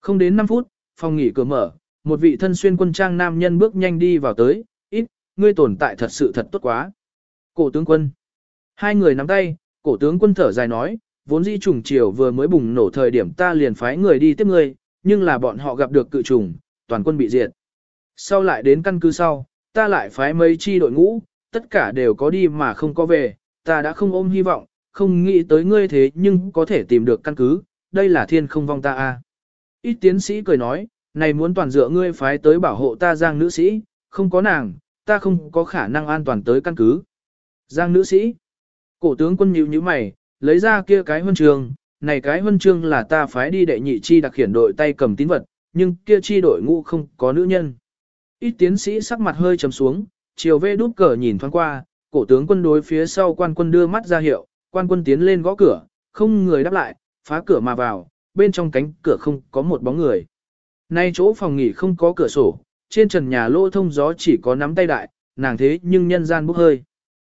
Không đến 5 phút, phòng nghỉ cửa mở, một vị thân xuyên quân trang nam nhân bước nhanh đi vào tới, ít, ngươi tồn tại thật sự thật tốt quá. Cổ tướng quân. Hai người nắm tay, cổ tướng quân thở dài nói, vốn di trùng chiều vừa mới bùng nổ thời điểm ta liền phái người đi tiếp ngươi, nhưng là bọn họ gặp được cự trùng, toàn quân bị diệt. Sau lại đến căn cứ sau, ta lại phái mấy chi đội ngũ, tất cả đều có đi mà không có về, ta đã không ôm hy vọng, không nghĩ tới ngươi thế nhưng có thể tìm được căn cứ, đây là thiên không vong ta a. Ít tiến sĩ cười nói, này muốn toàn dựa ngươi phái tới bảo hộ ta giang nữ sĩ, không có nàng, ta không có khả năng an toàn tới căn cứ. Giang nữ sĩ, cổ tướng quân nhíu như mày, lấy ra kia cái huân trường, này cái huân chương là ta phái đi đệ nhị chi đặc khiển đội tay cầm tín vật, nhưng kia chi đội ngũ không có nữ nhân. Ít tiến sĩ sắc mặt hơi trầm xuống, chiều vê đút cờ nhìn thoáng qua, cổ tướng quân đối phía sau quan quân đưa mắt ra hiệu, quan quân tiến lên gõ cửa, không người đáp lại, phá cửa mà vào, bên trong cánh cửa không có một bóng người. Nay chỗ phòng nghỉ không có cửa sổ, trên trần nhà lỗ thông gió chỉ có nắm tay đại, nàng thế nhưng nhân gian bốc hơi.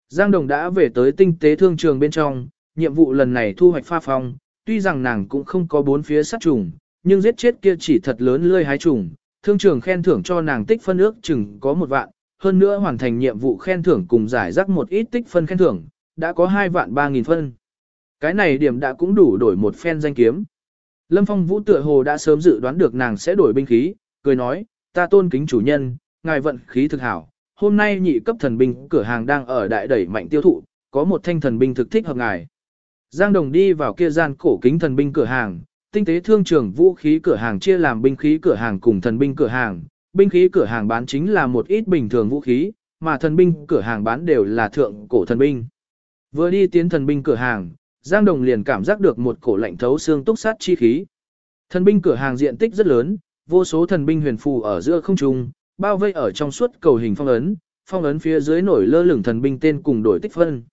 Giang Đồng đã về tới tinh tế thương trường bên trong, nhiệm vụ lần này thu hoạch pha phong, tuy rằng nàng cũng không có bốn phía sát trùng, nhưng giết chết kia chỉ thật lớn lươi hái trùng, thương trường khen thưởng cho nàng tích phân ước chừng có một vạn, hơn nữa hoàn thành nhiệm vụ khen thưởng cùng giải rác một ít tích phân khen thưởng, đã có 2 vạn 3 nghìn phân. Cái này điểm đã cũng đủ đổi một phen danh kiếm. Lâm Phong Vũ tựa hồ đã sớm dự đoán được nàng sẽ đổi binh khí, cười nói, ta tôn kính chủ nhân, ngài vận khí thực hảo, hôm nay nhị cấp thần binh cửa hàng đang ở đại đẩy mạnh tiêu thụ, có một thanh thần binh thực thích hợp ngài. Giang Đồng đi vào kia gian cổ kính thần binh cửa hàng, tinh tế thương trường vũ khí cửa hàng chia làm binh khí cửa hàng cùng thần binh cửa hàng, binh khí cửa hàng bán chính là một ít bình thường vũ khí, mà thần binh cửa hàng bán đều là thượng cổ thần binh. Vừa đi tiến thần binh cửa hàng, Giang Đồng liền cảm giác được một cổ lạnh thấu xương túc sát chi khí. Thần binh cửa hàng diện tích rất lớn, vô số thần binh huyền phù ở giữa không trung, bao vây ở trong suốt cầu hình phong ấn, phong ấn phía dưới nổi lơ lửng thần binh tên cùng đổi tích phân.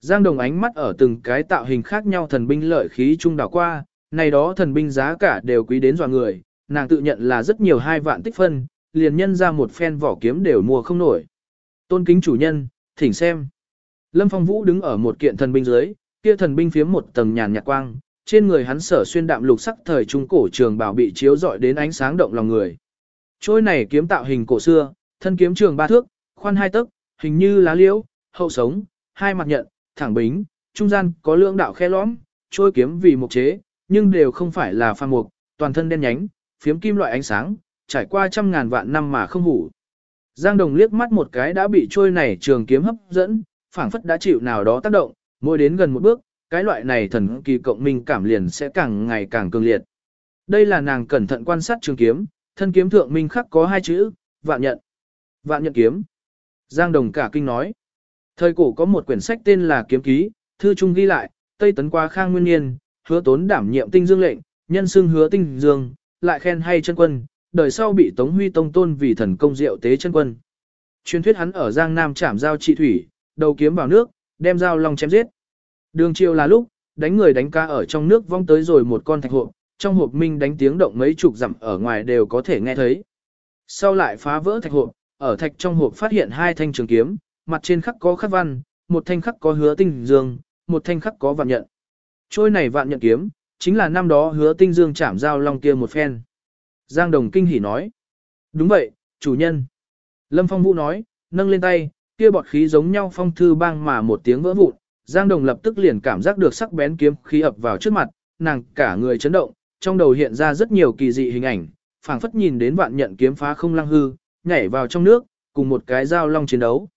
Giang Đồng ánh mắt ở từng cái tạo hình khác nhau thần binh lợi khí trung đảo qua, này đó thần binh giá cả đều quý đến dọa người, nàng tự nhận là rất nhiều hai vạn tích phân, liền nhân ra một phen vỏ kiếm đều mua không nổi. Tôn kính chủ nhân, thỉnh xem. Lâm Phong Vũ đứng ở một kiện thần binh dưới, kia thần binh phiếm một tầng nhàn nhạt quang, trên người hắn sở xuyên đạm lục sắc thời trung cổ trường bảo bị chiếu rọi đến ánh sáng động lòng người. Trôi này kiếm tạo hình cổ xưa, thân kiếm trường ba thước, khoan hai tấc, hình như lá liễu, hậu sống, hai mặt nhận, thẳng bính, trung gian có lưỡng đạo khe lõm, trôi kiếm vì mục chế, nhưng đều không phải là pha mục, toàn thân đen nhánh, phiếm kim loại ánh sáng, trải qua trăm ngàn vạn năm mà không hủ. Giang Đồng liếc mắt một cái đã bị trôi này trường kiếm hấp dẫn, phảng phất đã chịu nào đó tác động, mỗi đến gần một bước, cái loại này thần kỳ cộng minh cảm liền sẽ càng ngày càng cường liệt. Đây là nàng cẩn thận quan sát trường kiếm, thân kiếm thượng minh khắc có hai chữ, vạn nhận. Vạn nhận kiếm. Giang Đồng cả kinh nói. Thời cổ có một quyển sách tên là Kiếm Ký, thư trung ghi lại, Tây Tấn qua khang nguyên niên, hứa tốn đảm nhiệm tinh dương lệnh, nhân xưng hứa tinh dương, lại khen hay chân quân, đời sau bị Tống Huy Tông tôn vì thần công diệu tế chân quân. Truyền thuyết hắn ở Giang Nam chạm giao trị thủy, đầu kiếm vào nước, đem dao long chém giết. Đường chiều là lúc, đánh người đánh ca ở trong nước vong tới rồi một con thạch hộp, trong hộp minh đánh tiếng động mấy chục dặm ở ngoài đều có thể nghe thấy. Sau lại phá vỡ thạch hộp, ở thạch trong hộp phát hiện hai thanh trường kiếm, mặt trên khắc có khắc văn, một thanh khắc có hứa tinh dương, một thanh khắc có vạn nhận. Trôi này vạn nhận kiếm, chính là năm đó hứa tinh dương chạm giao long kia một phen. Giang Đồng kinh hỉ nói. Đúng vậy, chủ nhân. Lâm Phong Vũ nói, nâng lên tay, kia bọt khí giống nhau phong thư bang mà một tiếng vỡ vụn. Giang Đồng lập tức liền cảm giác được sắc bén kiếm khí ập vào trước mặt, nàng cả người chấn động, trong đầu hiện ra rất nhiều kỳ dị hình ảnh, phảng phất nhìn đến vạn nhận kiếm phá không lăng hư, nhảy vào trong nước, cùng một cái dao long chiến đấu.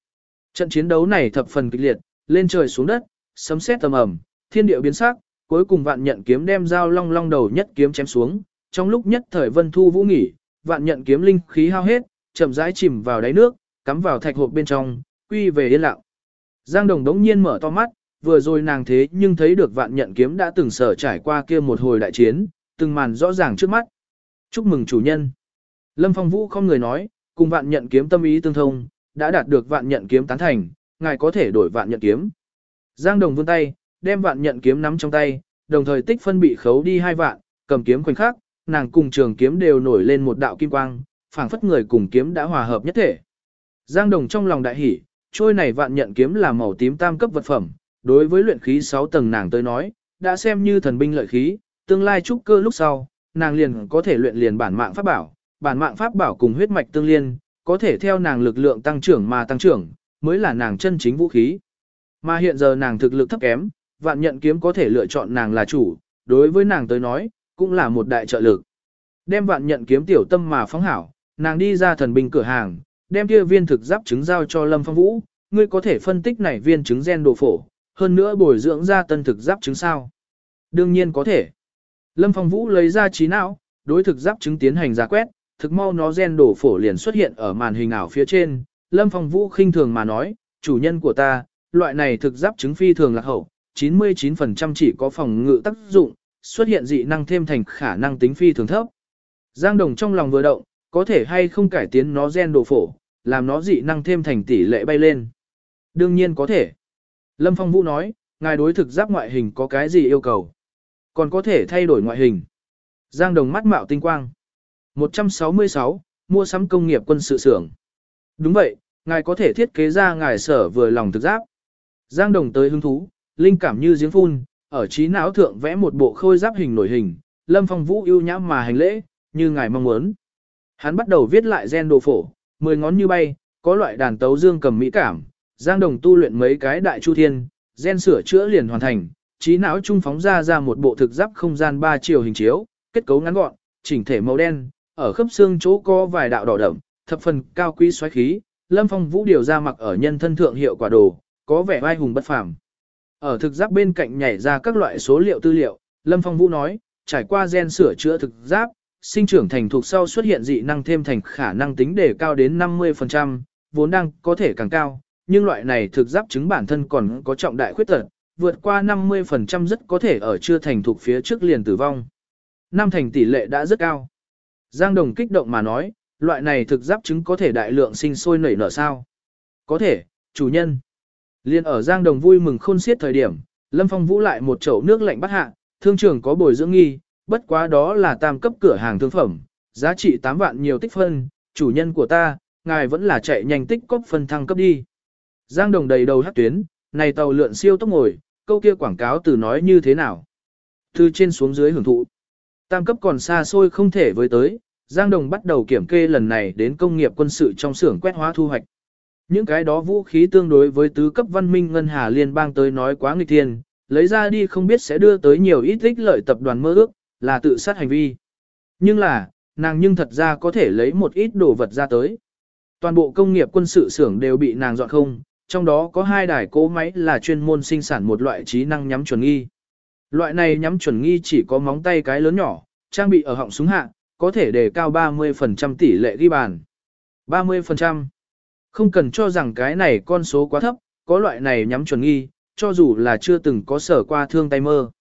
Trận chiến đấu này thập phần kịch liệt, lên trời xuống đất, sấm sét tầm ầm, thiên địa biến sắc, cuối cùng vạn nhận kiếm đem dao long long đầu nhất kiếm chém xuống, trong lúc nhất thời vân thu vũ nghỉ, vạn nhận kiếm linh khí hao hết, chậm rãi chìm vào đáy nước, cắm vào thạch hộp bên trong, quy về yên lặng. Giang Đồng đống nhiên mở to mắt, vừa rồi nàng thế nhưng thấy được vạn nhận kiếm đã từng sở trải qua kia một hồi đại chiến, từng màn rõ ràng trước mắt. Chúc mừng chủ nhân. Lâm Phong Vũ không người nói, cùng vạn nhận kiếm tâm ý tương thông, đã đạt được vạn nhận kiếm tán thành, ngài có thể đổi vạn nhận kiếm. Giang Đồng vươn tay, đem vạn nhận kiếm nắm trong tay, đồng thời tích phân bị khấu đi hai vạn, cầm kiếm khoảnh khắc, nàng cùng trường kiếm đều nổi lên một đạo kim quang, phảng phất người cùng kiếm đã hòa hợp nhất thể. Giang Đồng trong lòng đại hỉ, trôi này vạn nhận kiếm là màu tím tam cấp vật phẩm, đối với luyện khí 6 tầng nàng tới nói, đã xem như thần binh lợi khí, tương lai trúc cơ lúc sau, nàng liền có thể luyện liền bản mạng pháp bảo, bản mạng pháp bảo cùng huyết mạch tương liên, có thể theo nàng lực lượng tăng trưởng mà tăng trưởng, mới là nàng chân chính vũ khí. Mà hiện giờ nàng thực lực thấp kém, vạn nhận kiếm có thể lựa chọn nàng là chủ, đối với nàng tới nói, cũng là một đại trợ lực. Đem vạn nhận kiếm tiểu tâm mà phóng hảo, nàng đi ra thần binh cửa hàng, đem kia viên thực giáp trứng giao cho Lâm Phong Vũ, ngươi có thể phân tích này viên trứng gen đồ phổ, hơn nữa bồi dưỡng ra tân thực giáp trứng sao. Đương nhiên có thể. Lâm Phong Vũ lấy ra trí não, đối thực giáp trứng tiến hành ra quét, thực mau nó gen đổ phổ liền xuất hiện ở màn hình ảo phía trên. Lâm Phong Vũ khinh thường mà nói, chủ nhân của ta, loại này thực giáp trứng phi thường lạc hậu, 99% chỉ có phòng ngự tác dụng, xuất hiện dị năng thêm thành khả năng tính phi thường thấp. Giang Đồng trong lòng vừa động, có thể hay không cải tiến nó gen đồ phổ, làm nó dị năng thêm thành tỷ lệ bay lên. Đương nhiên có thể. Lâm Phong Vũ nói, ngài đối thực giáp ngoại hình có cái gì yêu cầu? Còn có thể thay đổi ngoại hình. Giang Đồng mắt mạo tinh quang. 166, mua sắm công nghiệp quân sự xưởng. Đúng vậy, ngài có thể thiết kế ra ngài sở vừa lòng thực giáp. Giang Đồng tới hứng thú, linh cảm như giếng phun, ở trí não thượng vẽ một bộ khôi giáp hình nổi hình, Lâm Phong Vũ ưu nhã mà hành lễ, như ngài mong muốn. Hắn bắt đầu viết lại gen đồ phổ, mười ngón như bay, có loại đàn tấu dương cầm mỹ cảm, Giang Đồng tu luyện mấy cái đại chu thiên, gen sửa chữa liền hoàn thành, trí não trung phóng ra ra một bộ thực giáp không gian ba chiều hình chiếu, kết cấu ngắn gọn, chỉnh thể màu đen, ở khớp xương chỗ có vài đạo đỏ đậm, thập phần cao quý xoáy khí, Lâm Phong Vũ điều ra mặc ở nhân thân thượng hiệu quả đồ, có vẻ oai hùng bất phàm. Ở thực giáp bên cạnh nhảy ra các loại số liệu tư liệu, Lâm Phong Vũ nói, trải qua gen sửa chữa thực giáp, sinh trưởng thành thuộc sau xuất hiện dị năng thêm thành khả năng tính để cao đến 50%, vốn đang có thể càng cao, nhưng loại này thực giáp chứng bản thân còn có trọng đại khuyết tật, vượt qua 50% rất có thể ở chưa thành thuộc phía trước liền tử vong. Năm thành tỷ lệ đã rất cao. Giang Đồng kích động mà nói, loại này thực giáp chứng có thể đại lượng sinh sôi nảy nở sao? Có thể, chủ nhân. Liên ở Giang Đồng vui mừng khôn xiết thời điểm, Lâm Phong vũ lại một chậu nước lạnh bắt hạ, thương trường có bồi dưỡng nghi, bất quá đó là tam cấp cửa hàng thương phẩm, giá trị 8 vạn nhiều tích phân, chủ nhân của ta, ngài vẫn là chạy nhanh tích cốc phân thăng cấp đi. Giang Đồng đầy đầu hát tuyến, này tàu lượn siêu tốc ngồi, câu kia quảng cáo từ nói như thế nào? Từ trên xuống dưới hưởng thụ. Tam cấp còn xa xôi không thể với tới, Giang Đồng bắt đầu kiểm kê lần này đến công nghiệp quân sự trong xưởng quét hóa thu hoạch. Những cái đó vũ khí tương đối với tứ cấp văn minh ngân hà liên bang tới nói quá nghịch thiên, lấy ra đi không biết sẽ đưa tới nhiều ít ích lợi tập đoàn mơ ước, là tự sát hành vi. Nhưng là, nàng nhưng thật ra có thể lấy một ít đồ vật ra tới. Toàn bộ công nghiệp quân sự xưởng đều bị nàng dọn không, trong đó có hai đài cố máy là chuyên môn sinh sản một loại trí năng nhắm chuẩn nghi. Loại này nhắm chuẩn nghi chỉ có móng tay cái lớn nhỏ, trang bị ở họng súng hạ, có thể đề cao 30% tỷ lệ ghi bàn. 30%. Không cần cho rằng cái này con số quá thấp, có loại này nhắm chuẩn nghi, cho dù là chưa từng có sở qua thương tay mơ.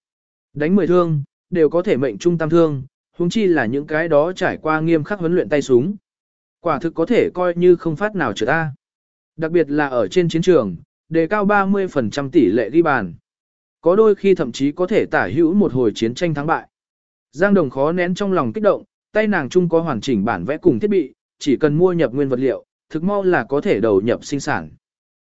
Đánh 10 thương, đều có thể mệnh trung tam thương, huống chi là những cái đó trải qua nghiêm khắc huấn luyện tay súng. Quả thực có thể coi như không phát nào trở ta. Đặc biệt là ở trên chiến trường, đề cao 30% tỷ lệ ghi bàn. Có đôi khi thậm chí có thể tả hữu một hồi chiến tranh thắng bại. Giang Đồng khó nén trong lòng kích động, tay nàng chung có hoàn chỉnh bản vẽ cùng thiết bị, chỉ cần mua nhập nguyên vật liệu, thực mau là có thể đầu nhập sinh sản.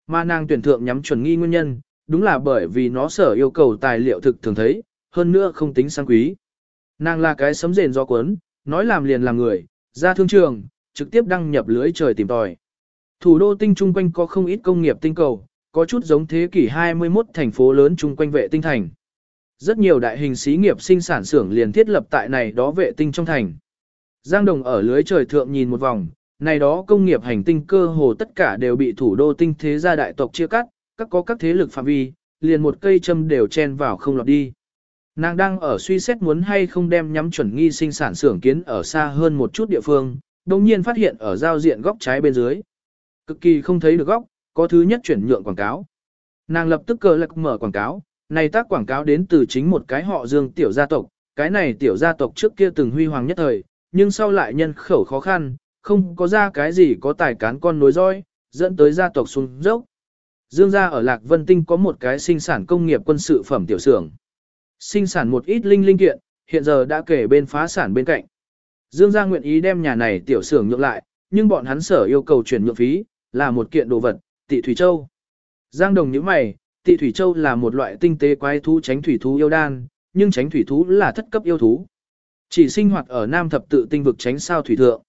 Mà nàng tuyển thượng nhắm chuẩn nghi nguyên nhân, đúng là bởi vì nó sở yêu cầu tài liệu thực thường thấy, hơn nữa không tính sang quý. Nàng là cái sấm rền do cuốn, nói làm liền làm người, ra thương trường, trực tiếp đăng nhập lưới trời tìm tòi. Thủ đô tinh trung quanh có không ít công nghiệp tinh cầu, có chút giống thế kỷ 21 thành phố lớn trung quanh vệ tinh thành. Rất nhiều đại hình xí nghiệp sinh sản xưởng liền thiết lập tại này đó vệ tinh trong thành. Giang Đồng ở lưới trời thượng nhìn một vòng, này đó công nghiệp hành tinh cơ hồ tất cả đều bị thủ đô tinh thế gia đại tộc chia cắt, các có các thế lực phạm vi, liền một cây châm đều chen vào không lọt đi. Nàng đang ở suy xét muốn hay không đem nhắm chuẩn nghi sinh sản xưởng kiến ở xa hơn một chút địa phương, đồng nhiên phát hiện ở giao diện góc trái bên dưới. Cực kỳ không thấy được góc, có thứ nhất chuyển nhượng quảng cáo. Nàng lập tức cờ lạc mở quảng cáo, này tác quảng cáo đến từ chính một cái họ dương tiểu gia tộc, cái này tiểu gia tộc trước kia từng huy hoàng nhất thời, nhưng sau lại nhân khẩu khó khăn, không có ra cái gì có tài cán con nối dõi dẫn tới gia tộc xuống dốc. Dương gia ở Lạc Vân Tinh có một cái sinh sản công nghiệp quân sự phẩm tiểu xưởng. Sinh sản một ít linh linh kiện, hiện giờ đã kể bên phá sản bên cạnh. Dương gia nguyện ý đem nhà này tiểu xưởng nhượng lại, nhưng bọn hắn sở yêu cầu chuyển nhượng phí, là một kiện đồ vật, tị Thủy Châu. Giang Đồng như mày, tị Thủy Châu là một loại tinh tế quái thú tránh thủy thú yêu đan, nhưng tránh thủy thú là thất cấp yêu thú. Chỉ sinh hoạt ở Nam thập tự tinh vực tránh sao thủy thượng.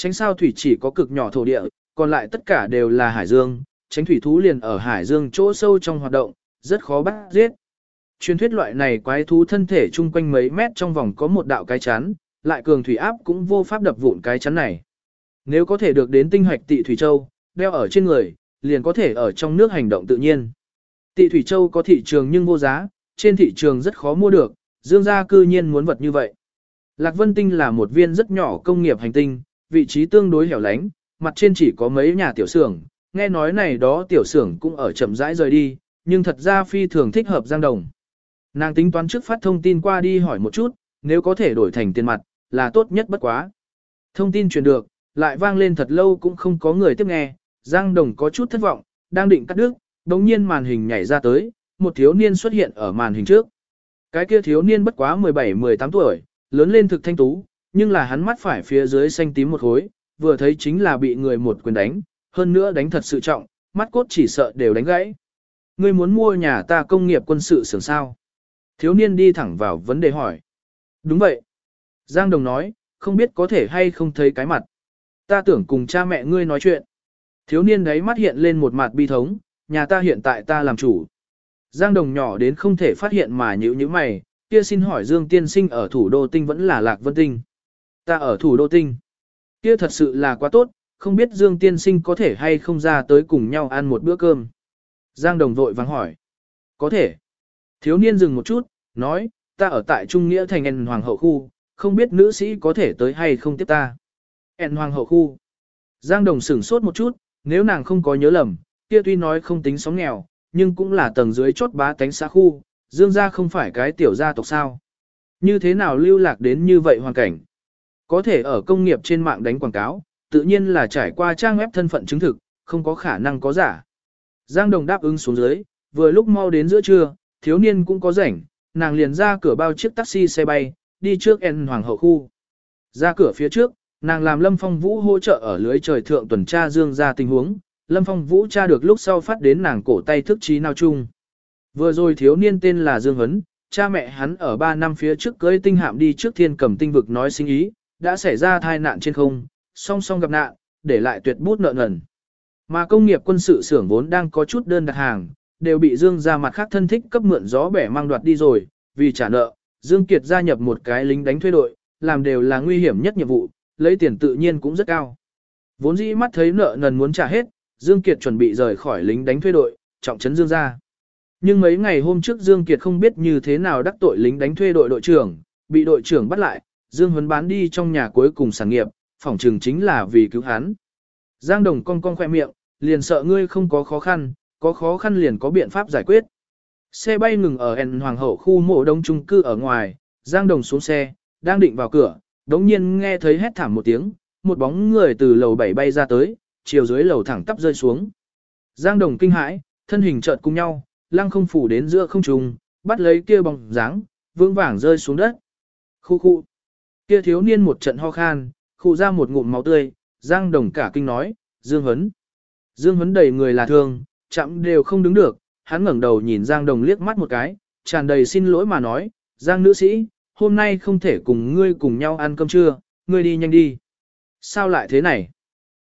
Tránh sao thủy chỉ có cực nhỏ thổ địa, còn lại tất cả đều là hải dương, tránh thủy thú liền ở hải dương chỗ sâu trong hoạt động, rất khó bắt giết. Truyền thuyết loại này quái thú thân thể chung quanh mấy mét trong vòng có một đạo cái chắn, lại cường thủy áp cũng vô pháp đập vụn cái chắn này. Nếu có thể được đến tinh hoạch tị thủy châu, đeo ở trên người, liền có thể ở trong nước hành động tự nhiên. Tị thủy châu có thị trường nhưng vô giá, trên thị trường rất khó mua được, dương gia cư nhiên muốn vật như vậy. Lạc Vân Tinh là một viên rất nhỏ công nghiệp hành tinh, vị trí tương đối hẻo lánh, mặt trên chỉ có mấy nhà tiểu xưởng, nghe nói này đó tiểu xưởng cũng ở chậm rãi rời đi, nhưng thật ra phi thường thích hợp Giang Đồng. Nàng tính toán trước phát thông tin qua đi hỏi một chút, nếu có thể đổi thành tiền mặt, là tốt nhất bất quá. Thông tin truyền được, lại vang lên thật lâu cũng không có người tiếp nghe, Giang Đồng có chút thất vọng, đang định cắt đứt, đồng nhiên màn hình nhảy ra tới, một thiếu niên xuất hiện ở màn hình trước. Cái kia thiếu niên bất quá 17-18 tuổi, lớn lên thực thanh tú, nhưng là hắn mắt phải phía dưới xanh tím một khối, vừa thấy chính là bị người một quyền đánh, hơn nữa đánh thật sự trọng, mắt cốt chỉ sợ đều đánh gãy. Ngươi muốn mua nhà ta công nghiệp quân sự sưởng sao? Thiếu niên đi thẳng vào vấn đề hỏi. Đúng vậy. Giang Đồng nói, không biết có thể hay không thấy cái mặt. Ta tưởng cùng cha mẹ ngươi nói chuyện. Thiếu niên đấy mắt hiện lên một mặt bi thống, nhà ta hiện tại ta làm chủ. Giang Đồng nhỏ đến không thể phát hiện mà nhữ như mày, kia xin hỏi Dương Tiên Sinh ở thủ đô tinh vẫn là Lạc Vân Tinh. Ta ở thủ đô tinh. Kia thật sự là quá tốt, không biết Dương tiên sinh có thể hay không ra tới cùng nhau ăn một bữa cơm. Giang Đồng vội vàng hỏi. Có thể. Thiếu niên dừng một chút, nói, ta ở tại Trung Nghĩa thành En Hoàng hậu khu, không biết nữ sĩ có thể tới hay không tiếp ta. En Hoàng hậu khu. Giang Đồng sửng sốt một chút, nếu nàng không có nhớ lầm, kia tuy nói không tính sóng nghèo, nhưng cũng là tầng dưới chốt bá tánh xã khu, Dương gia không phải cái tiểu gia tộc sao. Như thế nào lưu lạc đến như vậy hoàn cảnh? Có thể ở công nghiệp trên mạng đánh quảng cáo, tự nhiên là trải qua trang web thân phận chứng thực, không có khả năng có giả. Giang Đồng đáp ứng xuống dưới, vừa lúc mau đến giữa trưa, thiếu niên cũng có rảnh, nàng liền ra cửa bao chiếc taxi xe bay, đi trước En Hoàng hậu khu. Ra cửa phía trước, nàng làm Lâm Phong Vũ hỗ trợ ở lưới trời thượng tuần tra dương ra tình huống, Lâm Phong Vũ tra được lúc sau phát đến nàng cổ tay thức trí nào chung. Vừa rồi thiếu niên tên là Dương Hấn, cha mẹ hắn ở 3 năm phía trước cưới tinh hạm đi trước thiên cầm tinh vực nói sinh ý, đã xảy ra tai nạn trên không, song song gặp nạn, để lại tuyệt bút nợ nần. Mà công nghiệp quân sự xưởng vốn đang có chút đơn đặt hàng, đều bị Dương ra mặt khác thân thích cấp mượn gió bẻ mang đoạt đi rồi, vì trả nợ, Dương Kiệt gia nhập một cái lính đánh thuê đội, làm đều là nguy hiểm nhất nhiệm vụ, lấy tiền tự nhiên cũng rất cao. Vốn dĩ mắt thấy nợ nần muốn trả hết, Dương Kiệt chuẩn bị rời khỏi lính đánh thuê đội, trọng trấn Dương gia. Nhưng mấy ngày hôm trước Dương Kiệt không biết như thế nào đắc tội lính đánh thuê đội đội trưởng, bị đội trưởng bắt lại, Dương Huấn bán đi trong nhà cuối cùng sản nghiệp, phỏng trừng chính là vì cứu hắn. Giang Đồng cong cong khoe miệng, liền sợ ngươi không có khó khăn, có khó khăn liền có biện pháp giải quyết. Xe bay ngừng ở N Hoàng hậu khu mộ đông trung cư ở ngoài, Giang Đồng xuống xe, đang định vào cửa, đống nhiên nghe thấy hét thảm một tiếng, một bóng người từ lầu 7 bay ra tới, chiều dưới lầu thẳng tắp rơi xuống. Giang Đồng kinh hãi, thân hình chợt cùng nhau, lăng không phủ đến giữa không trung, bắt lấy kia bóng dáng, vững vàng rơi xuống đất. Khu khu. Kia thiếu niên một trận ho khan, khụ ra một ngụm máu tươi, Giang Đồng cả kinh nói, Dương Huấn. Dương Huấn đầy người là thương, chậm đều không đứng được, hắn ngẩng đầu nhìn Giang Đồng liếc mắt một cái, tràn đầy xin lỗi mà nói, Giang nữ sĩ, hôm nay không thể cùng ngươi cùng nhau ăn cơm trưa, ngươi đi nhanh đi. Sao lại thế này?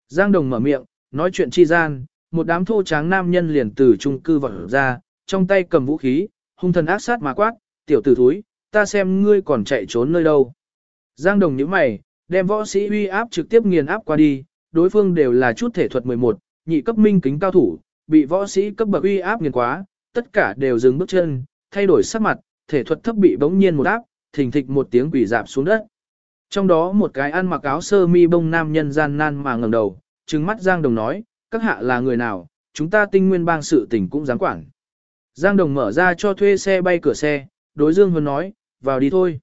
Giang Đồng mở miệng, nói chuyện chi gian, một đám thô tráng nam nhân liền từ trung cư vọt ra, trong tay cầm vũ khí, hung thần ác sát mà quát, tiểu tử thúi, ta xem ngươi còn chạy trốn nơi đâu. Giang Đồng nhíu mày, đem võ sĩ uy áp trực tiếp nghiền áp qua đi, đối phương đều là chút thể thuật 11, nhị cấp minh kính cao thủ, bị võ sĩ cấp bậc uy áp nghiền quá, tất cả đều dừng bước chân, thay đổi sắc mặt, thể thuật thấp bị bỗng nhiên một áp, thình thịch một tiếng quỷ dạp xuống đất. Trong đó một cái ăn mặc áo sơ mi bông nam nhân gian nan mà ngẩng đầu, trừng mắt Giang Đồng nói, các hạ là người nào, chúng ta tinh nguyên bang sự tình cũng dám quản. Giang Đồng mở ra cho thuê xe bay cửa xe, đối Dương Huân nói, vào đi thôi.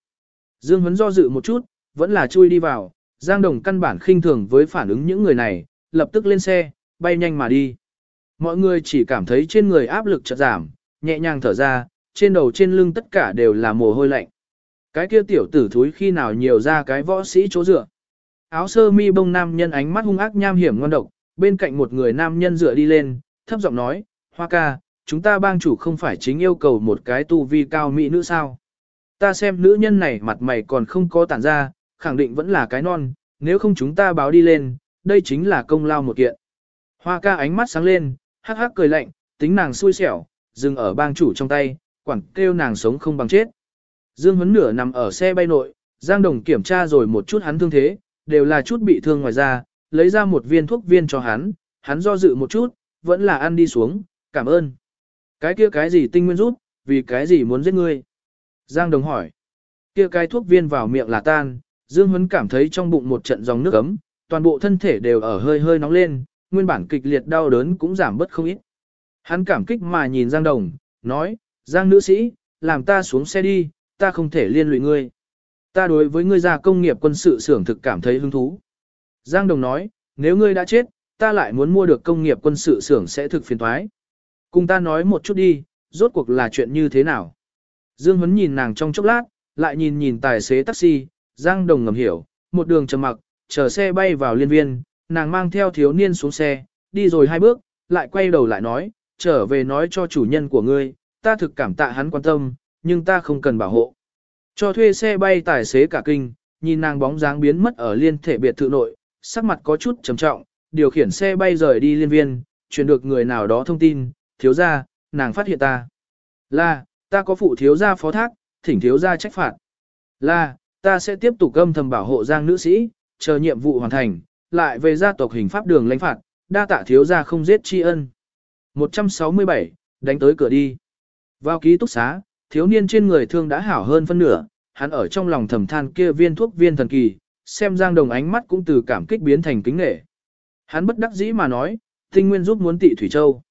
Dương Huấn do dự một chút, vẫn là chui đi vào, Giang Đồng căn bản khinh thường với phản ứng những người này, lập tức lên xe, bay nhanh mà đi. Mọi người chỉ cảm thấy trên người áp lực chợt giảm, nhẹ nhàng thở ra, trên đầu trên lưng tất cả đều là mồ hôi lạnh. Cái kia tiểu tử thúi khi nào nhiều ra cái võ sĩ chỗ dựa. Áo sơ mi bông nam nhân ánh mắt hung ác nham hiểm ngon độc, bên cạnh một người nam nhân dựa đi lên, thấp giọng nói, Hoa ca, chúng ta bang chủ không phải chính yêu cầu một cái tu vi cao mỹ nữ sao. Ta xem nữ nhân này mặt mày còn không có tản ra, khẳng định vẫn là cái non, nếu không chúng ta báo đi lên, đây chính là công lao một kiện. Hoa ca ánh mắt sáng lên, hắc hắc cười lạnh, tính nàng xui xẻo, dừng ở bang chủ trong tay, quảng kêu nàng sống không bằng chết. Dương Huấn nửa nằm ở xe bay nội, Giang Đồng kiểm tra rồi một chút hắn thương thế, đều là chút bị thương ngoài da, lấy ra một viên thuốc viên cho hắn, hắn do dự một chút, vẫn là ăn đi xuống, cảm ơn. Cái kia cái gì tinh nguyên rút, vì cái gì muốn giết ngươi? Giang Đồng hỏi. Kia cái thuốc viên vào miệng là tan, Dương Huấn cảm thấy trong bụng một trận dòng nước ấm, toàn bộ thân thể đều ở hơi hơi nóng lên, nguyên bản kịch liệt đau đớn cũng giảm bớt không ít. Hắn cảm kích mà nhìn Giang Đồng, nói, Giang nữ sĩ, làm ta xuống xe đi, ta không thể liên lụy ngươi. Ta đối với ngươi già công nghiệp quân sự xưởng thực cảm thấy hứng thú. Giang Đồng nói, nếu ngươi đã chết, ta lại muốn mua được công nghiệp quân sự xưởng sẽ thực phiền thoái. Cùng ta nói một chút đi, rốt cuộc là chuyện như thế nào. Dương Huấn nhìn nàng trong chốc lát, lại nhìn nhìn tài xế taxi, Giang Đồng ngầm hiểu, một đường trầm mặc, chờ xe bay vào liên viên, nàng mang theo thiếu niên xuống xe, đi rồi hai bước, lại quay đầu lại nói, trở về nói cho chủ nhân của ngươi, ta thực cảm tạ hắn quan tâm, nhưng ta không cần bảo hộ. Cho thuê xe bay tài xế cả kinh, nhìn nàng bóng dáng biến mất ở liên thể biệt thự nội, sắc mặt có chút trầm trọng, điều khiển xe bay rời đi liên viên, truyền được người nào đó thông tin, thiếu gia, nàng phát hiện ta. Là, ta có phụ thiếu gia phó thác, thỉnh thiếu gia trách phạt. Là, ta sẽ tiếp tục âm thầm bảo hộ giang nữ sĩ, chờ nhiệm vụ hoàn thành, lại về gia tộc hình pháp đường lãnh phạt, đa tạ thiếu gia không giết tri ân. 167, đánh tới cửa đi. Vào ký túc xá, thiếu niên trên người thương đã hảo hơn phân nửa, hắn ở trong lòng thầm than kia viên thuốc viên thần kỳ, xem Giang Đồng ánh mắt cũng từ cảm kích biến thành kính nể. Hắn bất đắc dĩ mà nói, tinh nguyên giúp muốn tị Thủy Châu.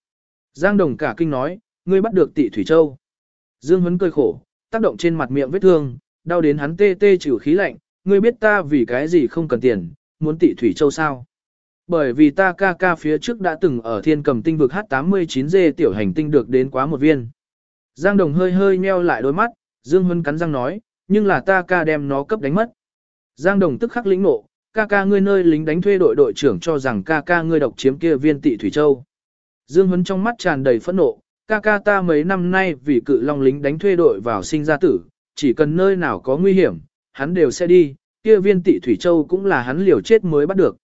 Giang Đồng cả kinh nói, ngươi bắt được tị Thủy Châu. Dương Huấn cười khổ, tác động trên mặt miệng vết thương, đau đến hắn tê tê chịu khí lạnh, ngươi biết ta vì cái gì không cần tiền, muốn tị Thủy Châu sao? Bởi vì ta ca ca phía trước đã từng ở thiên cầm tinh vực H89G tiểu hành tinh được đến quá một viên. Giang Đồng hơi hơi nheo lại đôi mắt, Dương Huân cắn răng nói, nhưng là ta ca đem nó cấp đánh mất. Giang Đồng tức khắc lĩnh nộ, ca ca ngươi nơi lính đánh thuê đội đội trưởng cho rằng ca ca ngươi độc chiếm kia viên tị Thủy Châu. Dương Huấn trong mắt tràn đầy phẫn nộ, ca ca ta mấy năm nay vì cự long lính đánh thuê đội vào sinh ra tử, chỉ cần nơi nào có nguy hiểm, hắn đều sẽ đi, kia viên tị Thủy Châu cũng là hắn liều chết mới bắt được.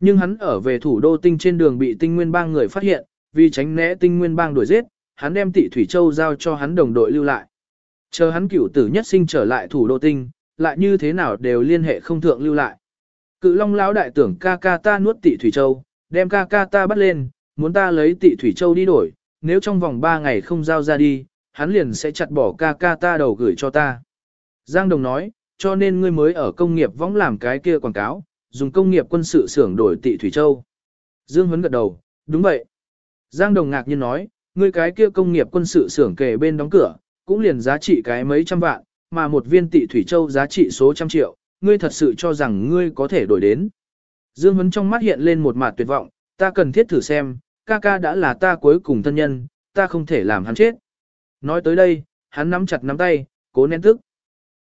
Nhưng hắn ở về thủ đô tinh trên đường bị tinh nguyên bang người phát hiện, vì tránh né tinh nguyên bang đuổi giết, hắn đem tị Thủy Châu giao cho hắn đồng đội lưu lại. Chờ hắn cửu tử nhất sinh trở lại thủ đô tinh, lại như thế nào đều liên hệ không thượng lưu lại. Cự long lão đại tưởng ca ca ta nuốt tị Thủy Châu, đem ca ca ta bắt lên, muốn ta lấy tị Thủy Châu đi đổi, nếu trong vòng 3 ngày không giao ra đi, hắn liền sẽ chặt bỏ ca ca ta đầu gửi cho ta. Giang Đồng nói, cho nên ngươi mới ở công nghiệp võng làm cái kia quảng cáo, dùng công nghiệp quân sự xưởng đổi tị Thủy Châu. Dương Huấn gật đầu, đúng vậy. Giang Đồng ngạc nhiên nói, ngươi cái kia công nghiệp quân sự xưởng kề bên đóng cửa, cũng liền giá trị cái mấy trăm vạn, mà một viên tị Thủy Châu giá trị số trăm triệu, ngươi thật sự cho rằng ngươi có thể đổi đến. Dương Huấn trong mắt hiện lên một mặt tuyệt vọng, ta cần thiết thử xem, ca ca đã là ta cuối cùng thân nhân, ta không thể làm hắn chết. Nói tới đây, hắn nắm chặt nắm tay, cố nén tức.